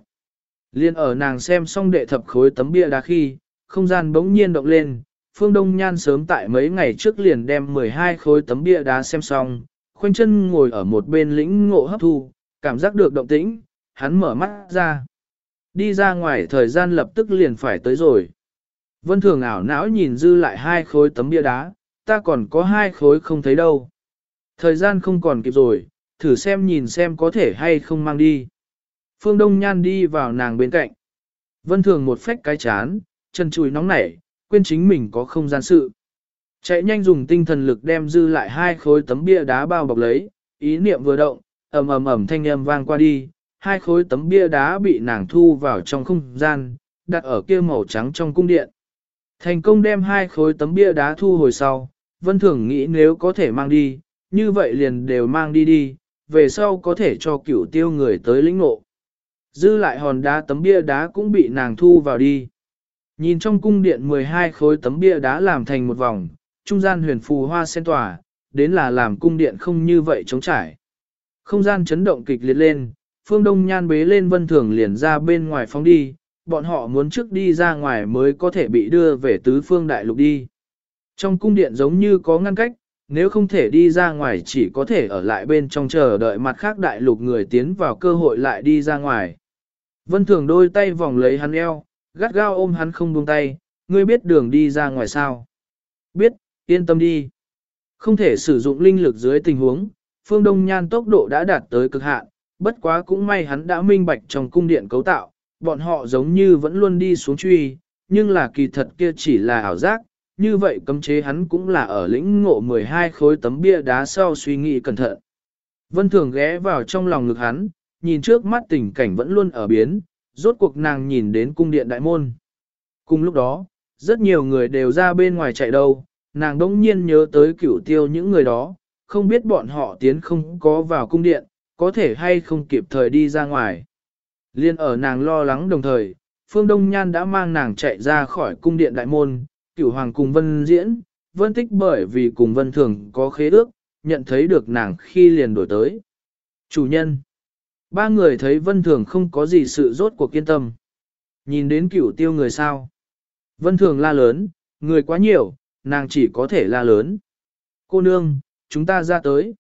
A: Liên ở nàng xem xong đệ thập khối tấm bia đá khi, không gian bỗng nhiên động lên, Phương Đông Nhan sớm tại mấy ngày trước liền đem 12 khối tấm bia đá xem xong, khoanh chân ngồi ở một bên lĩnh ngộ hấp thu, cảm giác được động tĩnh, hắn mở mắt ra. Đi ra ngoài thời gian lập tức liền phải tới rồi. Vân Thường ảo não nhìn dư lại hai khối tấm bia đá, ta còn có hai khối không thấy đâu. Thời gian không còn kịp rồi, thử xem nhìn xem có thể hay không mang đi. Phương Đông Nhan đi vào nàng bên cạnh. Vân Thường một phách cái chán, chân chùi nóng nảy, quên chính mình có không gian sự. Chạy nhanh dùng tinh thần lực đem dư lại hai khối tấm bia đá bao bọc lấy, ý niệm vừa động, ầm ầm ầm thanh âm vang qua đi, hai khối tấm bia đá bị nàng thu vào trong không gian, đặt ở kia màu trắng trong cung điện. Thành công đem hai khối tấm bia đá thu hồi sau, Vân Thường nghĩ nếu có thể mang đi, như vậy liền đều mang đi đi, về sau có thể cho cửu tiêu người tới lĩnh ngộ. Dư lại hòn đá tấm bia đá cũng bị nàng thu vào đi. Nhìn trong cung điện 12 khối tấm bia đá làm thành một vòng, trung gian huyền phù hoa sen tỏa, đến là làm cung điện không như vậy chống trải. Không gian chấn động kịch liệt lên, phương đông nhan bế lên vân thường liền ra bên ngoài phóng đi, bọn họ muốn trước đi ra ngoài mới có thể bị đưa về tứ phương đại lục đi. Trong cung điện giống như có ngăn cách, nếu không thể đi ra ngoài chỉ có thể ở lại bên trong chờ đợi mặt khác đại lục người tiến vào cơ hội lại đi ra ngoài. Vân thường đôi tay vòng lấy hắn eo, gắt gao ôm hắn không buông tay, ngươi biết đường đi ra ngoài sao. Biết, yên tâm đi. Không thể sử dụng linh lực dưới tình huống, phương đông nhan tốc độ đã đạt tới cực hạn, bất quá cũng may hắn đã minh bạch trong cung điện cấu tạo, bọn họ giống như vẫn luôn đi xuống truy, nhưng là kỳ thật kia chỉ là ảo giác, như vậy cấm chế hắn cũng là ở lĩnh ngộ 12 khối tấm bia đá sau suy nghĩ cẩn thận. Vân Thường ghé vào trong lòng ngực hắn, nhìn trước mắt tình cảnh vẫn luôn ở biến, rốt cuộc nàng nhìn đến cung điện đại môn. Cùng lúc đó, rất nhiều người đều ra bên ngoài chạy đâu, nàng đống nhiên nhớ tới cửu tiêu những người đó, không biết bọn họ tiến không có vào cung điện, có thể hay không kịp thời đi ra ngoài. Liên ở nàng lo lắng đồng thời, Phương Đông Nhan đã mang nàng chạy ra khỏi cung điện đại môn, cửu hoàng cùng vân diễn, vân tích bởi vì cùng vân thường có khế ước, nhận thấy được nàng khi liền đổi tới. Chủ nhân, ba người thấy vân thường không có gì sự rốt cuộc kiên tâm. Nhìn đến cửu tiêu người sao. Vân thường la lớn, người quá nhiều, nàng chỉ có thể la lớn. Cô nương, chúng ta ra tới.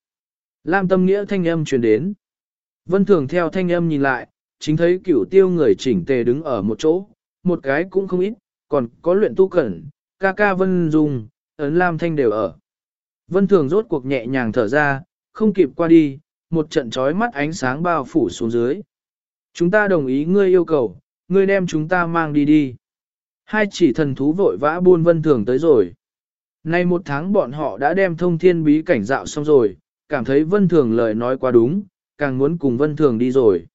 A: Lam tâm nghĩa thanh âm truyền đến. Vân thường theo thanh âm nhìn lại, chính thấy cửu tiêu người chỉnh tề đứng ở một chỗ, một cái cũng không ít, còn có luyện tu cẩn, ca ca Vân Dung, ấn Lam Thanh đều ở. Vân Thường rốt cuộc nhẹ nhàng thở ra, không kịp qua đi, một trận trói mắt ánh sáng bao phủ xuống dưới. Chúng ta đồng ý ngươi yêu cầu, ngươi đem chúng ta mang đi đi. Hai chỉ thần thú vội vã buôn Vân Thường tới rồi. Nay một tháng bọn họ đã đem thông thiên bí cảnh dạo xong rồi, cảm thấy Vân Thường lời nói quá đúng, càng muốn cùng Vân Thường đi rồi.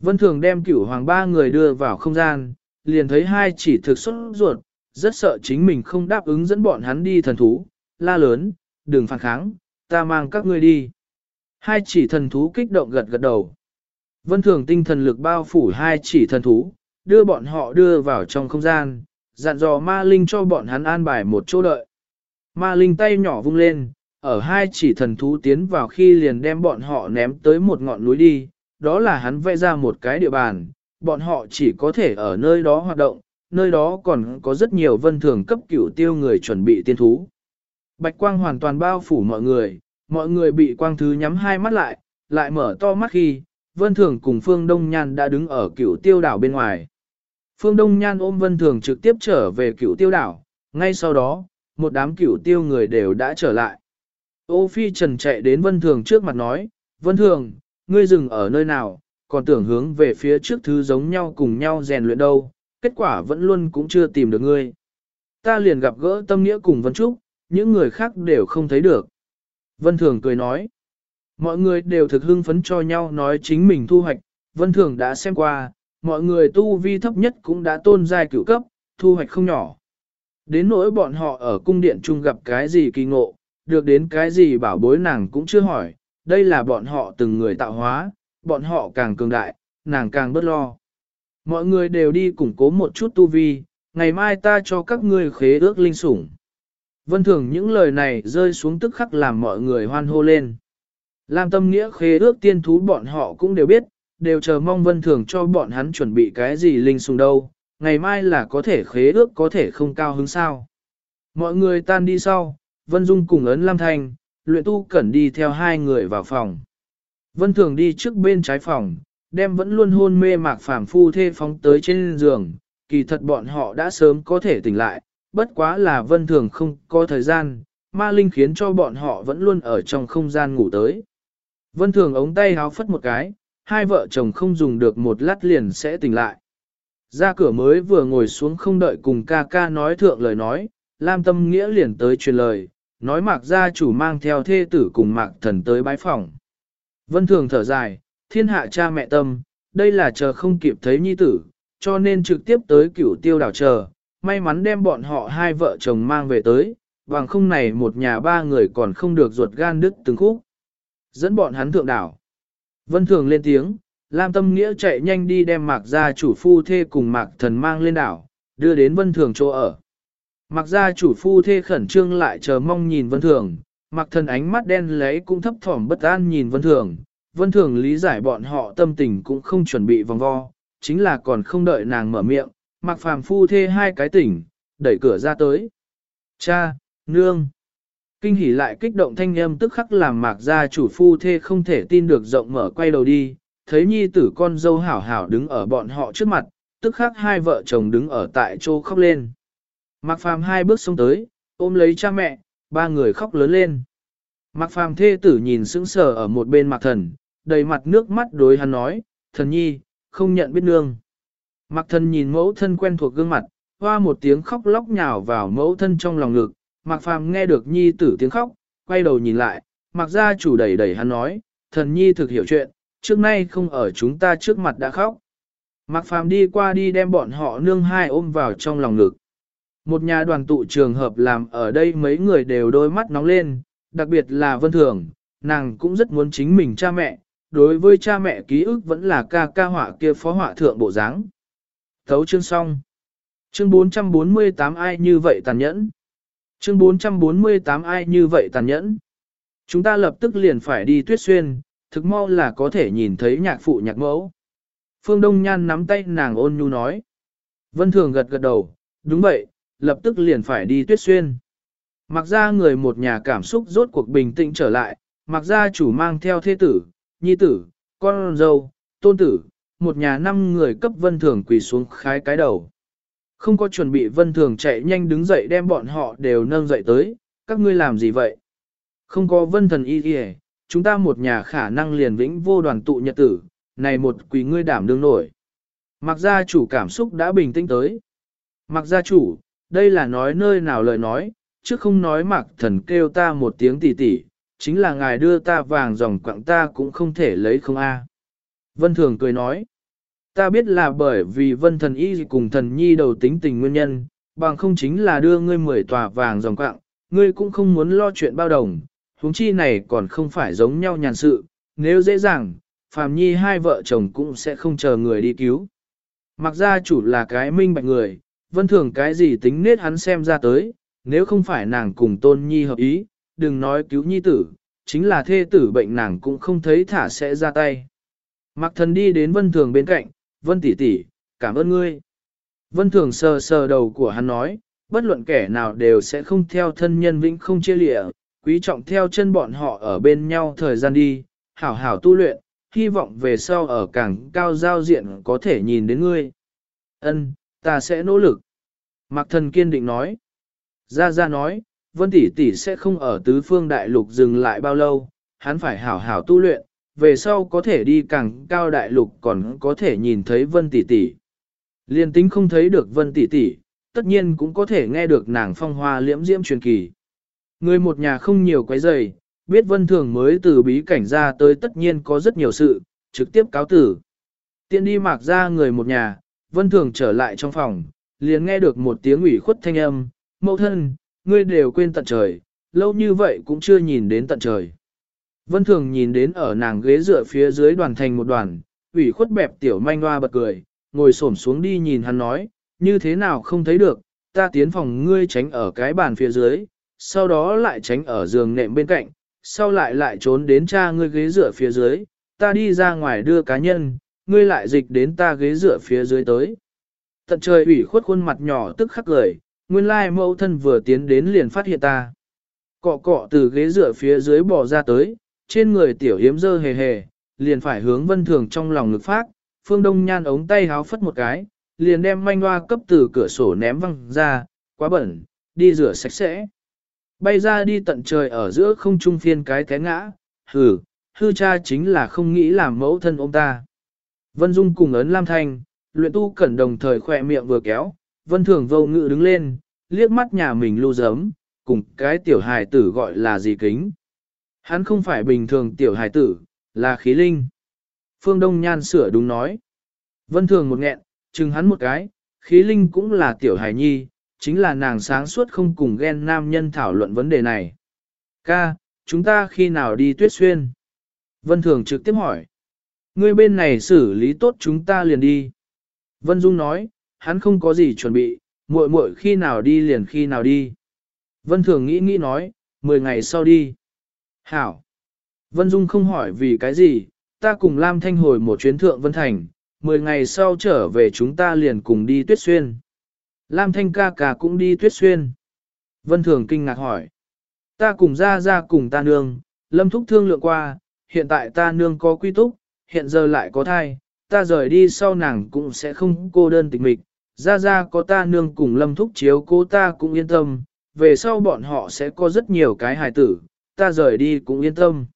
A: Vân Thường đem cửu hoàng ba người đưa vào không gian, liền thấy hai chỉ thực xuất ruột, rất sợ chính mình không đáp ứng dẫn bọn hắn đi thần thú, la lớn, đừng phản kháng, ta mang các ngươi đi. Hai chỉ thần thú kích động gật gật đầu. Vân thường tinh thần lực bao phủ hai chỉ thần thú, đưa bọn họ đưa vào trong không gian, dặn dò ma linh cho bọn hắn an bài một chỗ đợi. Ma linh tay nhỏ vung lên, ở hai chỉ thần thú tiến vào khi liền đem bọn họ ném tới một ngọn núi đi, đó là hắn vẽ ra một cái địa bàn, bọn họ chỉ có thể ở nơi đó hoạt động, nơi đó còn có rất nhiều vân thường cấp cửu tiêu người chuẩn bị tiên thú. Bạch quang hoàn toàn bao phủ mọi người, mọi người bị quang thứ nhắm hai mắt lại, lại mở to mắt khi, vân thường cùng Phương Đông Nhan đã đứng ở cửu tiêu đảo bên ngoài. Phương Đông Nhan ôm vân thường trực tiếp trở về cửu tiêu đảo, ngay sau đó, một đám cửu tiêu người đều đã trở lại. Ô Phi Trần chạy đến vân thường trước mặt nói, vân thường, ngươi dừng ở nơi nào, còn tưởng hướng về phía trước thứ giống nhau cùng nhau rèn luyện đâu, kết quả vẫn luôn cũng chưa tìm được ngươi. Ta liền gặp gỡ tâm nghĩa cùng Vân Trúc, những người khác đều không thấy được. Vân Thường cười nói, mọi người đều thực hưng phấn cho nhau nói chính mình thu hoạch, Vân Thường đã xem qua, mọi người tu vi thấp nhất cũng đã tôn giai cửu cấp, thu hoạch không nhỏ. Đến nỗi bọn họ ở cung điện chung gặp cái gì kỳ ngộ, được đến cái gì bảo bối nàng cũng chưa hỏi, đây là bọn họ từng người tạo hóa, bọn họ càng cường đại, nàng càng bất lo. Mọi người đều đi củng cố một chút tu vi, ngày mai ta cho các ngươi khế ước linh sủng. Vân thường những lời này rơi xuống tức khắc làm mọi người hoan hô lên. Làm tâm nghĩa khế ước tiên thú bọn họ cũng đều biết, đều chờ mong vân thường cho bọn hắn chuẩn bị cái gì linh sủng đâu, ngày mai là có thể khế ước có thể không cao hứng sao. Mọi người tan đi sau, Vân Dung cùng ấn Lam Thanh, luyện tu cẩn đi theo hai người vào phòng. Vân thường đi trước bên trái phòng, đem vẫn luôn hôn mê mạc phàm phu thê phóng tới trên giường, kỳ thật bọn họ đã sớm có thể tỉnh lại, bất quá là vân thường không có thời gian, ma linh khiến cho bọn họ vẫn luôn ở trong không gian ngủ tới. Vân thường ống tay háo phất một cái, hai vợ chồng không dùng được một lát liền sẽ tỉnh lại. Ra cửa mới vừa ngồi xuống không đợi cùng ca ca nói thượng lời nói, Lam Tâm Nghĩa liền tới truyền lời, nói mạc gia chủ mang theo thê tử cùng mạc thần tới bái phòng. Vân thường thở dài, thiên hạ cha mẹ tâm, đây là chờ không kịp thấy nhi tử, cho nên trực tiếp tới cửu tiêu đảo chờ, may mắn đem bọn họ hai vợ chồng mang về tới, bằng không này một nhà ba người còn không được ruột gan đứt từng khúc. Dẫn bọn hắn thượng đảo. Vân Thường lên tiếng, Lam Tâm Nghĩa chạy nhanh đi đem mạc gia chủ phu thê cùng mạc thần mang lên đảo, đưa đến Vân Thường chỗ ở. Mạc gia chủ phu thê khẩn trương lại chờ mong nhìn Vân Thường, mạc thần ánh mắt đen lấy cũng thấp thỏm bất an nhìn Vân Thường. Vân Thường lý giải bọn họ tâm tình cũng không chuẩn bị vòng vo, chính là còn không đợi nàng mở miệng, mạc phàm phu thê hai cái tỉnh, đẩy cửa ra tới. Cha, nương. Kinh hỉ lại kích động thanh âm tức khắc làm mạc gia chủ phu thê không thể tin được rộng mở quay đầu đi, thấy nhi tử con dâu hảo hảo đứng ở bọn họ trước mặt, tức khắc hai vợ chồng đứng ở tại chỗ khóc lên. Mạc phàm hai bước xông tới, ôm lấy cha mẹ, ba người khóc lớn lên. Mạc phàm thê tử nhìn sững sờ ở một bên mạc thần, đầy mặt nước mắt đối hắn nói, thần nhi, không nhận biết nương. Mạc thần nhìn mẫu thân quen thuộc gương mặt, hoa một tiếng khóc lóc nhào vào mẫu thân trong lòng ngực, Mạc Phàm nghe được nhi tử tiếng khóc, quay đầu nhìn lại, Mạc gia chủ đẩy đẩy hắn nói, thần nhi thực hiểu chuyện, trước nay không ở chúng ta trước mặt đã khóc. Mạc Phàm đi qua đi đem bọn họ nương hai ôm vào trong lòng ngực. Một nhà đoàn tụ trường hợp làm ở đây mấy người đều đôi mắt nóng lên, đặc biệt là Vân Thường, nàng cũng rất muốn chính mình cha mẹ, đối với cha mẹ ký ức vẫn là ca ca họa kia phó họa thượng bộ dáng. Thấu chương xong. Chương 448 ai như vậy tàn nhẫn. Chương 448 ai như vậy tàn nhẫn. Chúng ta lập tức liền phải đi tuyết xuyên, thực mau là có thể nhìn thấy nhạc phụ nhạc mẫu. Phương Đông Nhan nắm tay nàng ôn nhu nói. Vân Thường gật gật đầu, đúng vậy, lập tức liền phải đi tuyết xuyên. Mặc ra người một nhà cảm xúc rốt cuộc bình tĩnh trở lại, mặc ra chủ mang theo thế tử, nhi tử, con dâu, tôn tử, một nhà năm người cấp Vân Thường quỳ xuống khái cái đầu. Không có chuẩn bị vân thường chạy nhanh đứng dậy đem bọn họ đều nâng dậy tới, các ngươi làm gì vậy? Không có vân thần y kìa, chúng ta một nhà khả năng liền vĩnh vô đoàn tụ nhật tử, này một quỷ ngươi đảm đương nổi. Mặc gia chủ cảm xúc đã bình tĩnh tới. Mặc gia chủ, đây là nói nơi nào lời nói, chứ không nói mặc thần kêu ta một tiếng tỉ tỉ, chính là ngài đưa ta vàng dòng quặng ta cũng không thể lấy không a. Vân thường cười nói. Ta biết là bởi vì vân thần y cùng thần nhi đầu tính tình nguyên nhân, bằng không chính là đưa ngươi mười tòa vàng dòng quặng, ngươi cũng không muốn lo chuyện bao đồng, huống chi này còn không phải giống nhau nhàn sự, nếu dễ dàng, phàm nhi hai vợ chồng cũng sẽ không chờ người đi cứu. Mặc ra chủ là cái minh bạch người, vân thường cái gì tính nết hắn xem ra tới, nếu không phải nàng cùng tôn nhi hợp ý, đừng nói cứu nhi tử, chính là thê tử bệnh nàng cũng không thấy thả sẽ ra tay. Mặc thần đi đến vân thường bên cạnh, Vân tỷ tỷ, cảm ơn ngươi. Vân thường sờ sờ đầu của hắn nói, bất luận kẻ nào đều sẽ không theo thân nhân vĩnh không chia lịa, quý trọng theo chân bọn họ ở bên nhau thời gian đi, hảo hảo tu luyện, hy vọng về sau ở càng cao giao diện có thể nhìn đến ngươi. Ân, ta sẽ nỗ lực. Mạc thần kiên định nói. Gia Gia nói, Vân tỷ tỷ sẽ không ở tứ phương đại lục dừng lại bao lâu, hắn phải hảo hảo tu luyện, về sau có thể đi càng cao đại lục còn có thể nhìn thấy vân tỷ tỷ. Liên tính không thấy được vân tỷ tỷ, tất nhiên cũng có thể nghe được nàng phong hoa liễm diễm truyền kỳ. Người một nhà không nhiều quấy rầy, biết vân thường mới từ bí cảnh ra tới tất nhiên có rất nhiều sự, trực tiếp cáo tử. Tiện đi mạc ra người một nhà, vân thường trở lại trong phòng, liền nghe được một tiếng ủy khuất thanh âm, mẫu thân, ngươi đều quên tận trời, lâu như vậy cũng chưa nhìn đến tận trời. Vân Thường nhìn đến ở nàng ghế dựa phía dưới đoàn thành một đoàn, ủy khuất bẹp tiểu manh hoa bật cười, ngồi xổm xuống đi nhìn hắn nói, như thế nào không thấy được, ta tiến phòng ngươi tránh ở cái bàn phía dưới, sau đó lại tránh ở giường nệm bên cạnh, sau lại lại trốn đến cha ngươi ghế dựa phía dưới, ta đi ra ngoài đưa cá nhân, ngươi lại dịch đến ta ghế dựa phía dưới tới. Tận trời ủy khuất khuôn mặt nhỏ tức khắc cười, nguyên lai mẫu thân vừa tiến đến liền phát hiện ta. Cọ cọ từ ghế dựa phía dưới bò ra tới, trên người tiểu hiếm dơ hề hề, liền phải hướng vân thường trong lòng ngực phát, phương đông nhan ống tay háo phất một cái, liền đem manh hoa cấp từ cửa sổ ném văng ra, quá bẩn, đi rửa sạch sẽ. Bay ra đi tận trời ở giữa không trung phiên cái té ngã, hừ, hư cha chính là không nghĩ làm mẫu thân ông ta. Vân Dung cùng ấn Lam Thanh, luyện tu cẩn đồng thời khỏe miệng vừa kéo, vân thường vô ngự đứng lên, liếc mắt nhà mình lưu giấm, cùng cái tiểu hài tử gọi là gì kính. Hắn không phải bình thường tiểu hài tử, là khí linh. Phương Đông Nhan sửa đúng nói. Vân Thường một nghẹn, chừng hắn một cái, khí linh cũng là tiểu hài nhi, chính là nàng sáng suốt không cùng ghen nam nhân thảo luận vấn đề này. Ca, chúng ta khi nào đi tuyết xuyên? Vân Thường trực tiếp hỏi. Ngươi bên này xử lý tốt chúng ta liền đi. Vân Dung nói, hắn không có gì chuẩn bị, muội muội khi nào đi liền khi nào đi. Vân Thường nghĩ nghĩ nói, 10 ngày sau đi. Hảo. Vân Dung không hỏi vì cái gì, ta cùng Lam Thanh hồi một chuyến thượng Vân Thành, 10 ngày sau trở về chúng ta liền cùng đi tuyết xuyên. Lam Thanh ca ca cũng đi tuyết xuyên. Vân Thường kinh ngạc hỏi. Ta cùng ra ra cùng ta nương, lâm thúc thương lượng qua, hiện tại ta nương có quy túc, hiện giờ lại có thai, ta rời đi sau nàng cũng sẽ không cô đơn tịch mịch. Ra ra có ta nương cùng lâm thúc chiếu cô ta cũng yên tâm, về sau bọn họ sẽ có rất nhiều cái hài tử, ta rời đi cũng yên tâm.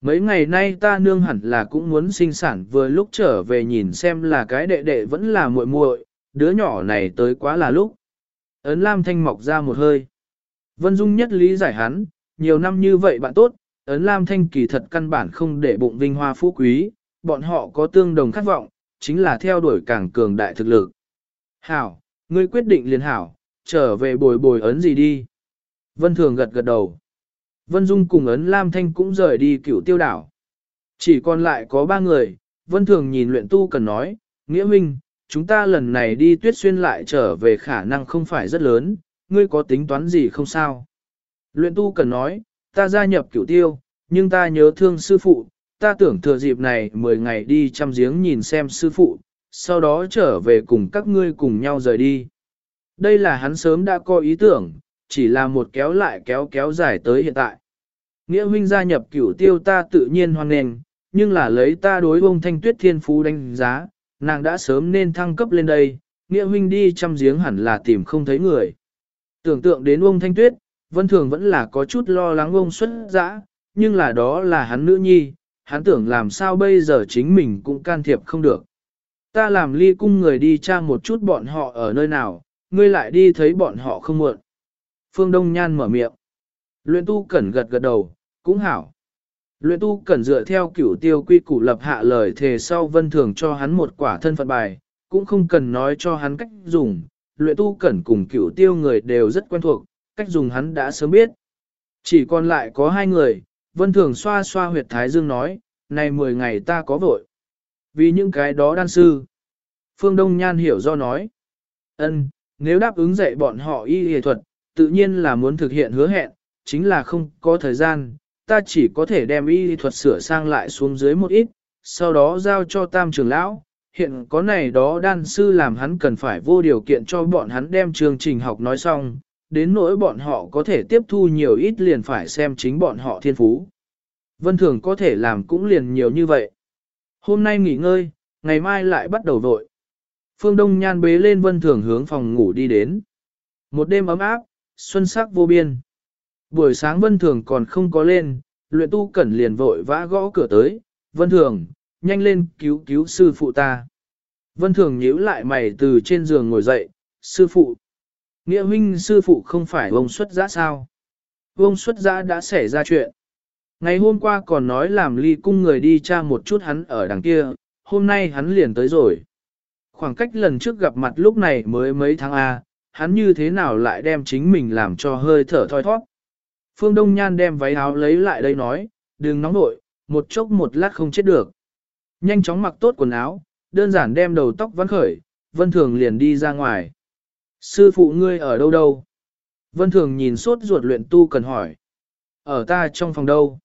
A: Mấy ngày nay ta nương hẳn là cũng muốn sinh sản vừa lúc trở về nhìn xem là cái đệ đệ vẫn là muội muội, đứa nhỏ này tới quá là lúc. Ấn Lam Thanh mọc ra một hơi. Vân Dung nhất lý giải hắn, nhiều năm như vậy bạn tốt, Ấn Lam Thanh kỳ thật căn bản không để bụng vinh hoa phú quý, bọn họ có tương đồng khát vọng, chính là theo đuổi càng cường đại thực lực. Hảo, ngươi quyết định liền hảo, trở về bồi bồi ấn gì đi. Vân Thường gật gật đầu. Vân Dung cùng ấn Lam Thanh cũng rời đi cửu tiêu đảo. Chỉ còn lại có ba người, Vân Thường nhìn luyện tu cần nói, Nghĩa Minh, chúng ta lần này đi tuyết xuyên lại trở về khả năng không phải rất lớn, ngươi có tính toán gì không sao? Luyện tu cần nói, ta gia nhập cửu tiêu, nhưng ta nhớ thương sư phụ, ta tưởng thừa dịp này 10 ngày đi chăm giếng nhìn xem sư phụ, sau đó trở về cùng các ngươi cùng nhau rời đi. Đây là hắn sớm đã có ý tưởng, chỉ là một kéo lại kéo kéo dài tới hiện tại. Nghĩa huynh gia nhập cửu tiêu ta tự nhiên hoan nghênh, nhưng là lấy ta đối ông thanh tuyết thiên phú đánh giá, nàng đã sớm nên thăng cấp lên đây, nghĩa huynh đi chăm giếng hẳn là tìm không thấy người. Tưởng tượng đến ông thanh tuyết, vân thường vẫn là có chút lo lắng ông xuất dã, nhưng là đó là hắn nữ nhi, hắn tưởng làm sao bây giờ chính mình cũng can thiệp không được. Ta làm ly cung người đi tra một chút bọn họ ở nơi nào, ngươi lại đi thấy bọn họ không muộn. Phương Đông Nhan mở miệng. Luyện tu cẩn gật gật đầu, cũng hảo. Luyện tu cần dựa theo cửu tiêu quy củ lập hạ lời thề sau vân thường cho hắn một quả thân phận bài, cũng không cần nói cho hắn cách dùng. Luyện tu cẩn cùng cửu tiêu người đều rất quen thuộc, cách dùng hắn đã sớm biết. Chỉ còn lại có hai người, vân thường xoa xoa huyệt thái dương nói, này 10 ngày ta có vội. Vì những cái đó đan sư. Phương Đông Nhan hiểu do nói. ân nếu đáp ứng dạy bọn họ y y thuật, tự nhiên là muốn thực hiện hứa hẹn, chính là không có thời gian, ta chỉ có thể đem y thuật sửa sang lại xuống dưới một ít, sau đó giao cho tam trưởng lão. Hiện có này đó đan sư làm hắn cần phải vô điều kiện cho bọn hắn đem chương trình học nói xong, đến nỗi bọn họ có thể tiếp thu nhiều ít liền phải xem chính bọn họ thiên phú. Vân Thường có thể làm cũng liền nhiều như vậy. Hôm nay nghỉ ngơi, ngày mai lại bắt đầu vội. Phương Đông Nhan bế lên Vân Thường hướng phòng ngủ đi đến. Một đêm ấm áp, xuân sắc vô biên. Buổi sáng Vân Thường còn không có lên, luyện tu cẩn liền vội vã gõ cửa tới, Vân Thường, nhanh lên cứu cứu sư phụ ta. Vân Thường nhíu lại mày từ trên giường ngồi dậy, sư phụ. Nghĩa huynh sư phụ không phải ông xuất giã sao? Ông xuất giã đã xảy ra chuyện. Ngày hôm qua còn nói làm ly cung người đi tra một chút hắn ở đằng kia, hôm nay hắn liền tới rồi. Khoảng cách lần trước gặp mặt lúc này mới mấy tháng A, hắn như thế nào lại đem chính mình làm cho hơi thở thoi thoát. Phương Đông Nhan đem váy áo lấy lại đây nói, đừng nóng nội, một chốc một lát không chết được. Nhanh chóng mặc tốt quần áo, đơn giản đem đầu tóc vắn khởi, Vân Thường liền đi ra ngoài. Sư phụ ngươi ở đâu đâu? Vân Thường nhìn sốt ruột luyện tu cần hỏi. Ở ta trong phòng đâu?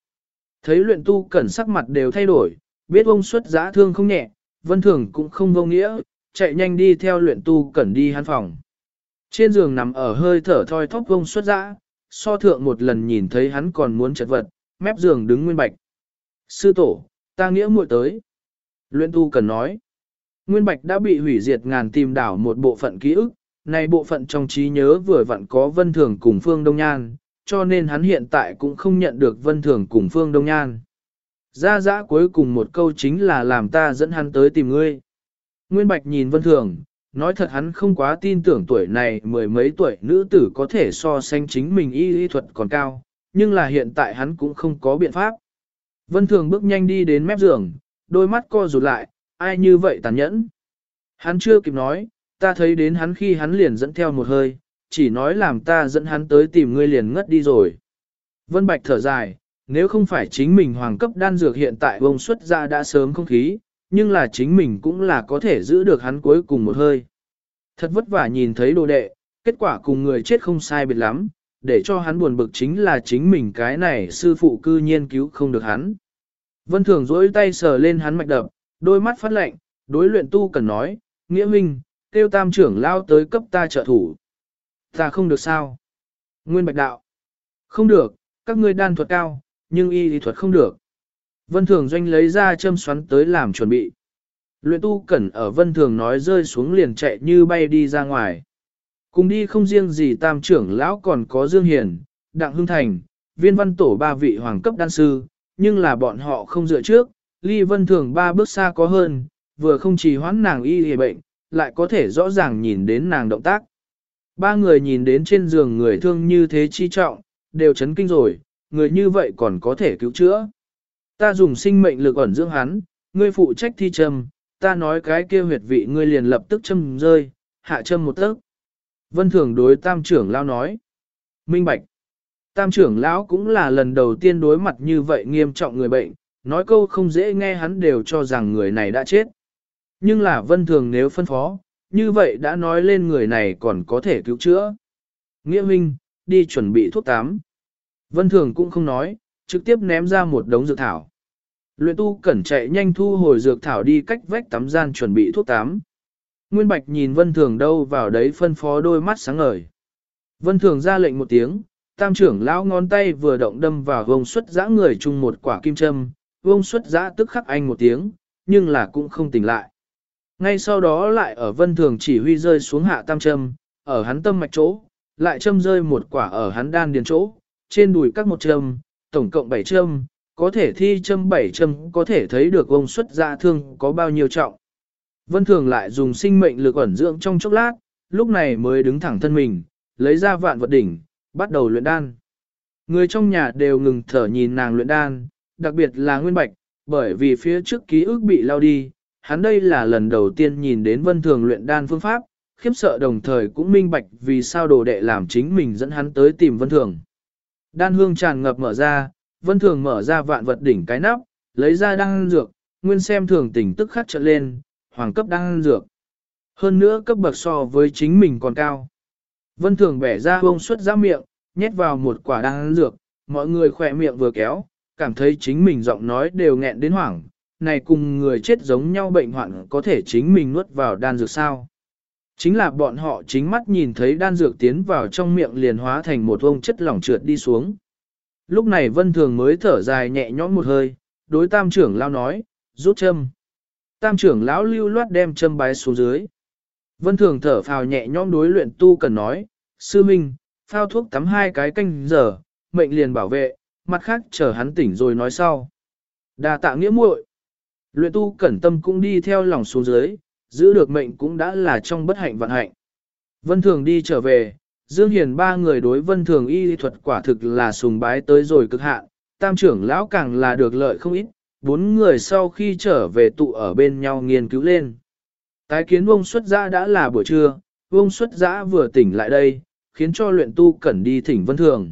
A: Thấy luyện tu cẩn sắc mặt đều thay đổi, biết ông xuất giã thương không nhẹ, Vân Thường cũng không vô nghĩa, chạy nhanh đi theo luyện tu cẩn đi hắn phòng. Trên giường nằm ở hơi thở thoi thóp vông xuất giã, so thượng một lần nhìn thấy hắn còn muốn chật vật, mép giường đứng nguyên bạch. Sư tổ, ta nghĩa muội tới. Luyện tu cần nói. Nguyên bạch đã bị hủy diệt ngàn tìm đảo một bộ phận ký ức, này bộ phận trong trí nhớ vừa vặn có vân thường cùng phương đông nhan, cho nên hắn hiện tại cũng không nhận được vân thường cùng phương đông nhan. Ra dã cuối cùng một câu chính là làm ta dẫn hắn tới tìm ngươi. Nguyên bạch nhìn vân thường, nói thật hắn không quá tin tưởng tuổi này mười mấy tuổi nữ tử có thể so sánh chính mình y y thuật còn cao, nhưng là hiện tại hắn cũng không có biện pháp. Vân Thường bước nhanh đi đến mép giường, đôi mắt co rụt lại, ai như vậy tàn nhẫn. Hắn chưa kịp nói, ta thấy đến hắn khi hắn liền dẫn theo một hơi, chỉ nói làm ta dẫn hắn tới tìm ngươi liền ngất đi rồi. Vân Bạch thở dài, nếu không phải chính mình hoàng cấp đan dược hiện tại bông xuất ra đã sớm không khí, nhưng là chính mình cũng là có thể giữ được hắn cuối cùng một hơi. Thật vất vả nhìn thấy đồ đệ, kết quả cùng người chết không sai biệt lắm, để cho hắn buồn bực chính là chính mình cái này sư phụ cư nhiên cứu không được hắn. Vân Thường dỗi tay sờ lên hắn mạch đập, đôi mắt phát lạnh, đối luyện tu cần nói, nghĩa minh, kêu tam trưởng lao tới cấp ta trợ thủ. Ta không được sao? Nguyên bạch đạo. Không được, các ngươi đan thuật cao, nhưng y lý thuật không được. Vân Thường doanh lấy ra châm xoắn tới làm chuẩn bị. Luyện tu cẩn ở Vân Thường nói rơi xuống liền chạy như bay đi ra ngoài. Cùng đi không riêng gì tam trưởng lão còn có Dương Hiền, Đặng Hưng Thành, viên văn tổ ba vị hoàng cấp đan sư, nhưng là bọn họ không dựa trước, ly Vân Thường ba bước xa có hơn, vừa không chỉ hoãn nàng y hề bệnh, lại có thể rõ ràng nhìn đến nàng động tác. Ba người nhìn đến trên giường người thương như thế chi trọng, đều chấn kinh rồi, người như vậy còn có thể cứu chữa. Ta dùng sinh mệnh lực ẩn dưỡng hắn, ngươi phụ trách thi châm, ta nói cái kia huyệt vị ngươi liền lập tức châm rơi, hạ châm một tấc. Vân Thường đối tam trưởng lão nói. Minh Bạch. Tam trưởng lão cũng là lần đầu tiên đối mặt như vậy nghiêm trọng người bệnh, nói câu không dễ nghe hắn đều cho rằng người này đã chết. Nhưng là Vân Thường nếu phân phó, như vậy đã nói lên người này còn có thể cứu chữa. Nghĩa Minh, đi chuẩn bị thuốc tám. Vân Thường cũng không nói, trực tiếp ném ra một đống dược thảo. Luyện tu cẩn chạy nhanh thu hồi dược thảo đi cách vách tắm gian chuẩn bị thuốc tắm. Nguyên Bạch nhìn Vân Thường đâu vào đấy phân phó đôi mắt sáng ngời. Vân Thường ra lệnh một tiếng, tam trưởng lão ngón tay vừa động đâm vào vông xuất giã người chung một quả kim châm, vông xuất giã tức khắc anh một tiếng, nhưng là cũng không tỉnh lại. Ngay sau đó lại ở Vân Thường chỉ huy rơi xuống hạ tam châm, ở hắn tâm mạch chỗ, lại châm rơi một quả ở hắn đan điền chỗ, trên đùi các một châm, tổng cộng bảy châm, có thể thi châm bảy châm có thể thấy được ông xuất ra thương có bao nhiêu trọng. Vân Thường lại dùng sinh mệnh lực ẩn dưỡng trong chốc lát, lúc này mới đứng thẳng thân mình, lấy ra vạn vật đỉnh, bắt đầu luyện đan. Người trong nhà đều ngừng thở nhìn nàng luyện đan, đặc biệt là Nguyên Bạch, bởi vì phía trước ký ức bị lao đi, hắn đây là lần đầu tiên nhìn đến Vân Thường luyện đan phương pháp, khiếp sợ đồng thời cũng minh bạch vì sao đồ đệ làm chính mình dẫn hắn tới tìm Vân Thường. Đan hương tràn ngập mở ra, Vân Thường mở ra vạn vật đỉnh cái nắp, lấy ra đan dược, nguyên xem thường tỉnh tức khắc trở lên, hoàng cấp đan dược. Hơn nữa cấp bậc so với chính mình còn cao. Vân Thường bẻ ra bông xuất ra miệng, nhét vào một quả đan dược, mọi người khỏe miệng vừa kéo, cảm thấy chính mình giọng nói đều nghẹn đến hoảng, này cùng người chết giống nhau bệnh hoạn có thể chính mình nuốt vào đan dược sao. Chính là bọn họ chính mắt nhìn thấy đan dược tiến vào trong miệng liền hóa thành một vông chất lỏng trượt đi xuống. Lúc này Vân Thường mới thở dài nhẹ nhõm một hơi, đối tam trưởng lao nói, rút châm. Tam trưởng lão lưu loát đem châm bái xuống dưới. Vân Thường thở phào nhẹ nhõm đối luyện tu cần nói, sư minh, phao thuốc tắm hai cái canh giờ, mệnh liền bảo vệ, mặt khác chờ hắn tỉnh rồi nói sau. Đà tạ nghĩa muội. Luyện tu cẩn tâm cũng đi theo lòng xuống dưới, giữ được mệnh cũng đã là trong bất hạnh vạn hạnh. Vân Thường đi trở về, Dương Hiền ba người đối Vân Thường y thuật quả thực là sùng bái tới rồi cực hạn, tam trưởng lão càng là được lợi không ít, bốn người sau khi trở về tụ ở bên nhau nghiên cứu lên. Tái kiến vông xuất giã đã là buổi trưa, vông xuất giã vừa tỉnh lại đây, khiến cho luyện tu cẩn đi thỉnh Vân Thường.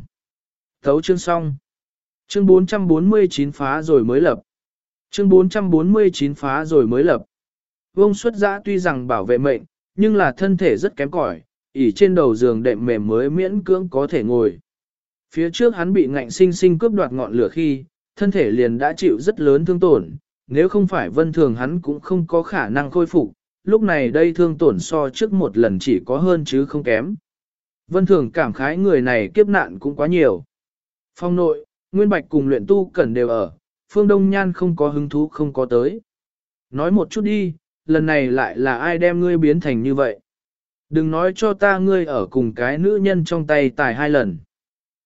A: Thấu chương xong. Chương 449 phá rồi mới lập. Chương 449 phá rồi mới lập. Vông xuất giã tuy rằng bảo vệ mệnh, nhưng là thân thể rất kém cỏi, ỉ trên đầu giường đệm mềm mới miễn cưỡng có thể ngồi. Phía trước hắn bị ngạnh sinh sinh cướp đoạt ngọn lửa khi, thân thể liền đã chịu rất lớn thương tổn, nếu không phải vân thường hắn cũng không có khả năng khôi phục, lúc này đây thương tổn so trước một lần chỉ có hơn chứ không kém. Vân thường cảm khái người này kiếp nạn cũng quá nhiều. Phong nội, Nguyên Bạch cùng luyện tu cần đều ở, Phương Đông Nhan không có hứng thú không có tới. Nói một chút đi, lần này lại là ai đem ngươi biến thành như vậy? Đừng nói cho ta ngươi ở cùng cái nữ nhân trong tay tài hai lần.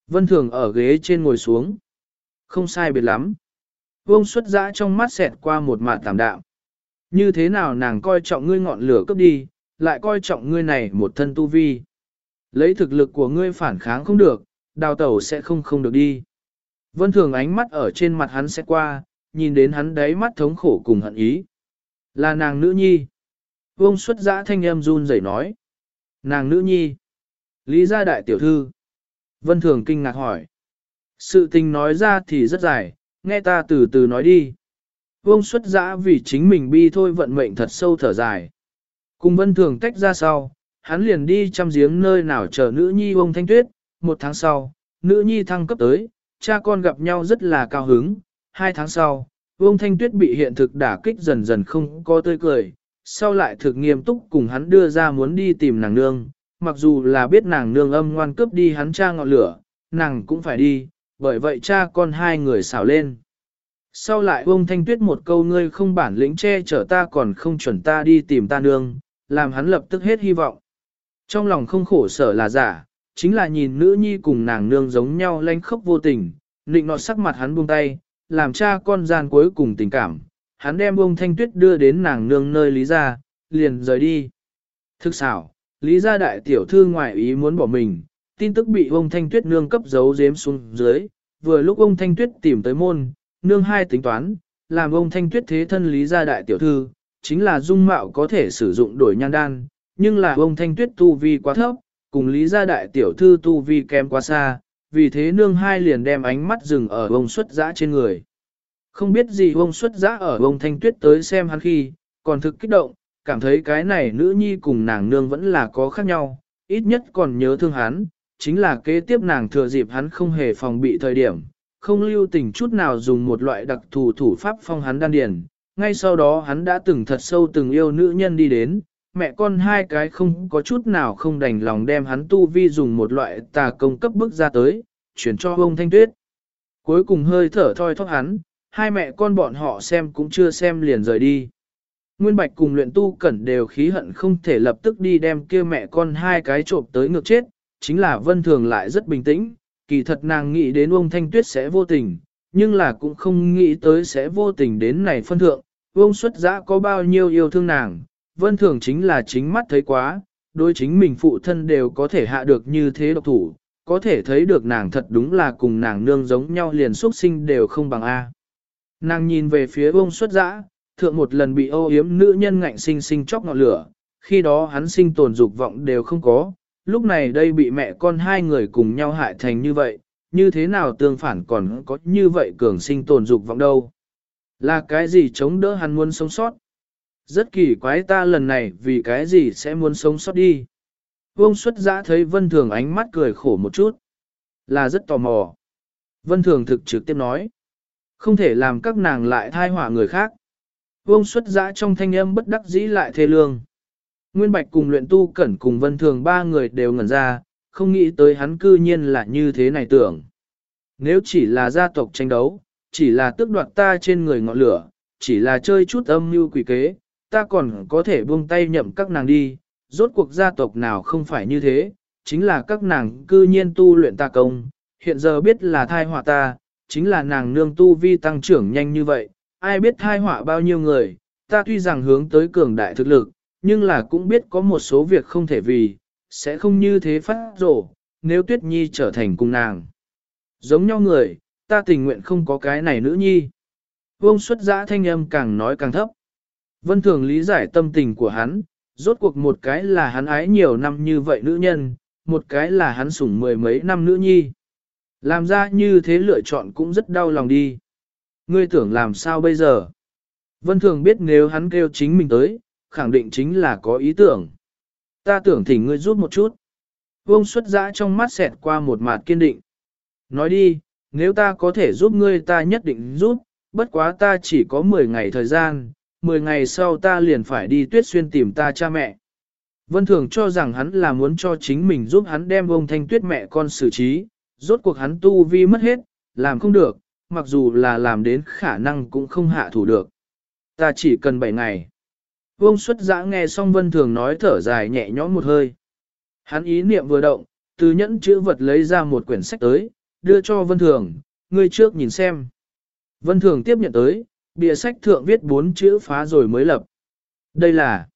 A: Vân Thường ở ghế trên ngồi xuống. Không sai biệt lắm. Vương xuất dã trong mắt xẹt qua một mạt tạm đạo. Như thế nào nàng coi trọng ngươi ngọn lửa cấp đi, lại coi trọng ngươi này một thân tu vi. Lấy thực lực của ngươi phản kháng không được, đào tẩu sẽ không không được đi. Vân Thường ánh mắt ở trên mặt hắn sẽ qua, nhìn đến hắn đáy mắt thống khổ cùng hận ý. Là nàng nữ nhi. Vương xuất giã thanh âm run rẩy nói. Nàng nữ nhi. Lý gia đại tiểu thư. Vân Thường kinh ngạc hỏi. Sự tình nói ra thì rất dài, nghe ta từ từ nói đi. Vương xuất giã vì chính mình bi thôi vận mệnh thật sâu thở dài. Cùng Vân Thường tách ra sau, hắn liền đi chăm giếng nơi nào chờ nữ nhi ông Thanh Tuyết. Một tháng sau, nữ nhi thăng cấp tới, cha con gặp nhau rất là cao hứng. Hai tháng sau, Vương Thanh Tuyết bị hiện thực đả kích dần dần không có tươi cười, sau lại thực nghiêm túc cùng hắn đưa ra muốn đi tìm nàng nương, mặc dù là biết nàng nương âm ngoan cướp đi hắn cha ngọn lửa, nàng cũng phải đi, bởi vậy cha con hai người xảo lên. Sau lại ông Thanh Tuyết một câu ngươi không bản lĩnh che chở ta còn không chuẩn ta đi tìm ta nương, làm hắn lập tức hết hy vọng. Trong lòng không khổ sở là giả, chính là nhìn nữ nhi cùng nàng nương giống nhau lanh khốc vô tình, định nọt sắc mặt hắn buông tay, làm cha con gian cuối cùng tình cảm, hắn đem ông Thanh Tuyết đưa đến nàng nương nơi Lý Gia, liền rời đi. Thức xảo, Lý Gia đại tiểu thư ngoại ý muốn bỏ mình, tin tức bị ông Thanh Tuyết nương cấp giấu giếm xuống dưới, vừa lúc ông Thanh Tuyết tìm tới môn, nương hai tính toán, làm ông Thanh Tuyết thế thân Lý Gia đại tiểu thư, chính là dung mạo có thể sử dụng đổi nhan đan, nhưng là ông Thanh Tuyết tu vi quá thấp, cùng Lý Gia đại tiểu thư tu vi kém quá xa, vì thế nương hai liền đem ánh mắt dừng ở ông xuất giã trên người. Không biết gì ông xuất giã ở ông thanh tuyết tới xem hắn khi, còn thực kích động, cảm thấy cái này nữ nhi cùng nàng nương vẫn là có khác nhau, ít nhất còn nhớ thương hắn, chính là kế tiếp nàng thừa dịp hắn không hề phòng bị thời điểm, không lưu tình chút nào dùng một loại đặc thù thủ pháp phong hắn đan điền. Ngay sau đó hắn đã từng thật sâu từng yêu nữ nhân đi đến, mẹ con hai cái không có chút nào không đành lòng đem hắn tu vi dùng một loại tà công cấp bức ra tới, chuyển cho ông Thanh Tuyết. Cuối cùng hơi thở thoi thóp hắn, hai mẹ con bọn họ xem cũng chưa xem liền rời đi. Nguyên Bạch cùng luyện tu cẩn đều khí hận không thể lập tức đi đem kia mẹ con hai cái trộm tới ngược chết, chính là vân thường lại rất bình tĩnh, kỳ thật nàng nghĩ đến ông Thanh Tuyết sẽ vô tình, nhưng là cũng không nghĩ tới sẽ vô tình đến này phân thượng, ông xuất giã có bao nhiêu yêu thương nàng, vân thường chính là chính mắt thấy quá, đối chính mình phụ thân đều có thể hạ được như thế độc thủ, có thể thấy được nàng thật đúng là cùng nàng nương giống nhau liền xuất sinh đều không bằng A. Nàng nhìn về phía bông xuất dã, thượng một lần bị ô yếm nữ nhân ngạnh sinh sinh chóc ngọn lửa, khi đó hắn sinh tồn dục vọng đều không có, lúc này đây bị mẹ con hai người cùng nhau hại thành như vậy, như thế nào tương phản còn có như vậy cường sinh tồn dục vọng đâu. Là cái gì chống đỡ hắn muốn sống sót? Rất kỳ quái ta lần này vì cái gì sẽ muốn sống sót đi. Vương xuất giã thấy Vân Thường ánh mắt cười khổ một chút. Là rất tò mò. Vân Thường thực trực tiếp nói. Không thể làm các nàng lại thai họa người khác. Vương xuất giã trong thanh âm bất đắc dĩ lại thê lương. Nguyên Bạch cùng luyện tu cẩn cùng Vân Thường ba người đều ngẩn ra, không nghĩ tới hắn cư nhiên là như thế này tưởng. Nếu chỉ là gia tộc tranh đấu, chỉ là tước đoạt ta trên người ngọn lửa, chỉ là chơi chút âm mưu quỷ kế, ta còn có thể buông tay nhậm các nàng đi, rốt cuộc gia tộc nào không phải như thế, chính là các nàng cư nhiên tu luyện ta công, hiện giờ biết là thai họa ta, chính là nàng nương tu vi tăng trưởng nhanh như vậy, ai biết thai họa bao nhiêu người, ta tuy rằng hướng tới cường đại thực lực, nhưng là cũng biết có một số việc không thể vì, sẽ không như thế phát rổ, nếu Tuyết Nhi trở thành cùng nàng. Giống nhau người, ta tình nguyện không có cái này nữ nhi. Vương xuất giã thanh âm càng nói càng thấp. Vân thường lý giải tâm tình của hắn, rốt cuộc một cái là hắn ái nhiều năm như vậy nữ nhân, một cái là hắn sủng mười mấy năm nữ nhi. Làm ra như thế lựa chọn cũng rất đau lòng đi. Ngươi tưởng làm sao bây giờ? Vân Thường biết nếu hắn kêu chính mình tới, khẳng định chính là có ý tưởng. Ta tưởng thỉnh ngươi giúp một chút. Vương xuất giã trong mắt xẹt qua một mặt kiên định. Nói đi, nếu ta có thể giúp ngươi ta nhất định giúp, bất quá ta chỉ có 10 ngày thời gian, 10 ngày sau ta liền phải đi tuyết xuyên tìm ta cha mẹ. Vân Thường cho rằng hắn là muốn cho chính mình giúp hắn đem ông thanh tuyết mẹ con xử trí, rốt cuộc hắn tu vi mất hết, làm không được, mặc dù là làm đến khả năng cũng không hạ thủ được. Ta chỉ cần 7 ngày. Vương xuất giã nghe xong Vân Thường nói thở dài nhẹ nhõm một hơi. Hắn ý niệm vừa động, từ nhẫn chữ vật lấy ra một quyển sách tới, đưa cho Vân Thường, ngươi trước nhìn xem. Vân Thường tiếp nhận tới, bìa sách thượng viết bốn chữ phá rồi mới lập. Đây là,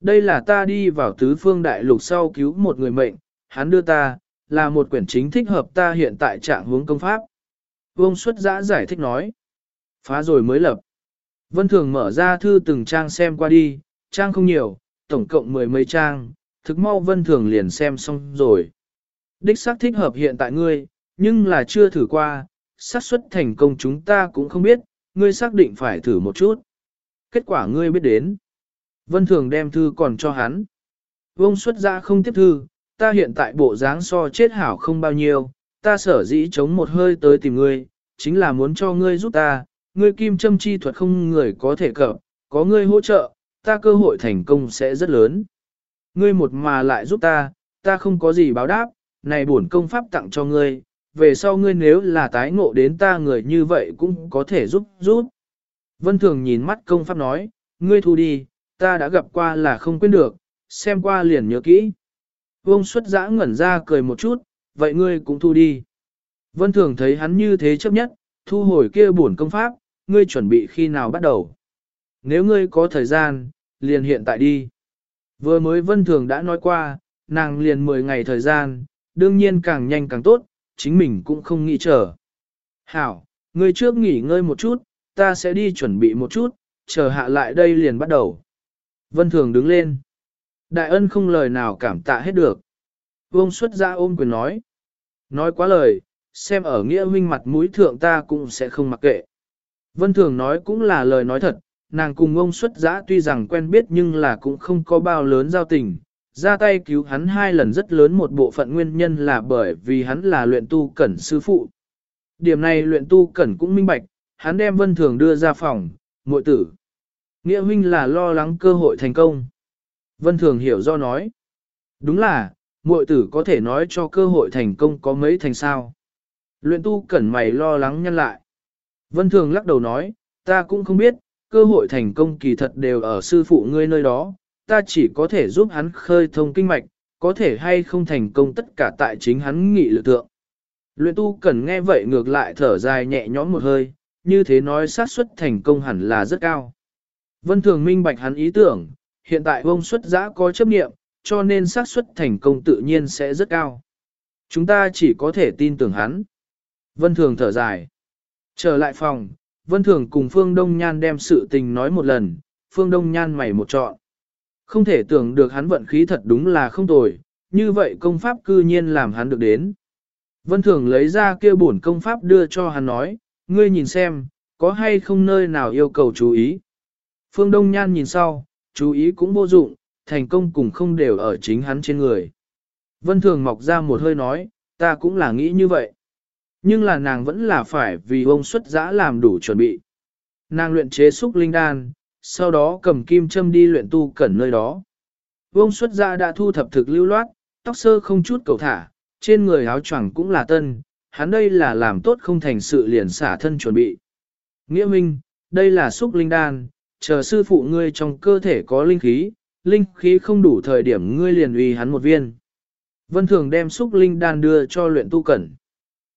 A: đây là ta đi vào tứ phương đại lục sau cứu một người mệnh, hắn đưa ta, là một quyển chính thích hợp ta hiện tại trạng hướng công pháp. Vương xuất giã giải thích nói. Phá rồi mới lập. Vân Thường mở ra thư từng trang xem qua đi, trang không nhiều, tổng cộng mười mấy trang, thực mau vân thường liền xem xong rồi. Đích xác thích hợp hiện tại ngươi, nhưng là chưa thử qua, xác suất thành công chúng ta cũng không biết, ngươi xác định phải thử một chút. Kết quả ngươi biết đến. Vân thường đem thư còn cho hắn. Vông xuất ra không tiếp thư, ta hiện tại bộ dáng so chết hảo không bao nhiêu, ta sở dĩ chống một hơi tới tìm ngươi, chính là muốn cho ngươi giúp ta, ngươi kim châm chi thuật không người có thể cập, có ngươi hỗ trợ, ta cơ hội thành công sẽ rất lớn. Ngươi một mà lại giúp ta, ta không có gì báo đáp, này bổn công pháp tặng cho ngươi, về sau ngươi nếu là tái ngộ đến ta người như vậy cũng có thể giúp giúp. Vân Thường nhìn mắt công pháp nói, ngươi thu đi, ta đã gặp qua là không quên được, xem qua liền nhớ kỹ. Vương xuất giã ngẩn ra cười một chút, vậy ngươi cũng thu đi. Vân Thường thấy hắn như thế chấp nhất, thu hồi kia bổn công pháp, ngươi chuẩn bị khi nào bắt đầu. Nếu ngươi có thời gian, liền hiện tại đi. Vừa mới Vân Thường đã nói qua, nàng liền 10 ngày thời gian, đương nhiên càng nhanh càng tốt, chính mình cũng không nghĩ chờ. Hảo, ngươi trước nghỉ ngơi một chút, ta sẽ đi chuẩn bị một chút, chờ hạ lại đây liền bắt đầu. Vân Thường đứng lên. Đại ân không lời nào cảm tạ hết được. Vương xuất ra ôm quyền nói. Nói quá lời, xem ở nghĩa huynh mặt mũi thượng ta cũng sẽ không mặc kệ. Vân Thường nói cũng là lời nói thật, nàng cùng ông xuất giã tuy rằng quen biết nhưng là cũng không có bao lớn giao tình. Ra tay cứu hắn hai lần rất lớn một bộ phận nguyên nhân là bởi vì hắn là luyện tu cẩn sư phụ. Điểm này luyện tu cẩn cũng minh bạch, hắn đem Vân Thường đưa ra phòng, muội tử. Nghĩa huynh là lo lắng cơ hội thành công. Vân Thường hiểu do nói. Đúng là, muội tử có thể nói cho cơ hội thành công có mấy thành sao. Luyện tu cẩn mày lo lắng nhân lại. Vân Thường lắc đầu nói, ta cũng không biết, cơ hội thành công kỳ thật đều ở sư phụ ngươi nơi đó, ta chỉ có thể giúp hắn khơi thông kinh mạch, có thể hay không thành công tất cả tại chính hắn nghị lực tượng. Luyện tu cần nghe vậy ngược lại thở dài nhẹ nhõm một hơi, như thế nói xác suất thành công hẳn là rất cao. Vân Thường minh bạch hắn ý tưởng, hiện tại vông xuất giã có chấp nghiệm, cho nên xác suất thành công tự nhiên sẽ rất cao. Chúng ta chỉ có thể tin tưởng hắn. Vân Thường thở dài. Trở lại phòng, Vân Thường cùng Phương Đông Nhan đem sự tình nói một lần, Phương Đông Nhan mày một trọn. Không thể tưởng được hắn vận khí thật đúng là không tồi, như vậy công pháp cư nhiên làm hắn được đến. Vân Thường lấy ra kia bổn công pháp đưa cho hắn nói, ngươi nhìn xem, có hay không nơi nào yêu cầu chú ý. Phương Đông Nhan nhìn sau, chú ý cũng vô dụng, thành công cùng không đều ở chính hắn trên người. Vân Thường mọc ra một hơi nói, ta cũng là nghĩ như vậy. Nhưng là nàng vẫn là phải vì ông xuất giã làm đủ chuẩn bị. Nàng luyện chế xúc linh đan, sau đó cầm kim châm đi luyện tu cẩn nơi đó. Vương xuất gia đã thu thập thực lưu loát, tóc sơ không chút cầu thả, trên người áo choàng cũng là tân, hắn đây là làm tốt không thành sự liền xả thân chuẩn bị. Nghĩa minh, đây là xúc linh đan, chờ sư phụ ngươi trong cơ thể có linh khí, linh khí không đủ thời điểm ngươi liền uy hắn một viên. Vân Thường đem xúc linh đan đưa cho luyện tu cẩn.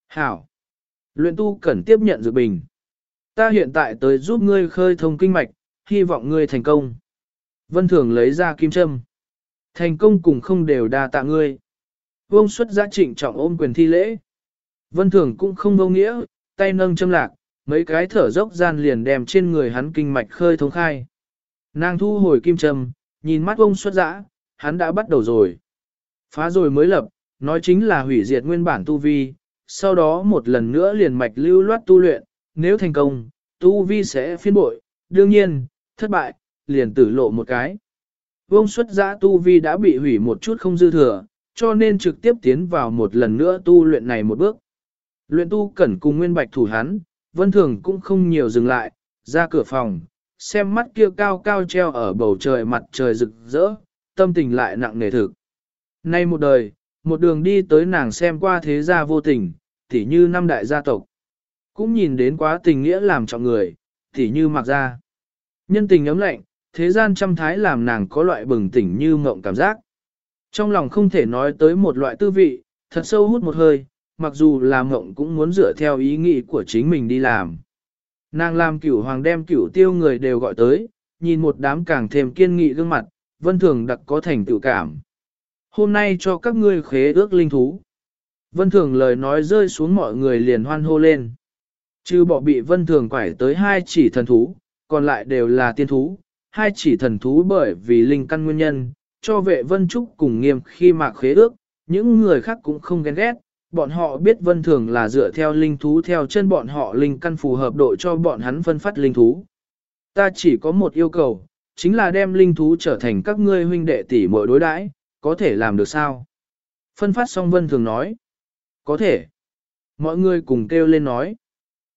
A: Hảo! Luyện tu cẩn tiếp nhận dược bình. Ta hiện tại tới giúp ngươi khơi thông kinh mạch, hy vọng ngươi thành công. Vân Thường lấy ra kim châm. Thành công cùng không đều đa tạ ngươi. Vương xuất giá trịnh trọng ôm quyền thi lễ. Vân Thường cũng không vô nghĩa, tay nâng châm lạc, mấy cái thở dốc gian liền đem trên người hắn kinh mạch khơi thông khai. Nàng thu hồi kim châm, nhìn mắt ông xuất dã, hắn đã bắt đầu rồi. Phá rồi mới lập, nói chính là hủy diệt nguyên bản tu vi, sau đó một lần nữa liền mạch lưu loát tu luyện, nếu thành công, tu vi sẽ phiên bội, đương nhiên, thất bại, liền tử lộ một cái. Vông xuất giã tu vi đã bị hủy một chút không dư thừa, cho nên trực tiếp tiến vào một lần nữa tu luyện này một bước. Luyện tu cẩn cùng nguyên bạch thủ hắn, vân thường cũng không nhiều dừng lại, ra cửa phòng, xem mắt kia cao cao treo ở bầu trời mặt trời rực rỡ, tâm tình lại nặng nề thực. Nay một đời, một đường đi tới nàng xem qua thế gia vô tình, tỉ như năm đại gia tộc. Cũng nhìn đến quá tình nghĩa làm trọng người, tỉ như mặc ra. Nhân tình ấm lạnh, thế gian trăm thái làm nàng có loại bừng tỉnh như mộng cảm giác. Trong lòng không thể nói tới một loại tư vị, thật sâu hút một hơi, mặc dù là mộng cũng muốn dựa theo ý nghĩ của chính mình đi làm. Nàng làm cửu hoàng đem cửu tiêu người đều gọi tới, nhìn một đám càng thêm kiên nghị gương mặt, vân thường đặc có thành tự cảm. Hôm nay cho các ngươi khế ước linh thú. Vân thường lời nói rơi xuống mọi người liền hoan hô lên. Chứ bỏ bị vân thường quải tới hai chỉ thần thú, còn lại đều là tiên thú, hai chỉ thần thú bởi vì linh căn nguyên nhân, cho vệ vân trúc cùng nghiêm khi mạc khế ước, những người khác cũng không ghen ghét, bọn họ biết vân thường là dựa theo linh thú theo chân bọn họ linh căn phù hợp độ cho bọn hắn phân phát linh thú. Ta chỉ có một yêu cầu, chính là đem linh thú trở thành các ngươi huynh đệ tỷ muội đối đãi, có thể làm được sao? Phân phát xong vân thường nói. Có thể. Mọi người cùng kêu lên nói.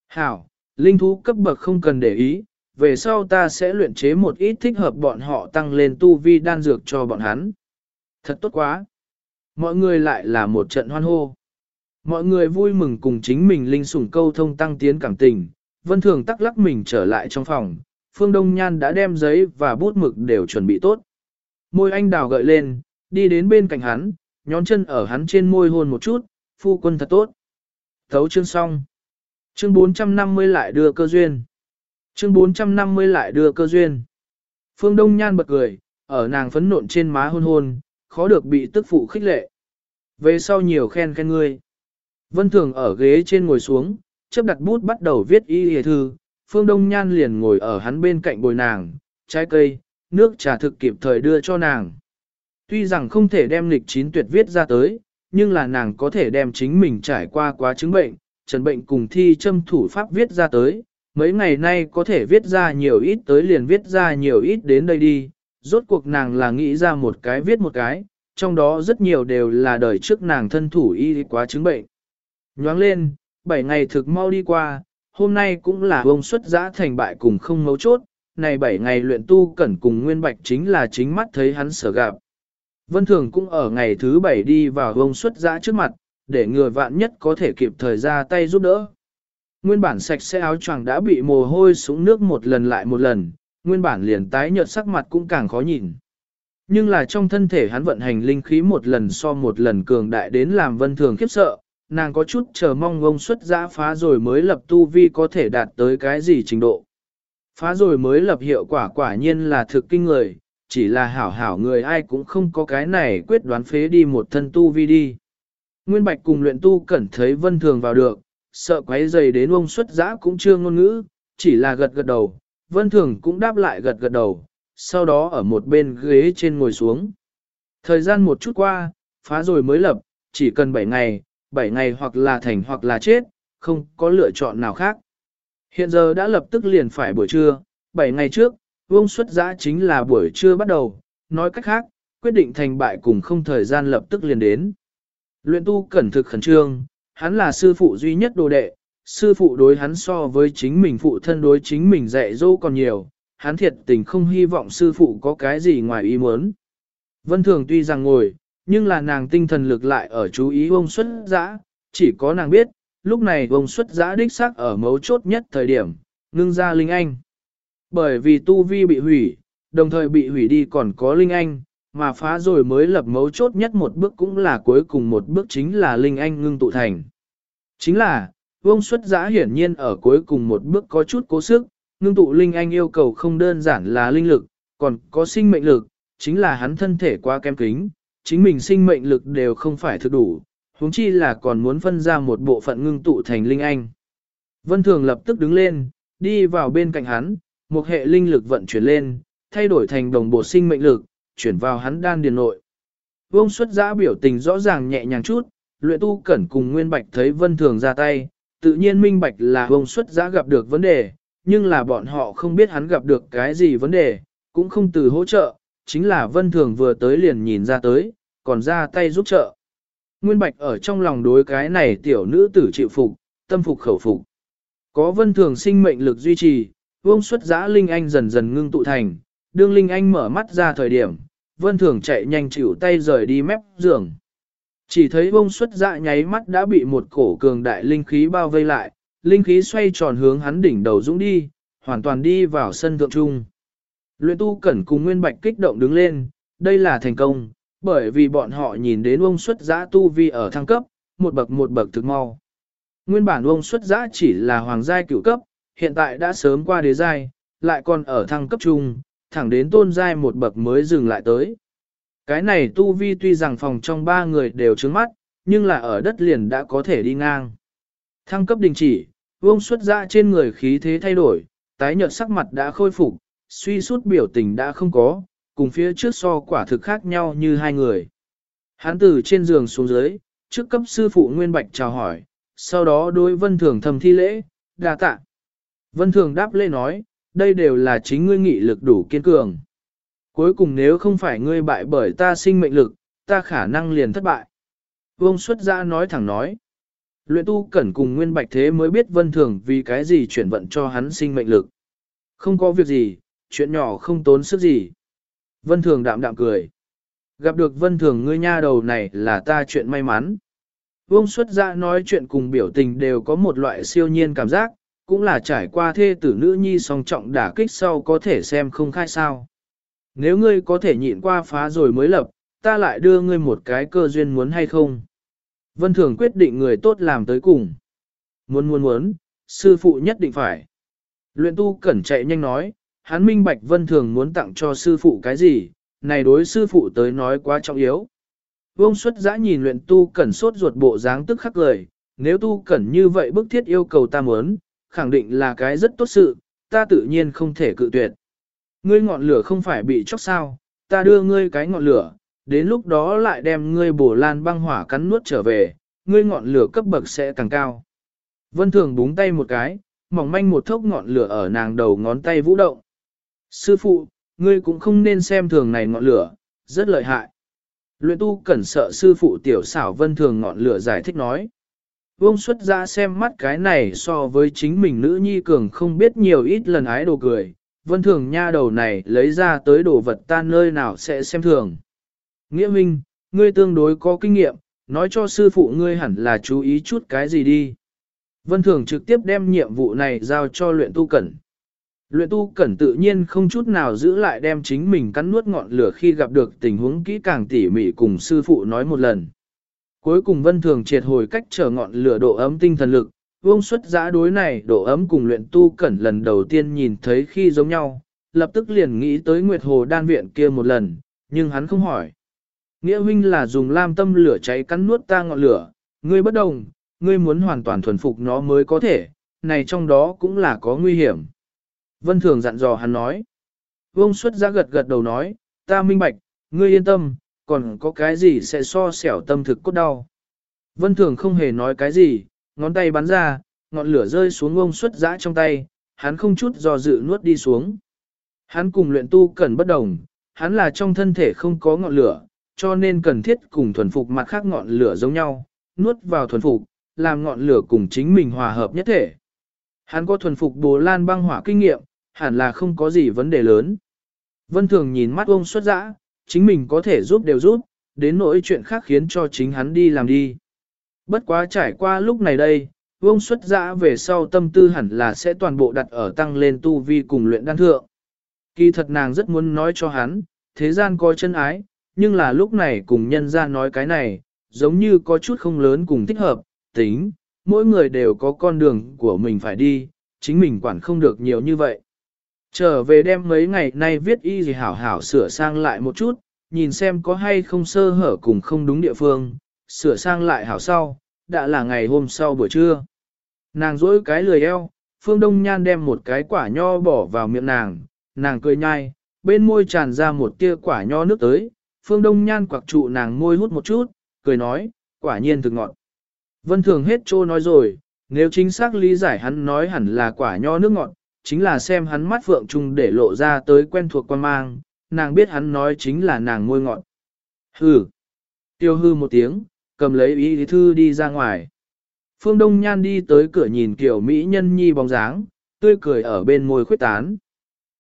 A: Hảo, linh thú cấp bậc không cần để ý, về sau ta sẽ luyện chế một ít thích hợp bọn họ tăng lên tu vi đan dược cho bọn hắn. Thật tốt quá. Mọi người lại là một trận hoan hô. Mọi người vui mừng cùng chính mình linh sủng câu thông tăng tiến cảm tình, vân thường tắc lắc mình trở lại trong phòng, Phương Đông Nhan đã đem giấy và bút mực đều chuẩn bị tốt. Môi anh đào gợi lên, đi đến bên cạnh hắn, nhón chân ở hắn trên môi hôn một chút, phu quân thật tốt. Thấu chương xong. Chương 450 lại đưa cơ duyên. Chương 450 lại đưa cơ duyên. Phương Đông Nhan bật cười, ở nàng phấn nộn trên má hôn hôn, khó được bị tức phụ khích lệ. Về sau nhiều khen khen ngươi. Vân Thường ở ghế trên ngồi xuống, chấp đặt bút bắt đầu viết y hề thư, Phương Đông Nhan liền ngồi ở hắn bên cạnh bồi nàng, trái cây, nước trà thực kịp thời đưa cho nàng. Tuy rằng không thể đem lịch chín tuyệt viết ra tới, nhưng là nàng có thể đem chính mình trải qua quá chứng bệnh, trần bệnh cùng thi châm thủ pháp viết ra tới. Mấy ngày nay có thể viết ra nhiều ít tới liền viết ra nhiều ít đến đây đi, rốt cuộc nàng là nghĩ ra một cái viết một cái, trong đó rất nhiều đều là đời trước nàng thân thủ y quá chứng bệnh. Nhoáng lên, 7 ngày thực mau đi qua, hôm nay cũng là ông xuất giã thành bại cùng không mấu chốt, này 7 ngày luyện tu cẩn cùng Nguyên Bạch chính là chính mắt thấy hắn sở gặp. Vân Thường cũng ở ngày thứ 7 đi vào ông xuất giã trước mặt, để người vạn nhất có thể kịp thời ra tay giúp đỡ. Nguyên bản sạch sẽ áo choàng đã bị mồ hôi súng nước một lần lại một lần, nguyên bản liền tái nhợt sắc mặt cũng càng khó nhìn. Nhưng là trong thân thể hắn vận hành linh khí một lần so một lần cường đại đến làm vân thường khiếp sợ, nàng có chút chờ mong ông xuất giã phá rồi mới lập tu vi có thể đạt tới cái gì trình độ. Phá rồi mới lập hiệu quả quả nhiên là thực kinh người, chỉ là hảo hảo người ai cũng không có cái này quyết đoán phế đi một thân tu vi đi. Nguyên Bạch cùng luyện tu cẩn thấy vân thường vào được, sợ quấy dày đến ông xuất giã cũng chưa ngôn ngữ, chỉ là gật gật đầu, vân thường cũng đáp lại gật gật đầu, sau đó ở một bên ghế trên ngồi xuống. Thời gian một chút qua, phá rồi mới lập, chỉ cần 7 ngày, 7 ngày hoặc là thành hoặc là chết, không có lựa chọn nào khác. Hiện giờ đã lập tức liền phải buổi trưa, 7 ngày trước, Vương xuất giã chính là buổi trưa bắt đầu, nói cách khác, quyết định thành bại cùng không thời gian lập tức liền đến. Luyện tu cẩn thực khẩn trương, hắn là sư phụ duy nhất đồ đệ, sư phụ đối hắn so với chính mình phụ thân đối chính mình dạy dỗ còn nhiều, hắn thiệt tình không hy vọng sư phụ có cái gì ngoài ý muốn. Vân Thường tuy rằng ngồi, nhưng là nàng tinh thần lực lại ở chú ý ông xuất giã, chỉ có nàng biết, lúc này ông xuất giã đích xác ở mấu chốt nhất thời điểm, ngưng ra Linh Anh. Bởi vì tu vi bị hủy, đồng thời bị hủy đi còn có Linh Anh, mà phá rồi mới lập mấu chốt nhất một bước cũng là cuối cùng một bước chính là Linh Anh ngưng tụ thành. Chính là, vông xuất giã hiển nhiên ở cuối cùng một bước có chút cố sức, ngưng tụ Linh Anh yêu cầu không đơn giản là linh lực, còn có sinh mệnh lực, chính là hắn thân thể quá kém kính, chính mình sinh mệnh lực đều không phải thực đủ, huống chi là còn muốn phân ra một bộ phận ngưng tụ thành linh anh. Vân Thường lập tức đứng lên, đi vào bên cạnh hắn, một hệ linh lực vận chuyển lên, thay đổi thành đồng bộ sinh mệnh lực, chuyển vào hắn đan điền nội. Vương xuất giã biểu tình rõ ràng nhẹ nhàng chút, luyện tu cẩn cùng Nguyên Bạch thấy Vân Thường ra tay, tự nhiên minh bạch là vương xuất giã gặp được vấn đề, nhưng là bọn họ không biết hắn gặp được cái gì vấn đề, cũng không từ hỗ trợ, chính là Vân Thường vừa tới liền nhìn ra tới, còn ra tay giúp trợ. Nguyên Bạch ở trong lòng đối cái này tiểu nữ tử chịu phục, tâm phục khẩu phục. Có Vân Thường sinh mệnh lực duy trì, vương xuất giã Linh Anh dần dần ngưng tụ thành, đương Linh Anh mở mắt ra thời điểm, Vân Thường chạy nhanh chịu tay rời đi mép giường. Chỉ thấy bông xuất dạ nháy mắt đã bị một cổ cường đại linh khí bao vây lại, linh khí xoay tròn hướng hắn đỉnh đầu dũng đi, hoàn toàn đi vào sân thượng trung. Luyện tu cẩn cùng Nguyên Bạch kích động đứng lên, đây là thành công, bởi vì bọn họ nhìn đến ông xuất giã tu vi ở thăng cấp, một bậc một bậc thực mau. Nguyên bản ông xuất giã chỉ là hoàng giai cửu cấp, hiện tại đã sớm qua đế giai, lại còn ở thăng cấp trung, thẳng đến tôn giai một bậc mới dừng lại tới. Cái này tu vi tuy rằng phòng trong ba người đều trứng mắt, nhưng là ở đất liền đã có thể đi ngang. Thăng cấp đình chỉ, vông xuất ra trên người khí thế thay đổi, tái nhợt sắc mặt đã khôi phục, suy sút biểu tình đã không có, cùng phía trước so quả thực khác nhau như hai người. Hán từ trên giường xuống dưới, trước cấp sư phụ Nguyên Bạch chào hỏi, sau đó đối vân thường thầm thi lễ, đa tạ. Vân thường đáp lễ nói, đây đều là chính ngươi nghị lực đủ kiên cường. Cuối cùng nếu không phải ngươi bại bởi ta sinh mệnh lực, ta khả năng liền thất bại. Vương xuất ra nói thẳng nói. Luyện tu cẩn cùng nguyên bạch thế mới biết vân thường vì cái gì chuyển vận cho hắn sinh mệnh lực. Không có việc gì, chuyện nhỏ không tốn sức gì. Vân thường đạm đạm cười. Gặp được vân thường ngươi nha đầu này là ta chuyện may mắn. Vương xuất ra nói chuyện cùng biểu tình đều có một loại siêu nhiên cảm giác, cũng là trải qua thê tử nữ nhi song trọng đả kích sau có thể xem không khai sao. Nếu ngươi có thể nhịn qua phá rồi mới lập, ta lại đưa ngươi một cái cơ duyên muốn hay không. Vân Thường quyết định người tốt làm tới cùng. Muốn muốn muốn, sư phụ nhất định phải. Luyện tu cẩn chạy nhanh nói, hắn minh bạch Vân Thường muốn tặng cho sư phụ cái gì, này đối sư phụ tới nói quá trọng yếu. vương xuất giã nhìn luyện tu cẩn sốt ruột bộ dáng tức khắc lời, nếu tu cẩn như vậy bức thiết yêu cầu ta muốn, khẳng định là cái rất tốt sự, ta tự nhiên không thể cự tuyệt. Ngươi ngọn lửa không phải bị chóc sao, ta đưa ngươi cái ngọn lửa, đến lúc đó lại đem ngươi bổ lan băng hỏa cắn nuốt trở về, ngươi ngọn lửa cấp bậc sẽ càng cao. Vân Thường búng tay một cái, mỏng manh một thốc ngọn lửa ở nàng đầu ngón tay vũ động. Sư phụ, ngươi cũng không nên xem thường này ngọn lửa, rất lợi hại. Luyện tu cẩn sợ sư phụ tiểu xảo Vân Thường ngọn lửa giải thích nói. Vương xuất ra xem mắt cái này so với chính mình nữ nhi cường không biết nhiều ít lần ái đồ cười, vân thường nha đầu này lấy ra tới đồ vật ta nơi nào sẽ xem thường. Nghĩa minh, ngươi tương đối có kinh nghiệm, nói cho sư phụ ngươi hẳn là chú ý chút cái gì đi. Vân thường trực tiếp đem nhiệm vụ này giao cho luyện tu cẩn. Luyện tu cẩn tự nhiên không chút nào giữ lại đem chính mình cắn nuốt ngọn lửa khi gặp được tình huống kỹ càng tỉ mỉ cùng sư phụ nói một lần. Cuối cùng vân thường triệt hồi cách trở ngọn lửa độ ấm tinh thần lực, Vương xuất giã đối này độ ấm cùng luyện tu cẩn lần đầu tiên nhìn thấy khi giống nhau, lập tức liền nghĩ tới Nguyệt Hồ đan viện kia một lần, nhưng hắn không hỏi. Nghĩa huynh là dùng lam tâm lửa cháy cắn nuốt ta ngọn lửa, ngươi bất đồng, ngươi muốn hoàn toàn thuần phục nó mới có thể, này trong đó cũng là có nguy hiểm. Vân Thường dặn dò hắn nói. Vương xuất giã gật gật đầu nói, ta minh bạch, ngươi yên tâm, còn có cái gì sẽ so sẻo tâm thực cốt đau. Vân Thường không hề nói cái gì, ngón tay bắn ra, ngọn lửa rơi xuống ông xuất dã trong tay, hắn không chút do dự nuốt đi xuống. Hắn cùng luyện tu cần bất đồng, hắn là trong thân thể không có ngọn lửa, cho nên cần thiết cùng thuần phục mặt khác ngọn lửa giống nhau, nuốt vào thuần phục, làm ngọn lửa cùng chính mình hòa hợp nhất thể. Hắn có thuần phục bồ lan băng hỏa kinh nghiệm, hẳn là không có gì vấn đề lớn. Vân Thường nhìn mắt ông xuất dã, chính mình có thể giúp đều giúp, đến nỗi chuyện khác khiến cho chính hắn đi làm đi. Bất quá trải qua lúc này đây, vông xuất dã về sau tâm tư hẳn là sẽ toàn bộ đặt ở tăng lên tu vi cùng luyện đan thượng. Kỳ thật nàng rất muốn nói cho hắn, thế gian có chân ái, nhưng là lúc này cùng nhân ra nói cái này, giống như có chút không lớn cùng thích hợp, tính, mỗi người đều có con đường của mình phải đi, chính mình quản không được nhiều như vậy. Trở về đem mấy ngày nay viết y gì hảo hảo sửa sang lại một chút, nhìn xem có hay không sơ hở cùng không đúng địa phương, sửa sang lại hảo sau, đã là ngày hôm sau buổi trưa. Nàng dỗi cái lười eo, phương đông nhan đem một cái quả nho bỏ vào miệng nàng, nàng cười nhai, bên môi tràn ra một tia quả nho nước tới, phương đông nhan quặc trụ nàng môi hút một chút, cười nói, quả nhiên thực ngọt. Vân thường hết trô nói rồi, nếu chính xác lý giải hắn nói hẳn là quả nho nước ngọt, chính là xem hắn mắt phượng trung để lộ ra tới quen thuộc quan mang, nàng biết hắn nói chính là nàng ngôi ngọn. Hừ. Tiêu hư một tiếng, cầm lấy ý thư đi ra ngoài. Phương Đông Nhan đi tới cửa nhìn kiểu Mỹ nhân nhi bóng dáng, tươi cười ở bên môi khuyết tán.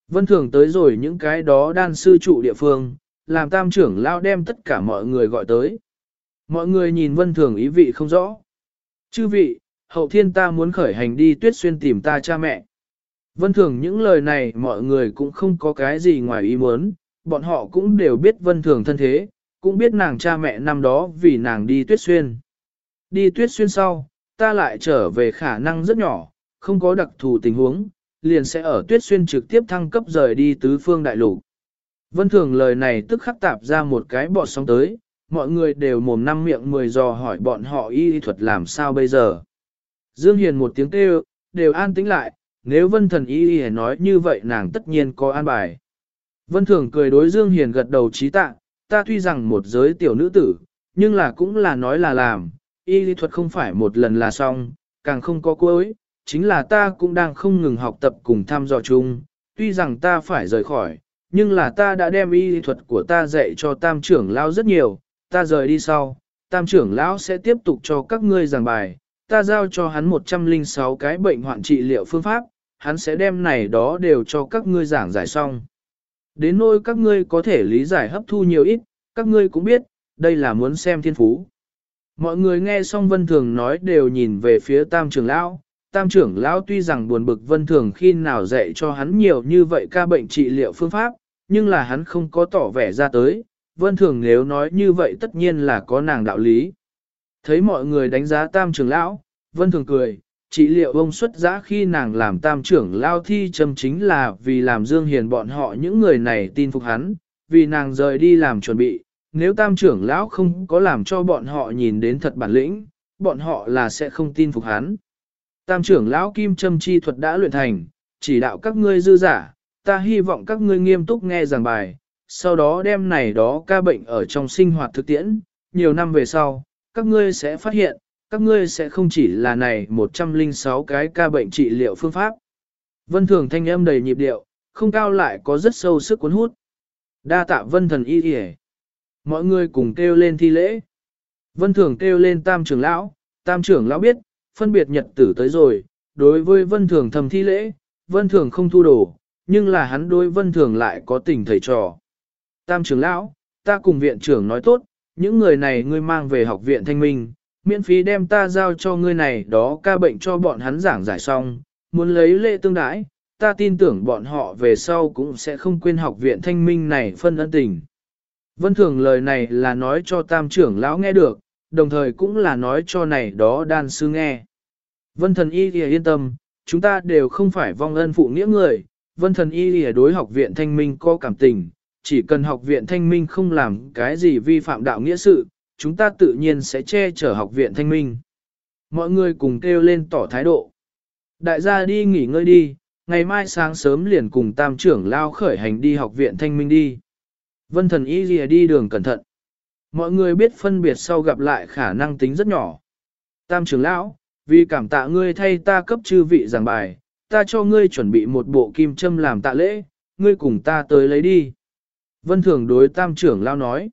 A: Vân Thường tới rồi những cái đó đan sư trụ địa phương, làm tam trưởng lao đem tất cả mọi người gọi tới. Mọi người nhìn Vân Thường ý vị không rõ. Chư vị, hậu thiên ta muốn khởi hành đi tuyết xuyên tìm ta cha mẹ. Vân Thường những lời này mọi người cũng không có cái gì ngoài ý muốn, bọn họ cũng đều biết Vân Thường thân thế, cũng biết nàng cha mẹ năm đó vì nàng đi tuyết xuyên. Đi tuyết xuyên sau, ta lại trở về khả năng rất nhỏ, không có đặc thù tình huống, liền sẽ ở tuyết xuyên trực tiếp thăng cấp rời đi tứ phương đại lục. Vân thường lời này tức khắc tạp ra một cái bọt sóng tới, mọi người đều mồm năm miệng mười dò hỏi bọn họ y thuật làm sao bây giờ. Dương Hiền một tiếng kêu, đều an tĩnh lại, nếu vân thần y y nói như vậy nàng tất nhiên có an bài. Vân thường cười đối Dương Hiền gật đầu trí tạ, ta tuy rằng một giới tiểu nữ tử, nhưng là cũng là nói là làm, y lý thuật không phải một lần là xong, càng không có cuối, chính là ta cũng đang không ngừng học tập cùng thăm dò chung, tuy rằng ta phải rời khỏi, nhưng là ta đã đem y lý thuật của ta dạy cho tam trưởng lão rất nhiều, ta rời đi sau, tam trưởng lão sẽ tiếp tục cho các ngươi giảng bài, ta giao cho hắn 106 cái bệnh hoạn trị liệu phương pháp, hắn sẽ đem này đó đều cho các ngươi giảng giải xong. Đến nỗi các ngươi có thể lý giải hấp thu nhiều ít, các ngươi cũng biết, đây là muốn xem thiên phú. Mọi người nghe xong Vân Thường nói đều nhìn về phía Tam trưởng lão. Tam trưởng lão tuy rằng buồn bực Vân Thường khi nào dạy cho hắn nhiều như vậy ca bệnh trị liệu phương pháp, nhưng là hắn không có tỏ vẻ ra tới. Vân Thường nếu nói như vậy tất nhiên là có nàng đạo lý. Thấy mọi người đánh giá Tam trưởng lão, Vân Thường cười, trị liệu ông xuất giã khi nàng làm Tam trưởng lão thi châm chính là vì làm Dương Hiền bọn họ những người này tin phục hắn, vì nàng rời đi làm chuẩn bị, nếu tam trưởng lão không có làm cho bọn họ nhìn đến thật bản lĩnh, bọn họ là sẽ không tin phục hắn. Tam trưởng lão kim châm chi thuật đã luyện thành, chỉ đạo các ngươi dư giả, ta hy vọng các ngươi nghiêm túc nghe giảng bài, sau đó đem này đó ca bệnh ở trong sinh hoạt thực tiễn, nhiều năm về sau, các ngươi sẽ phát hiện, các ngươi sẽ không chỉ là này 106 cái ca bệnh trị liệu phương pháp. Vân thường thanh âm đầy nhịp điệu, không cao lại có rất sâu sức cuốn hút. Đa tạ vân thần y kìa. Mọi người cùng kêu lên thi lễ. Vân Thường kêu lên tam trưởng lão, tam trưởng lão biết, phân biệt nhật tử tới rồi, đối với Vân Thường thầm thi lễ, Vân Thường không thu đồ, nhưng là hắn đối Vân Thường lại có tình thầy trò. Tam trưởng lão, ta cùng viện trưởng nói tốt, những người này ngươi mang về học viện thanh minh, miễn phí đem ta giao cho ngươi này đó ca bệnh cho bọn hắn giảng giải xong, muốn lấy lệ tương đãi, ta tin tưởng bọn họ về sau cũng sẽ không quên học viện thanh minh này phân ân tình. Vân Thường lời này là nói cho tam trưởng lão nghe được, đồng thời cũng là nói cho này đó đan sư nghe. Vân thần y thì yên tâm, chúng ta đều không phải vong ân phụ nghĩa người, vân thần y thì đối học viện thanh minh có cảm tình, chỉ cần học viện thanh minh không làm cái gì vi phạm đạo nghĩa sự, chúng ta tự nhiên sẽ che chở học viện thanh minh. Mọi người cùng kêu lên tỏ thái độ. Đại gia đi nghỉ ngơi đi, ngày mai sáng sớm liền cùng tam trưởng lao khởi hành đi học viện thanh minh đi. Vân thần y lìa đi đường cẩn thận. Mọi người biết phân biệt sau gặp lại khả năng tính rất nhỏ. Tam trưởng lão, vì cảm tạ ngươi thay ta cấp chư vị giảng bài, ta cho ngươi chuẩn bị một bộ kim châm làm tạ lễ, ngươi cùng ta tới lấy đi. Vân thường đối tam trưởng lão nói.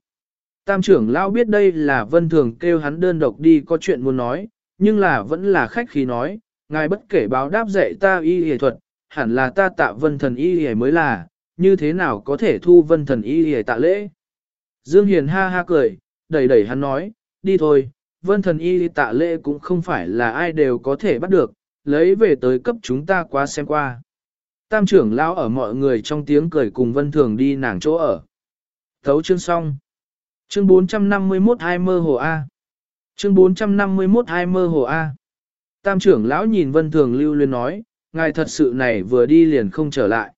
A: Tam trưởng lão biết đây là vân thường kêu hắn đơn độc đi có chuyện muốn nói, nhưng là vẫn là khách khí nói, ngài bất kể báo đáp dạy ta y y thuật, hẳn là ta tạ vân thần y y mới là, như thế nào có thể thu vân thần y hề tạ lễ. Dương Hiền ha ha cười, đẩy đẩy hắn nói, đi thôi, vân thần y tạ lễ cũng không phải là ai đều có thể bắt được, lấy về tới cấp chúng ta qua xem qua. Tam trưởng lão ở mọi người trong tiếng cười cùng vân thường đi nàng chỗ ở. Thấu chương xong. Chương 451 hai mơ hồ A. Chương 451 hai mơ hồ A. Tam trưởng lão nhìn vân thường lưu luyến nói, ngài thật sự này vừa đi liền không trở lại.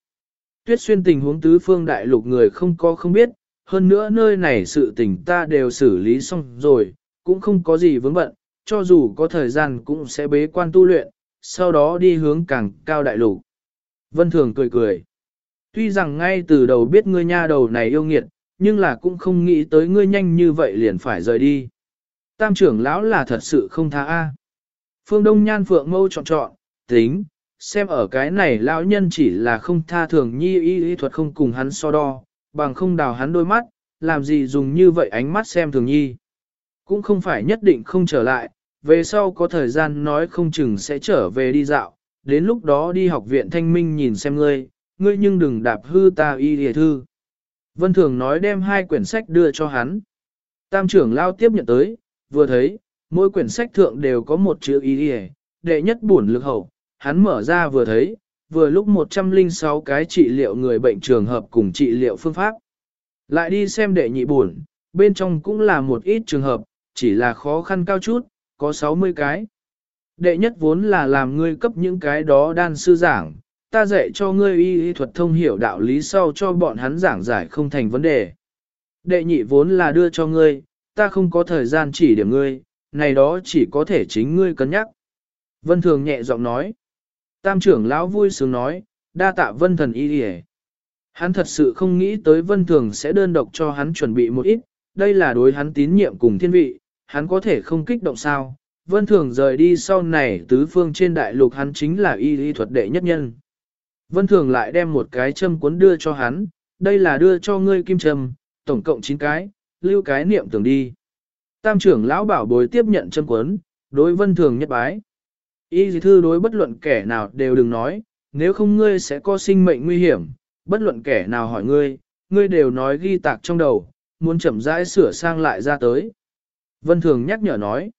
A: Tuyết xuyên tình huống tứ phương đại lục người không có không biết, hơn nữa nơi này sự tình ta đều xử lý xong rồi, cũng không có gì vướng bận, cho dù có thời gian cũng sẽ bế quan tu luyện, sau đó đi hướng càng cao đại lục. Vân Thường cười cười. Tuy rằng ngay từ đầu biết ngươi nha đầu này yêu nghiệt, nhưng là cũng không nghĩ tới ngươi nhanh như vậy liền phải rời đi. Tam trưởng lão là thật sự không tha A. Phương Đông Nhan Phượng mâu chọn chọn, tính, xem ở cái này lão nhân chỉ là không tha thường nhi y y thuật không cùng hắn so đo, bằng không đào hắn đôi mắt, làm gì dùng như vậy ánh mắt xem thường nhi. Cũng không phải nhất định không trở lại, về sau có thời gian nói không chừng sẽ trở về đi dạo, đến lúc đó đi học viện thanh minh nhìn xem ngươi, ngươi nhưng đừng đạp hư ta y y thư. Vân Thường nói đem hai quyển sách đưa cho hắn. Tam trưởng lao tiếp nhận tới, vừa thấy, mỗi quyển sách thượng đều có một chữ ý đi đệ nhất bổn lực hậu, hắn mở ra vừa thấy, vừa lúc 106 cái trị liệu người bệnh trường hợp cùng trị liệu phương pháp. Lại đi xem đệ nhị buồn, bên trong cũng là một ít trường hợp, chỉ là khó khăn cao chút, có 60 cái. Đệ nhất vốn là làm ngươi cấp những cái đó đan sư giảng, ta dạy cho ngươi y y thuật thông hiểu đạo lý sau cho bọn hắn giảng giải không thành vấn đề. Đệ nhị vốn là đưa cho ngươi, ta không có thời gian chỉ điểm ngươi, này đó chỉ có thể chính ngươi cân nhắc. Vân Thường nhẹ giọng nói. Tam trưởng lão vui sướng nói, đa tạ vân thần y đi Hắn thật sự không nghĩ tới vân thường sẽ đơn độc cho hắn chuẩn bị một ít, đây là đối hắn tín nhiệm cùng thiên vị, hắn có thể không kích động sao. Vân thường rời đi sau này tứ phương trên đại lục hắn chính là y y thuật đệ nhất nhân. Vân thường lại đem một cái châm cuốn đưa cho hắn, đây là đưa cho ngươi kim châm, tổng cộng 9 cái, lưu cái niệm tưởng đi. Tam trưởng lão bảo bối tiếp nhận châm cuốn, đối vân thường nhất bái. Y dì thư đối bất luận kẻ nào đều đừng nói, nếu không ngươi sẽ có sinh mệnh nguy hiểm, bất luận kẻ nào hỏi ngươi, ngươi đều nói ghi tạc trong đầu, muốn chậm rãi sửa sang lại ra tới. Vân Thường nhắc nhở nói.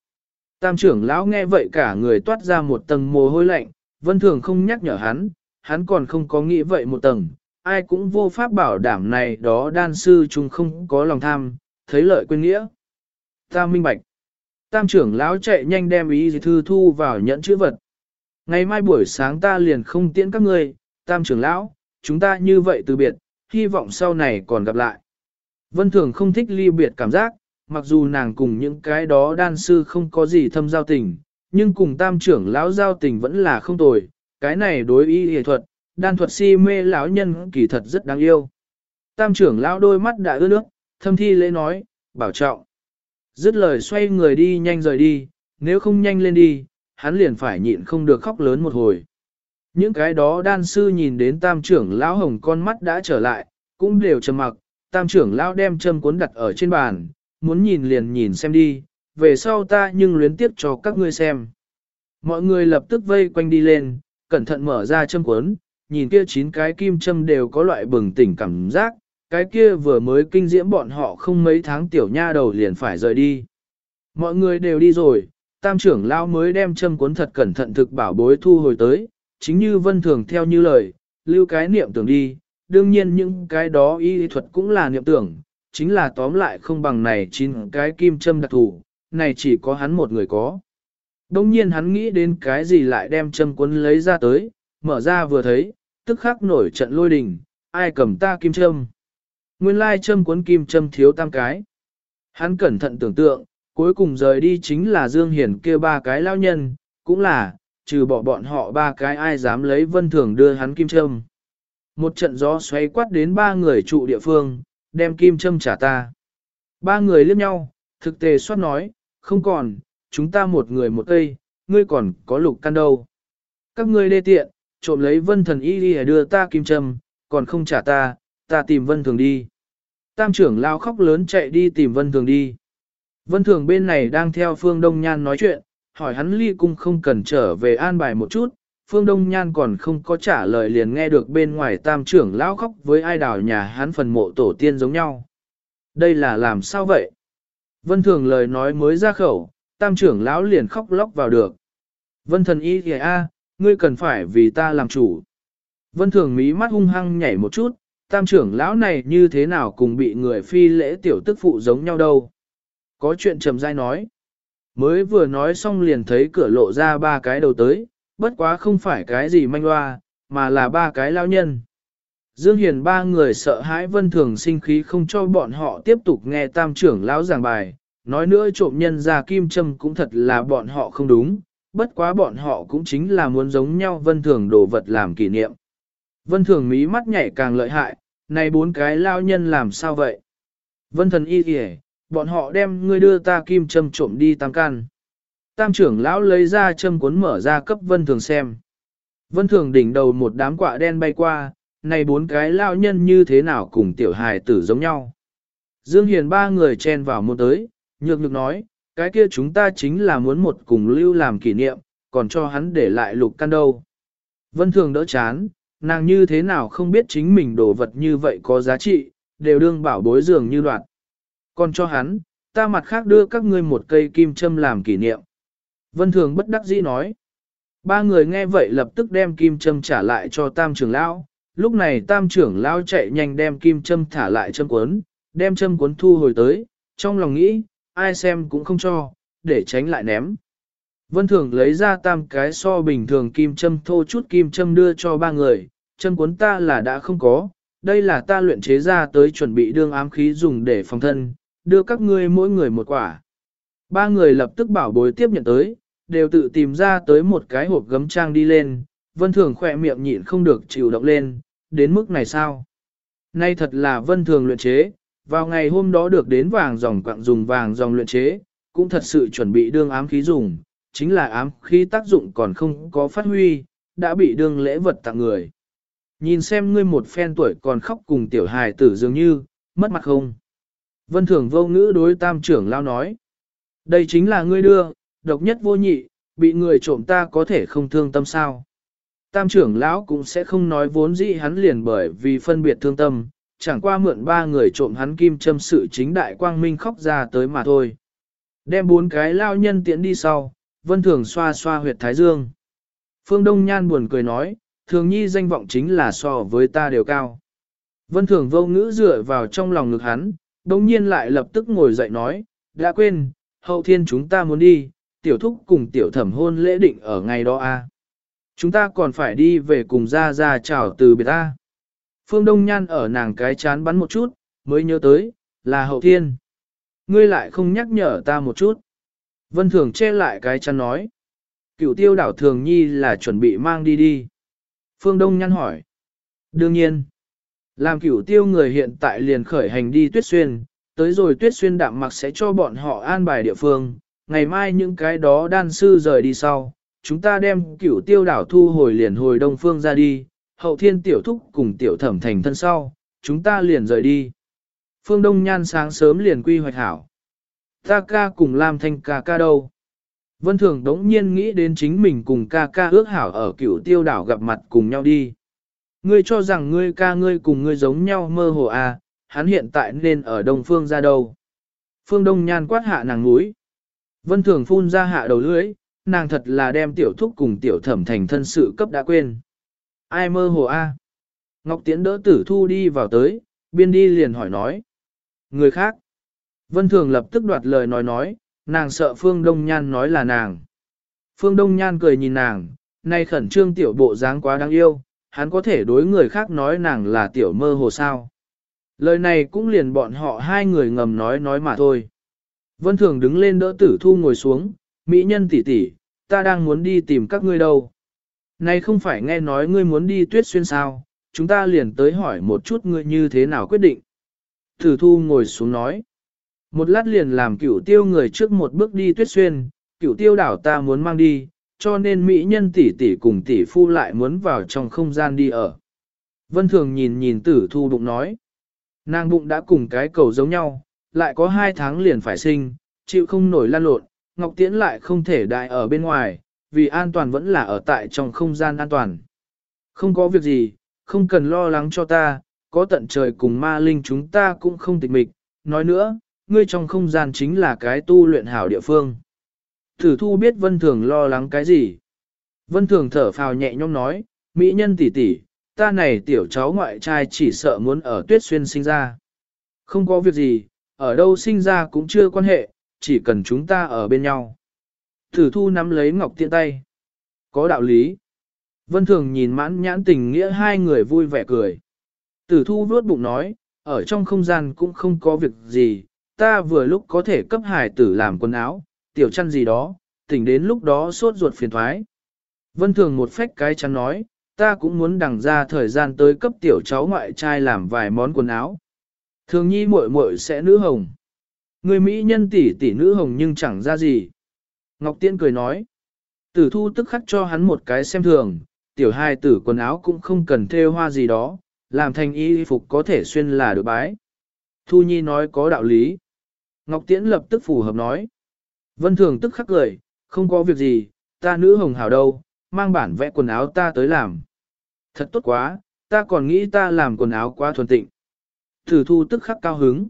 A: Tam trưởng lão nghe vậy cả người toát ra một tầng mồ hôi lạnh, Vân Thường không nhắc nhở hắn, hắn còn không có nghĩ vậy một tầng, ai cũng vô pháp bảo đảm này đó đan sư chung không có lòng tham, thấy lợi quên nghĩa. Ta minh bạch. Tam trưởng lão chạy nhanh đem ý thư thu vào nhẫn chữ vật. Ngày mai buổi sáng ta liền không tiễn các ngươi, tam trưởng lão, chúng ta như vậy từ biệt, hy vọng sau này còn gặp lại. Vân Thường không thích ly biệt cảm giác, mặc dù nàng cùng những cái đó đan sư không có gì thâm giao tình, nhưng cùng tam trưởng lão giao tình vẫn là không tồi, cái này đối y y thuật, đan thuật si mê lão nhân kỳ thật rất đáng yêu. Tam trưởng lão đôi mắt đã ướt nước, thâm thi lễ nói, bảo trọng. Dứt lời xoay người đi nhanh rời đi, nếu không nhanh lên đi, hắn liền phải nhịn không được khóc lớn một hồi. Những cái đó đan sư nhìn đến tam trưởng lão hồng con mắt đã trở lại, cũng đều trầm mặc, tam trưởng lão đem châm cuốn đặt ở trên bàn, muốn nhìn liền nhìn xem đi, về sau ta nhưng luyến tiếp cho các ngươi xem. Mọi người lập tức vây quanh đi lên, cẩn thận mở ra châm cuốn, nhìn kia chín cái kim châm đều có loại bừng tỉnh cảm giác, cái kia vừa mới kinh diễm bọn họ không mấy tháng tiểu nha đầu liền phải rời đi. Mọi người đều đi rồi, tam trưởng lão mới đem châm cuốn thật cẩn thận thực bảo bối thu hồi tới, chính như vân thường theo như lời, lưu cái niệm tưởng đi, đương nhiên những cái đó y thuật cũng là niệm tưởng, chính là tóm lại không bằng này chín cái kim châm đặc thủ, này chỉ có hắn một người có. Đông nhiên hắn nghĩ đến cái gì lại đem châm cuốn lấy ra tới, mở ra vừa thấy, tức khắc nổi trận lôi đình, ai cầm ta kim châm. Nguyên lai châm cuốn kim châm thiếu tam cái. Hắn cẩn thận tưởng tượng, cuối cùng rời đi chính là Dương Hiển kia ba cái lao nhân, cũng là, trừ bỏ bọn họ ba cái ai dám lấy vân thường đưa hắn kim châm. Một trận gió xoáy quát đến ba người trụ địa phương, đem kim châm trả ta. Ba người liếc nhau, thực tề soát nói, không còn, chúng ta một người một cây, ngươi còn có lục căn đâu. Các ngươi đê tiện, trộm lấy vân thần y đi đưa ta kim châm, còn không trả ta, ta tìm vân thường đi. Tam trưởng lao khóc lớn chạy đi tìm vân thường đi. Vân thường bên này đang theo phương Đông Nhan nói chuyện, hỏi hắn ly cung không cần trở về an bài một chút, Phương Đông Nhan còn không có trả lời liền nghe được bên ngoài tam trưởng lão khóc với ai đào nhà hắn phần mộ tổ tiên giống nhau. Đây là làm sao vậy? Vân Thường lời nói mới ra khẩu, tam trưởng lão liền khóc lóc vào được. Vân thần y kìa a, ngươi cần phải vì ta làm chủ. Vân Thường mí mắt hung hăng nhảy một chút, tam trưởng lão này như thế nào cùng bị người phi lễ tiểu tức phụ giống nhau đâu. Có chuyện trầm dai nói. Mới vừa nói xong liền thấy cửa lộ ra ba cái đầu tới, bất quá không phải cái gì manh hoa, mà là ba cái lao nhân. Dương Hiền ba người sợ hãi vân thường sinh khí không cho bọn họ tiếp tục nghe tam trưởng lão giảng bài, nói nữa trộm nhân ra kim châm cũng thật là bọn họ không đúng, bất quá bọn họ cũng chính là muốn giống nhau vân thường đồ vật làm kỷ niệm. Vân thường mí mắt nhảy càng lợi hại, này bốn cái lao nhân làm sao vậy? Vân thần y kìa, bọn họ đem ngươi đưa ta kim châm trộm đi tam can. Tam trưởng lão lấy ra châm cuốn mở ra cấp vân thường xem. Vân thường đỉnh đầu một đám quạ đen bay qua, này bốn cái lao nhân như thế nào cùng tiểu hài tử giống nhau. Dương Hiền ba người chen vào một tới, nhược nhược nói, cái kia chúng ta chính là muốn một cùng lưu làm kỷ niệm, còn cho hắn để lại lục căn đâu. Vân thường đỡ chán, nàng như thế nào không biết chính mình đồ vật như vậy có giá trị, đều đương bảo bối dường như đoạn. Còn cho hắn, ta mặt khác đưa các ngươi một cây kim châm làm kỷ niệm. Vân Thường bất đắc dĩ nói. Ba người nghe vậy lập tức đem kim châm trả lại cho tam trưởng lão. Lúc này tam trưởng lão chạy nhanh đem kim châm thả lại châm cuốn, đem châm cuốn thu hồi tới, trong lòng nghĩ, ai xem cũng không cho, để tránh lại ném. Vân Thường lấy ra tam cái so bình thường kim châm thô chút kim châm đưa cho ba người, châm cuốn ta là đã không có, đây là ta luyện chế ra tới chuẩn bị đương ám khí dùng để phòng thân, đưa các ngươi mỗi người một quả. Ba người lập tức bảo bối tiếp nhận tới, đều tự tìm ra tới một cái hộp gấm trang đi lên, vân thường khỏe miệng nhịn không được chịu động lên, đến mức này sao? Nay thật là vân thường luyện chế, vào ngày hôm đó được đến vàng dòng quặng dùng vàng dòng luyện chế, cũng thật sự chuẩn bị đương ám khí dùng, chính là ám khí tác dụng còn không có phát huy, đã bị đương lễ vật tặng người. Nhìn xem ngươi một phen tuổi còn khóc cùng tiểu hài tử dường như, mất mặt không? Vân thường vô ngữ đối tam trưởng lao nói. Đây chính là ngươi đưa, độc nhất vô nhị, bị người trộm ta có thể không thương tâm sao. Tam trưởng lão cũng sẽ không nói vốn dĩ hắn liền bởi vì phân biệt thương tâm, chẳng qua mượn ba người trộm hắn kim châm sự chính đại quang minh khóc ra tới mà thôi. Đem bốn cái lao nhân tiễn đi sau, vân thường xoa xoa huyệt thái dương. Phương Đông Nhan buồn cười nói, thường nhi danh vọng chính là so với ta đều cao. Vân thường vô ngữ dựa vào trong lòng ngực hắn, đồng nhiên lại lập tức ngồi dậy nói, đã quên, hậu thiên chúng ta muốn đi, tiểu thúc cùng tiểu thẩm hôn lễ định ở ngày đó a. À? Chúng ta còn phải đi về cùng ra ra chào từ biệt ta. Phương Đông Nhan ở nàng cái chán bắn một chút, mới nhớ tới, là hậu thiên. Ngươi lại không nhắc nhở ta một chút. Vân Thường che lại cái chán nói. Cựu tiêu đảo Thường Nhi là chuẩn bị mang đi đi. Phương Đông Nhan hỏi. Đương nhiên. Làm cửu tiêu người hiện tại liền khởi hành đi tuyết xuyên, tới rồi tuyết xuyên đạm mặc sẽ cho bọn họ an bài địa phương, ngày mai những cái đó đan sư rời đi sau, chúng ta đem cửu tiêu đảo thu hồi liền hồi đông phương ra đi, hậu thiên tiểu thúc cùng tiểu thẩm thành thân sau, chúng ta liền rời đi. Phương Đông Nhan sáng sớm liền quy hoạch hảo. Ta ca cùng Lam Thanh ca ca đâu? Vân Thường đống nhiên nghĩ đến chính mình cùng ca ca ước hảo ở cửu tiêu đảo gặp mặt cùng nhau đi. Ngươi cho rằng ngươi ca ngươi cùng ngươi giống nhau mơ hồ à, hắn hiện tại nên ở đông phương ra đâu. Phương Đông Nhan quát hạ nàng núi. Vân Thường phun ra hạ đầu lưỡi, nàng thật là đem tiểu thúc cùng tiểu thẩm thành thân sự cấp đã quên. Ai mơ hồ a? Ngọc Tiễn đỡ tử thu đi vào tới, biên đi liền hỏi nói. Người khác. Vân Thường lập tức đoạt lời nói nói, nàng sợ Phương Đông Nhan nói là nàng. Phương Đông Nhan cười nhìn nàng, nay khẩn trương tiểu bộ dáng quá đáng yêu, hắn có thể đối người khác nói nàng là tiểu mơ hồ sao. Lời này cũng liền bọn họ hai người ngầm nói nói mà thôi. Vân Thường đứng lên đỡ tử thu ngồi xuống, Mỹ nhân tỷ tỷ, ta đang muốn đi tìm các ngươi đâu. Này không phải nghe nói ngươi muốn đi tuyết xuyên sao, chúng ta liền tới hỏi một chút ngươi như thế nào quyết định. Tử thu ngồi xuống nói. Một lát liền làm cửu tiêu người trước một bước đi tuyết xuyên, cửu tiêu đảo ta muốn mang đi, cho nên mỹ nhân tỷ tỷ cùng tỷ phu lại muốn vào trong không gian đi ở. Vân thường nhìn nhìn tử thu bụng nói. Nàng bụng đã cùng cái cầu giống nhau, lại có hai tháng liền phải sinh, chịu không nổi lan lộn, Ngọc Tiễn lại không thể đại ở bên ngoài, vì an toàn vẫn là ở tại trong không gian an toàn. Không có việc gì, không cần lo lắng cho ta, có tận trời cùng ma linh chúng ta cũng không tịch mịch. Nói nữa, ngươi trong không gian chính là cái tu luyện hảo địa phương. Thử thu biết Vân Thường lo lắng cái gì. Vân Thường thở phào nhẹ nhõm nói, Mỹ nhân tỷ tỷ, ta này tiểu cháu ngoại trai chỉ sợ muốn ở tuyết xuyên sinh ra. Không có việc gì, ở đâu sinh ra cũng chưa quan hệ, chỉ cần chúng ta ở bên nhau. Thử thu nắm lấy Ngọc tiện tay. Có đạo lý. Vân Thường nhìn mãn nhãn tình nghĩa hai người vui vẻ cười. Tử thu vuốt bụng nói, ở trong không gian cũng không có việc gì, ta vừa lúc có thể cấp hải tử làm quần áo, tiểu chăn gì đó, tỉnh đến lúc đó sốt ruột phiền thoái. Vân Thường một phách cái chăn nói, ta cũng muốn đằng ra thời gian tới cấp tiểu cháu ngoại trai làm vài món quần áo. Thường nhi muội muội sẽ nữ hồng. Người Mỹ nhân tỷ tỷ nữ hồng nhưng chẳng ra gì. Ngọc Tiễn cười nói. Tử thu tức khắc cho hắn một cái xem thường, tiểu hai tử quần áo cũng không cần thêu hoa gì đó, làm thành y phục có thể xuyên là được bái. Thu Nhi nói có đạo lý. Ngọc Tiễn lập tức phù hợp nói. Vân Thường tức khắc cười, không có việc gì, ta nữ hồng hảo đâu, mang bản vẽ quần áo ta tới làm. Thật tốt quá, ta còn nghĩ ta làm quần áo quá thuần tịnh. Thử thu tức khắc cao hứng.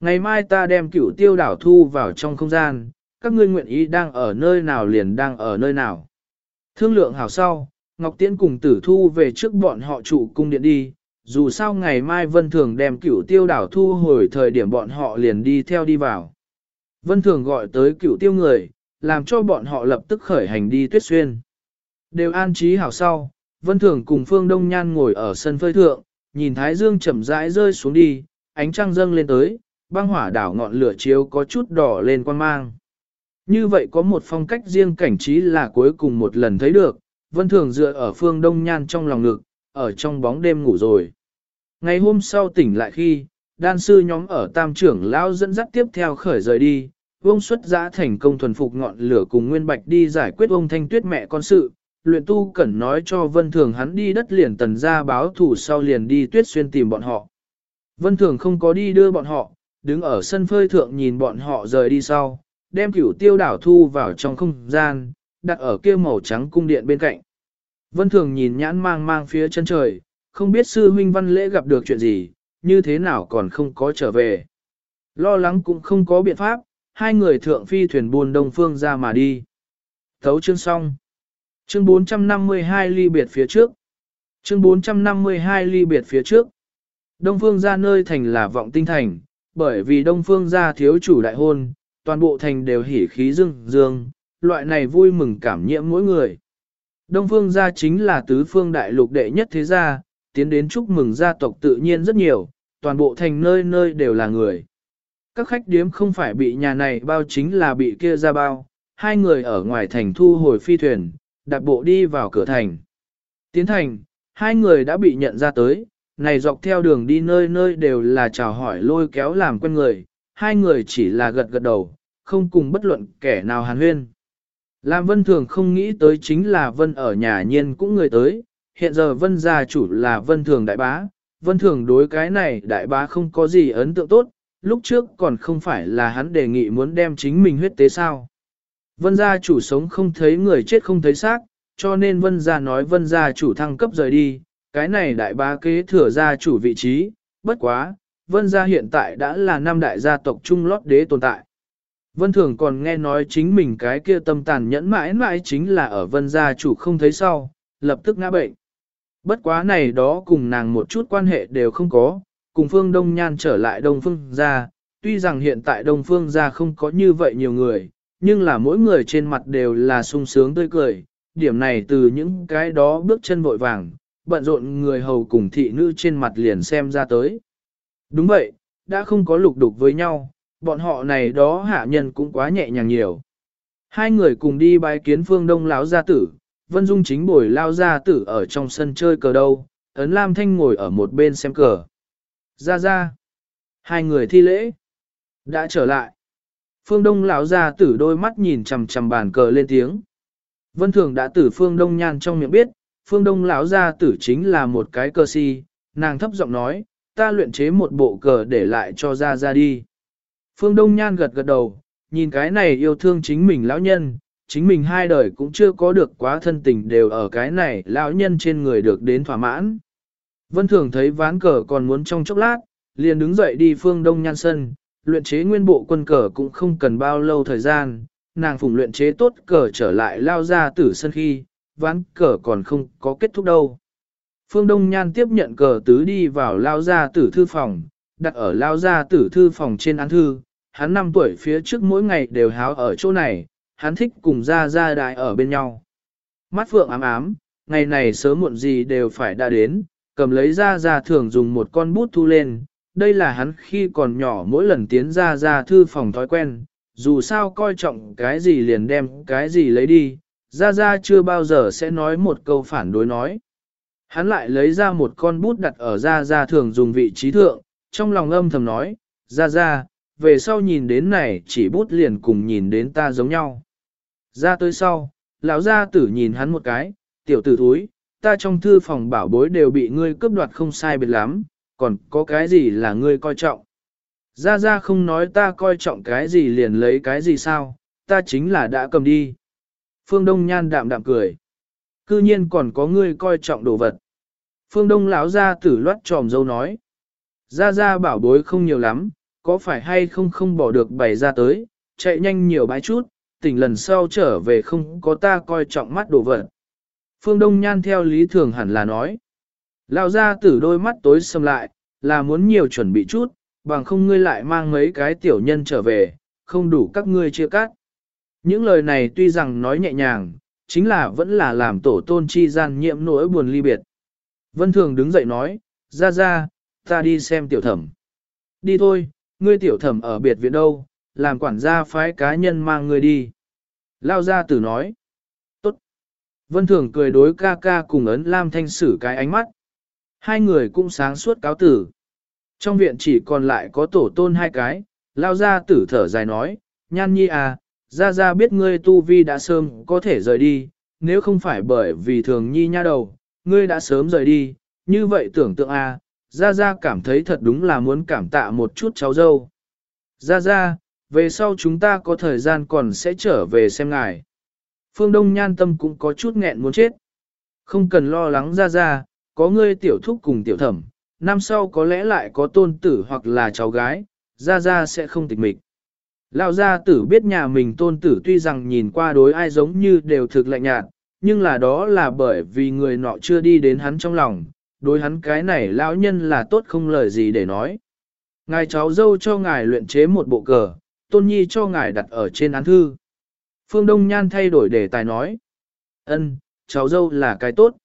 A: Ngày mai ta đem cửu tiêu đảo thu vào trong không gian, các ngươi nguyện ý đang ở nơi nào liền đang ở nơi nào. Thương lượng hảo sau, Ngọc Tiễn cùng tử thu về trước bọn họ trụ cung điện đi, dù sao ngày mai Vân Thường đem cửu tiêu đảo thu hồi thời điểm bọn họ liền đi theo đi vào. Vân Thường gọi tới cửu tiêu người, làm cho bọn họ lập tức khởi hành đi tuyết xuyên. Đều an trí hảo sau, Vân Thường cùng Phương Đông Nhan ngồi ở sân phơi thượng, nhìn Thái Dương chậm rãi rơi xuống đi, ánh trăng dâng lên tới, băng hỏa đảo ngọn lửa chiếu có chút đỏ lên quan mang. Như vậy có một phong cách riêng cảnh trí là cuối cùng một lần thấy được, Vân Thường dựa ở phương đông nhan trong lòng ngực, ở trong bóng đêm ngủ rồi. Ngày hôm sau tỉnh lại khi, đan sư nhóm ở tam trưởng lão dẫn dắt tiếp theo khởi rời đi, Vương xuất giã thành công thuần phục ngọn lửa cùng Nguyên Bạch đi giải quyết ông thanh tuyết mẹ con sự. Luyện tu cẩn nói cho Vân Thường hắn đi đất liền tần ra báo thủ sau liền đi tuyết xuyên tìm bọn họ. Vân Thường không có đi đưa bọn họ, đứng ở sân phơi thượng nhìn bọn họ rời đi sau, đem cửu tiêu đảo thu vào trong không gian, đặt ở kia màu trắng cung điện bên cạnh. Vân Thường nhìn nhãn mang mang phía chân trời, không biết sư huynh văn lễ gặp được chuyện gì, như thế nào còn không có trở về. Lo lắng cũng không có biện pháp, hai người thượng phi thuyền buồn đông phương ra mà đi. Thấu chương xong. Chương 452 ly biệt phía trước. Chương 452 ly biệt phía trước. Đông phương ra nơi thành là vọng tinh thành, bởi vì đông phương ra thiếu chủ đại hôn, toàn bộ thành đều hỉ khí dương dương, loại này vui mừng cảm nhiễm mỗi người. Đông phương gia chính là tứ phương đại lục đệ nhất thế gia, tiến đến chúc mừng gia tộc tự nhiên rất nhiều, toàn bộ thành nơi nơi đều là người. Các khách điếm không phải bị nhà này bao chính là bị kia ra bao, hai người ở ngoài thành thu hồi phi thuyền, đặt bộ đi vào cửa thành. Tiến thành, hai người đã bị nhận ra tới, này dọc theo đường đi nơi nơi đều là chào hỏi lôi kéo làm quen người, hai người chỉ là gật gật đầu, không cùng bất luận kẻ nào hàn huyên. Lam Vân thường không nghĩ tới chính là Vân ở nhà nhiên cũng người tới, hiện giờ Vân gia chủ là Vân thường đại bá, Vân thường đối cái này đại bá không có gì ấn tượng tốt, lúc trước còn không phải là hắn đề nghị muốn đem chính mình huyết tế sao. Vân gia chủ sống không thấy người chết không thấy xác, cho nên Vân gia nói Vân gia chủ thăng cấp rời đi, cái này đại bá kế thừa gia chủ vị trí, bất quá, Vân gia hiện tại đã là năm đại gia tộc trung lót đế tồn tại. Vân Thường còn nghe nói chính mình cái kia tâm tàn nhẫn mãi mãi chính là ở vân gia chủ không thấy sau, lập tức ngã bệnh. Bất quá này đó cùng nàng một chút quan hệ đều không có, cùng phương Đông Nhan trở lại Đông Phương gia, tuy rằng hiện tại Đông Phương gia không có như vậy nhiều người, nhưng là mỗi người trên mặt đều là sung sướng tươi cười, điểm này từ những cái đó bước chân vội vàng, bận rộn người hầu cùng thị nữ trên mặt liền xem ra tới. Đúng vậy, đã không có lục đục với nhau, bọn họ này đó hạ nhân cũng quá nhẹ nhàng nhiều. Hai người cùng đi bái kiến phương đông lão gia tử, Vân Dung chính bồi lao gia tử ở trong sân chơi cờ đâu, ấn Lam Thanh ngồi ở một bên xem cờ. Ra ra. Hai người thi lễ. Đã trở lại. Phương Đông lão gia tử đôi mắt nhìn chằm chằm bàn cờ lên tiếng. Vân Thường đã tử Phương Đông nhan trong miệng biết, Phương Đông lão gia tử chính là một cái cơ si, nàng thấp giọng nói, ta luyện chế một bộ cờ để lại cho ra ra đi. Phương Đông Nhan gật gật đầu, nhìn cái này yêu thương chính mình lão nhân, chính mình hai đời cũng chưa có được quá thân tình đều ở cái này lão nhân trên người được đến thỏa mãn. Vân Thường thấy ván cờ còn muốn trong chốc lát, liền đứng dậy đi Phương Đông Nhan sân, luyện chế nguyên bộ quân cờ cũng không cần bao lâu thời gian, nàng phùng luyện chế tốt cờ trở lại lao ra tử sân khi, ván cờ còn không có kết thúc đâu. Phương Đông Nhan tiếp nhận cờ tứ đi vào lao gia tử thư phòng, đặt ở lao gia tử thư phòng trên án thư, hắn 5 tuổi phía trước mỗi ngày đều háo ở chỗ này, hắn thích cùng gia gia đại ở bên nhau. Mắt phượng ám ám, ngày này sớm muộn gì đều phải đã đến, cầm lấy ra ra thường dùng một con bút thu lên, đây là hắn khi còn nhỏ mỗi lần tiến ra ra thư phòng thói quen, dù sao coi trọng cái gì liền đem cái gì lấy đi, ra ra chưa bao giờ sẽ nói một câu phản đối nói. Hắn lại lấy ra một con bút đặt ở ra ra thường dùng vị trí thượng, trong lòng âm thầm nói, ra ra, về sau nhìn đến này chỉ bút liền cùng nhìn đến ta giống nhau. Ra tới sau, lão gia tử nhìn hắn một cái, tiểu tử thúi, ta trong thư phòng bảo bối đều bị ngươi cướp đoạt không sai biệt lắm, còn có cái gì là ngươi coi trọng. Ra ra không nói ta coi trọng cái gì liền lấy cái gì sao, ta chính là đã cầm đi. Phương Đông nhan đạm đạm cười. Cư nhiên còn có ngươi coi trọng đồ vật. Phương Đông lão gia tử loát tròm dâu nói. Ra ra bảo bối không nhiều lắm, có phải hay không không bỏ được bày ra tới, chạy nhanh nhiều bãi chút, tỉnh lần sau trở về không có ta coi trọng mắt đồ vật. Phương Đông Nhan theo lý thường hẳn là nói. Lão ra tử đôi mắt tối sầm lại, là muốn nhiều chuẩn bị chút, bằng không ngươi lại mang mấy cái tiểu nhân trở về, không đủ các ngươi chia cắt. Những lời này tuy rằng nói nhẹ nhàng, chính là vẫn là làm tổ tôn chi gian nhiễm nỗi buồn ly biệt. Vân Thường đứng dậy nói, ra ra, ta đi xem tiểu thẩm. Đi thôi, ngươi tiểu thẩm ở biệt viện đâu, làm quản gia phái cá nhân mang ngươi đi. Lao gia tử nói. Tốt. Vân Thường cười đối ca ca cùng ấn Lam Thanh sử cái ánh mắt. Hai người cũng sáng suốt cáo tử. Trong viện chỉ còn lại có tổ tôn hai cái, lao gia tử thở dài nói, nhan nhi à, ra ra biết ngươi tu vi đã sớm có thể rời đi, nếu không phải bởi vì thường nhi nha đầu, ngươi đã sớm rời đi, như vậy tưởng tượng à, ra ra cảm thấy thật đúng là muốn cảm tạ một chút cháu dâu. Ra ra, về sau chúng ta có thời gian còn sẽ trở về xem ngài. Phương Đông Nhan Tâm cũng có chút nghẹn muốn chết. Không cần lo lắng ra ra, có ngươi tiểu thúc cùng tiểu thẩm, năm sau có lẽ lại có tôn tử hoặc là cháu gái, ra ra sẽ không tịch mịch. Lão gia tử biết nhà mình tôn tử tuy rằng nhìn qua đối ai giống như đều thực lạnh nhạt, nhưng là đó là bởi vì người nọ chưa đi đến hắn trong lòng, đối hắn cái này lão nhân là tốt không lời gì để nói. Ngài cháu dâu cho ngài luyện chế một bộ cờ, tôn nhi cho ngài đặt ở trên án thư. Phương Đông Nhan thay đổi đề tài nói. ân, cháu dâu là cái tốt.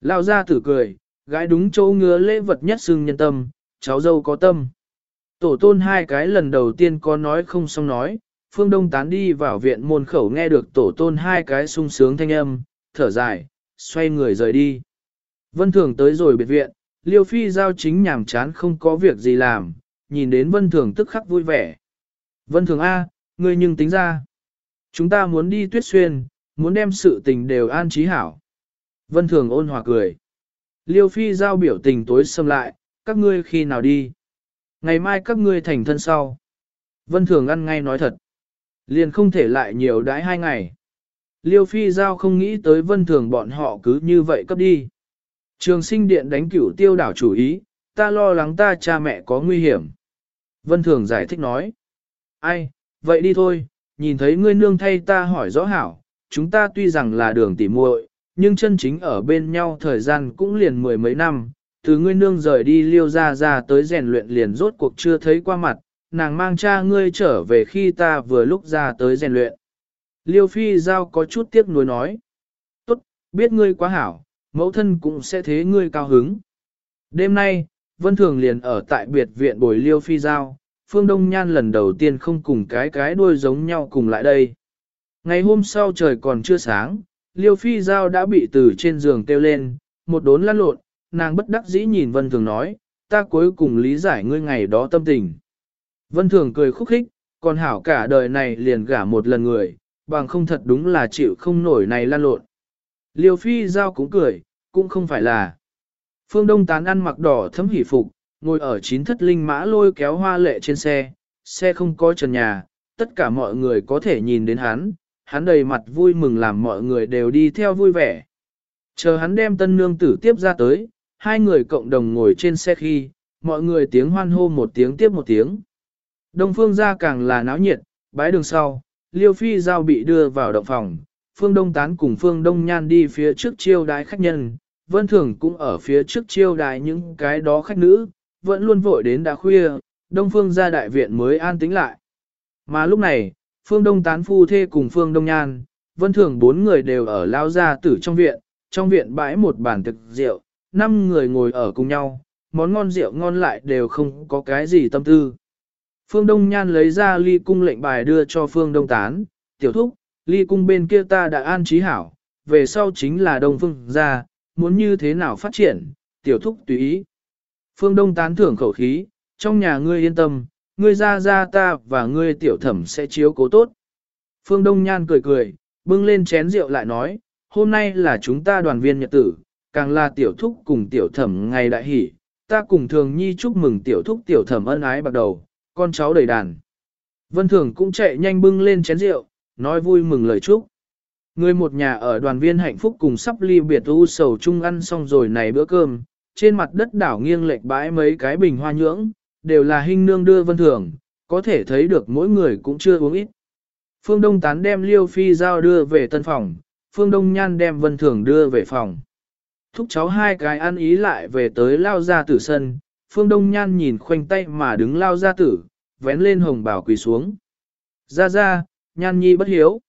A: Lão gia tử cười, gái đúng chỗ ngứa lễ vật nhất xưng nhân tâm, cháu dâu có tâm. Tổ tôn hai cái lần đầu tiên có nói không xong nói, Phương Đông tán đi vào viện môn khẩu nghe được tổ tôn hai cái sung sướng thanh âm, thở dài, xoay người rời đi. Vân Thường tới rồi biệt viện, Liêu Phi giao chính nhàm chán không có việc gì làm, nhìn đến Vân Thường tức khắc vui vẻ. Vân Thường A, ngươi nhưng tính ra. Chúng ta muốn đi tuyết xuyên, muốn đem sự tình đều an trí hảo. Vân Thường ôn hòa cười. Liêu Phi giao biểu tình tối xâm lại, các ngươi khi nào đi? Ngày mai các ngươi thành thân sau. Vân Thường ăn ngay nói thật. Liền không thể lại nhiều đãi hai ngày. Liêu Phi Giao không nghĩ tới Vân Thường bọn họ cứ như vậy cấp đi. Trường sinh điện đánh cửu tiêu đảo chủ ý, ta lo lắng ta cha mẹ có nguy hiểm. Vân Thường giải thích nói. Ai, vậy đi thôi, nhìn thấy ngươi nương thay ta hỏi rõ hảo, chúng ta tuy rằng là đường tỉ muội, nhưng chân chính ở bên nhau thời gian cũng liền mười mấy năm, từ ngươi nương rời đi liêu ra ra tới rèn luyện liền rốt cuộc chưa thấy qua mặt, nàng mang cha ngươi trở về khi ta vừa lúc ra tới rèn luyện. Liêu phi giao có chút tiếc nuối nói. Tốt, biết ngươi quá hảo, mẫu thân cũng sẽ thế ngươi cao hứng. Đêm nay, Vân Thường liền ở tại biệt viện bồi liêu phi giao, Phương Đông Nhan lần đầu tiên không cùng cái cái đuôi giống nhau cùng lại đây. Ngày hôm sau trời còn chưa sáng, liêu phi giao đã bị từ trên giường kêu lên, một đốn lăn lộn, nàng bất đắc dĩ nhìn Vân Thường nói, ta cuối cùng lý giải ngươi ngày đó tâm tình. Vân Thường cười khúc khích, còn hảo cả đời này liền gả một lần người, bằng không thật đúng là chịu không nổi này lan lộn. Liêu Phi Giao cũng cười, cũng không phải là. Phương Đông Tán ăn mặc đỏ thấm hỉ phục, ngồi ở chín thất linh mã lôi kéo hoa lệ trên xe, xe không có trần nhà, tất cả mọi người có thể nhìn đến hắn, hắn đầy mặt vui mừng làm mọi người đều đi theo vui vẻ. Chờ hắn đem tân nương tử tiếp ra tới, hai người cộng đồng ngồi trên xe khi, mọi người tiếng hoan hô một tiếng tiếp một tiếng. Đông phương ra càng là náo nhiệt, bái đường sau, liêu phi giao bị đưa vào động phòng, phương đông tán cùng phương đông nhan đi phía trước chiêu đái khách nhân, vân thường cũng ở phía trước chiêu đái những cái đó khách nữ, vẫn luôn vội đến đã khuya, đông phương ra đại viện mới an tĩnh lại. Mà lúc này, phương đông tán phu thê cùng phương đông nhan, vân thường bốn người đều ở lao gia tử trong viện, trong viện bãi một bàn thực rượu, năm người ngồi ở cùng nhau, món ngon rượu ngon lại đều không có cái gì tâm tư. Phương Đông Nhan lấy ra ly cung lệnh bài đưa cho Phương Đông Tán, tiểu thúc, ly cung bên kia ta đã an trí hảo, về sau chính là Đông Phương ra, muốn như thế nào phát triển, tiểu thúc tùy ý. Phương Đông Tán thưởng khẩu khí, trong nhà ngươi yên tâm, ngươi ra ra ta và ngươi tiểu thẩm sẽ chiếu cố tốt. Phương Đông Nhan cười cười, bưng lên chén rượu lại nói, hôm nay là chúng ta đoàn viên nhật tử, càng là tiểu thúc cùng tiểu thẩm ngày đại hỷ, ta cùng thường nhi chúc mừng tiểu thúc tiểu thẩm ân ái bắt đầu, con cháu đầy đàn. Vân Thường cũng chạy nhanh bưng lên chén rượu, nói vui mừng lời chúc. Người một nhà ở đoàn viên hạnh phúc cùng sắp ly biệt u sầu chung ăn xong rồi này bữa cơm, trên mặt đất đảo nghiêng lệch bãi mấy cái bình hoa nhưỡng, đều là hình nương đưa Vân Thường, có thể thấy được mỗi người cũng chưa uống ít. Phương Đông Tán đem Liêu Phi Giao đưa về tân phòng, Phương Đông Nhan đem Vân Thường đưa về phòng. Thúc cháu hai cái ăn ý lại về tới lao ra tử sân, Phương Đông Nhan nhìn khoanh tay mà đứng lao ra tử, vén lên hồng bảo quỳ xuống. Ra ra, Nhan Nhi bất hiếu.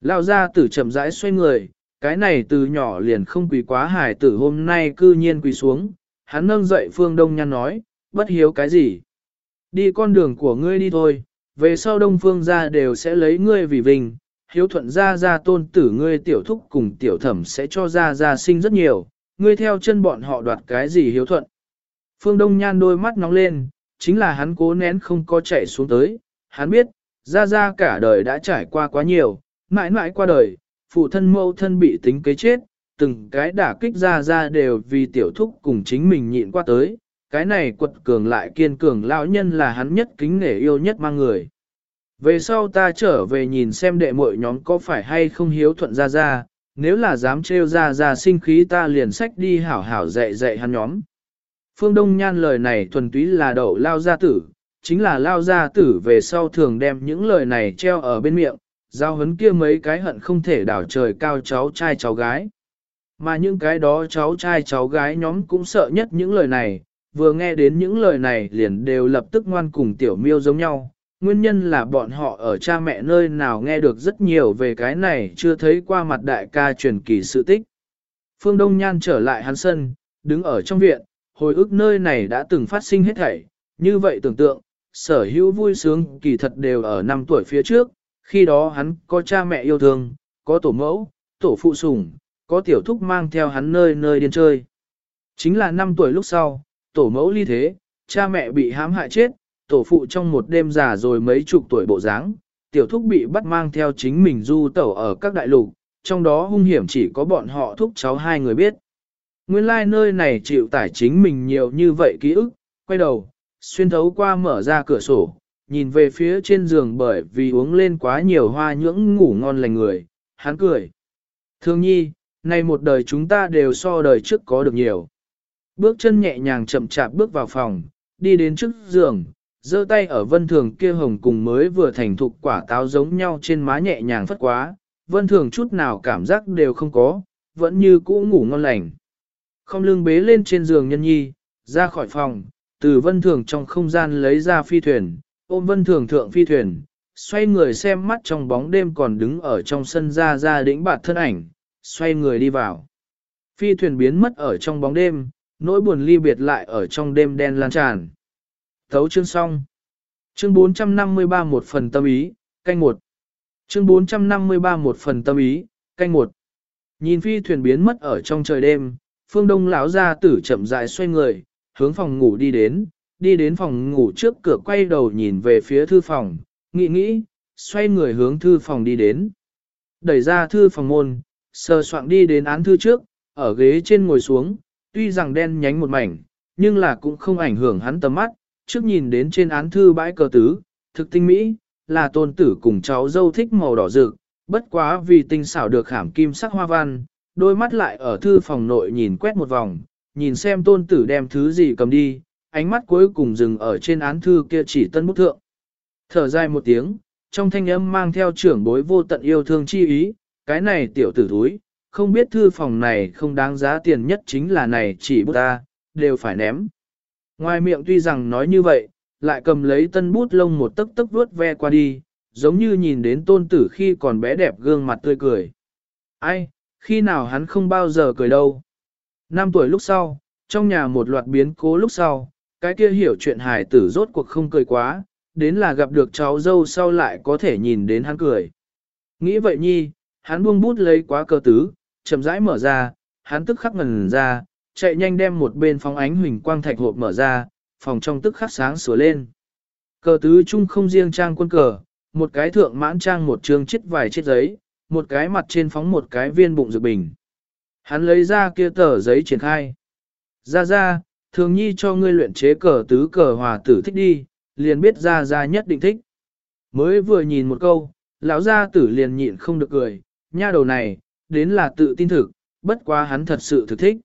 A: Lao ra tử chậm rãi xoay người, cái này từ nhỏ liền không quỳ quá hải tử hôm nay cư nhiên quỳ xuống. Hắn nâng dậy Phương Đông Nhan nói, bất hiếu cái gì? Đi con đường của ngươi đi thôi, về sau Đông Phương ra đều sẽ lấy ngươi vì vinh, hiếu thuận ra ra tôn tử ngươi tiểu thúc cùng tiểu thẩm sẽ cho ra ra sinh rất nhiều, ngươi theo chân bọn họ đoạt cái gì hiếu thuận. Phương Đông Nhan đôi mắt nóng lên, chính là hắn cố nén không có chạy xuống tới, hắn biết, ra ra cả đời đã trải qua quá nhiều, mãi mãi qua đời, phụ thân mẫu thân bị tính kế chết, từng cái đả kích ra ra đều vì tiểu thúc cùng chính mình nhịn qua tới, cái này quật cường lại kiên cường lão nhân là hắn nhất kính nể yêu nhất mang người. Về sau ta trở về nhìn xem đệ muội nhóm có phải hay không hiếu thuận ra ra, nếu là dám trêu ra ra sinh khí ta liền sách đi hảo hảo dạy dạy hắn nhóm. Phương Đông Nhan lời này thuần túy là đậu lao gia tử, chính là lao gia tử về sau thường đem những lời này treo ở bên miệng, giao hấn kia mấy cái hận không thể đảo trời cao cháu trai cháu gái. Mà những cái đó cháu trai cháu gái nhóm cũng sợ nhất những lời này, vừa nghe đến những lời này liền đều lập tức ngoan cùng tiểu miêu giống nhau. Nguyên nhân là bọn họ ở cha mẹ nơi nào nghe được rất nhiều về cái này chưa thấy qua mặt đại ca truyền kỳ sự tích. Phương Đông Nhan trở lại hắn sân, đứng ở trong viện, hồi ức nơi này đã từng phát sinh hết thảy, như vậy tưởng tượng, sở hữu vui sướng kỳ thật đều ở năm tuổi phía trước, khi đó hắn có cha mẹ yêu thương, có tổ mẫu, tổ phụ sủng, có tiểu thúc mang theo hắn nơi nơi điên chơi. Chính là năm tuổi lúc sau, tổ mẫu ly thế, cha mẹ bị hãm hại chết, tổ phụ trong một đêm già rồi mấy chục tuổi bộ dáng, tiểu thúc bị bắt mang theo chính mình du tẩu ở các đại lục, trong đó hung hiểm chỉ có bọn họ thúc cháu hai người biết. Nguyên lai like nơi này chịu tải chính mình nhiều như vậy ký ức, quay đầu, xuyên thấu qua mở ra cửa sổ, nhìn về phía trên giường bởi vì uống lên quá nhiều hoa nhưỡng ngủ ngon lành người, hắn cười. Thương nhi, nay một đời chúng ta đều so đời trước có được nhiều. Bước chân nhẹ nhàng chậm chạp bước vào phòng, đi đến trước giường, giơ tay ở vân thường kia hồng cùng mới vừa thành thục quả táo giống nhau trên má nhẹ nhàng phất quá, vân thường chút nào cảm giác đều không có, vẫn như cũ ngủ ngon lành. Không lưng bế lên trên giường nhân nhi, ra khỏi phòng, từ vân thường trong không gian lấy ra phi thuyền, ôm vân thường thượng phi thuyền, xoay người xem mắt trong bóng đêm còn đứng ở trong sân ra ra đĩnh bạt thân ảnh, xoay người đi vào. Phi thuyền biến mất ở trong bóng đêm, nỗi buồn ly biệt lại ở trong đêm đen lan tràn. Thấu chương xong. Chương 453 một phần tâm ý, canh một. Chương 453 một phần tâm ý, canh một. Nhìn phi thuyền biến mất ở trong trời đêm, phương đông lão ra tử chậm rãi xoay người, hướng phòng ngủ đi đến, đi đến phòng ngủ trước cửa quay đầu nhìn về phía thư phòng, nghĩ nghĩ, xoay người hướng thư phòng đi đến. Đẩy ra thư phòng môn, sờ soạng đi đến án thư trước, ở ghế trên ngồi xuống, tuy rằng đen nhánh một mảnh, nhưng là cũng không ảnh hưởng hắn tầm mắt, trước nhìn đến trên án thư bãi cờ tứ, thực tinh mỹ, là tôn tử cùng cháu dâu thích màu đỏ rực, bất quá vì tinh xảo được khảm kim sắc hoa văn, đôi mắt lại ở thư phòng nội nhìn quét một vòng, nhìn xem tôn tử đem thứ gì cầm đi, ánh mắt cuối cùng dừng ở trên án thư kia chỉ tân bút thượng. Thở dài một tiếng, trong thanh âm mang theo trưởng bối vô tận yêu thương chi ý, cái này tiểu tử thúi, không biết thư phòng này không đáng giá tiền nhất chính là này chỉ bút ta, đều phải ném. Ngoài miệng tuy rằng nói như vậy, lại cầm lấy tân bút lông một tấc tấc vuốt ve qua đi, giống như nhìn đến tôn tử khi còn bé đẹp gương mặt tươi cười. Ai, khi nào hắn không bao giờ cười đâu. Năm tuổi lúc sau, trong nhà một loạt biến cố lúc sau, cái kia hiểu chuyện hài tử rốt cuộc không cười quá, đến là gặp được cháu dâu sau lại có thể nhìn đến hắn cười. Nghĩ vậy nhi, hắn buông bút lấy quá cơ tứ, chậm rãi mở ra, hắn tức khắc ngần ra, chạy nhanh đem một bên phóng ánh huỳnh quang thạch hộp mở ra, phòng trong tức khắc sáng sửa lên. Cờ tứ chung không riêng trang quân cờ, một cái thượng mãn trang một trường chết vài chiếc giấy, một cái mặt trên phóng một cái viên bụng dược bình. Hắn lấy ra kia tờ giấy triển khai. Ra ra, thường nhi cho ngươi luyện chế cờ tứ cờ hòa tử thích đi, liền biết ra ra nhất định thích. Mới vừa nhìn một câu, lão gia tử liền nhịn không được cười, nha đầu này, đến là tự tin thực, bất quá hắn thật sự thực thích.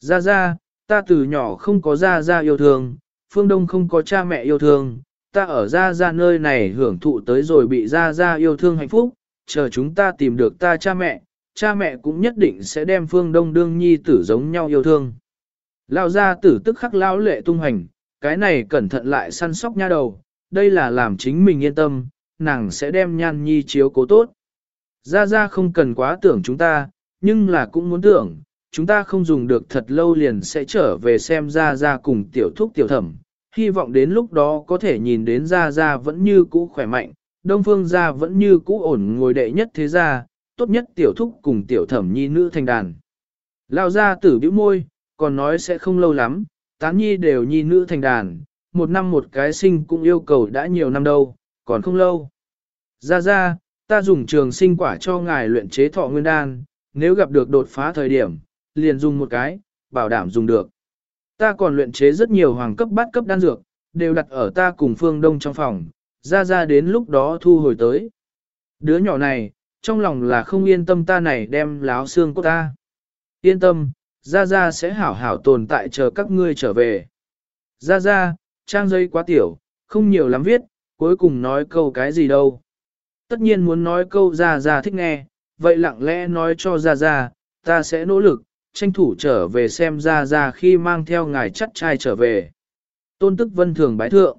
A: Ra ra, ta từ nhỏ không có ra ra yêu thương, phương đông không có cha mẹ yêu thương, ta ở ra ra nơi này hưởng thụ tới rồi bị ra ra yêu thương hạnh phúc, chờ chúng ta tìm được ta cha mẹ, cha mẹ cũng nhất định sẽ đem phương đông đương nhi tử giống nhau yêu thương. Lão gia tử tức khắc lão lệ tung hành, cái này cẩn thận lại săn sóc nha đầu, đây là làm chính mình yên tâm, nàng sẽ đem nhan nhi chiếu cố tốt. Ra ra không cần quá tưởng chúng ta, nhưng là cũng muốn tưởng, chúng ta không dùng được thật lâu liền sẽ trở về xem ra ra cùng tiểu thúc tiểu thẩm. Hy vọng đến lúc đó có thể nhìn đến ra ra vẫn như cũ khỏe mạnh, Đông Phương gia vẫn như cũ ổn ngồi đệ nhất thế gia, tốt nhất tiểu thúc cùng tiểu thẩm nhi nữ thành đàn. Lao gia tử bĩu môi, còn nói sẽ không lâu lắm, tán nhi đều nhi nữ thành đàn, một năm một cái sinh cũng yêu cầu đã nhiều năm đâu, còn không lâu. Ra ra, ta dùng trường sinh quả cho ngài luyện chế thọ nguyên đan, nếu gặp được đột phá thời điểm, liền dùng một cái, bảo đảm dùng được. Ta còn luyện chế rất nhiều hoàng cấp bát cấp đan dược, đều đặt ở ta cùng phương đông trong phòng, ra ra đến lúc đó thu hồi tới. Đứa nhỏ này, trong lòng là không yên tâm ta này đem láo xương của ta. Yên tâm, ra ra sẽ hảo hảo tồn tại chờ các ngươi trở về. Ra ra, trang giấy quá tiểu, không nhiều lắm viết, cuối cùng nói câu cái gì đâu. Tất nhiên muốn nói câu ra ra thích nghe, vậy lặng lẽ nói cho ra ra, ta sẽ nỗ lực, tranh thủ trở về xem ra ra khi mang theo ngài chắc trai trở về. Tôn tức vân thường bái thượng.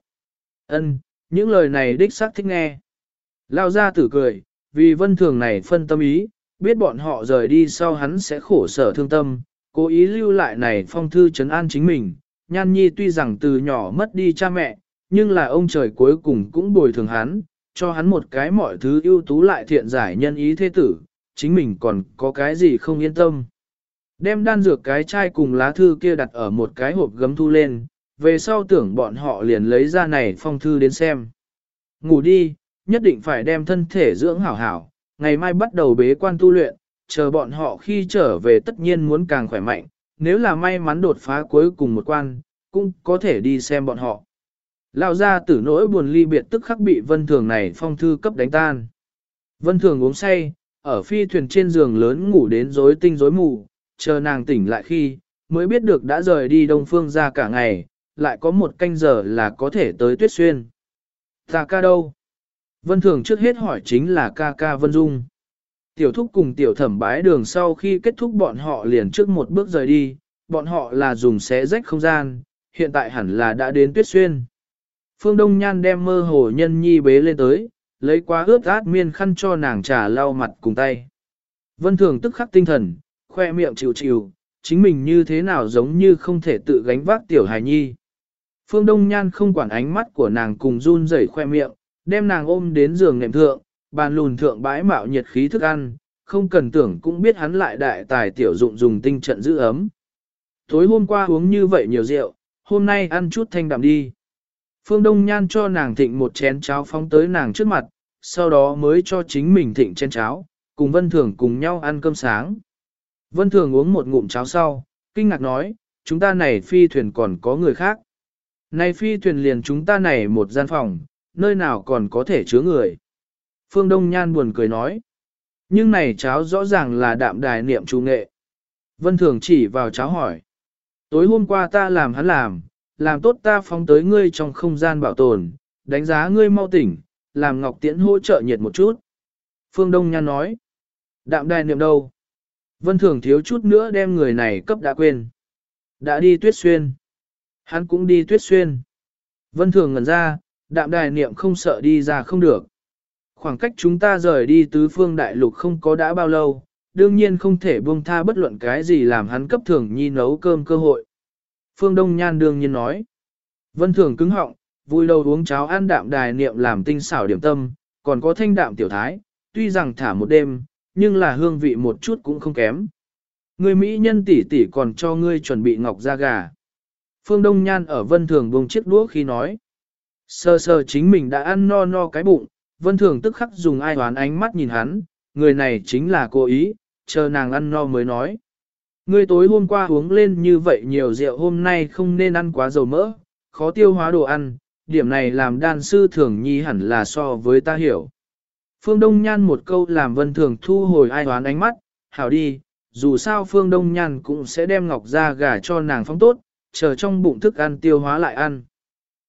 A: ân những lời này đích xác thích nghe. Lao ra tử cười, vì vân thường này phân tâm ý, biết bọn họ rời đi sau hắn sẽ khổ sở thương tâm, cố ý lưu lại này phong thư trấn an chính mình. Nhan nhi tuy rằng từ nhỏ mất đi cha mẹ, nhưng là ông trời cuối cùng cũng bồi thường hắn, cho hắn một cái mọi thứ ưu tú lại thiện giải nhân ý thế tử, chính mình còn có cái gì không yên tâm. Đem đan dược cái chai cùng lá thư kia đặt ở một cái hộp gấm thu lên, về sau tưởng bọn họ liền lấy ra này phong thư đến xem. Ngủ đi, nhất định phải đem thân thể dưỡng hảo hảo, ngày mai bắt đầu bế quan tu luyện, chờ bọn họ khi trở về tất nhiên muốn càng khỏe mạnh, nếu là may mắn đột phá cuối cùng một quan, cũng có thể đi xem bọn họ. Lão ra tử nỗi buồn ly biệt tức khắc bị vân thường này phong thư cấp đánh tan. Vân thường uống say, ở phi thuyền trên giường lớn ngủ đến rối tinh rối mù, chờ nàng tỉnh lại khi, mới biết được đã rời đi đông phương ra cả ngày, lại có một canh giờ là có thể tới tuyết xuyên. Ta ca đâu? Vân thường trước hết hỏi chính là ca ca Vân Dung. Tiểu thúc cùng tiểu thẩm bái đường sau khi kết thúc bọn họ liền trước một bước rời đi, bọn họ là dùng xé rách không gian, hiện tại hẳn là đã đến tuyết xuyên. Phương Đông Nhan đem mơ hồ nhân nhi bế lên tới, lấy quá ướt át miên khăn cho nàng trà lau mặt cùng tay. Vân Thường tức khắc tinh thần, khoe miệng chịu chịu, chính mình như thế nào giống như không thể tự gánh vác tiểu hài nhi. Phương Đông Nhan không quản ánh mắt của nàng cùng run rẩy khoe miệng, đem nàng ôm đến giường nệm thượng, bàn lùn thượng bãi mạo nhiệt khí thức ăn, không cần tưởng cũng biết hắn lại đại tài tiểu dụng dùng tinh trận giữ ấm. Tối hôm qua uống như vậy nhiều rượu, hôm nay ăn chút thanh đạm đi. Phương Đông Nhan cho nàng thịnh một chén cháo phóng tới nàng trước mặt, sau đó mới cho chính mình thịnh chén cháo, cùng Vân Thường cùng nhau ăn cơm sáng. Vân Thường uống một ngụm cháo sau, kinh ngạc nói, chúng ta này phi thuyền còn có người khác. Này phi thuyền liền chúng ta này một gian phòng, nơi nào còn có thể chứa người. Phương Đông Nhan buồn cười nói. Nhưng này cháo rõ ràng là đạm đài niệm trung nghệ. Vân Thường chỉ vào cháo hỏi. Tối hôm qua ta làm hắn làm, làm tốt ta phóng tới ngươi trong không gian bảo tồn, đánh giá ngươi mau tỉnh, làm Ngọc Tiễn hỗ trợ nhiệt một chút. Phương Đông Nhan nói. Đạm đài niệm đâu? Vân Thường thiếu chút nữa đem người này cấp đã quên. Đã đi tuyết xuyên. Hắn cũng đi tuyết xuyên. Vân Thường ngẩn ra, đạm đài niệm không sợ đi ra không được. Khoảng cách chúng ta rời đi tứ phương đại lục không có đã bao lâu, đương nhiên không thể buông tha bất luận cái gì làm hắn cấp thường nhi nấu cơm cơ hội. Phương Đông Nhan đương nhiên nói. Vân Thường cứng họng, vui đầu uống cháo ăn đạm đài niệm làm tinh xảo điểm tâm, còn có thanh đạm tiểu thái, tuy rằng thả một đêm, nhưng là hương vị một chút cũng không kém. Người Mỹ nhân tỷ tỷ còn cho ngươi chuẩn bị ngọc da gà. Phương Đông Nhan ở Vân Thường buông chiếc đũa khi nói. Sơ sơ chính mình đã ăn no no cái bụng, Vân Thường tức khắc dùng ai hoán ánh mắt nhìn hắn, người này chính là cô ý, chờ nàng ăn no mới nói. Ngươi tối hôm qua uống lên như vậy nhiều rượu hôm nay không nên ăn quá dầu mỡ, khó tiêu hóa đồ ăn, điểm này làm đan sư thường nhi hẳn là so với ta hiểu. Phương Đông Nhan một câu làm vân thường thu hồi ai hoán ánh mắt, hảo đi, dù sao Phương Đông Nhan cũng sẽ đem ngọc ra gà cho nàng phong tốt, chờ trong bụng thức ăn tiêu hóa lại ăn.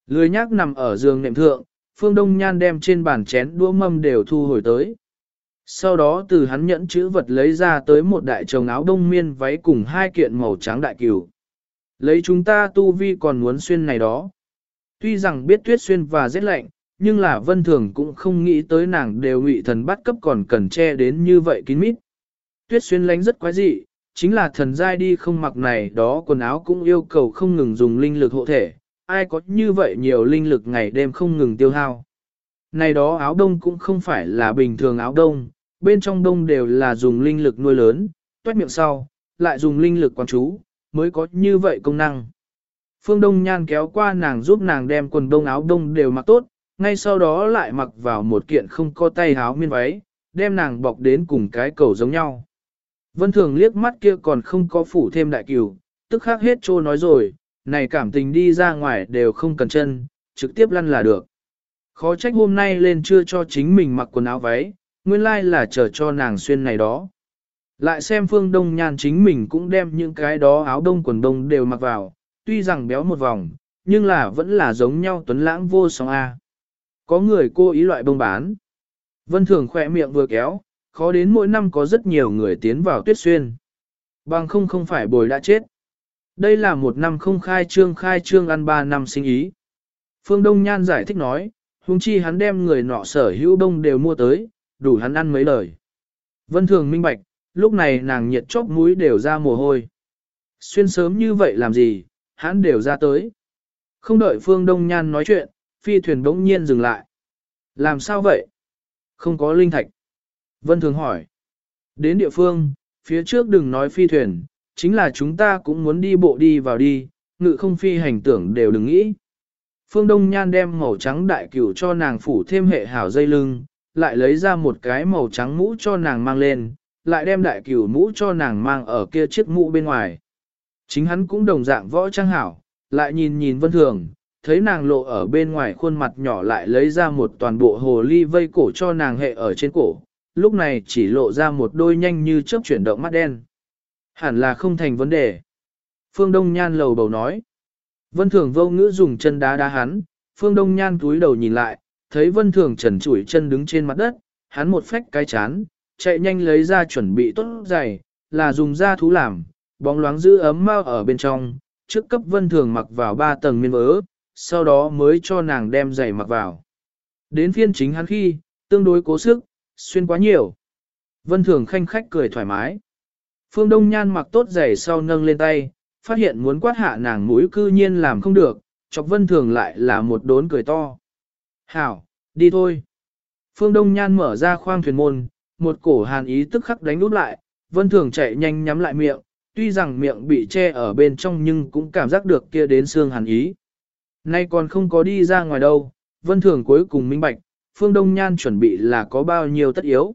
A: Lười nhác nằm ở giường nệm thượng, Phương Đông Nhan đem trên bàn chén đũa mâm đều thu hồi tới. Sau đó từ hắn nhẫn chữ vật lấy ra tới một đại chồng áo đông miên váy cùng hai kiện màu trắng đại cửu. Lấy chúng ta tu vi còn muốn xuyên này đó. Tuy rằng biết tuyết xuyên và rét lạnh, nhưng là vân thường cũng không nghĩ tới nàng đều ngụy thần bắt cấp còn cần che đến như vậy kín mít. Tuyết xuyên lánh rất quái dị, chính là thần giai đi không mặc này đó quần áo cũng yêu cầu không ngừng dùng linh lực hộ thể, ai có như vậy nhiều linh lực ngày đêm không ngừng tiêu hao. Này đó áo đông cũng không phải là bình thường áo đông, bên trong đông đều là dùng linh lực nuôi lớn, toát miệng sau, lại dùng linh lực quán chú, mới có như vậy công năng. Phương Đông Nhan kéo qua nàng giúp nàng đem quần đông áo đông đều mặc tốt, ngay sau đó lại mặc vào một kiện không có tay áo miên váy, đem nàng bọc đến cùng cái cầu giống nhau. Vân Thường liếc mắt kia còn không có phủ thêm đại cửu, tức khắc hết trô nói rồi, này cảm tình đi ra ngoài đều không cần chân, trực tiếp lăn là được. Khó trách hôm nay lên chưa cho chính mình mặc quần áo váy, nguyên lai là chờ cho nàng xuyên này đó. Lại xem phương đông nhan chính mình cũng đem những cái đó áo đông quần đông đều mặc vào, tuy rằng béo một vòng, nhưng là vẫn là giống nhau tuấn lãng vô song A. Có người cô ý loại bông bán. Vân Thường khỏe miệng vừa kéo, khó đến mỗi năm có rất nhiều người tiến vào tuyết xuyên. Bằng không không phải bồi đã chết. Đây là một năm không khai trương khai trương ăn ba năm sinh ý. Phương Đông Nhan giải thích nói, huống chi hắn đem người nọ sở hữu đông đều mua tới, đủ hắn ăn mấy lời. Vân Thường minh bạch, lúc này nàng nhiệt chóp mũi đều ra mồ hôi. Xuyên sớm như vậy làm gì, hắn đều ra tới. Không đợi Phương Đông Nhan nói chuyện, phi thuyền bỗng nhiên dừng lại. Làm sao vậy? Không có linh thạch. Vân Thường hỏi. Đến địa phương, phía trước đừng nói phi thuyền, chính là chúng ta cũng muốn đi bộ đi vào đi, ngự không phi hành tưởng đều đừng nghĩ. Phương Đông Nhan đem màu trắng đại cửu cho nàng phủ thêm hệ hảo dây lưng, lại lấy ra một cái màu trắng mũ cho nàng mang lên, lại đem đại cửu mũ cho nàng mang ở kia chiếc mũ bên ngoài. Chính hắn cũng đồng dạng võ trang hảo, lại nhìn nhìn vân thường, thấy nàng lộ ở bên ngoài khuôn mặt nhỏ lại lấy ra một toàn bộ hồ ly vây cổ cho nàng hệ ở trên cổ, lúc này chỉ lộ ra một đôi nhanh như chớp chuyển động mắt đen. Hẳn là không thành vấn đề. Phương Đông Nhan lầu bầu nói. Vân Thường vô ngữ dùng chân đá đá hắn, Phương Đông Nhan túi đầu nhìn lại, thấy Vân Thường trần trụi chân đứng trên mặt đất, hắn một phách cái chán, chạy nhanh lấy ra chuẩn bị tốt giày, là dùng da thú làm, bóng loáng giữ ấm mau ở bên trong, trước cấp Vân Thường mặc vào ba tầng miên vỡ, sau đó mới cho nàng đem giày mặc vào. Đến phiên chính hắn khi, tương đối cố sức, xuyên quá nhiều. Vân Thường khanh khách cười thoải mái. Phương Đông Nhan mặc tốt giày sau nâng lên tay, phát hiện muốn quát hạ nàng mũi cư nhiên làm không được, chọc Vân Thường lại là một đốn cười to. Hảo, đi thôi. Phương Đông Nhan mở ra khoang thuyền môn, một cổ hàn ý tức khắc đánh úp lại, Vân Thường chạy nhanh nhắm lại miệng, tuy rằng miệng bị che ở bên trong nhưng cũng cảm giác được kia đến xương hàn ý. Nay còn không có đi ra ngoài đâu, Vân Thường cuối cùng minh bạch, Phương Đông Nhan chuẩn bị là có bao nhiêu tất yếu.